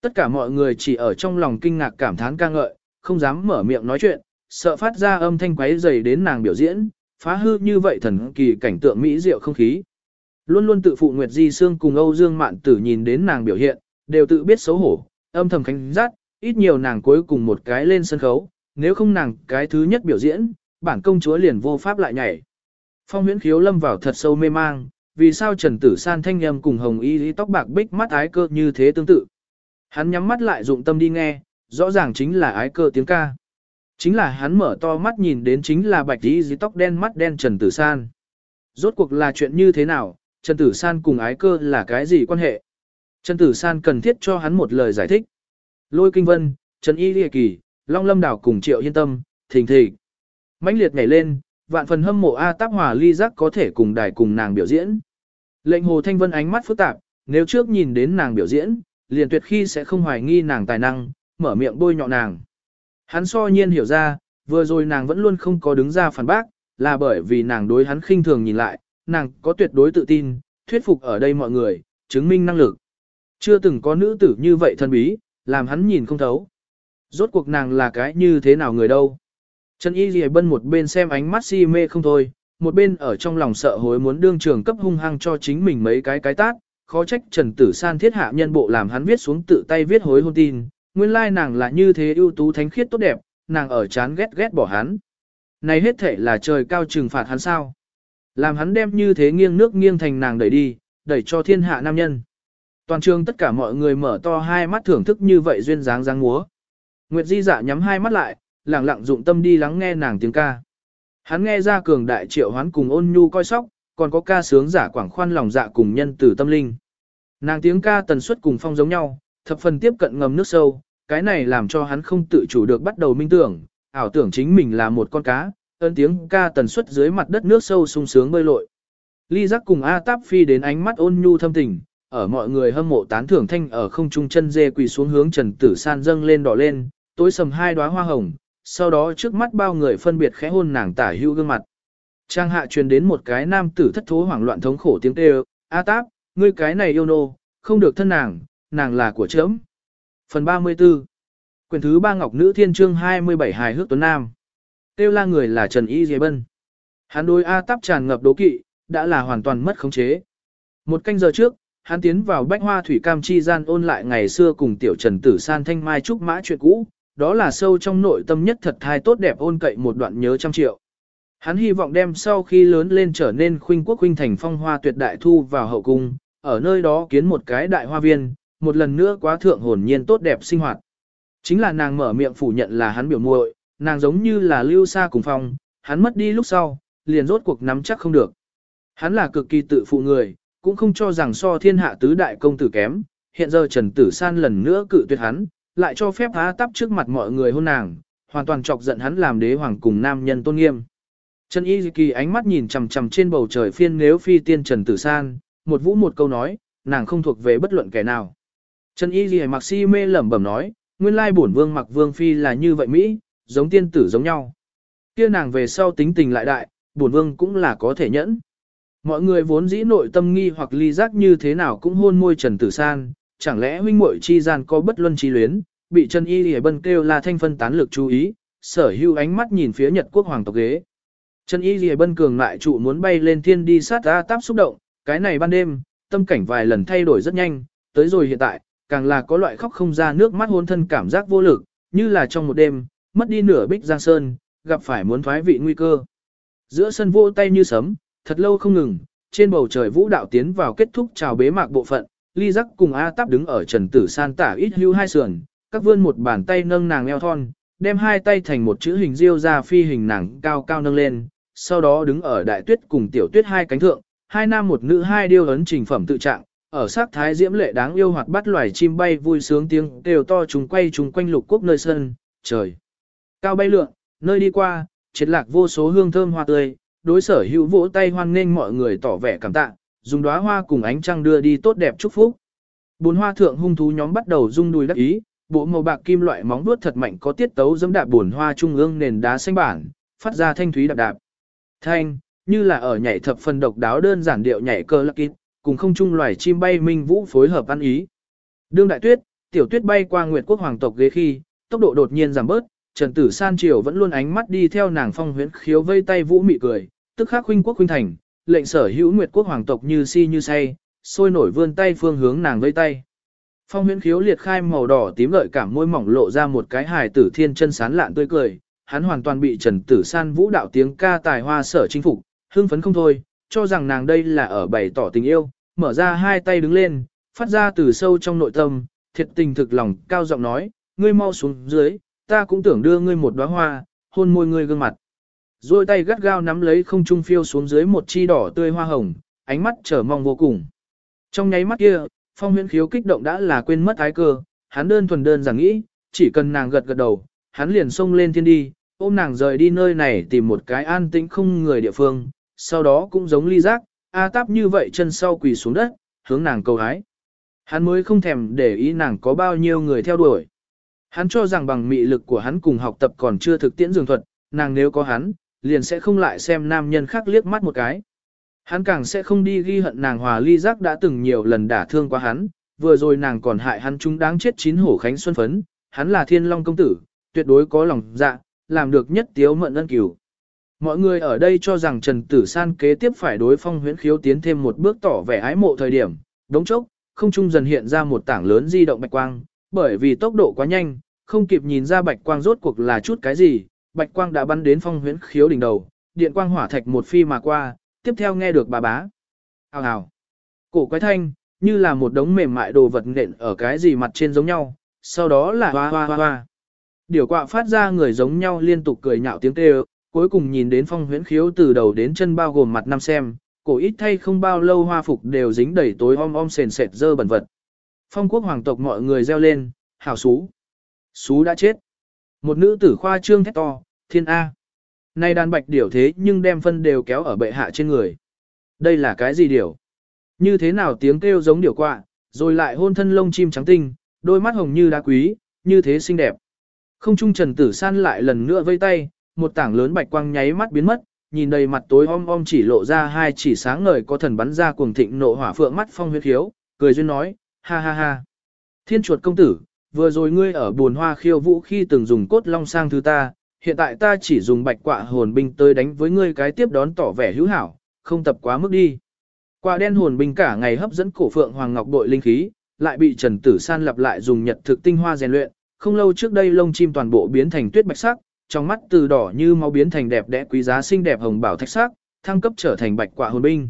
Tất cả mọi người chỉ ở trong lòng kinh ngạc cảm thán ca ngợi, không dám mở miệng nói chuyện, sợ phát ra âm thanh quấy dày đến nàng biểu diễn, phá hư như vậy thần kỳ cảnh tượng mỹ diệu không khí. Luôn luôn tự phụ Nguyệt Di Sương cùng Âu Dương Mạn Tử nhìn đến nàng biểu hiện, đều tự biết xấu hổ, âm thầm khánh giác, ít nhiều nàng cuối cùng một cái lên sân khấu, nếu không nàng cái thứ nhất biểu diễn, bản công chúa liền vô pháp lại nhảy. Phong huyễn khiếu lâm vào thật sâu mê mang, vì sao Trần Tử San thanh âm cùng hồng y tóc bạc bích mắt ái cơ như thế tương tự. Hắn nhắm mắt lại dụng tâm đi nghe, rõ ràng chính là ái cơ tiếng ca. Chính là hắn mở to mắt nhìn đến chính là bạch y dì tóc đen mắt đen Trần Tử San. Rốt cuộc là chuyện như thế nào, Trần Tử San cùng ái cơ là cái gì quan hệ? Trần Tử San cần thiết cho hắn một lời giải thích. Lôi kinh vân, Trần Y Lệ Kỳ, Long Lâm Đảo cùng Triệu Yên Tâm, thình thịch. mãnh liệt nhảy lên, vạn phần hâm mộ A Táp Hòa ly giác có thể cùng đài cùng nàng biểu diễn. Lệnh Hồ Thanh Vân ánh mắt phức tạp, nếu trước nhìn đến nàng biểu diễn, liền tuyệt khi sẽ không hoài nghi nàng tài năng, mở miệng bôi nhọ nàng. Hắn so nhiên hiểu ra, vừa rồi nàng vẫn luôn không có đứng ra phản bác, là bởi vì nàng đối hắn khinh thường nhìn lại, nàng có tuyệt đối tự tin, thuyết phục ở đây mọi người, chứng minh năng lực. Chưa từng có nữ tử như vậy thân bí, làm hắn nhìn không thấu. Rốt cuộc nàng là cái như thế nào người đâu. Trần Y Ghi Bân một bên xem ánh mắt si mê không thôi, một bên ở trong lòng sợ hối muốn đương trường cấp hung hăng cho chính mình mấy cái cái tát, khó trách Trần Tử San thiết hạ nhân bộ làm hắn viết xuống tự tay viết hối hôn tin, nguyên lai nàng là như thế ưu tú thánh khiết tốt đẹp, nàng ở chán ghét ghét bỏ hắn. Này hết thể là trời cao trừng phạt hắn sao? Làm hắn đem như thế nghiêng nước nghiêng thành nàng đẩy đi, đẩy cho thiên hạ nam nhân. Toàn trường tất cả mọi người mở to hai mắt thưởng thức như vậy duyên dáng dáng múa. Nguyệt Di dạ nhắm hai mắt lại, lặng lặng dụng tâm đi lắng nghe nàng tiếng ca. Hắn nghe ra cường đại triệu hoán cùng ôn nhu coi sóc, còn có ca sướng giả quảng khoan lòng dạ cùng nhân từ tâm linh. Nàng tiếng ca tần suất cùng phong giống nhau, thập phần tiếp cận ngầm nước sâu, cái này làm cho hắn không tự chủ được bắt đầu minh tưởng, ảo tưởng chính mình là một con cá, ơn tiếng ca tần suất dưới mặt đất nước sâu sung sướng bơi lội. Ly giác cùng A Táp Phi đến ánh mắt ôn nhu thâm tình, ở mọi người hâm mộ tán thưởng thanh ở không trung chân dê quỳ xuống hướng Trần Tử San dâng lên đỏ lên, tối sầm hai đóa hoa hồng, sau đó trước mắt bao người phân biệt khẽ hôn nàng tả hữu gương mặt. Trang hạ truyền đến một cái nam tử thất thố hoảng loạn thống khổ tiếng kêu, A táp, ngươi cái này yêu nô, không được thân nàng, nàng là của chấm. Phần 34 Quyền thứ ba Ngọc Nữ Thiên Trương 27 Hài Hước Tuấn Nam Tiêu la người là Trần Y Dì Bân. Hắn đối A táp tràn ngập đố kỵ, đã là hoàn toàn mất khống chế. Một canh giờ trước, hắn tiến vào bách hoa thủy cam chi gian ôn lại ngày xưa cùng tiểu trần tử san thanh mai trúc mã chuyện cũ, đó là sâu trong nội tâm nhất thật thai tốt đẹp ôn cậy một đoạn nhớ trăm triệu. Hắn hy vọng đem sau khi lớn lên trở nên khuynh quốc khuynh thành phong hoa tuyệt đại thu vào hậu cung, ở nơi đó kiến một cái đại hoa viên, một lần nữa quá thượng hồn nhiên tốt đẹp sinh hoạt. Chính là nàng mở miệng phủ nhận là hắn biểu muội, nàng giống như là lưu xa cùng phong, hắn mất đi lúc sau, liền rốt cuộc nắm chắc không được. Hắn là cực kỳ tự phụ người, cũng không cho rằng so thiên hạ tứ đại công tử kém, hiện giờ Trần Tử San lần nữa cự tuyệt hắn, lại cho phép há tắp trước mặt mọi người hôn nàng, hoàn toàn chọc giận hắn làm đế hoàng cùng nam nhân tôn nghiêm. Trần Y Kỳ ánh mắt nhìn chằm chằm trên bầu trời phiên nếu phi tiên Trần Tử San, một vũ một câu nói, nàng không thuộc về bất luận kẻ nào. Trần Y Kỳ mặc si mê lẩm bẩm nói, nguyên lai bổn vương mặc vương phi là như vậy Mỹ, giống tiên tử giống nhau. Kia nàng về sau tính tình lại đại, bổn vương cũng là có thể nhẫn. Mọi người vốn dĩ nội tâm nghi hoặc ly giác như thế nào cũng hôn môi Trần Tử San, chẳng lẽ huynh muội chi gian có bất luân chi luyến, bị Trần Y Lì Bân kêu là thanh phân tán lực chú ý, sở hữu ánh mắt nhìn phía Nhật quốc hoàng tộc ghế. Trần Y Lì Bân cường lại trụ muốn bay lên thiên đi sát ra táp xúc động, cái này ban đêm, tâm cảnh vài lần thay đổi rất nhanh, tới rồi hiện tại, càng là có loại khóc không ra nước mắt hôn thân cảm giác vô lực, như là trong một đêm, mất đi nửa bích giang sơn, gặp phải muốn thoái vị nguy cơ. Giữa sân vô tay như sấm, thật lâu không ngừng, trên bầu trời vũ đạo tiến vào kết thúc chào bế mạc bộ phận, ly giác cùng A táp đứng ở trần tử san tả ít hưu hai sườn, các vươn một bàn tay nâng nàng eo thon, đem hai tay thành một chữ hình diêu ra phi hình nàng cao cao nâng lên, sau đó đứng ở đại tuyết cùng tiểu tuyết hai cánh thượng, hai nam một nữ hai điêu ấn trình phẩm tự trạng, ở sắc thái diễm lệ đáng yêu hoạt bắt loài chim bay vui sướng tiếng đều to chúng quay chúng quanh lục quốc nơi sân, trời. Cao bay lượn, nơi đi qua, triệt lạc vô số hương thơm hoa tươi, đối sở hữu vỗ tay hoan nghênh mọi người tỏ vẻ cảm tạ, dùng đóa hoa cùng ánh trăng đưa đi tốt đẹp chúc phúc. Bốn hoa thượng hung thú nhóm bắt đầu rung đùi đắc ý, bộ màu bạc kim loại móng vuốt thật mạnh có tiết tấu dẫm đạp bổn hoa trung ương nền đá xanh bản, phát ra thanh thúy đạp đạp. Thanh, như là ở nhảy thập phần độc đáo đơn giản điệu nhảy cơ lắc kín, cùng không trung loài chim bay minh vũ phối hợp ăn ý. Đương đại tuyết, tiểu tuyết bay qua nguyệt quốc hoàng tộc ghế khi, tốc độ đột nhiên giảm bớt, Trần Tử San Triều vẫn luôn ánh mắt đi theo nàng phong huyễn khiếu vây tay vũ mị cười, tức khắc huynh quốc huynh thành, lệnh sở hữu nguyệt quốc hoàng tộc như si như say, sôi nổi vươn tay phương hướng nàng vây tay. Phong huyễn khiếu liệt khai màu đỏ tím lợi cảm môi mỏng lộ ra một cái hài tử thiên chân sán lạn tươi cười, hắn hoàn toàn bị Trần Tử San vũ đạo tiếng ca tài hoa sở chinh phục, hưng phấn không thôi, cho rằng nàng đây là ở bày tỏ tình yêu, mở ra hai tay đứng lên, phát ra từ sâu trong nội tâm, thiệt tình thực lòng, cao giọng nói, ngươi mau xuống dưới, ta cũng tưởng đưa ngươi một đóa hoa, hôn môi ngươi gương mặt. Rồi tay gắt gao nắm lấy không trung phiêu xuống dưới một chi đỏ tươi hoa hồng, ánh mắt trở mong vô cùng. Trong nháy mắt kia, phong huyễn khiếu kích động đã là quên mất ái cơ, hắn đơn thuần đơn giản nghĩ, chỉ cần nàng gật gật đầu, hắn liền xông lên thiên đi, ôm nàng rời đi nơi này tìm một cái an tĩnh không người địa phương, sau đó cũng giống ly giác, A táp như vậy chân sau quỳ xuống đất, hướng nàng cầu hái. Hắn mới không thèm để ý nàng có bao nhiêu người theo đuổi. Hắn cho rằng bằng mị lực của hắn cùng học tập còn chưa thực tiễn dường thuật, nàng nếu có hắn, liền sẽ không lại xem nam nhân khác liếc mắt một cái. Hắn càng sẽ không đi ghi hận nàng hòa ly giác đã từng nhiều lần đả thương qua hắn, vừa rồi nàng còn hại hắn chúng đáng chết chín hổ khánh xuân phấn, hắn là thiên long công tử, tuyệt đối có lòng dạ, làm được nhất tiếu mận ân cửu. Mọi người ở đây cho rằng Trần Tử San kế tiếp phải đối phong huyễn khiếu tiến thêm một bước tỏ vẻ ái mộ thời điểm, đống chốc, không trung dần hiện ra một tảng lớn di động bạch quang, bởi vì tốc độ quá nhanh, không kịp nhìn ra bạch quang rốt cuộc là chút cái gì, bạch quang đã bắn đến phong huyễn khiếu đỉnh đầu, điện quang hỏa thạch một phi mà qua, tiếp theo nghe được bà bá. Hào hào. Cổ quái thanh, như là một đống mềm mại đồ vật nện ở cái gì mặt trên giống nhau, sau đó là hoa hoa hoa hoa. Điều quạ phát ra người giống nhau liên tục cười nhạo tiếng kêu, cuối cùng nhìn đến phong huyễn khiếu từ đầu đến chân bao gồm mặt năm xem, cổ ít thay không bao lâu hoa phục đều dính đầy tối om om sền sệt dơ bẩn vật. Phong quốc hoàng tộc mọi người reo lên, hảo xú. Xú đã chết. Một nữ tử khoa trương thét to, thiên A. Nay đàn bạch điểu thế nhưng đem phân đều kéo ở bệ hạ trên người. Đây là cái gì điểu? Như thế nào tiếng kêu giống điểu quạ, rồi lại hôn thân lông chim trắng tinh, đôi mắt hồng như đá quý, như thế xinh đẹp. Không trung Trần Tử San lại lần nữa vây tay, một tảng lớn bạch quang nháy mắt biến mất, nhìn đầy mặt tối om om chỉ lộ ra hai chỉ sáng ngời có thần bắn ra cuồng thịnh nộ hỏa phượng mắt phong huyết khiếu, cười duyên nói, ha ha ha. Thiên chuột công tử, vừa rồi ngươi ở buồn hoa khiêu vũ khi từng dùng cốt long sang thứ ta, hiện tại ta chỉ dùng bạch quạ hồn binh tới đánh với ngươi cái tiếp đón tỏ vẻ hữu hảo, không tập quá mức đi. Quả đen hồn binh cả ngày hấp dẫn cổ phượng hoàng ngọc bội linh khí, lại bị Trần Tử San lặp lại dùng nhật thực tinh hoa rèn luyện, không lâu trước đây lông chim toàn bộ biến thành tuyết bạch sắc, trong mắt từ đỏ như máu biến thành đẹp đẽ quý giá xinh đẹp hồng bảo thạch sắc, thăng cấp trở thành bạch quạ hồn binh.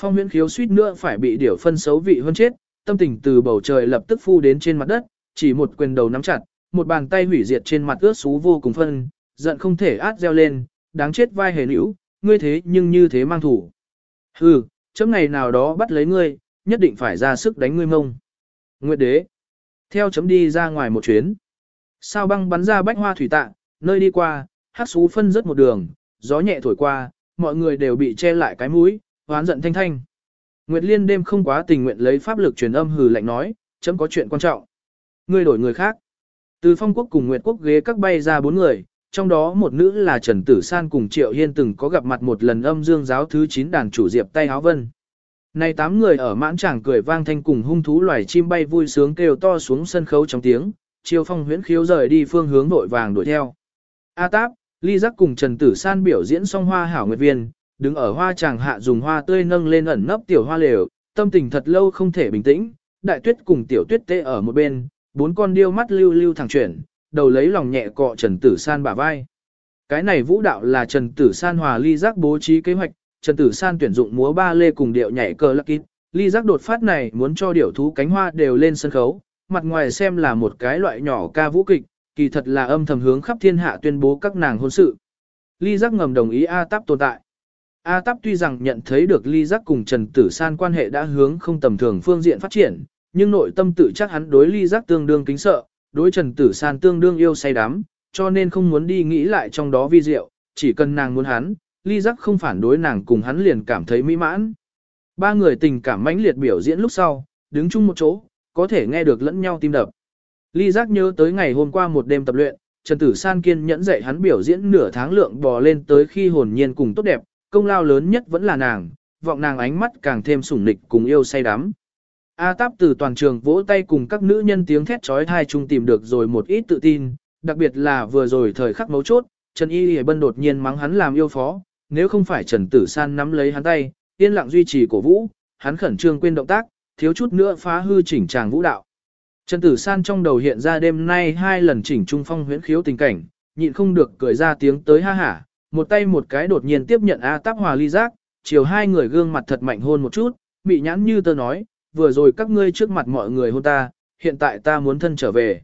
Phong huyễn khiếu suýt nữa phải bị điểu phân xấu vị hơn chết, tâm tình từ bầu trời lập tức phu đến trên mặt đất, chỉ một quyền đầu nắm chặt, một bàn tay hủy diệt trên mặt ướt xú vô cùng phân, giận không thể át reo lên, đáng chết vai hề nữ, ngươi thế nhưng như thế mang thủ. Hừ, chấm ngày nào đó bắt lấy ngươi, nhất định phải ra sức đánh ngươi mông. Nguyệt đế, theo chấm đi ra ngoài một chuyến. Sao băng bắn ra bách hoa thủy tạ, nơi đi qua, hát xú phân rất một đường, gió nhẹ thổi qua, mọi người đều bị che lại cái mũi, hoán giận thanh thanh. Nguyệt liên đêm không quá tình nguyện lấy pháp lực truyền âm hừ lạnh nói, chấm có chuyện quan trọng. Ngươi đổi người khác. Từ phong quốc cùng Nguyệt quốc ghế các bay ra bốn người, trong đó một nữ là Trần Tử San cùng Triệu Hiên từng có gặp mặt một lần âm dương giáo thứ 9 đàn chủ diệp tay áo vân. Này tám người ở mãn tràng cười vang thanh cùng hung thú loài chim bay vui sướng kêu to xuống sân khấu trong tiếng, chiêu Phong huyễn khiếu rời đi phương hướng vội vàng đuổi theo. A Táp, Ly Giác cùng Trần Tử San biểu diễn xong hoa hảo nguyệt viên, đứng ở hoa tràng hạ dùng hoa tươi nâng lên ẩn nấp tiểu hoa lều, tâm tình thật lâu không thể bình tĩnh, đại tuyết cùng tiểu tuyết tê ở một bên, bốn con điêu mắt lưu lưu thẳng chuyển, đầu lấy lòng nhẹ cọ Trần Tử San bả vai. Cái này vũ đạo là Trần Tử San hòa ly giác bố trí kế hoạch, Trần Tử San tuyển dụng múa ba lê cùng điệu nhảy cờ lắc kín. Ly giác đột phát này muốn cho điểu thú cánh hoa đều lên sân khấu, mặt ngoài xem là một cái loại nhỏ ca vũ kịch, kỳ thật là âm thầm hướng khắp thiên hạ tuyên bố các nàng hôn sự. Ly giác ngầm đồng ý A Táp tồn tại. A Táp tuy rằng nhận thấy được Ly giác cùng Trần Tử San quan hệ đã hướng không tầm thường phương diện phát triển, nhưng nội tâm tự chắc hắn đối Ly giác tương đương kính sợ, đối Trần Tử San tương đương yêu say đắm, cho nên không muốn đi nghĩ lại trong đó vi diệu, chỉ cần nàng muốn hắn, ly giác không phản đối nàng cùng hắn liền cảm thấy mỹ mãn. Ba người tình cảm mãnh liệt biểu diễn lúc sau, đứng chung một chỗ, có thể nghe được lẫn nhau tim đập. Ly giác nhớ tới ngày hôm qua một đêm tập luyện, Trần Tử San kiên nhẫn dạy hắn biểu diễn nửa tháng lượng bò lên tới khi hồn nhiên cùng tốt đẹp, công lao lớn nhất vẫn là nàng, vọng nàng ánh mắt càng thêm sủng nịch cùng yêu say đắm. A Táp từ toàn trường vỗ tay cùng các nữ nhân tiếng thét trói thai chung tìm được rồi một ít tự tin, đặc biệt là vừa rồi thời khắc mấu chốt, Trần Y Y Bân đột nhiên mắng hắn làm yêu phó, nếu không phải Trần Tử San nắm lấy hắn tay, yên lặng duy trì cổ vũ, hắn khẩn trương quên động tác, thiếu chút nữa phá hư chỉnh tràng vũ đạo. Trần Tử San trong đầu hiện ra đêm nay hai lần chỉnh trung phong huyễn khiếu tình cảnh, nhịn không được cười ra tiếng tới ha hả, một tay một cái đột nhiên tiếp nhận A Táp Hòa ly giác, chiều hai người gương mặt thật mạnh hôn một chút, mị nhãn như tơ nói, vừa rồi các ngươi trước mặt mọi người hôn ta, hiện tại ta muốn thân trở về.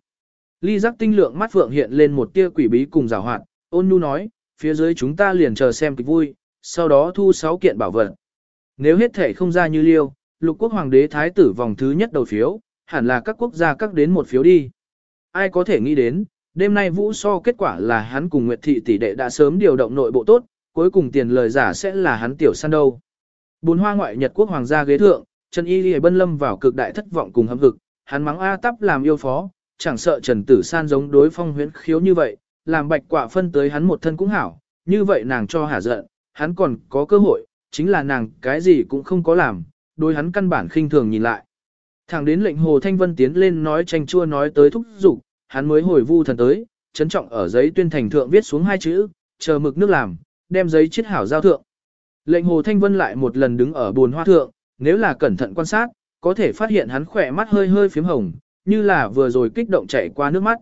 Ly giác tinh lượng mắt phượng hiện lên một tia quỷ bí cùng rào hoạt, ôn nhu nói, phía dưới chúng ta liền chờ xem kịch vui, sau đó thu sáu kiện bảo vật. Nếu hết thể không ra như liêu, lục quốc hoàng đế thái tử vòng thứ nhất đầu phiếu, hẳn là các quốc gia các đến một phiếu đi. Ai có thể nghĩ đến, đêm nay vũ so kết quả là hắn cùng Nguyệt Thị tỷ đệ đã sớm điều động nội bộ tốt, cuối cùng tiền lời giả sẽ là hắn tiểu san đâu. Bốn hoa ngoại Nhật quốc hoàng gia ghế thượng, Trần Y Lì Bân lâm vào cực đại thất vọng cùng hâm hực, hắn mắng A Tắp làm yêu phó, chẳng sợ Trần Tử San giống đối phong huyễn khiếu như vậy, làm bạch quả phân tới hắn một thân cũng hảo, như vậy nàng cho hả giận, hắn còn có cơ hội, chính là nàng cái gì cũng không có làm, đối hắn căn bản khinh thường nhìn lại. Thẳng đến lệnh Hồ Thanh Vân tiến lên nói tranh chua nói tới thúc giục, hắn mới hồi vu thần tới, trấn trọng ở giấy tuyên thành thượng viết xuống hai chữ, chờ mực nước làm, đem giấy chiết hảo giao thượng. Lệnh Hồ Thanh Vân lại một lần đứng ở buồn hoa thượng, nếu là cẩn thận quan sát, có thể phát hiện hắn khỏe mắt hơi hơi phím hồng, như là vừa rồi kích động chảy qua nước mắt.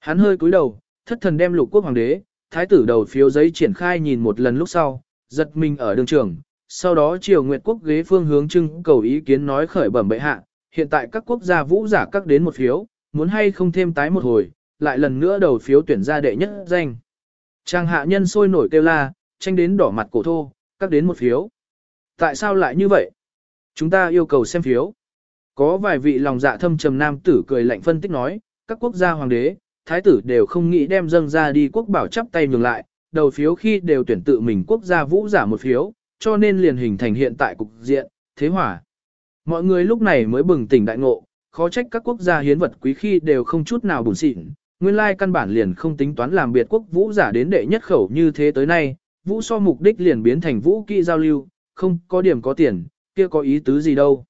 Hắn hơi cúi đầu, thất thần đem lục quốc hoàng đế, thái tử đầu phiếu giấy triển khai nhìn một lần lúc sau, giật mình ở đường trường, sau đó triều nguyệt quốc ghế phương hướng trưng cầu ý kiến nói khởi bẩm bệ hạ, hiện tại các quốc gia vũ giả các đến một phiếu, muốn hay không thêm tái một hồi, lại lần nữa đầu phiếu tuyển ra đệ nhất danh. Trang hạ nhân sôi nổi kêu la, tranh đến đỏ mặt cổ thô, các đến một phiếu. Tại sao lại như vậy? Chúng ta yêu cầu xem phiếu. Có vài vị lòng dạ thâm trầm nam tử cười lạnh phân tích nói, các quốc gia hoàng đế, thái tử đều không nghĩ đem dâng ra đi quốc bảo chắp tay nhường lại, đầu phiếu khi đều tuyển tự mình quốc gia vũ giả một phiếu, cho nên liền hình thành hiện tại cục diện, thế hỏa. Mọi người lúc này mới bừng tỉnh đại ngộ, khó trách các quốc gia hiến vật quý khi đều không chút nào buồn xịn, nguyên lai căn bản liền không tính toán làm biệt quốc vũ giả đến đệ nhất khẩu như thế tới nay, vũ so mục đích liền biến thành vũ kỹ giao lưu, không có điểm có tiền, kia có ý tứ gì đâu.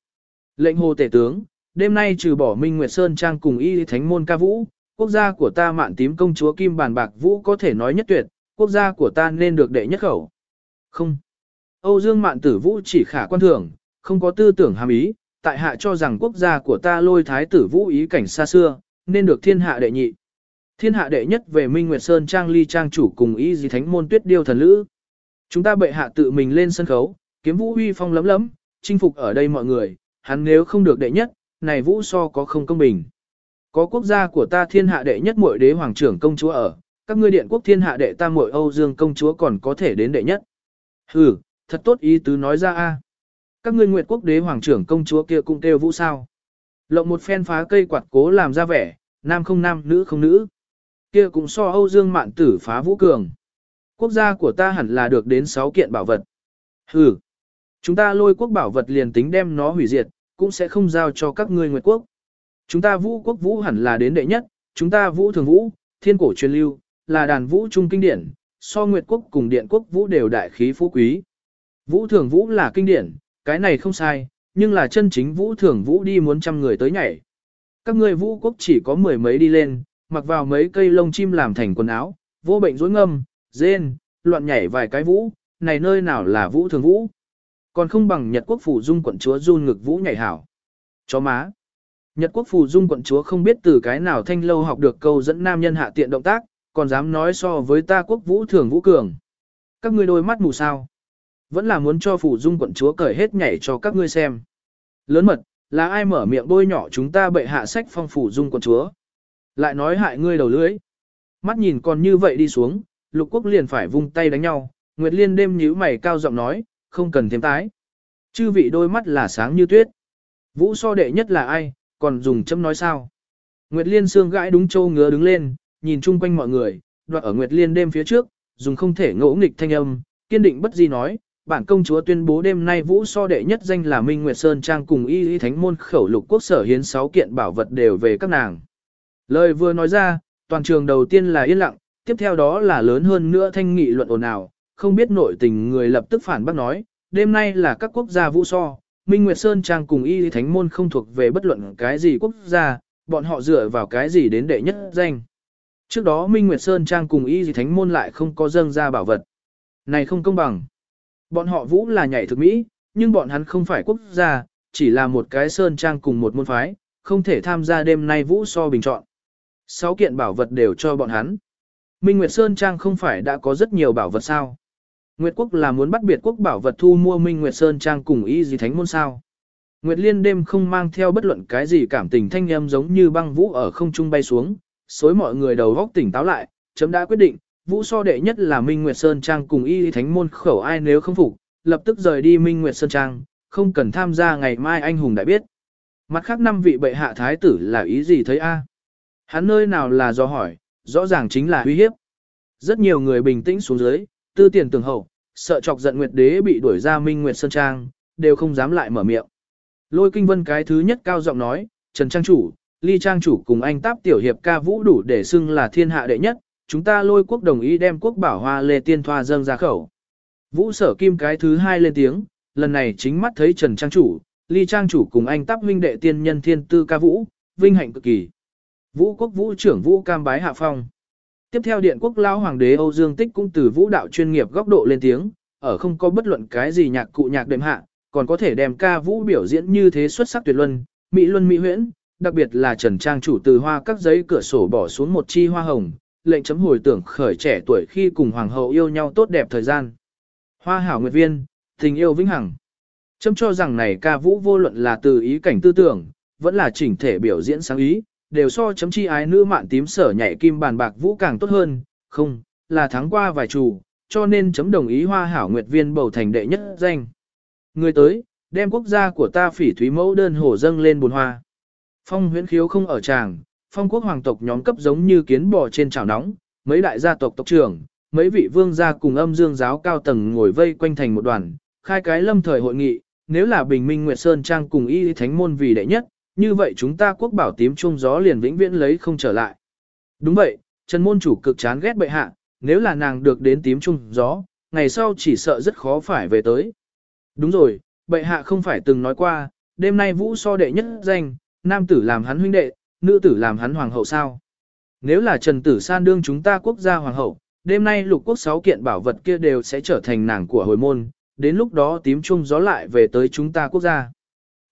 Lệnh hồ tể tướng, đêm nay trừ bỏ Minh Nguyệt Sơn Trang cùng y thánh môn ca vũ, quốc gia của ta mạn tím công chúa Kim Bàn Bạc Vũ có thể nói nhất tuyệt, quốc gia của ta nên được đệ nhất khẩu. Không. Âu Dương mạn tử vũ chỉ khả quan thưởng, không có tư tưởng hàm ý, tại hạ cho rằng quốc gia của ta lôi thái tử vũ ý cảnh xa xưa, nên được thiên hạ đệ nhị. Thiên hạ đệ nhất về Minh Nguyệt Sơn Trang ly trang chủ cùng ý di thánh môn tuyết điêu thần lữ. Chúng ta bệ hạ tự mình lên sân khấu, kiếm vũ huy phong lấm lấm, chinh phục ở đây mọi người, hắn nếu không được đệ nhất, này vũ so có không công bình. Có quốc gia của ta thiên hạ đệ nhất muội đế hoàng trưởng công chúa ở, các ngươi điện quốc thiên hạ đệ ta muội Âu Dương công chúa còn có thể đến đệ nhất. Hừ, thật tốt ý tứ nói ra a. Các ngươi nguyệt quốc đế hoàng trưởng công chúa kia cũng kêu vũ sao. Lộng một phen phá cây quạt cố làm ra vẻ, nam không nam nữ không nữ. Kia cũng so Âu Dương mạn tử phá vũ cường. Quốc gia của ta hẳn là được đến 6 kiện bảo vật. Hừ, chúng ta lôi quốc bảo vật liền tính đem nó hủy diệt, cũng sẽ không giao cho các ngươi nguyệt quốc. Chúng ta vũ quốc vũ hẳn là đến đệ nhất, chúng ta vũ thường vũ, thiên cổ truyền lưu, là đàn vũ trung kinh điển, so nguyệt quốc cùng điện quốc vũ đều đại khí phú quý. Vũ thường vũ là kinh điển, cái này không sai, nhưng là chân chính vũ thường vũ đi muốn trăm người tới nhảy. Các ngươi vũ quốc chỉ có mười mấy đi lên, mặc vào mấy cây lông chim làm thành quần áo, vô bệnh rối ngâm, rên, loạn nhảy vài cái vũ, này nơi nào là vũ thường vũ. Còn không bằng Nhật quốc phủ dung quận chúa run ngực vũ nhảy hảo. Chó má. Nhật quốc phủ dung quận chúa không biết từ cái nào thanh lâu học được câu dẫn nam nhân hạ tiện động tác, còn dám nói so với ta quốc vũ thường vũ cường. Các ngươi đôi mắt mù sao. Vẫn là muốn cho phủ dung quận chúa cởi hết nhảy cho các ngươi xem. Lớn mật, là ai mở miệng bôi nhỏ chúng ta bệ hạ sách phong phủ dung quận chúa. Lại nói hại ngươi đầu lưỡi. Mắt nhìn còn như vậy đi xuống, lục quốc liền phải vung tay đánh nhau, Nguyệt Liên đêm nhíu mày cao giọng nói, không cần thêm tái. Chư vị đôi mắt là sáng như tuyết. Vũ so đệ nhất là ai, còn dùng châm nói sao? Nguyệt Liên xương gãi đúng châu ngứa đứng lên, nhìn chung quanh mọi người, đoạn ở Nguyệt Liên đêm phía trước, dùng không thể ngỗ nghịch thanh âm, kiên định bất di nói, bản công chúa tuyên bố đêm nay vũ so đệ nhất danh là Minh Nguyệt Sơn Trang cùng y y thánh môn khẩu lục quốc sở hiến sáu kiện bảo vật đều về các nàng. Lời vừa nói ra, toàn trường đầu tiên là yên lặng, tiếp theo đó là lớn hơn nữa thanh nghị luận ồn ào, không biết nội tình người lập tức phản bác nói, đêm nay là các quốc gia vũ so, Minh Nguyệt Sơn Trang cùng y thánh môn không thuộc về bất luận cái gì quốc gia, bọn họ dựa vào cái gì đến đệ nhất danh. Trước đó Minh Nguyệt Sơn Trang cùng y thánh môn lại không có dâng ra bảo vật. Này không công bằng. Bọn họ vũ là nhảy thực mỹ, nhưng bọn hắn không phải quốc gia, chỉ là một cái Sơn Trang cùng một môn phái, không thể tham gia đêm nay vũ so bình chọn. Sáu kiện bảo vật đều cho bọn hắn. Minh Nguyệt Sơn Trang không phải đã có rất nhiều bảo vật sao? Nguyệt Quốc là muốn bắt biệt quốc bảo vật thu mua Minh Nguyệt Sơn Trang cùng y gì thánh môn sao? Nguyệt Liên đêm không mang theo bất luận cái gì cảm tình thanh âm giống như băng vũ ở không trung bay xuống, xối mọi người đầu góc tỉnh táo lại, chấm đã quyết định, vũ so đệ nhất là Minh Nguyệt Sơn Trang cùng y thánh môn khẩu ai nếu không phục, lập tức rời đi Minh Nguyệt Sơn Trang, không cần tham gia ngày mai anh hùng đại biết. Mặt khác năm vị bệ hạ thái tử là ý gì thấy a? Hắn nơi nào là do hỏi, rõ ràng chính là uy hiếp. Rất nhiều người bình tĩnh xuống dưới, tư tiền tường hậu, sợ chọc giận Nguyệt Đế bị đuổi ra Minh Nguyệt Sơn Trang, đều không dám lại mở miệng. Lôi kinh vân cái thứ nhất cao giọng nói, Trần Trang Chủ, Ly Trang Chủ cùng anh Táp Tiểu Hiệp ca vũ đủ để xưng là thiên hạ đệ nhất, chúng ta lôi quốc đồng ý đem quốc bảo hoa lê tiên thoa dâng ra khẩu. Vũ sở kim cái thứ hai lên tiếng, lần này chính mắt thấy Trần Trang Chủ, Ly Trang Chủ cùng anh Táp huynh đệ tiên nhân thiên tư ca vũ, vinh hạnh cực kỳ. Vũ quốc vũ trưởng vũ cam bái hạ phong. Tiếp theo điện quốc lao hoàng đế Âu Dương Tích cũng từ vũ đạo chuyên nghiệp góc độ lên tiếng, ở không có bất luận cái gì nhạc cụ nhạc đệm hạ, còn có thể đem ca vũ biểu diễn như thế xuất sắc tuyệt luân, mỹ luân mỹ huyễn, đặc biệt là Trần Trang chủ từ hoa các giấy cửa sổ bỏ xuống một chi hoa hồng, lệnh chấm hồi tưởng khởi trẻ tuổi khi cùng hoàng hậu yêu nhau tốt đẹp thời gian. Hoa hảo nguyệt viên, tình yêu vĩnh hằng. Chấm cho rằng này ca vũ vô luận là từ ý cảnh tư tưởng, vẫn là chỉnh thể biểu diễn sáng ý, đều so chấm chi ái nữ mạn tím sở nhảy kim bàn bạc vũ càng tốt hơn, không, là thắng qua vài chủ, cho nên chấm đồng ý hoa hảo nguyệt viên bầu thành đệ nhất danh. Người tới, đem quốc gia của ta phỉ thúy mẫu đơn hổ dâng lên bồn hoa. Phong huyễn khiếu không ở tràng, phong quốc hoàng tộc nhóm cấp giống như kiến bò trên chảo nóng, mấy đại gia tộc tộc trưởng, mấy vị vương gia cùng âm dương giáo cao tầng ngồi vây quanh thành một đoàn, khai cái lâm thời hội nghị, nếu là bình minh Nguyệt Sơn Trang cùng y thánh môn vì đệ nhất, như vậy chúng ta quốc bảo tím trung gió liền vĩnh viễn lấy không trở lại. Đúng vậy, Trần môn chủ cực chán ghét bệ hạ, nếu là nàng được đến tím trung gió, ngày sau chỉ sợ rất khó phải về tới. Đúng rồi, bệ hạ không phải từng nói qua, đêm nay vũ so đệ nhất danh, nam tử làm hắn huynh đệ, nữ tử làm hắn hoàng hậu sao. Nếu là Trần Tử San đương chúng ta quốc gia hoàng hậu, đêm nay lục quốc sáu kiện bảo vật kia đều sẽ trở thành nàng của hồi môn, đến lúc đó tím trung gió lại về tới chúng ta quốc gia.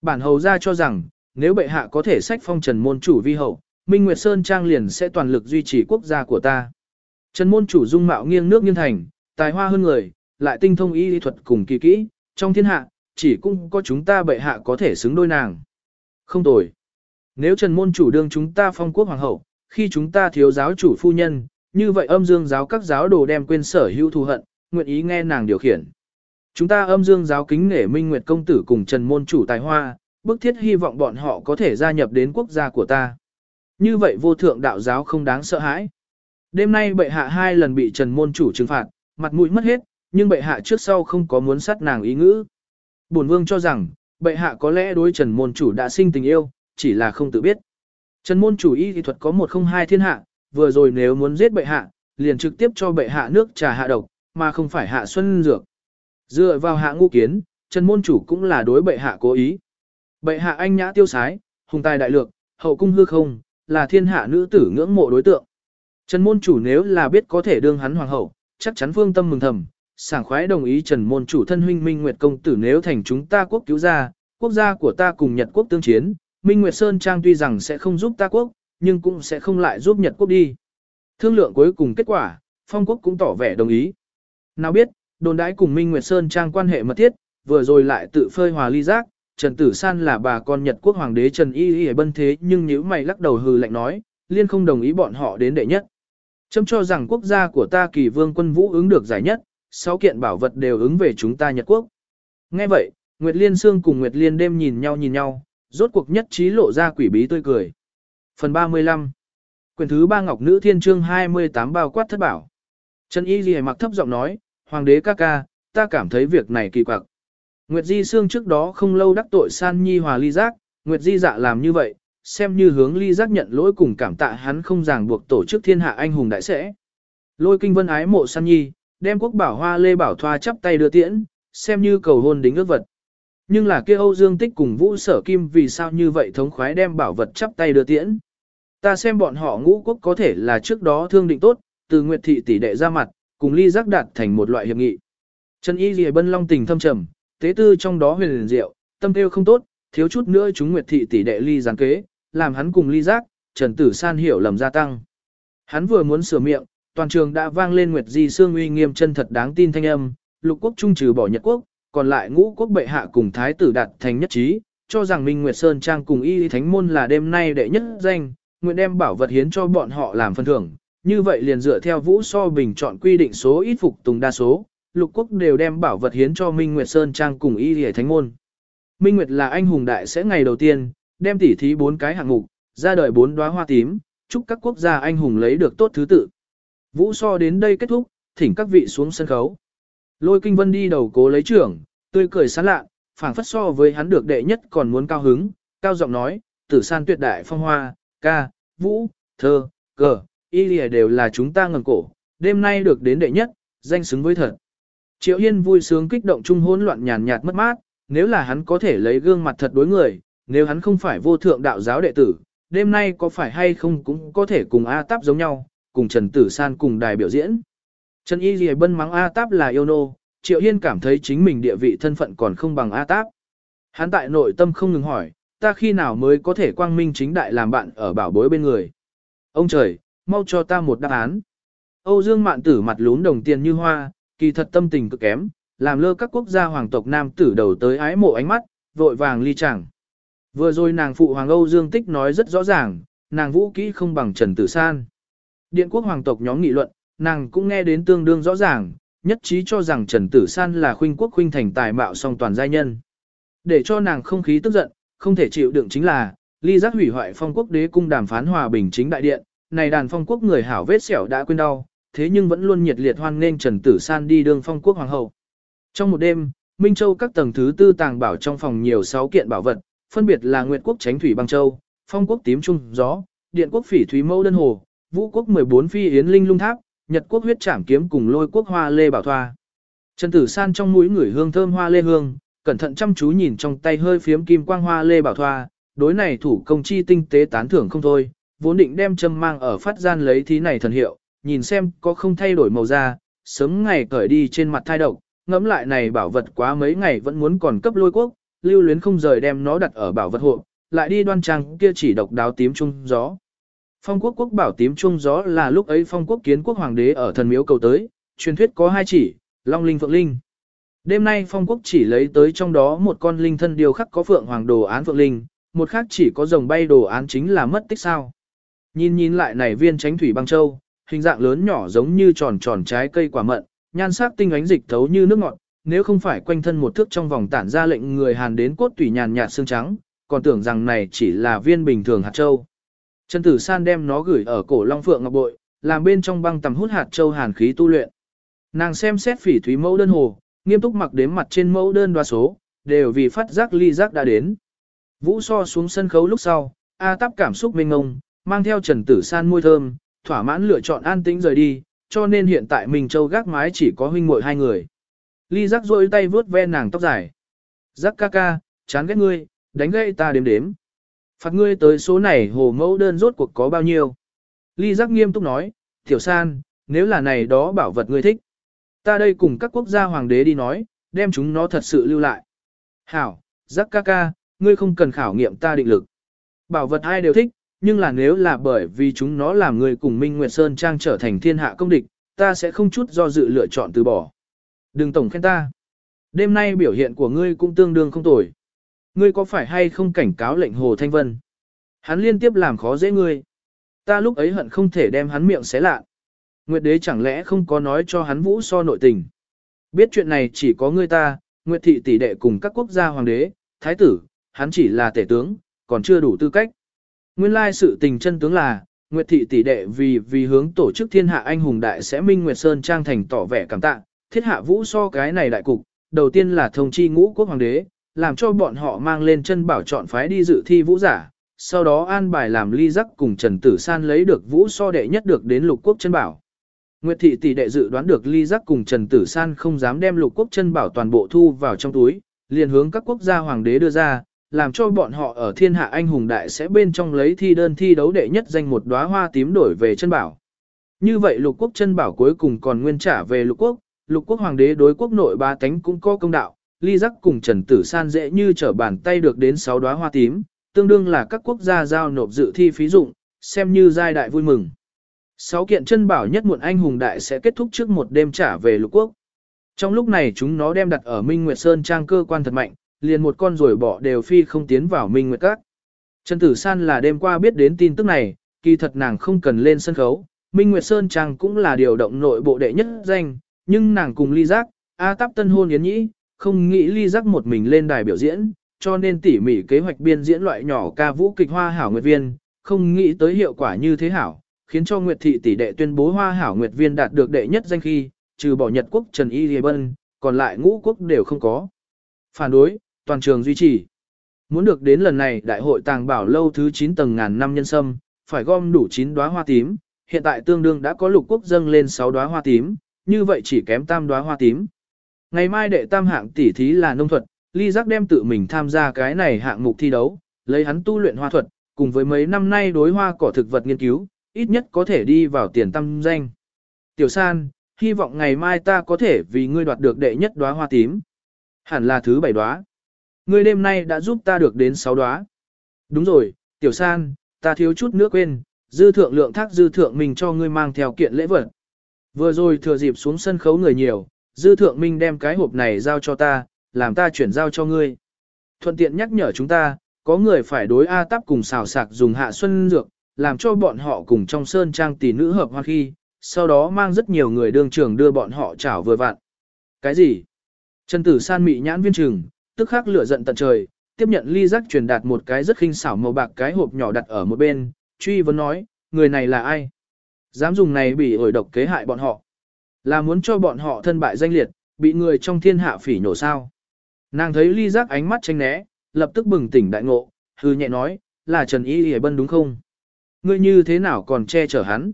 Bản hầu gia cho rằng, nếu bệ hạ có thể sách phong trần môn chủ vi hậu, Minh Nguyệt Sơn Trang liền sẽ toàn lực duy trì quốc gia của ta. Trần môn chủ dung mạo nghiêng nước nghiêng thành, tài hoa hơn người, lại tinh thông y lý thuật cùng kỳ kỹ, trong thiên hạ, chỉ cũng có chúng ta bệ hạ có thể xứng đôi nàng. Không tồi. Nếu Trần môn chủ đương chúng ta phong quốc hoàng hậu, khi chúng ta thiếu giáo chủ phu nhân, như vậy âm dương giáo các giáo đồ đem quên sở hữu thù hận, nguyện ý nghe nàng điều khiển. Chúng ta âm dương giáo kính nể Minh Nguyệt công tử cùng Trần môn chủ tài hoa, bức thiết hy vọng bọn họ có thể gia nhập đến quốc gia của ta. Như vậy vô thượng đạo giáo không đáng sợ hãi. Đêm nay bệ hạ hai lần bị Trần môn chủ trừng phạt, mặt mũi mất hết, nhưng bệ hạ trước sau không có muốn sát nàng ý ngữ. Bổn vương cho rằng, bệ hạ có lẽ đối Trần môn chủ đã sinh tình yêu, chỉ là không tự biết. Trần môn chủ y thì thuật có một không hai thiên hạ, vừa rồi nếu muốn giết bệ hạ, liền trực tiếp cho bệ hạ nước trà hạ độc, mà không phải hạ xuân dược. Dựa vào hạ ngũ kiến, Trần môn chủ cũng là đối bệ hạ cố ý. Bệ hạ anh nhã tiêu sái, hùng tài đại lược, hậu cung hư không, là thiên hạ nữ tử ngưỡng mộ đối tượng. Trần môn chủ nếu là biết có thể đương hắn hoàng hậu, chắc chắn phương tâm mừng thầm, sảng khoái đồng ý Trần môn chủ thân huynh Minh Nguyệt công tử nếu thành chúng ta quốc cứu gia, quốc gia của ta cùng Nhật quốc tương chiến, Minh Nguyệt Sơn Trang tuy rằng sẽ không giúp ta quốc, nhưng cũng sẽ không lại giúp Nhật quốc đi. Thương lượng cuối cùng kết quả, Phong quốc cũng tỏ vẻ đồng ý. Nào biết, đồn đãi cùng Minh Nguyệt Sơn Trang quan hệ mật thiết, vừa rồi lại tự phơi hòa ly giác, Trần Tử San là bà con Nhật quốc hoàng đế Trần Y Y bân thế nhưng nếu mày lắc đầu hừ lạnh nói, liên không đồng ý bọn họ đến đệ nhất. Châm cho rằng quốc gia của ta kỳ vương quân vũ ứng được giải nhất, sáu kiện bảo vật đều ứng về chúng ta Nhật quốc. Nghe vậy, Nguyệt Liên Sương cùng Nguyệt Liên đêm nhìn nhau nhìn nhau, rốt cuộc nhất trí lộ ra quỷ bí tươi cười. Phần 35 Quyền thứ ba Ngọc Nữ Thiên Trương 28 bao quát thất bảo. Trần Y Ghi mặc thấp giọng nói, Hoàng đế ca ca, ta cảm thấy việc này kỳ quặc. Nguyệt Di Sương trước đó không lâu đắc tội San Nhi Hòa Ly Giác, Nguyệt Di dạ làm như vậy, xem như hướng Ly Giác nhận lỗi cùng cảm tạ hắn không ràng buộc tổ chức thiên hạ anh hùng đại sẽ. Lôi kinh vân ái mộ San Nhi, đem quốc bảo hoa lê bảo thoa chắp tay đưa tiễn, xem như cầu hôn đính ước vật. Nhưng là kia Âu Dương Tích cùng Vũ Sở Kim vì sao như vậy thống khoái đem bảo vật chắp tay đưa tiễn. Ta xem bọn họ ngũ quốc có thể là trước đó thương định tốt, từ Nguyệt Thị tỷ đệ ra mặt, cùng ly giác đạt thành một loại hiệp nghị. Trần Y Lìa Bân Long tình thâm trầm, tế tư trong đó huyền liền diệu, tâm tiêu không tốt, thiếu chút nữa chúng Nguyệt Thị tỷ đệ ly gián kế, làm hắn cùng ly giác, Trần Tử San hiểu lầm gia tăng. Hắn vừa muốn sửa miệng, toàn trường đã vang lên Nguyệt Di Sương uy nghiêm chân thật đáng tin thanh âm, lục quốc trung trừ bỏ Nhật quốc, còn lại ngũ quốc bệ hạ cùng thái tử đạt thành nhất trí, cho rằng Minh Nguyệt Sơn Trang cùng y thánh môn là đêm nay đệ nhất danh, nguyện đem bảo vật hiến cho bọn họ làm phân thưởng. Như vậy liền dựa theo vũ so bình chọn quy định số ít phục tùng đa số, lục quốc đều đem bảo vật hiến cho Minh Nguyệt Sơn Trang cùng y lìa thánh môn. Minh Nguyệt là anh hùng đại sẽ ngày đầu tiên, đem tỉ thí bốn cái hạng mục, ra đời bốn đóa hoa tím, chúc các quốc gia anh hùng lấy được tốt thứ tự. Vũ so đến đây kết thúc, thỉnh các vị xuống sân khấu. Lôi kinh vân đi đầu cố lấy trưởng, tươi cười sán lạ, phảng phất so với hắn được đệ nhất còn muốn cao hứng, cao giọng nói, tử san tuyệt đại phong hoa, ca, vũ, thơ, cờ, y lìa đều là chúng ta ngần cổ, đêm nay được đến đệ nhất, danh xứng với thật. Triệu Hiên vui sướng kích động trung hỗn loạn nhàn nhạt mất mát, nếu là hắn có thể lấy gương mặt thật đối người, nếu hắn không phải vô thượng đạo giáo đệ tử, đêm nay có phải hay không cũng có thể cùng A Táp giống nhau, cùng Trần Tử San cùng đài biểu diễn. Trần Y Ghi Bân mắng A Táp là yêu nô, Triệu Hiên cảm thấy chính mình địa vị thân phận còn không bằng A Táp. Hắn tại nội tâm không ngừng hỏi, ta khi nào mới có thể quang minh chính đại làm bạn ở bảo bối bên người. Ông trời, mau cho ta một đáp án. Âu Dương Mạn Tử mặt lún đồng tiền như hoa, kỳ thật tâm tình cực kém, làm lơ các quốc gia hoàng tộc nam tử đầu tới ái mộ ánh mắt, vội vàng ly chẳng. Vừa rồi nàng phụ hoàng Âu Dương Tích nói rất rõ ràng, nàng vũ kỹ không bằng Trần Tử San. Điện quốc hoàng tộc nhóm nghị luận, nàng cũng nghe đến tương đương rõ ràng, nhất trí cho rằng Trần Tử San là khuynh quốc khuynh thành tài mạo song toàn giai nhân. Để cho nàng không khí tức giận, không thể chịu đựng chính là, ly giác hủy hoại phong quốc đế cung đàm phán hòa bình chính đại điện, này đàn phong quốc người hảo vết sẹo đã quên đau, thế nhưng vẫn luôn nhiệt liệt hoan nghênh Trần Tử San đi đương phong quốc hoàng hậu. Trong một đêm, Minh Châu các tầng thứ tư tàng bảo trong phòng nhiều sáu kiện bảo vật, phân biệt là Nguyệt quốc Tránh Thủy Băng Châu, Phong quốc Tím Trung Gió, Điện quốc Phỉ Thúy Mâu Đơn Hồ, Vũ quốc 14 Phi Yến Linh Lung Tháp, Nhật quốc Huyết Trảm Kiếm cùng Lôi quốc Hoa Lê Bảo Thoa. Trần Tử San trong mũi người hương thơm hoa lê hương, cẩn thận chăm chú nhìn trong tay hơi phiếm kim quang hoa lê bảo thoa, đối này thủ công chi tinh tế tán thưởng không thôi, vốn định đem châm mang ở phát gian lấy thí này thần hiệu, nhìn xem có không thay đổi màu da, sớm ngày cởi đi trên mặt thai độc, ngẫm lại này bảo vật quá mấy ngày vẫn muốn còn cấp lôi quốc, lưu luyến không rời đem nó đặt ở bảo vật hộ, lại đi đoan trang kia chỉ độc đáo tím trung gió. Phong quốc quốc bảo tím trung gió là lúc ấy phong quốc kiến quốc hoàng đế ở thần miếu cầu tới, truyền thuyết có hai chỉ, long linh phượng linh. Đêm nay phong quốc chỉ lấy tới trong đó một con linh thân điều khắc có phượng hoàng đồ án phượng linh, một khác chỉ có rồng bay đồ án chính là mất tích sao. Nhìn nhìn lại này viên tránh thủy băng châu, hình dạng lớn nhỏ giống như tròn tròn trái cây quả mận, nhan sắc tinh ánh dịch thấu như nước ngọt, nếu không phải quanh thân một thước trong vòng tản ra lệnh người hàn đến cốt tủy nhàn nhạt xương trắng, còn tưởng rằng này chỉ là viên bình thường hạt châu. Trần Tử San đem nó gửi ở cổ Long Phượng Ngọc Bội, làm bên trong băng tầm hút hạt châu hàn khí tu luyện. Nàng xem xét phỉ thúy mẫu đơn hồ, nghiêm túc mặc đếm mặt trên mẫu đơn đoa số, đều vì phát giác ly giác đã đến. Vũ so xuống sân khấu lúc sau, A tắp cảm xúc mênh ngông, mang theo Trần Tử San môi thơm, thỏa mãn lựa chọn an tĩnh rời đi, cho nên hiện tại mình châu gác mái chỉ có huynh muội hai người. Ly giác rôi tay vướt ve nàng tóc dài. Giác ca ca, chán ghét ngươi, đánh gây ta đếm đếm. Phạt ngươi tới số này hồ mẫu đơn rốt cuộc có bao nhiêu. Ly giác nghiêm túc nói, tiểu san, nếu là này đó bảo vật ngươi thích. Ta đây cùng các quốc gia hoàng đế đi nói, đem chúng nó thật sự lưu lại. Hảo, giác ca ca, ngươi không cần khảo nghiệm ta định lực. Bảo vật ai đều thích, nhưng là nếu là bởi vì chúng nó làm người cùng Minh Nguyệt Sơn Trang trở thành thiên hạ công địch, ta sẽ không chút do dự lựa chọn từ bỏ. Đừng tổng khen ta. Đêm nay biểu hiện của ngươi cũng tương đương không tồi. Ngươi có phải hay không cảnh cáo lệnh Hồ Thanh Vân? Hắn liên tiếp làm khó dễ ngươi. Ta lúc ấy hận không thể đem hắn miệng xé lạ. Nguyệt đế chẳng lẽ không có nói cho hắn vũ so nội tình. Biết chuyện này chỉ có ngươi ta, Nguyệt thị tỷ đệ cùng các quốc gia hoàng đế, thái tử, hắn chỉ là tể tướng, còn chưa đủ tư cách. Nguyên lai sự tình chân tướng là, Nguyệt thị tỷ đệ vì vì hướng tổ chức thiên hạ anh hùng đại sẽ Minh Nguyệt Sơn trang thành tỏ vẻ cảm tạ, thiết hạ vũ so cái này đại cục, đầu tiên là thông chi ngũ quốc hoàng đế, làm cho bọn họ mang lên chân bảo chọn phái đi dự thi vũ giả, sau đó an bài làm ly giác cùng Trần Tử San lấy được vũ so đệ nhất được đến lục quốc chân bảo. Nguyệt thị tỷ đệ dự đoán được ly giác cùng Trần Tử San không dám đem lục quốc chân bảo toàn bộ thu vào trong túi, liền hướng các quốc gia hoàng đế đưa ra, làm cho bọn họ ở thiên hạ anh hùng đại sẽ bên trong lấy thi đơn thi đấu đệ nhất danh một đóa hoa tím đổi về chân bảo. Như vậy lục quốc chân bảo cuối cùng còn nguyên trả về lục quốc, lục quốc hoàng đế đối quốc nội ba tánh cũng có công đạo, ly giác cùng Trần Tử San dễ như trở bàn tay được đến 6 đóa hoa tím, tương đương là các quốc gia giao nộp dự thi phí dụng, xem như giai đại vui mừng. Sáu kiện chân bảo nhất muộn anh hùng đại sẽ kết thúc trước một đêm trả về lục quốc. Trong lúc này chúng nó đem đặt ở Minh Nguyệt Sơn trang cơ quan thật mạnh, liền một con rồi bỏ đều phi không tiến vào Minh Nguyệt Các. Trần Tử San là đêm qua biết đến tin tức này, kỳ thật nàng không cần lên sân khấu, Minh Nguyệt Sơn trang cũng là điều động nội bộ đệ nhất danh, nhưng nàng cùng ly giác, A táp tân hôn yến nhĩ, không nghĩ ly giác một mình lên đài biểu diễn, cho nên tỉ mỉ kế hoạch biên diễn loại nhỏ ca vũ kịch hoa hảo nguyệt viên, không nghĩ tới hiệu quả như thế hảo, khiến cho Nguyệt thị tỷ đệ tuyên bố Hoa Hảo Nguyệt Viên đạt được đệ nhất danh khi, trừ bỏ Nhật quốc Trần Y Lê Bân, còn lại ngũ quốc đều không có. Phản đối, toàn trường duy trì. Muốn được đến lần này đại hội tàng bảo lâu thứ 9 tầng ngàn năm nhân sâm, phải gom đủ 9 đóa hoa tím, hiện tại tương đương đã có lục quốc dâng lên 6 đóa hoa tím, như vậy chỉ kém tam đóa hoa tím. Ngày mai đệ tam hạng tỷ thí là nông thuật, Ly Giác đem tự mình tham gia cái này hạng mục thi đấu, lấy hắn tu luyện hoa thuật, cùng với mấy năm nay đối hoa cỏ thực vật nghiên cứu, ít nhất có thể đi vào tiền tâm danh. Tiểu San, hy vọng ngày mai ta có thể vì ngươi đoạt được đệ nhất đóa hoa tím. Hẳn là thứ bảy đóa. Ngươi đêm nay đã giúp ta được đến sáu đóa. Đúng rồi, Tiểu San, ta thiếu chút nữa quên, dư thượng lượng thác dư thượng mình cho ngươi mang theo kiện lễ vật. Vừa rồi thừa dịp xuống sân khấu người nhiều, dư thượng minh đem cái hộp này giao cho ta, làm ta chuyển giao cho ngươi. Thuận tiện nhắc nhở chúng ta, có người phải đối A táp cùng xào sạc dùng hạ xuân dược, làm cho bọn họ cùng trong sơn trang tỷ nữ hợp hoa khi, sau đó mang rất nhiều người đương trường đưa bọn họ chảo vừa vặn. Cái gì? Trần tử san mị nhãn viên trừng, tức khắc lửa giận tận trời, tiếp nhận ly giác truyền đạt một cái rất khinh xảo màu bạc cái hộp nhỏ đặt ở một bên, truy vấn nói, người này là ai? Dám dùng này bị ổi độc kế hại bọn họ. Là muốn cho bọn họ thân bại danh liệt, bị người trong thiên hạ phỉ nhổ sao. Nàng thấy ly giác ánh mắt tranh né, lập tức bừng tỉnh đại ngộ, hư nhẹ nói, là Trần Y Y Bân đúng không? Ngươi như thế nào còn che chở hắn?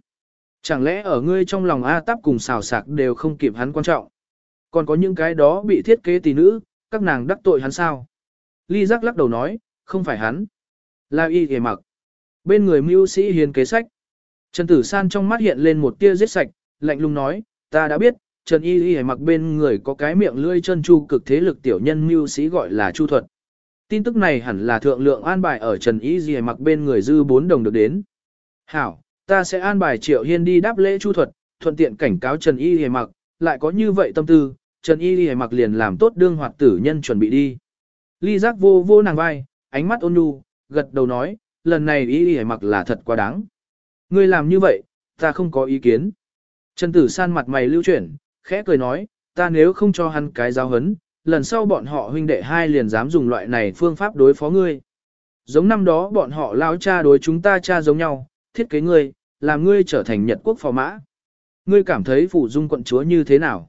Chẳng lẽ ở ngươi trong lòng A táp cùng xào sạc đều không kịp hắn quan trọng? Còn có những cái đó bị thiết kế tỷ nữ, các nàng đắc tội hắn sao? Ly giác lắc đầu nói, không phải hắn. Là y Y mặc. Bên người mưu sĩ hiền kế sách. Trần Tử San trong mắt hiện lên một tia giết sạch, lạnh lùng nói, ta đã biết, Trần Y Y mặc bên người có cái miệng lưỡi chân chu cực thế lực tiểu nhân mưu sĩ gọi là Chu Thuật. Tin tức này hẳn là thượng lượng an bài ở Trần Y Y mặc bên người dư bốn đồng được đến. Hảo, ta sẽ an bài Triệu Hiên đi đáp lễ Chu Thuật, thuận tiện cảnh cáo Trần Y Y mặc, lại có như vậy tâm tư, Trần Y Y mặc liền làm tốt đương hoạt tử nhân chuẩn bị đi. Ly giác vô vô nàng vai, ánh mắt ôn nhu, gật đầu nói, lần này Y Y mặc là thật quá đáng. Ngươi làm như vậy, ta không có ý kiến. Trần Tử San mặt mày lưu chuyển, khẽ cười nói, ta nếu không cho hắn cái giáo hấn, lần sau bọn họ huynh đệ hai liền dám dùng loại này phương pháp đối phó ngươi. Giống năm đó bọn họ lao cha đối chúng ta cha giống nhau, thiết kế ngươi, làm ngươi trở thành Nhật quốc phò mã. Ngươi cảm thấy phủ dung quận chúa như thế nào?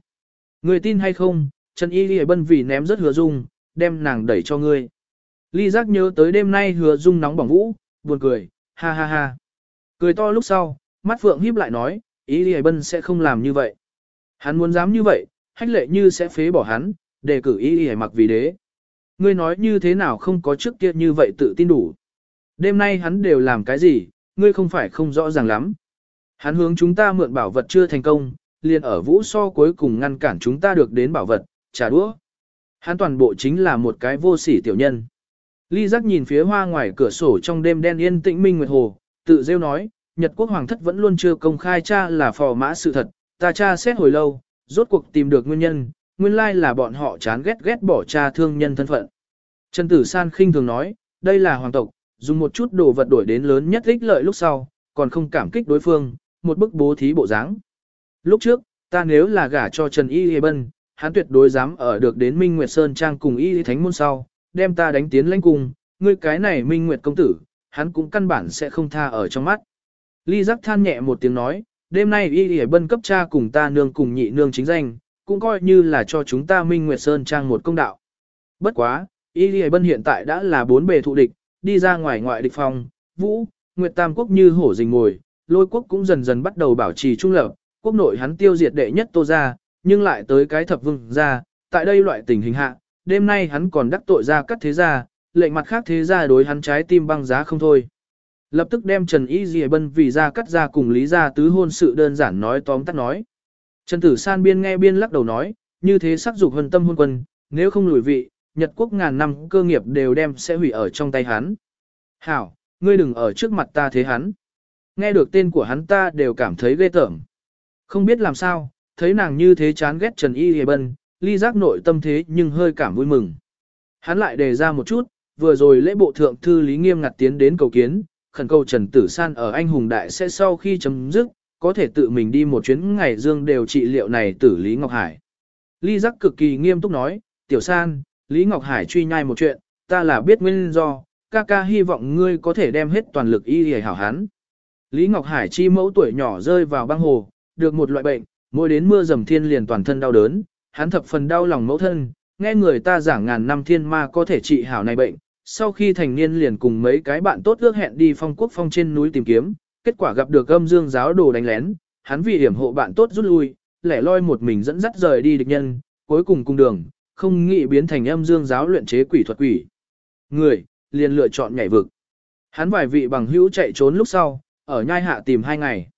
Ngươi tin hay không, Trần Y Lì Bân vì ném rất hứa dung, đem nàng đẩy cho ngươi. Ly giác nhớ tới đêm nay hứa dung nóng bỏng vũ, buồn cười, ha ha ha. Cười to lúc sau, mắt phượng híp lại nói, Ý Lì Bân sẽ không làm như vậy. Hắn muốn dám như vậy, hách lệ như sẽ phế bỏ hắn, đề cử Ý Lì mặc vì đế. Ngươi nói như thế nào không có trước kia như vậy tự tin đủ. Đêm nay hắn đều làm cái gì, ngươi không phải không rõ ràng lắm. Hắn hướng chúng ta mượn bảo vật chưa thành công, liền ở vũ so cuối cùng ngăn cản chúng ta được đến bảo vật, trả đũa. Hắn toàn bộ chính là một cái vô sỉ tiểu nhân. Ly giác nhìn phía hoa ngoài cửa sổ trong đêm đen yên tĩnh minh nguyệt hồ, tự rêu nói, Nhật quốc hoàng thất vẫn luôn chưa công khai cha là phò mã sự thật, ta cha xét hồi lâu, rốt cuộc tìm được nguyên nhân, nguyên lai là bọn họ chán ghét ghét bỏ cha thương nhân thân phận. Trần Tử San khinh thường nói, đây là hoàng tộc, dùng một chút đồ vật đổi đến lớn nhất ích lợi lúc sau, còn không cảm kích đối phương, một bức bố thí bộ dáng. Lúc trước, ta nếu là gả cho Trần Y Lê Bân, hắn tuyệt đối dám ở được đến Minh Nguyệt Sơn Trang cùng Y Lý Thánh Môn sau, đem ta đánh tiến lãnh cùng, ngươi cái này Minh Nguyệt công tử, hắn cũng căn bản sẽ không tha ở trong mắt. Ly giác than nhẹ một tiếng nói, đêm nay Y y Bân cấp cha cùng ta nương cùng nhị nương chính danh, cũng coi như là cho chúng ta Minh Nguyệt Sơn Trang một công đạo. Bất quá, Y y Bân hiện tại đã là bốn bề thụ địch, đi ra ngoài ngoại địch phòng, vũ, Nguyệt Tam Quốc như hổ rình ngồi, lôi quốc cũng dần dần bắt đầu bảo trì trung lập, quốc nội hắn tiêu diệt đệ nhất tô ra, nhưng lại tới cái thập vương ra, tại đây loại tình hình hạ, đêm nay hắn còn đắc tội ra cắt thế gia, lệnh mặt khác thế gia đối hắn trái tim băng giá không thôi. Lập tức đem Trần Y Dì Bân vì ra cắt ra cùng lý gia tứ hôn sự đơn giản nói tóm tắt nói. Trần Tử San biên nghe biên lắc đầu nói, như thế sắc dục hân tâm hôn quân, nếu không lùi vị, Nhật quốc ngàn năm cơ nghiệp đều đem sẽ hủy ở trong tay hắn. Hảo, ngươi đừng ở trước mặt ta thế hắn. Nghe được tên của hắn ta đều cảm thấy ghê tởm. Không biết làm sao, thấy nàng như thế chán ghét Trần Y Hề Bân, ly giác nội tâm thế nhưng hơi cảm vui mừng. Hắn lại đề ra một chút, vừa rồi lễ bộ thượng thư Lý Nghiêm ngặt tiến đến cầu kiến, khẩn cầu Trần Tử San ở anh hùng đại sẽ sau khi chấm dứt, có thể tự mình đi một chuyến ngày dương đều trị liệu này tử Lý Ngọc Hải. Ly giác cực kỳ nghiêm túc nói, Tiểu San, Lý Ngọc Hải truy nhai một chuyện, ta là biết nguyên do, ca ca hy vọng ngươi có thể đem hết toàn lực y hề hảo hắn. Lý Ngọc Hải chi mẫu tuổi nhỏ rơi vào băng hồ, được một loại bệnh, mỗi đến mưa dầm thiên liền toàn thân đau đớn, hắn thập phần đau lòng mẫu thân, nghe người ta giảng ngàn năm thiên ma có thể trị hảo này bệnh, sau khi thành niên liền cùng mấy cái bạn tốt ước hẹn đi phong quốc phong trên núi tìm kiếm, kết quả gặp được âm dương giáo đồ đánh lén, hắn vì hiểm hộ bạn tốt rút lui, lẻ loi một mình dẫn dắt rời đi địch nhân, cuối cùng cung đường, không nghĩ biến thành âm dương giáo luyện chế quỷ thuật quỷ. Người, liền lựa chọn nhảy vực. Hắn vài vị bằng hữu chạy trốn lúc sau, ở nhai hạ tìm hai ngày.